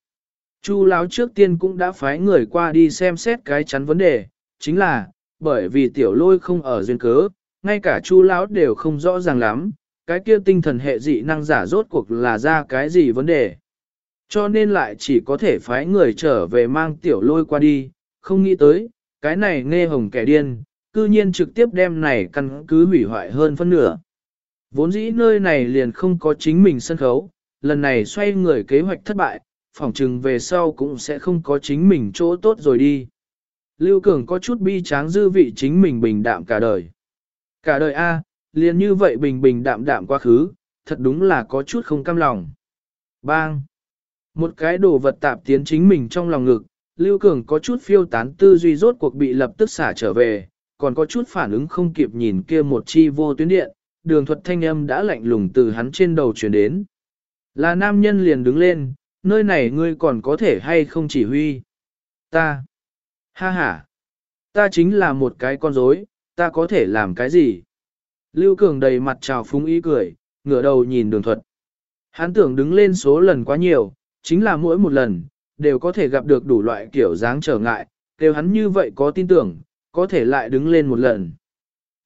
Chu lão trước tiên cũng đã phái người qua đi xem xét cái chắn vấn đề, chính là, bởi vì tiểu lôi không ở duyên cớ, ngay cả chu lão đều không rõ ràng lắm, cái kia tinh thần hệ dị năng giả rốt cuộc là ra cái gì vấn đề. Cho nên lại chỉ có thể phái người trở về mang tiểu lôi qua đi, không nghĩ tới, cái này nghe hồng kẻ điên, cư nhiên trực tiếp đem này căn cứ hủy hoại hơn phân nửa. Vốn dĩ nơi này liền không có chính mình sân khấu, lần này xoay người kế hoạch thất bại, phỏng chừng về sau cũng sẽ không có chính mình chỗ tốt rồi đi. Lưu Cường có chút bi tráng dư vị chính mình bình đạm cả đời. Cả đời A, liền như vậy bình bình đạm đạm quá khứ, thật đúng là có chút không cam lòng. Bang! Một cái đồ vật tạp tiến chính mình trong lòng ngực, Lưu Cường có chút phiêu tán tư duy rốt cuộc bị lập tức xả trở về, còn có chút phản ứng không kịp nhìn kia một chi vô tuyến điện, đường thuật thanh âm đã lạnh lùng từ hắn trên đầu chuyển đến. Là nam nhân liền đứng lên, nơi này ngươi còn có thể hay không chỉ huy. Ta. Ha ha. Ta chính là một cái con rối, ta có thể làm cái gì? Lưu Cường đầy mặt trào phúng ý cười, ngửa đầu nhìn đường thuật. Hắn tưởng đứng lên số lần quá nhiều, chính là mỗi một lần, đều có thể gặp được đủ loại kiểu dáng trở ngại, kêu hắn như vậy có tin tưởng, có thể lại đứng lên một lần.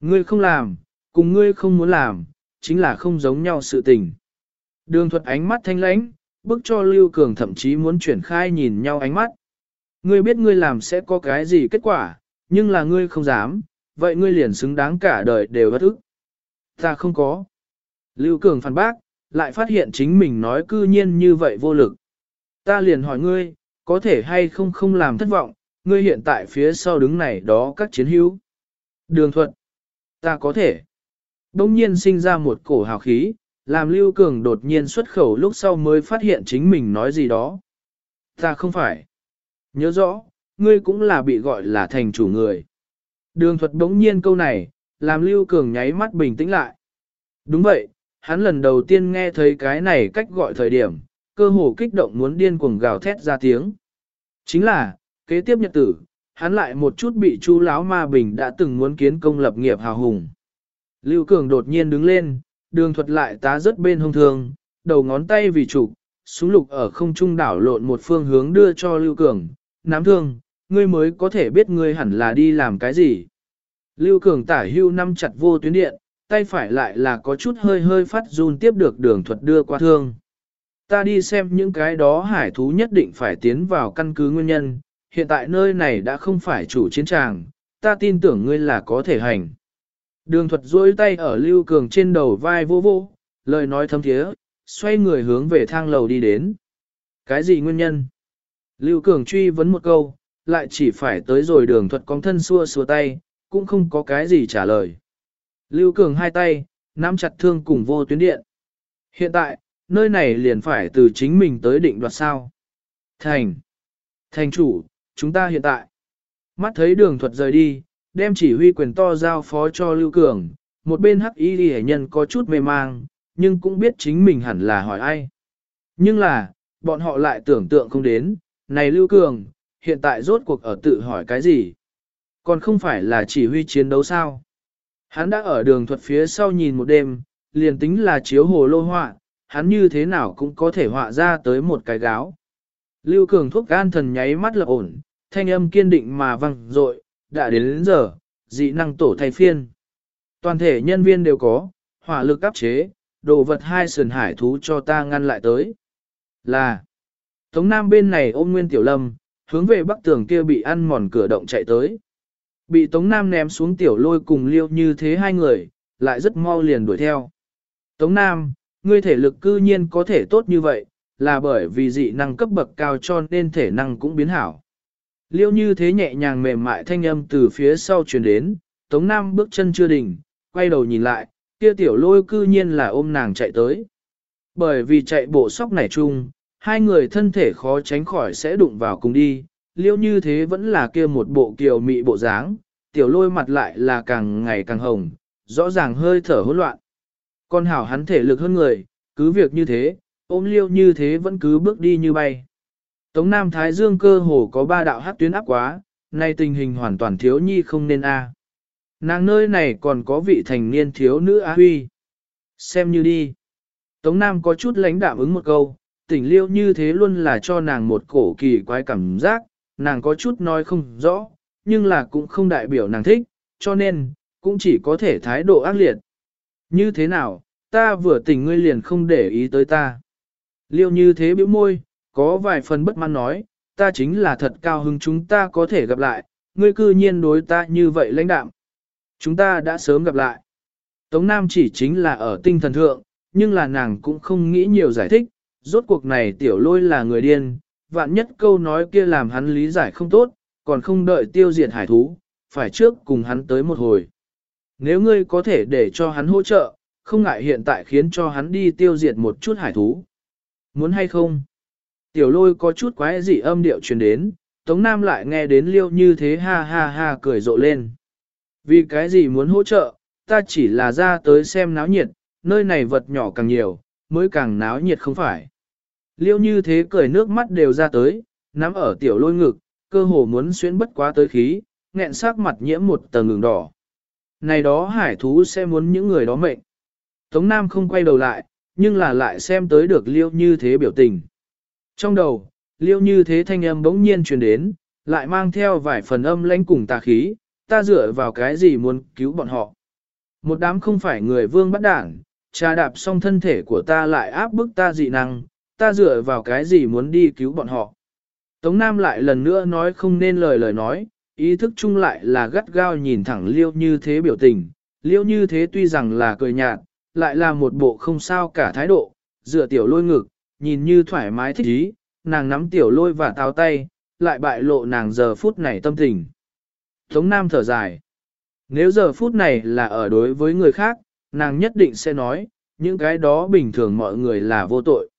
Ngươi không làm, cùng ngươi không muốn làm, chính là không giống nhau sự tình. Đường thuật ánh mắt thanh lãnh, bức cho Lưu Cường thậm chí muốn chuyển khai nhìn nhau ánh mắt. Ngươi biết ngươi làm sẽ có cái gì kết quả, nhưng là ngươi không dám, vậy ngươi liền xứng đáng cả đời đều bất ức. Ta không có. Lưu Cường phản bác, lại phát hiện chính mình nói cư nhiên như vậy vô lực. Ta liền hỏi ngươi, có thể hay không không làm thất vọng, ngươi hiện tại phía sau đứng này đó các chiến hữu. Đường thuật. Ta có thể. Đông nhiên sinh ra một cổ hào khí, làm Lưu Cường đột nhiên xuất khẩu lúc sau mới phát hiện chính mình nói gì đó. Ta không phải. Nhớ rõ, ngươi cũng là bị gọi là thành chủ người. Đường thuật đống nhiên câu này, làm Lưu Cường nháy mắt bình tĩnh lại. Đúng vậy, hắn lần đầu tiên nghe thấy cái này cách gọi thời điểm, cơ hồ kích động muốn điên cuồng gào thét ra tiếng. Chính là, kế tiếp nhật tử, hắn lại một chút bị chú lão ma bình đã từng muốn kiến công lập nghiệp hào hùng. Lưu Cường đột nhiên đứng lên, đường thuật lại tá rất bên hông thường, đầu ngón tay vì trục, súng lục ở không trung đảo lộn một phương hướng đưa cho Lưu Cường, nắm thương, ngươi mới có thể biết ngươi hẳn là đi làm cái gì. Lưu Cường tả hưu năm chặt vô tuyến điện, tay phải lại là có chút hơi hơi phát run tiếp được đường thuật đưa qua thương. Ta đi xem những cái đó hải thú nhất định phải tiến vào căn cứ nguyên nhân, hiện tại nơi này đã không phải chủ chiến tràng, ta tin tưởng ngươi là có thể hành. Đường thuật duỗi tay ở Lưu Cường trên đầu vai vô vô, lời nói thâm thiế, xoay người hướng về thang lầu đi đến. Cái gì nguyên nhân? Lưu Cường truy vấn một câu, lại chỉ phải tới rồi đường thuật con thân xua xua tay, cũng không có cái gì trả lời. Lưu Cường hai tay, nắm chặt thương cùng vô tuyến điện. Hiện tại, nơi này liền phải từ chính mình tới định đoạt sao. Thành. Thành chủ, chúng ta hiện tại. Mắt thấy đường thuật rời đi, đem chỉ huy quyền to giao phó cho Lưu Cường. Một bên hắc y ghi nhân có chút mê mang, nhưng cũng biết chính mình hẳn là hỏi ai. Nhưng là, bọn họ lại tưởng tượng không đến, này Lưu Cường, hiện tại rốt cuộc ở tự hỏi cái gì? Còn không phải là chỉ huy chiến đấu sao? Hắn đã ở đường thuật phía sau nhìn một đêm, liền tính là chiếu hồ lô họa, hắn như thế nào cũng có thể họa ra tới một cái gáo. Lưu Cường thuốc gan thần nháy mắt lập ổn, thanh âm kiên định mà văng, dội, đã đến đến giờ, dị năng tổ thay phiên. Toàn thể nhân viên đều có, hỏa lực áp chế, đồ vật hai sườn hải thú cho ta ngăn lại tới. Là, Tống Nam bên này ôm Nguyên Tiểu Lâm, hướng về bắc tường kia bị ăn mòn cửa động chạy tới. Bị Tống Nam ném xuống tiểu lôi cùng liêu như thế hai người, lại rất mau liền đuổi theo. Tống Nam, ngươi thể lực cư nhiên có thể tốt như vậy, là bởi vì dị năng cấp bậc cao cho nên thể năng cũng biến hảo. Liêu như thế nhẹ nhàng mềm mại thanh âm từ phía sau truyền đến, Tống Nam bước chân chưa đỉnh, quay đầu nhìn lại, kia tiểu lôi cư nhiên là ôm nàng chạy tới. Bởi vì chạy bộ sóc này chung, hai người thân thể khó tránh khỏi sẽ đụng vào cùng đi, liêu như thế vẫn là kia một bộ kiều mị bộ dáng, tiểu lôi mặt lại là càng ngày càng hồng, rõ ràng hơi thở hỗn loạn. Con hảo hắn thể lực hơn người, cứ việc như thế, ôm liêu như thế vẫn cứ bước đi như bay. Tống Nam Thái Dương cơ hồ có ba đạo hát tuyến áp quá, nay tình hình hoàn toàn thiếu nhi không nên a. Nàng nơi này còn có vị thành niên thiếu nữ Á Huy. Xem như đi. Tống Nam có chút lãnh đạm ứng một câu, tỉnh liêu như thế luôn là cho nàng một cổ kỳ quái cảm giác, nàng có chút nói không rõ, nhưng là cũng không đại biểu nàng thích, cho nên, cũng chỉ có thể thái độ ác liệt. Như thế nào, ta vừa tỉnh ngươi liền không để ý tới ta. Liêu như thế biểu môi, có vài phần bất mãn nói, ta chính là thật cao hứng chúng ta có thể gặp lại, ngươi cư nhiên đối ta như vậy lãnh đạm. Chúng ta đã sớm gặp lại. Tống Nam chỉ chính là ở tinh thần thượng, nhưng là nàng cũng không nghĩ nhiều giải thích, rốt cuộc này tiểu lôi là người điên, vạn nhất câu nói kia làm hắn lý giải không tốt, còn không đợi tiêu diệt hải thú, phải trước cùng hắn tới một hồi. Nếu ngươi có thể để cho hắn hỗ trợ, không ngại hiện tại khiến cho hắn đi tiêu diệt một chút hải thú. Muốn hay không? Tiểu lôi có chút quái dị âm điệu truyền đến, Tống Nam lại nghe đến liêu như thế ha ha ha cười rộ lên. Vì cái gì muốn hỗ trợ, ta chỉ là ra tới xem náo nhiệt, nơi này vật nhỏ càng nhiều, mới càng náo nhiệt không phải. Liêu như thế cười nước mắt đều ra tới, nắm ở tiểu lôi ngực, cơ hồ muốn xuyên bất quá tới khí, nghẹn sắc mặt nhiễm một tầng ngừng đỏ. Này đó hải thú sẽ muốn những người đó mệnh. Tống Nam không quay đầu lại, nhưng là lại xem tới được liêu như thế biểu tình. Trong đầu, liêu như thế thanh âm bỗng nhiên truyền đến, lại mang theo vài phần âm lãnh cùng tà khí, ta dựa vào cái gì muốn cứu bọn họ. Một đám không phải người vương bắt đảng, trà đạp xong thân thể của ta lại áp bức ta dị năng, ta dựa vào cái gì muốn đi cứu bọn họ. Tống Nam lại lần nữa nói không nên lời lời nói, ý thức chung lại là gắt gao nhìn thẳng liêu như thế biểu tình, liêu như thế tuy rằng là cười nhạt, lại là một bộ không sao cả thái độ, dựa tiểu lôi ngực, nhìn như thoải mái thích ý, nàng nắm tiểu lôi và táo tay, lại bại lộ nàng giờ phút này tâm tình. Tống Nam thở dài. Nếu giờ phút này là ở đối với người khác, nàng nhất định sẽ nói, những cái đó bình thường mọi người là vô tội.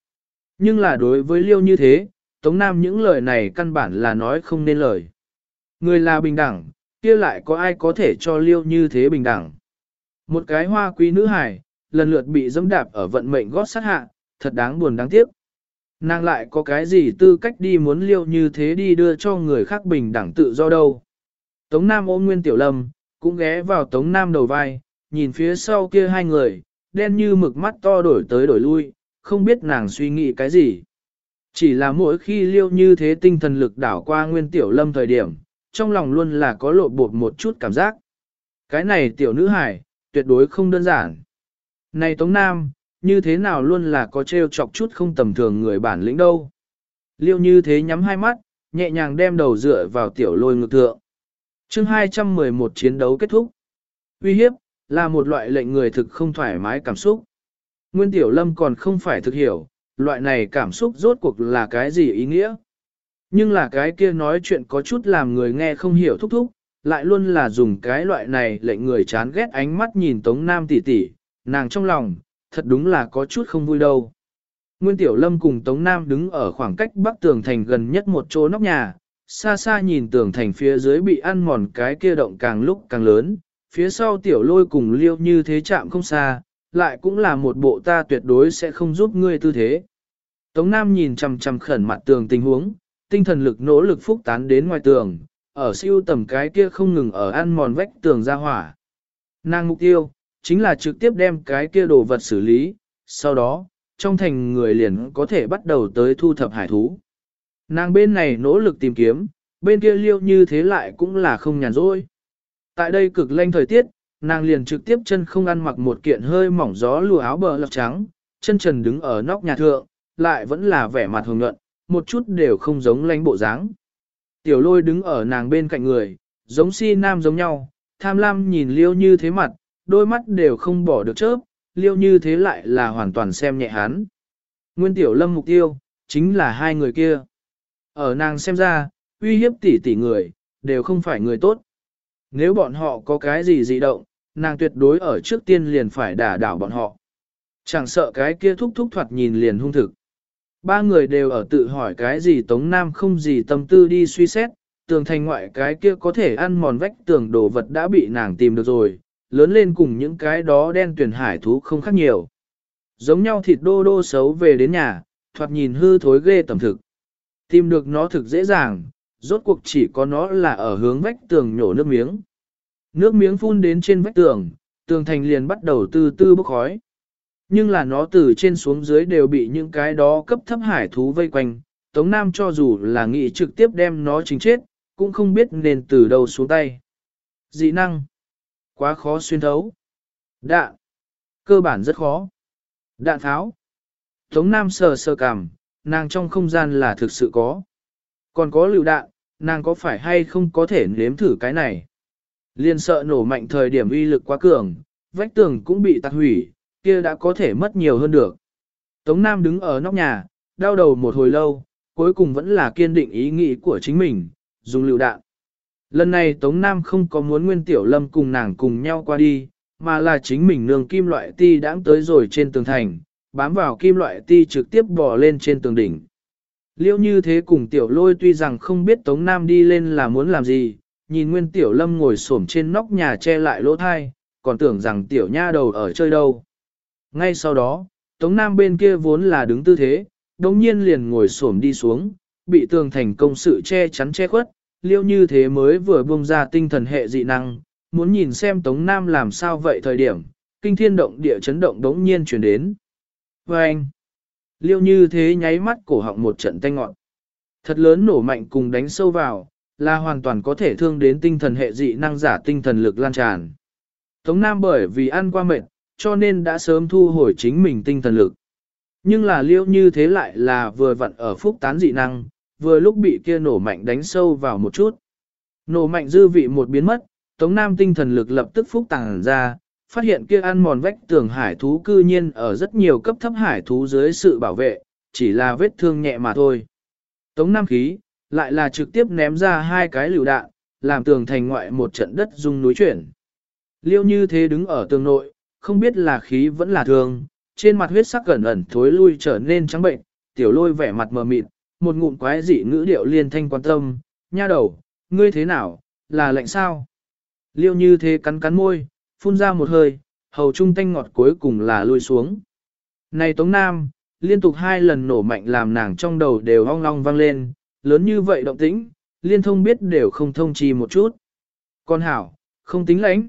Nhưng là đối với Liêu như thế, Tống Nam những lời này căn bản là nói không nên lời. Người là bình đẳng, kia lại có ai có thể cho Liêu như thế bình đẳng. Một cái hoa quý nữ hải, lần lượt bị dẫm đạp ở vận mệnh gót sát hạ, thật đáng buồn đáng tiếc. Nàng lại có cái gì tư cách đi muốn liêu như thế đi đưa cho người khác bình đẳng tự do đâu. Tống Nam ôm Nguyên Tiểu Lâm, cũng ghé vào Tống Nam đầu vai, nhìn phía sau kia hai người, đen như mực mắt to đổi tới đổi lui, không biết nàng suy nghĩ cái gì. Chỉ là mỗi khi liêu như thế tinh thần lực đảo qua Nguyên Tiểu Lâm thời điểm, trong lòng luôn là có lộ bột một chút cảm giác. Cái này tiểu nữ hải, tuyệt đối không đơn giản. Này Tống Nam, như thế nào luôn là có trêu chọc chút không tầm thường người bản lĩnh đâu. Liêu như thế nhắm hai mắt, nhẹ nhàng đem đầu dựa vào tiểu lôi ngực thượng. chương 211 chiến đấu kết thúc. Uy hiếp, là một loại lệnh người thực không thoải mái cảm xúc. Nguyên tiểu lâm còn không phải thực hiểu, loại này cảm xúc rốt cuộc là cái gì ý nghĩa. Nhưng là cái kia nói chuyện có chút làm người nghe không hiểu thúc thúc, lại luôn là dùng cái loại này lệnh người chán ghét ánh mắt nhìn Tống Nam tỷ tỷ, nàng trong lòng, thật đúng là có chút không vui đâu. Nguyên Tiểu Lâm cùng Tống Nam đứng ở khoảng cách bắc tường thành gần nhất một chỗ nóc nhà, xa xa nhìn tường thành phía dưới bị ăn mòn cái kia động càng lúc càng lớn, phía sau Tiểu Lôi cùng Liêu như thế chạm không xa, lại cũng là một bộ ta tuyệt đối sẽ không giúp ngươi tư thế. Tống Nam nhìn chằm chằm khẩn mặt tường tình huống, tinh thần lực nỗ lực phúc tán đến ngoài tường, ở siêu tầm cái kia không ngừng ở ăn mòn vách tường ra hỏa. Nàng mục tiêu, chính là trực tiếp đem cái kia đồ vật xử lý, sau đó, trong thành người liền có thể bắt đầu tới thu thập hải thú. Nàng bên này nỗ lực tìm kiếm, bên kia liêu như thế lại cũng là không nhàn rỗi. Tại đây cực lanh thời tiết, nàng liền trực tiếp chân không ăn mặc một kiện hơi mỏng gió lùa áo bờ lọc trắng, chân trần đứng ở nóc nhà thượng, lại vẫn là vẻ mặt hồng nhuận, một chút đều không giống lanh bộ dáng. Tiểu lôi đứng ở nàng bên cạnh người, giống si nam giống nhau, tham lam nhìn liêu như thế mặt, đôi mắt đều không bỏ được chớp, liêu như thế lại là hoàn toàn xem nhẹ hắn. Nguyên tiểu lâm mục tiêu, chính là hai người kia. Ở nàng xem ra, uy hiếp tỷ tỷ người, đều không phải người tốt. Nếu bọn họ có cái gì dị động, nàng tuyệt đối ở trước tiên liền phải đả đảo bọn họ. Chẳng sợ cái kia thúc thúc thoạt nhìn liền hung thực. Ba người đều ở tự hỏi cái gì Tống Nam không gì tâm tư đi suy xét, tường thành ngoại cái kia có thể ăn mòn vách tường đồ vật đã bị nàng tìm được rồi, lớn lên cùng những cái đó đen tuyển hải thú không khác nhiều. Giống nhau thịt đô đô xấu về đến nhà, thoạt nhìn hư thối ghê tầm thực. Tìm được nó thực dễ dàng, rốt cuộc chỉ có nó là ở hướng vách tường nhổ nước miếng. Nước miếng phun đến trên vách tường, tường thành liền bắt đầu từ từ bốc khói. Nhưng là nó từ trên xuống dưới đều bị những cái đó cấp thấp hải thú vây quanh, Tống Nam cho dù là nghĩ trực tiếp đem nó chính chết, cũng không biết nên từ đầu xuống tay. Dị năng. Quá khó xuyên thấu. Đạn. Cơ bản rất khó. Đạn tháo. Tống Nam sờ sờ cảm, nàng trong không gian là thực sự có. Còn có lựu đạn, nàng có phải hay không có thể nếm thử cái này. Liên sợ nổ mạnh thời điểm uy lực quá cường, vách tường cũng bị tạc hủy, kia đã có thể mất nhiều hơn được. Tống Nam đứng ở nóc nhà, đau đầu một hồi lâu, cuối cùng vẫn là kiên định ý nghĩ của chính mình, dùng lựu đạn. Lần này Tống Nam không có muốn Nguyên Tiểu Lâm cùng nàng cùng nhau qua đi, mà là chính mình nương kim loại ti đãng tới rồi trên tường thành, bám vào kim loại ti trực tiếp bò lên trên tường đỉnh. Liêu như thế cùng Tiểu Lôi tuy rằng không biết Tống Nam đi lên là muốn làm gì, nhìn Nguyên Tiểu Lâm ngồi xổm trên nóc nhà che lại lỗ thai, còn tưởng rằng Tiểu Nha đầu ở chơi đâu. Ngay sau đó, Tống Nam bên kia vốn là đứng tư thế, đồng nhiên liền ngồi xổm đi xuống, bị tường thành công sự che chắn che khuất, liêu như thế mới vừa buông ra tinh thần hệ dị năng, muốn nhìn xem Tống Nam làm sao vậy thời điểm, kinh thiên động địa chấn động đống nhiên chuyển đến. Và anh, liêu như thế nháy mắt cổ họng một trận tanh ngọn. Thật lớn nổ mạnh cùng đánh sâu vào, là hoàn toàn có thể thương đến tinh thần hệ dị năng giả tinh thần lực lan tràn. Tống Nam bởi vì ăn qua mệt, cho nên đã sớm thu hồi chính mình tinh thần lực. Nhưng là liêu như thế lại là vừa vặn ở phúc tán dị năng, vừa lúc bị kia nổ mạnh đánh sâu vào một chút. Nổ mạnh dư vị một biến mất, Tống Nam tinh thần lực lập tức phúc tàng ra, phát hiện kia ăn mòn vách tường hải thú cư nhiên ở rất nhiều cấp thấp hải thú dưới sự bảo vệ, chỉ là vết thương nhẹ mà thôi. Tống Nam khí, lại là trực tiếp ném ra hai cái lựu đạn, làm tường thành ngoại một trận đất rung núi chuyển. Liêu như thế đứng ở tường nội, không biết là khí vẫn là thường, trên mặt huyết sắc gần ẩn thối lui trở nên trắng bệnh, tiểu lôi vẻ mặt mờ mịt, một ngụm quái dị ngữ điệu liên thanh quan tâm, nha đầu, ngươi thế nào, là lạnh sao? Liêu như thế cắn cắn môi, phun ra một hơi, hầu trung tanh ngọt cuối cùng là lui xuống. Này Tống Nam, liên tục hai lần nổ mạnh làm nàng trong đầu đều ong long vang lên, lớn như vậy động tĩnh, liên thông biết đều không thông trì một chút. Con hảo, không tính lãnh.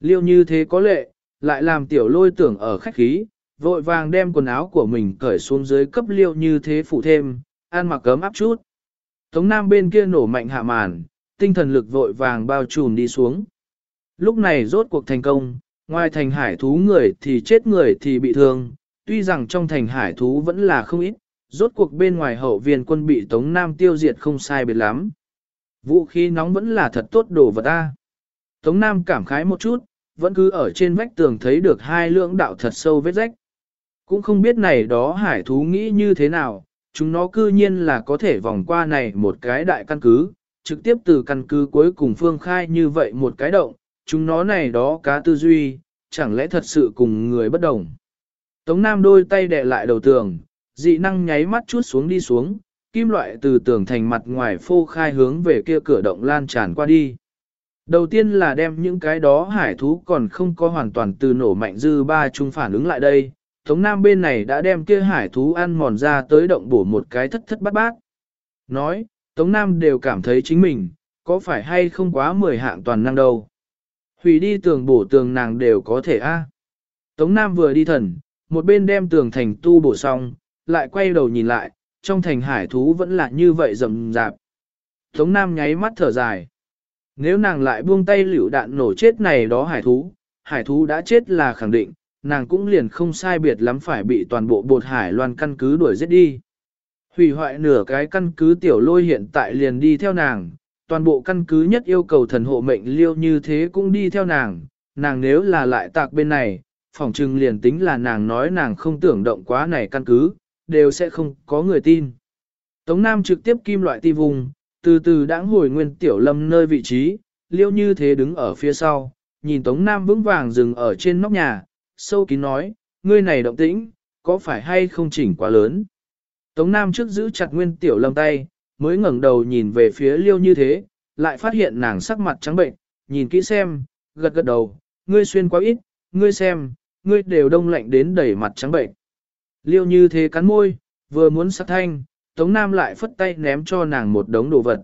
Liêu như thế có lệ, lại làm tiểu lôi tưởng ở khách khí, vội vàng đem quần áo của mình cởi xuống dưới cấp liêu như thế phụ thêm, ăn mặc cấm áp chút. Tống Nam bên kia nổ mạnh hạ màn, tinh thần lực vội vàng bao trùm đi xuống. Lúc này rốt cuộc thành công, ngoài thành hải thú người thì chết người thì bị thương, tuy rằng trong thành hải thú vẫn là không ít, rốt cuộc bên ngoài hậu viên quân bị Tống Nam tiêu diệt không sai biệt lắm. Vũ khí nóng vẫn là thật tốt đồ vật ta. Tống Nam cảm khái một chút, vẫn cứ ở trên vách tường thấy được hai lưỡng đạo thật sâu vết rách. Cũng không biết này đó hải thú nghĩ như thế nào, chúng nó cư nhiên là có thể vòng qua này một cái đại căn cứ, trực tiếp từ căn cứ cuối cùng phương khai như vậy một cái động, chúng nó này đó cá tư duy, chẳng lẽ thật sự cùng người bất đồng. Tống Nam đôi tay đè lại đầu tường, dị năng nháy mắt chút xuống đi xuống, kim loại từ tường thành mặt ngoài phô khai hướng về kia cửa động lan tràn qua đi. Đầu tiên là đem những cái đó hải thú còn không có hoàn toàn từ nổ mạnh dư ba chung phản ứng lại đây. Tống Nam bên này đã đem kia hải thú ăn mòn ra tới động bổ một cái thất thất bát bát. Nói, Tống Nam đều cảm thấy chính mình, có phải hay không quá mười hạng toàn năng đâu. Hủy đi tường bổ tường nàng đều có thể a. Tống Nam vừa đi thần, một bên đem tường thành tu bổ xong, lại quay đầu nhìn lại, trong thành hải thú vẫn là như vậy rầm rạp. Tống Nam nháy mắt thở dài. Nếu nàng lại buông tay liễu đạn nổ chết này đó hải thú, hải thú đã chết là khẳng định, nàng cũng liền không sai biệt lắm phải bị toàn bộ bột hải loan căn cứ đuổi giết đi. Hủy hoại nửa cái căn cứ tiểu lôi hiện tại liền đi theo nàng, toàn bộ căn cứ nhất yêu cầu thần hộ mệnh liêu như thế cũng đi theo nàng, nàng nếu là lại tạc bên này, phỏng chừng liền tính là nàng nói nàng không tưởng động quá này căn cứ, đều sẽ không có người tin. Tống Nam trực tiếp kim loại ti vùng, từ từ đãng hồi nguyên tiểu lâm nơi vị trí, liêu như thế đứng ở phía sau, nhìn Tống Nam vững vàng dừng ở trên nóc nhà, sâu kín nói, ngươi này động tĩnh, có phải hay không chỉnh quá lớn. Tống Nam trước giữ chặt nguyên tiểu lâm tay, mới ngẩng đầu nhìn về phía liêu như thế, lại phát hiện nàng sắc mặt trắng bệnh, nhìn kỹ xem, gật gật đầu, ngươi xuyên quá ít, ngươi xem, ngươi đều đông lạnh đến đầy mặt trắng bệnh. Liêu như thế cắn môi, vừa muốn sắc thanh, Tống Nam lại phất tay ném cho nàng một đống đồ vật,